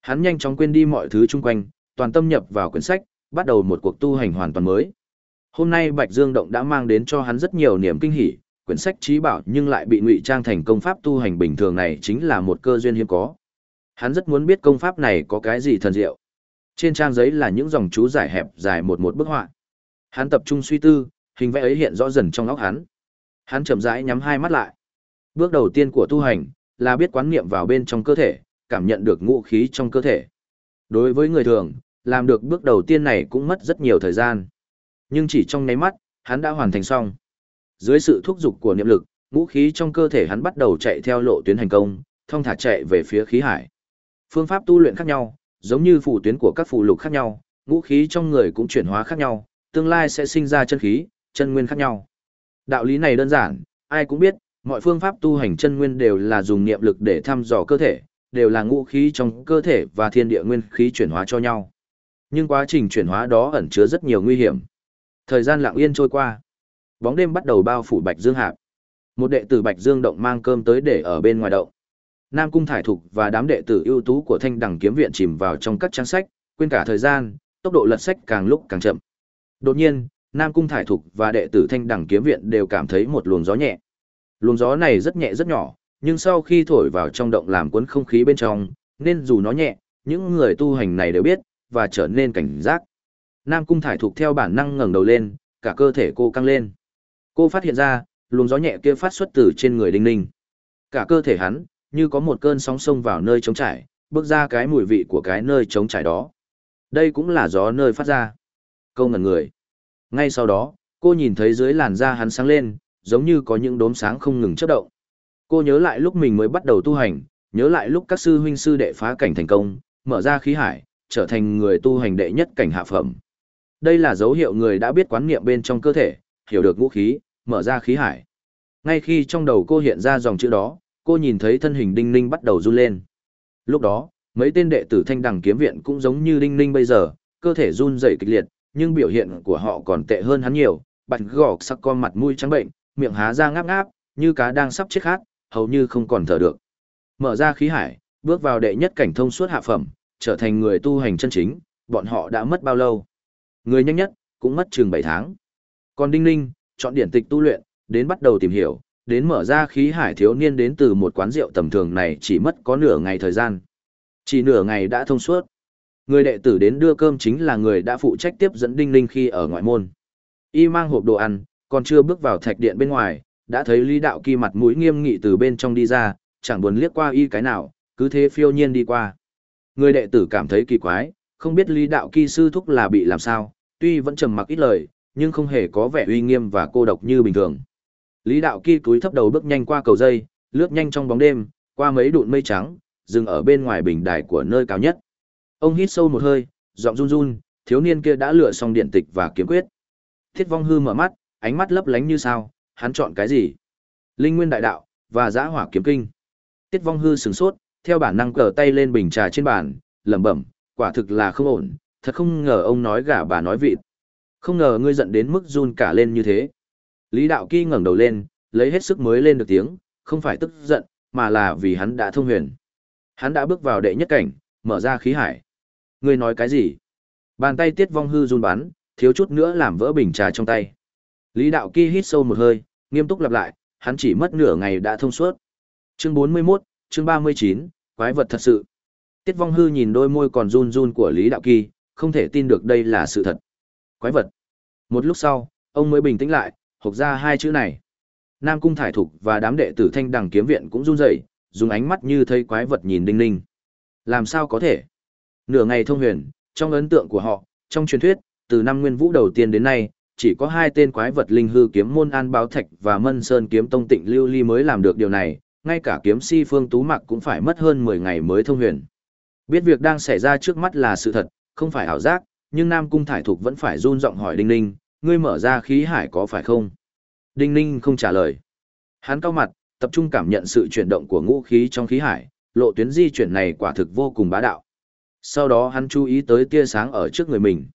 Hắn nhanh chóng quên đi mọi thứ chung quanh, toàn tâm nhập vào quyển sách, bắt đầu một cuộc tu hành hoàn toàn mới. Hôm nay Bạch Dương Động đã mang đến cho hắn rất nhiều niềm kinh hỉ, quyển sách trí bảo nhưng lại bị ngụy trang thành công pháp tu hành bình thường này chính là một cơ duyên hiếm có. Hắn rất muốn biết công pháp này có cái gì thần diệu. Trên trang giấy là những dòng chú giải hẹp dài một một bức họa. Hắn tập trung suy tư, hình vẽ ấy hiện rõ dần trong óc hắn. Hắn chậm rãi nhắm hai mắt lại. Bước đầu tiên của tu hành là biết quán niệm vào bên trong cơ thể, cảm nhận được ngũ khí trong cơ thể. Đối với người thường, làm được bước đầu tiên này cũng mất rất nhiều thời gian. Nhưng chỉ trong nháy mắt, hắn đã hoàn thành xong. Dưới sự thúc giục của niệm lực, ngũ khí trong cơ thể hắn bắt đầu chạy theo lộ tuyến hành công, thông thả chạy về phía khí hải. Phương pháp tu luyện khác nhau, giống như phù tuyến của các phù lục khác nhau, ngũ khí trong người cũng chuyển hóa khác nhau, tương lai sẽ sinh ra chân khí, chân nguyên khác nhau. Đạo lý này đơn giản, ai cũng biết, mọi phương pháp tu hành chân nguyên đều là dùng niệm lực để thăm dò cơ thể, đều là ngũ khí trong cơ thể và thiên địa nguyên khí chuyển hóa cho nhau. Nhưng quá trình chuyển hóa đó ẩn chứa rất nhiều nguy hiểm. Thời gian lặng yên trôi qua. Bóng đêm bắt đầu bao phủ Bạch Dương Hạp. Một đệ tử Bạch Dương động mang cơm tới để ở bên ngoài động. Nam Cung Thải Thục và đám đệ tử ưu tú của Thanh Đằng Kiếm Viện chìm vào trong các trang sách, quên cả thời gian, tốc độ lật sách càng lúc càng chậm. Đột nhiên, Nam Cung Thải Thục và đệ tử Thanh Đằng Kiếm Viện đều cảm thấy một luồng gió nhẹ. Luồng gió này rất nhẹ rất nhỏ, nhưng sau khi thổi vào trong động làm cuốn không khí bên trong, nên dù nó nhẹ, những người tu hành này đều biết, và trở nên cảnh giác. Nam Cung Thải Thục theo bản năng ngẩng đầu lên, cả cơ thể cô căng lên. Cô phát hiện ra, luồng gió nhẹ kia phát xuất từ trên người Đinh Ninh. Cả cơ thể hắn, như có một cơn sóng sông vào nơi trống trải, bước ra cái mùi vị của cái nơi trống trải đó. Đây cũng là gió nơi phát ra. Câu ngẩn người. Ngay sau đó, cô nhìn thấy dưới làn da hắn sáng lên, giống như có những đốm sáng không ngừng chớp động. Cô nhớ lại lúc mình mới bắt đầu tu hành, nhớ lại lúc các sư huynh sư đệ phá cảnh thành công, mở ra khí hải, trở thành người tu hành đệ nhất cảnh hạ phẩm. Đây là dấu hiệu người đã biết quán niệm bên trong cơ thể, hiểu được ngũ khí, mở ra khí hải. Ngay khi trong đầu cô hiện ra dòng chữ đó, cô nhìn thấy thân hình Đinh Ninh bắt đầu run lên. Lúc đó, mấy tên đệ tử thanh đằng kiếm viện cũng giống như Đinh Ninh bây giờ, cơ thể run rẩy kịch liệt, nhưng biểu hiện của họ còn tệ hơn hắn nhiều, bạch gò sắc con mặt mũi trắng bệnh, miệng há ra ngáp ngáp, như cá đang sắp chết khát, hầu như không còn thở được. Mở ra khí hải, bước vào đệ nhất cảnh thông suốt hạ phẩm, trở thành người tu hành chân chính, bọn họ đã mất bao lâu? Người nhanh nhất, cũng mất chừng 7 tháng. Còn Đinh Ninh, chọn điển tịch tu luyện, đến bắt đầu tìm hiểu, đến mở ra khí hải thiếu niên đến từ một quán rượu tầm thường này chỉ mất có nửa ngày thời gian. Chỉ nửa ngày đã thông suốt. Người đệ tử đến đưa cơm chính là người đã phụ trách tiếp dẫn Đinh Ninh khi ở ngoại môn. Y mang hộp đồ ăn, còn chưa bước vào thạch điện bên ngoài, đã thấy Lý Đạo Kỳ mặt mũi nghiêm nghị từ bên trong đi ra, chẳng buồn liếc qua y cái nào, cứ thế phiêu nhiên đi qua. Người đệ tử cảm thấy kỳ quái, không biết Lý Đạo Kỳ sư thúc là bị làm sao, tuy vẫn trầm mặc ít lời, nhưng không hề có vẻ uy nghiêm và cô độc như bình thường. Lý Đạo Kỳ cúi thấp đầu bước nhanh qua cầu dây, lướt nhanh trong bóng đêm, qua mấy đụn mây trắng, dừng ở bên ngoài bình đài của nơi cao nhất. Ông hít sâu một hơi, giọng run run, thiếu niên kia đã lựa xong điện tịch và kiếm quyết. Thiết Vong Hư mở mắt, ánh mắt lấp lánh như sao, hắn chọn cái gì? Linh Nguyên Đại Đạo và Giã Hỏa Kiếm Kinh. Tiết Vong Hư sửng sốt, theo bản năng cờ tay lên bình trà trên bàn, lẩm bẩm, quả thực là không ổn, thật không ngờ ông nói gà bà nói vịt. Không ngờ ngươi giận đến mức run cả lên như thế. Lý đạo kỳ ngẩng đầu lên, lấy hết sức mới lên được tiếng, không phải tức giận, mà là vì hắn đã thông huyền. Hắn đã bước vào đệ nhất cảnh, mở ra khí hải. Ngươi nói cái gì? Bàn tay tiết vong hư run bắn, thiếu chút nữa làm vỡ bình trà trong tay. Lý đạo kỳ hít sâu một hơi, nghiêm túc lặp lại, hắn chỉ mất nửa ngày đã thông suốt. Chương 41, chương 39, quái vật thật sự. Tiết vong hư nhìn đôi môi còn run run của Lý đạo kỳ, không thể tin được đây là sự thật. Quái vật. Một lúc sau, ông mới bình tĩnh lại, hộc ra hai chữ này. Nam Cung Thải Thục và đám đệ tử thanh đằng kiếm viện cũng run rẩy, dùng ánh mắt như thấy quái vật nhìn Đinh Ninh. Làm sao có thể? Nửa ngày thông huyền, trong ấn tượng của họ, trong truyền thuyết, từ năm nguyên vũ đầu tiên đến nay, chỉ có hai tên quái vật linh hư kiếm môn An Báo Thạch và Mân Sơn kiếm tông tịnh lưu ly mới làm được điều này, ngay cả kiếm si phương tú mặc cũng phải mất hơn 10 ngày mới thông huyền. Biết việc đang xảy ra trước mắt là sự thật, không phải ảo giác, nhưng Nam Cung Thải Thục vẫn phải run giọng hỏi Đinh Ninh, ngươi mở ra khí hải có phải không? Đinh Ninh không trả lời. Hắn cao mặt, tập trung cảm nhận sự chuyển động của ngũ khí trong khí hải, lộ tuyến di chuyển này quả thực vô cùng bá đạo. Sau đó hắn chú ý tới tia sáng ở trước người mình.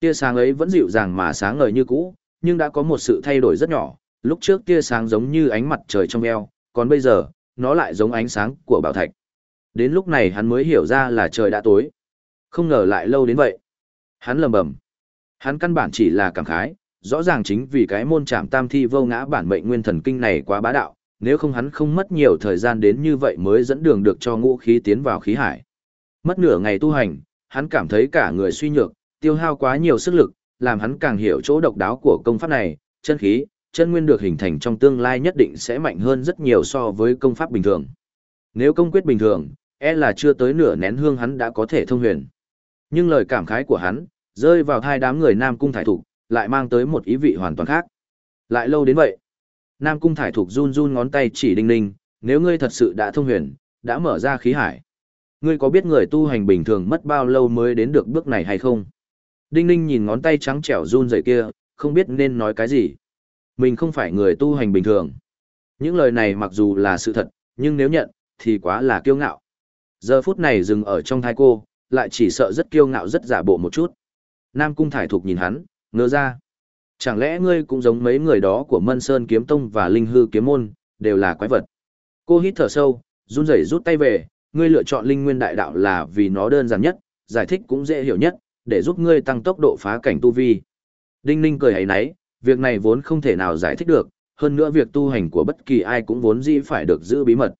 Tia sáng ấy vẫn dịu dàng mà sáng ngời như cũ, nhưng đã có một sự thay đổi rất nhỏ. Lúc trước tia sáng giống như ánh mặt trời trong eo, còn bây giờ, nó lại giống ánh sáng của bảo thạch. Đến lúc này hắn mới hiểu ra là trời đã tối. Không ngờ lại lâu đến vậy. Hắn lầm bầm. Hắn căn bản chỉ là cảm khái, rõ ràng chính vì cái môn trảm tam thi vô ngã bản mệnh nguyên thần kinh này quá bá đạo, nếu không hắn không mất nhiều thời gian đến như vậy mới dẫn đường được cho ngũ khí tiến vào khí hải. Mất nửa ngày tu hành, hắn cảm thấy cả người suy nhược, tiêu hao quá nhiều sức lực, làm hắn càng hiểu chỗ độc đáo của công pháp này, chân khí, chân nguyên được hình thành trong tương lai nhất định sẽ mạnh hơn rất nhiều so với công pháp bình thường. Nếu công quyết bình thường, e là chưa tới nửa nén hương hắn đã có thể thông huyền. Nhưng lời cảm khái của hắn, rơi vào hai đám người Nam Cung Thải Thục, lại mang tới một ý vị hoàn toàn khác. Lại lâu đến vậy. Nam Cung Thải Thục run run ngón tay chỉ đinh ninh, nếu ngươi thật sự đã thông huyền, đã mở ra khí hải. Ngươi có biết người tu hành bình thường mất bao lâu mới đến được bước này hay không? Đinh ninh nhìn ngón tay trắng trẻo run rẩy kia, không biết nên nói cái gì. Mình không phải người tu hành bình thường. Những lời này mặc dù là sự thật, nhưng nếu nhận, thì quá là kiêu ngạo. Giờ phút này dừng ở trong thai cô, lại chỉ sợ rất kiêu ngạo rất giả bộ một chút. Nam Cung Thải Thục nhìn hắn, ngơ ra. Chẳng lẽ ngươi cũng giống mấy người đó của Mân Sơn Kiếm Tông và Linh Hư Kiếm Môn, đều là quái vật. Cô hít thở sâu, run rẩy rút tay về, ngươi lựa chọn Linh Nguyên Đại Đạo là vì nó đơn giản nhất, giải thích cũng dễ hiểu nhất, để giúp ngươi tăng tốc độ phá cảnh tu vi. Đinh Ninh cười hấy náy, việc này vốn không thể nào giải thích được, hơn nữa việc tu hành của bất kỳ ai cũng vốn dĩ phải được giữ bí mật.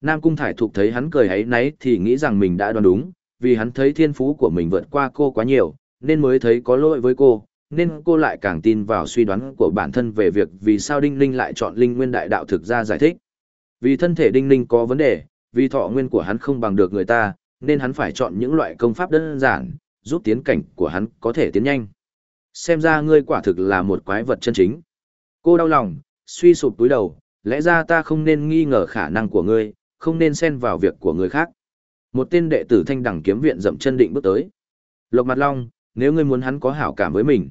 Nam Cung Thải Thục thấy hắn cười ấy nấy thì nghĩ rằng mình đã đoán đúng, vì hắn thấy thiên phú của mình vượt qua cô quá nhiều, nên mới thấy có lỗi với cô, nên cô lại càng tin vào suy đoán của bản thân về việc vì sao Đinh Ninh lại chọn Linh Nguyên Đại Đạo thực ra giải thích. Vì thân thể Đinh Ninh có vấn đề, vì thọ nguyên của hắn không bằng được người ta, nên hắn phải chọn những loại công pháp đơn giản, giúp tiến cảnh của hắn có thể tiến nhanh. Xem ra ngươi quả thực là một quái vật chân chính. Cô đau lòng, suy sụp túi đầu, lẽ ra ta không nên nghi ngờ khả năng của ngươi, không nên xen vào việc của người khác. Một tên đệ tử thanh đẳng kiếm viện dậm chân định bước tới. Lộc mặt long, nếu ngươi muốn hắn có hảo cảm với mình.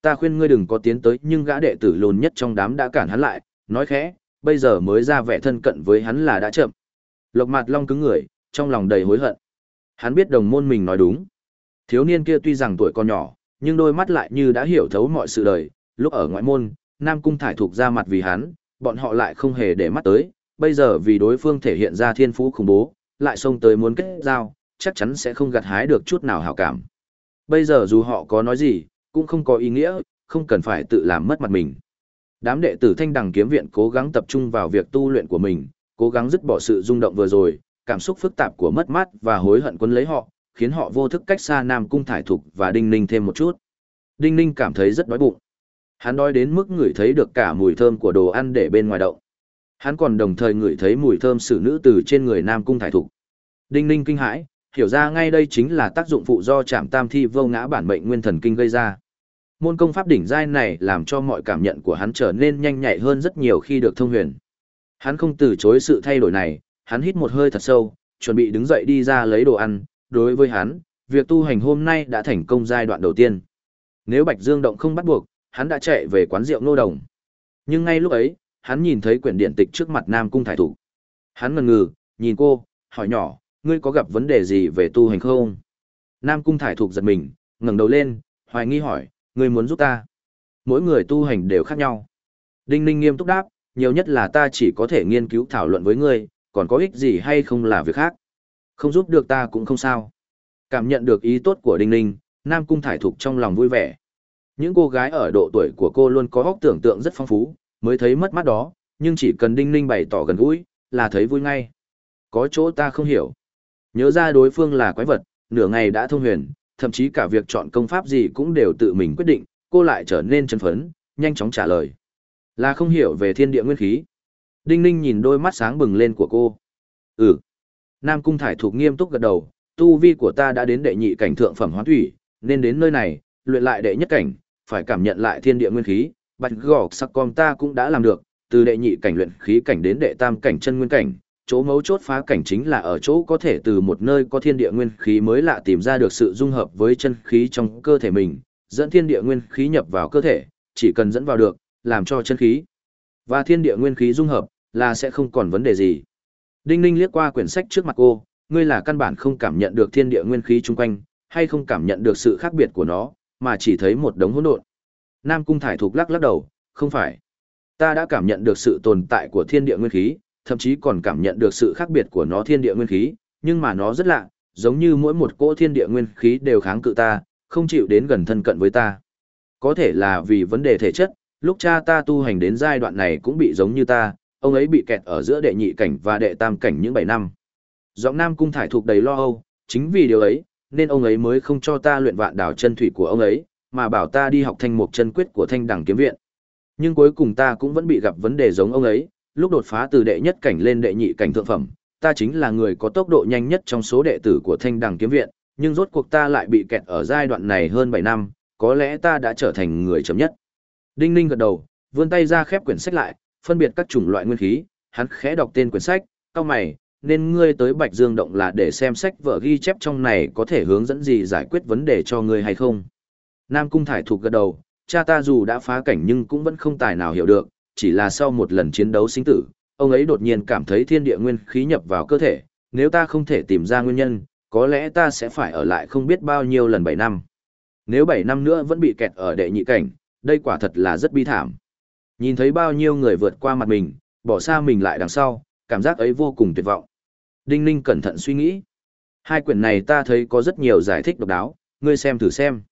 Ta khuyên ngươi đừng có tiến tới nhưng gã đệ tử lồn nhất trong đám đã cản hắn lại, nói khẽ, bây giờ mới ra vẻ thân cận với hắn là đã chậm. Lộc mặt long cứng người, trong lòng đầy hối hận. Hắn biết đồng môn mình nói đúng. Thiếu niên kia tuy rằng tuổi còn nhỏ, nhưng đôi mắt lại như đã hiểu thấu mọi sự đời. Lúc ở ngoại môn, Nam Cung thải thuộc ra mặt vì hắn, bọn họ lại không hề để mắt tới. Bây giờ vì đối phương thể hiện ra thiên phú khủng bố, lại xông tới muốn kết giao, chắc chắn sẽ không gặt hái được chút nào hảo cảm. Bây giờ dù họ có nói gì, cũng không có ý nghĩa, không cần phải tự làm mất mặt mình. Đám đệ tử thanh đằng kiếm viện cố gắng tập trung vào việc tu luyện của mình, cố gắng dứt bỏ sự rung động vừa rồi, cảm xúc phức tạp của mất mát và hối hận quân lấy họ, khiến họ vô thức cách xa Nam Cung Thải Thục và Đinh Ninh thêm một chút. Đinh Ninh cảm thấy rất đói bụng. Hắn đói đến mức ngửi thấy được cả mùi thơm của đồ ăn để bên ngoài động. Hắn còn đồng thời ngửi thấy mùi thơm xử nữ từ trên người Nam Cung Thải Thục. Đinh Ninh kinh hãi, hiểu ra ngay đây chính là tác dụng phụ do chạm tam thi vô ngã bản mệnh nguyên thần kinh gây ra. Môn công pháp đỉnh giai này làm cho mọi cảm nhận của hắn trở nên nhanh nhạy hơn rất nhiều khi được thông huyền. Hắn không từ chối sự thay đổi này, hắn hít một hơi thật sâu, chuẩn bị đứng dậy đi ra lấy đồ ăn. Đối với hắn, việc tu hành hôm nay đã thành công giai đoạn đầu tiên. Nếu Bạch Dương động không bắt buộc, hắn đã chạy về quán rượu nô đồng. Nhưng ngay lúc ấy, hắn nhìn thấy quyển điện tịch trước mặt Nam Cung Thải Thủ. Hắn ngần ngừ, nhìn cô, hỏi nhỏ, ngươi có gặp vấn đề gì về tu hành không? Nam Cung Thải Thục giật mình, ngẩng đầu lên, hoài nghi hỏi, ngươi muốn giúp ta? Mỗi người tu hành đều khác nhau. Đinh Ninh nghiêm túc đáp, nhiều nhất là ta chỉ có thể nghiên cứu thảo luận với ngươi, còn có ích gì hay không là việc khác. Không giúp được ta cũng không sao. Cảm nhận được ý tốt của Đinh Ninh, Nam Cung Thải Thục trong lòng vui vẻ. Những cô gái ở độ tuổi của cô luôn có góc tưởng tượng rất phong phú, mới thấy mất mắt đó, nhưng chỉ cần Đinh Ninh bày tỏ gần gũi, là thấy vui ngay. Có chỗ ta không hiểu. Nhớ ra đối phương là quái vật, nửa ngày đã thông huyền, thậm chí cả việc chọn công pháp gì cũng đều tự mình quyết định, cô lại trở nên chân phấn, nhanh chóng trả lời. Là không hiểu về thiên địa nguyên khí. Đinh Ninh nhìn đôi mắt sáng bừng lên của cô. Ừ. Nam Cung Thải Thục nghiêm túc gật đầu, tu vi của ta đã đến đệ nhị cảnh thượng phẩm hoán thủy, nên đến nơi này, luyện lại đệ nhất cảnh, phải cảm nhận lại thiên địa nguyên khí, bạch gò sắc con ta cũng đã làm được, từ đệ nhị cảnh luyện khí cảnh đến đệ tam cảnh chân nguyên cảnh, chỗ mấu chốt phá cảnh chính là ở chỗ có thể từ một nơi có thiên địa nguyên khí mới lạ tìm ra được sự dung hợp với chân khí trong cơ thể mình, dẫn thiên địa nguyên khí nhập vào cơ thể, chỉ cần dẫn vào được, làm cho chân khí và thiên địa nguyên khí dung hợp, là sẽ không còn vấn đề gì. Đinh Ninh liếc qua quyển sách trước mặt cô, ngươi là căn bản không cảm nhận được thiên địa nguyên khí chung quanh, hay không cảm nhận được sự khác biệt của nó, mà chỉ thấy một đống hỗn độn. Nam Cung Thải Thục lắc lắc đầu, không phải. Ta đã cảm nhận được sự tồn tại của thiên địa nguyên khí, thậm chí còn cảm nhận được sự khác biệt của nó thiên địa nguyên khí, nhưng mà nó rất lạ, giống như mỗi một cỗ thiên địa nguyên khí đều kháng cự ta, không chịu đến gần thân cận với ta. Có thể là vì vấn đề thể chất, lúc cha ta tu hành đến giai đoạn này cũng bị giống như ta, ông ấy bị kẹt ở giữa đệ nhị cảnh và đệ tam cảnh những 7 năm. Giọng Nam Cung Thải thuộc đầy lo âu, chính vì điều ấy, nên ông ấy mới không cho ta luyện vạn đảo chân thủy của ông ấy, mà bảo ta đi học thanh mục chân quyết của thanh đẳng kiếm viện. Nhưng cuối cùng ta cũng vẫn bị gặp vấn đề giống ông ấy, lúc đột phá từ đệ nhất cảnh lên đệ nhị cảnh thượng phẩm, ta chính là người có tốc độ nhanh nhất trong số đệ tử của thanh đẳng kiếm viện, nhưng rốt cuộc ta lại bị kẹt ở giai đoạn này hơn 7 năm, có lẽ ta đã trở thành người chậm nhất. Đinh Ninh gật đầu, vươn tay ra khép quyển sách lại, phân biệt các chủng loại nguyên khí, hắn khẽ đọc tên quyển sách, cao mày, nên ngươi tới Bạch Dương Động là để xem sách vở ghi chép trong này có thể hướng dẫn gì giải quyết vấn đề cho ngươi hay không. Nam Cung Thải thuộc gật đầu, cha ta dù đã phá cảnh nhưng cũng vẫn không tài nào hiểu được, chỉ là sau một lần chiến đấu sinh tử, ông ấy đột nhiên cảm thấy thiên địa nguyên khí nhập vào cơ thể, nếu ta không thể tìm ra nguyên nhân, có lẽ ta sẽ phải ở lại không biết bao nhiêu lần 7 năm. Nếu 7 năm nữa vẫn bị kẹt ở đệ nhị cảnh, đây quả thật là rất bi thảm. Nhìn thấy bao nhiêu người vượt qua mặt mình, bỏ xa mình lại đằng sau, cảm giác ấy vô cùng tuyệt vọng. Đinh Ninh cẩn thận suy nghĩ. Hai quyển này ta thấy có rất nhiều giải thích độc đáo, ngươi xem thử xem.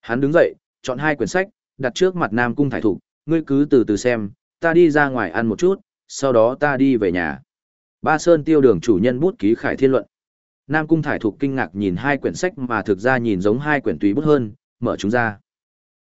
Hắn đứng dậy, chọn hai quyển sách, đặt trước mặt Nam Cung Thải Thục, ngươi cứ từ từ xem, ta đi ra ngoài ăn một chút, sau đó ta đi về nhà. Ba Sơn tiêu đường chủ nhân bút ký khải thiên luận. Nam Cung Thải Thục kinh ngạc nhìn hai quyển sách mà thực ra nhìn giống hai quyển tùy bút hơn, mở chúng ra.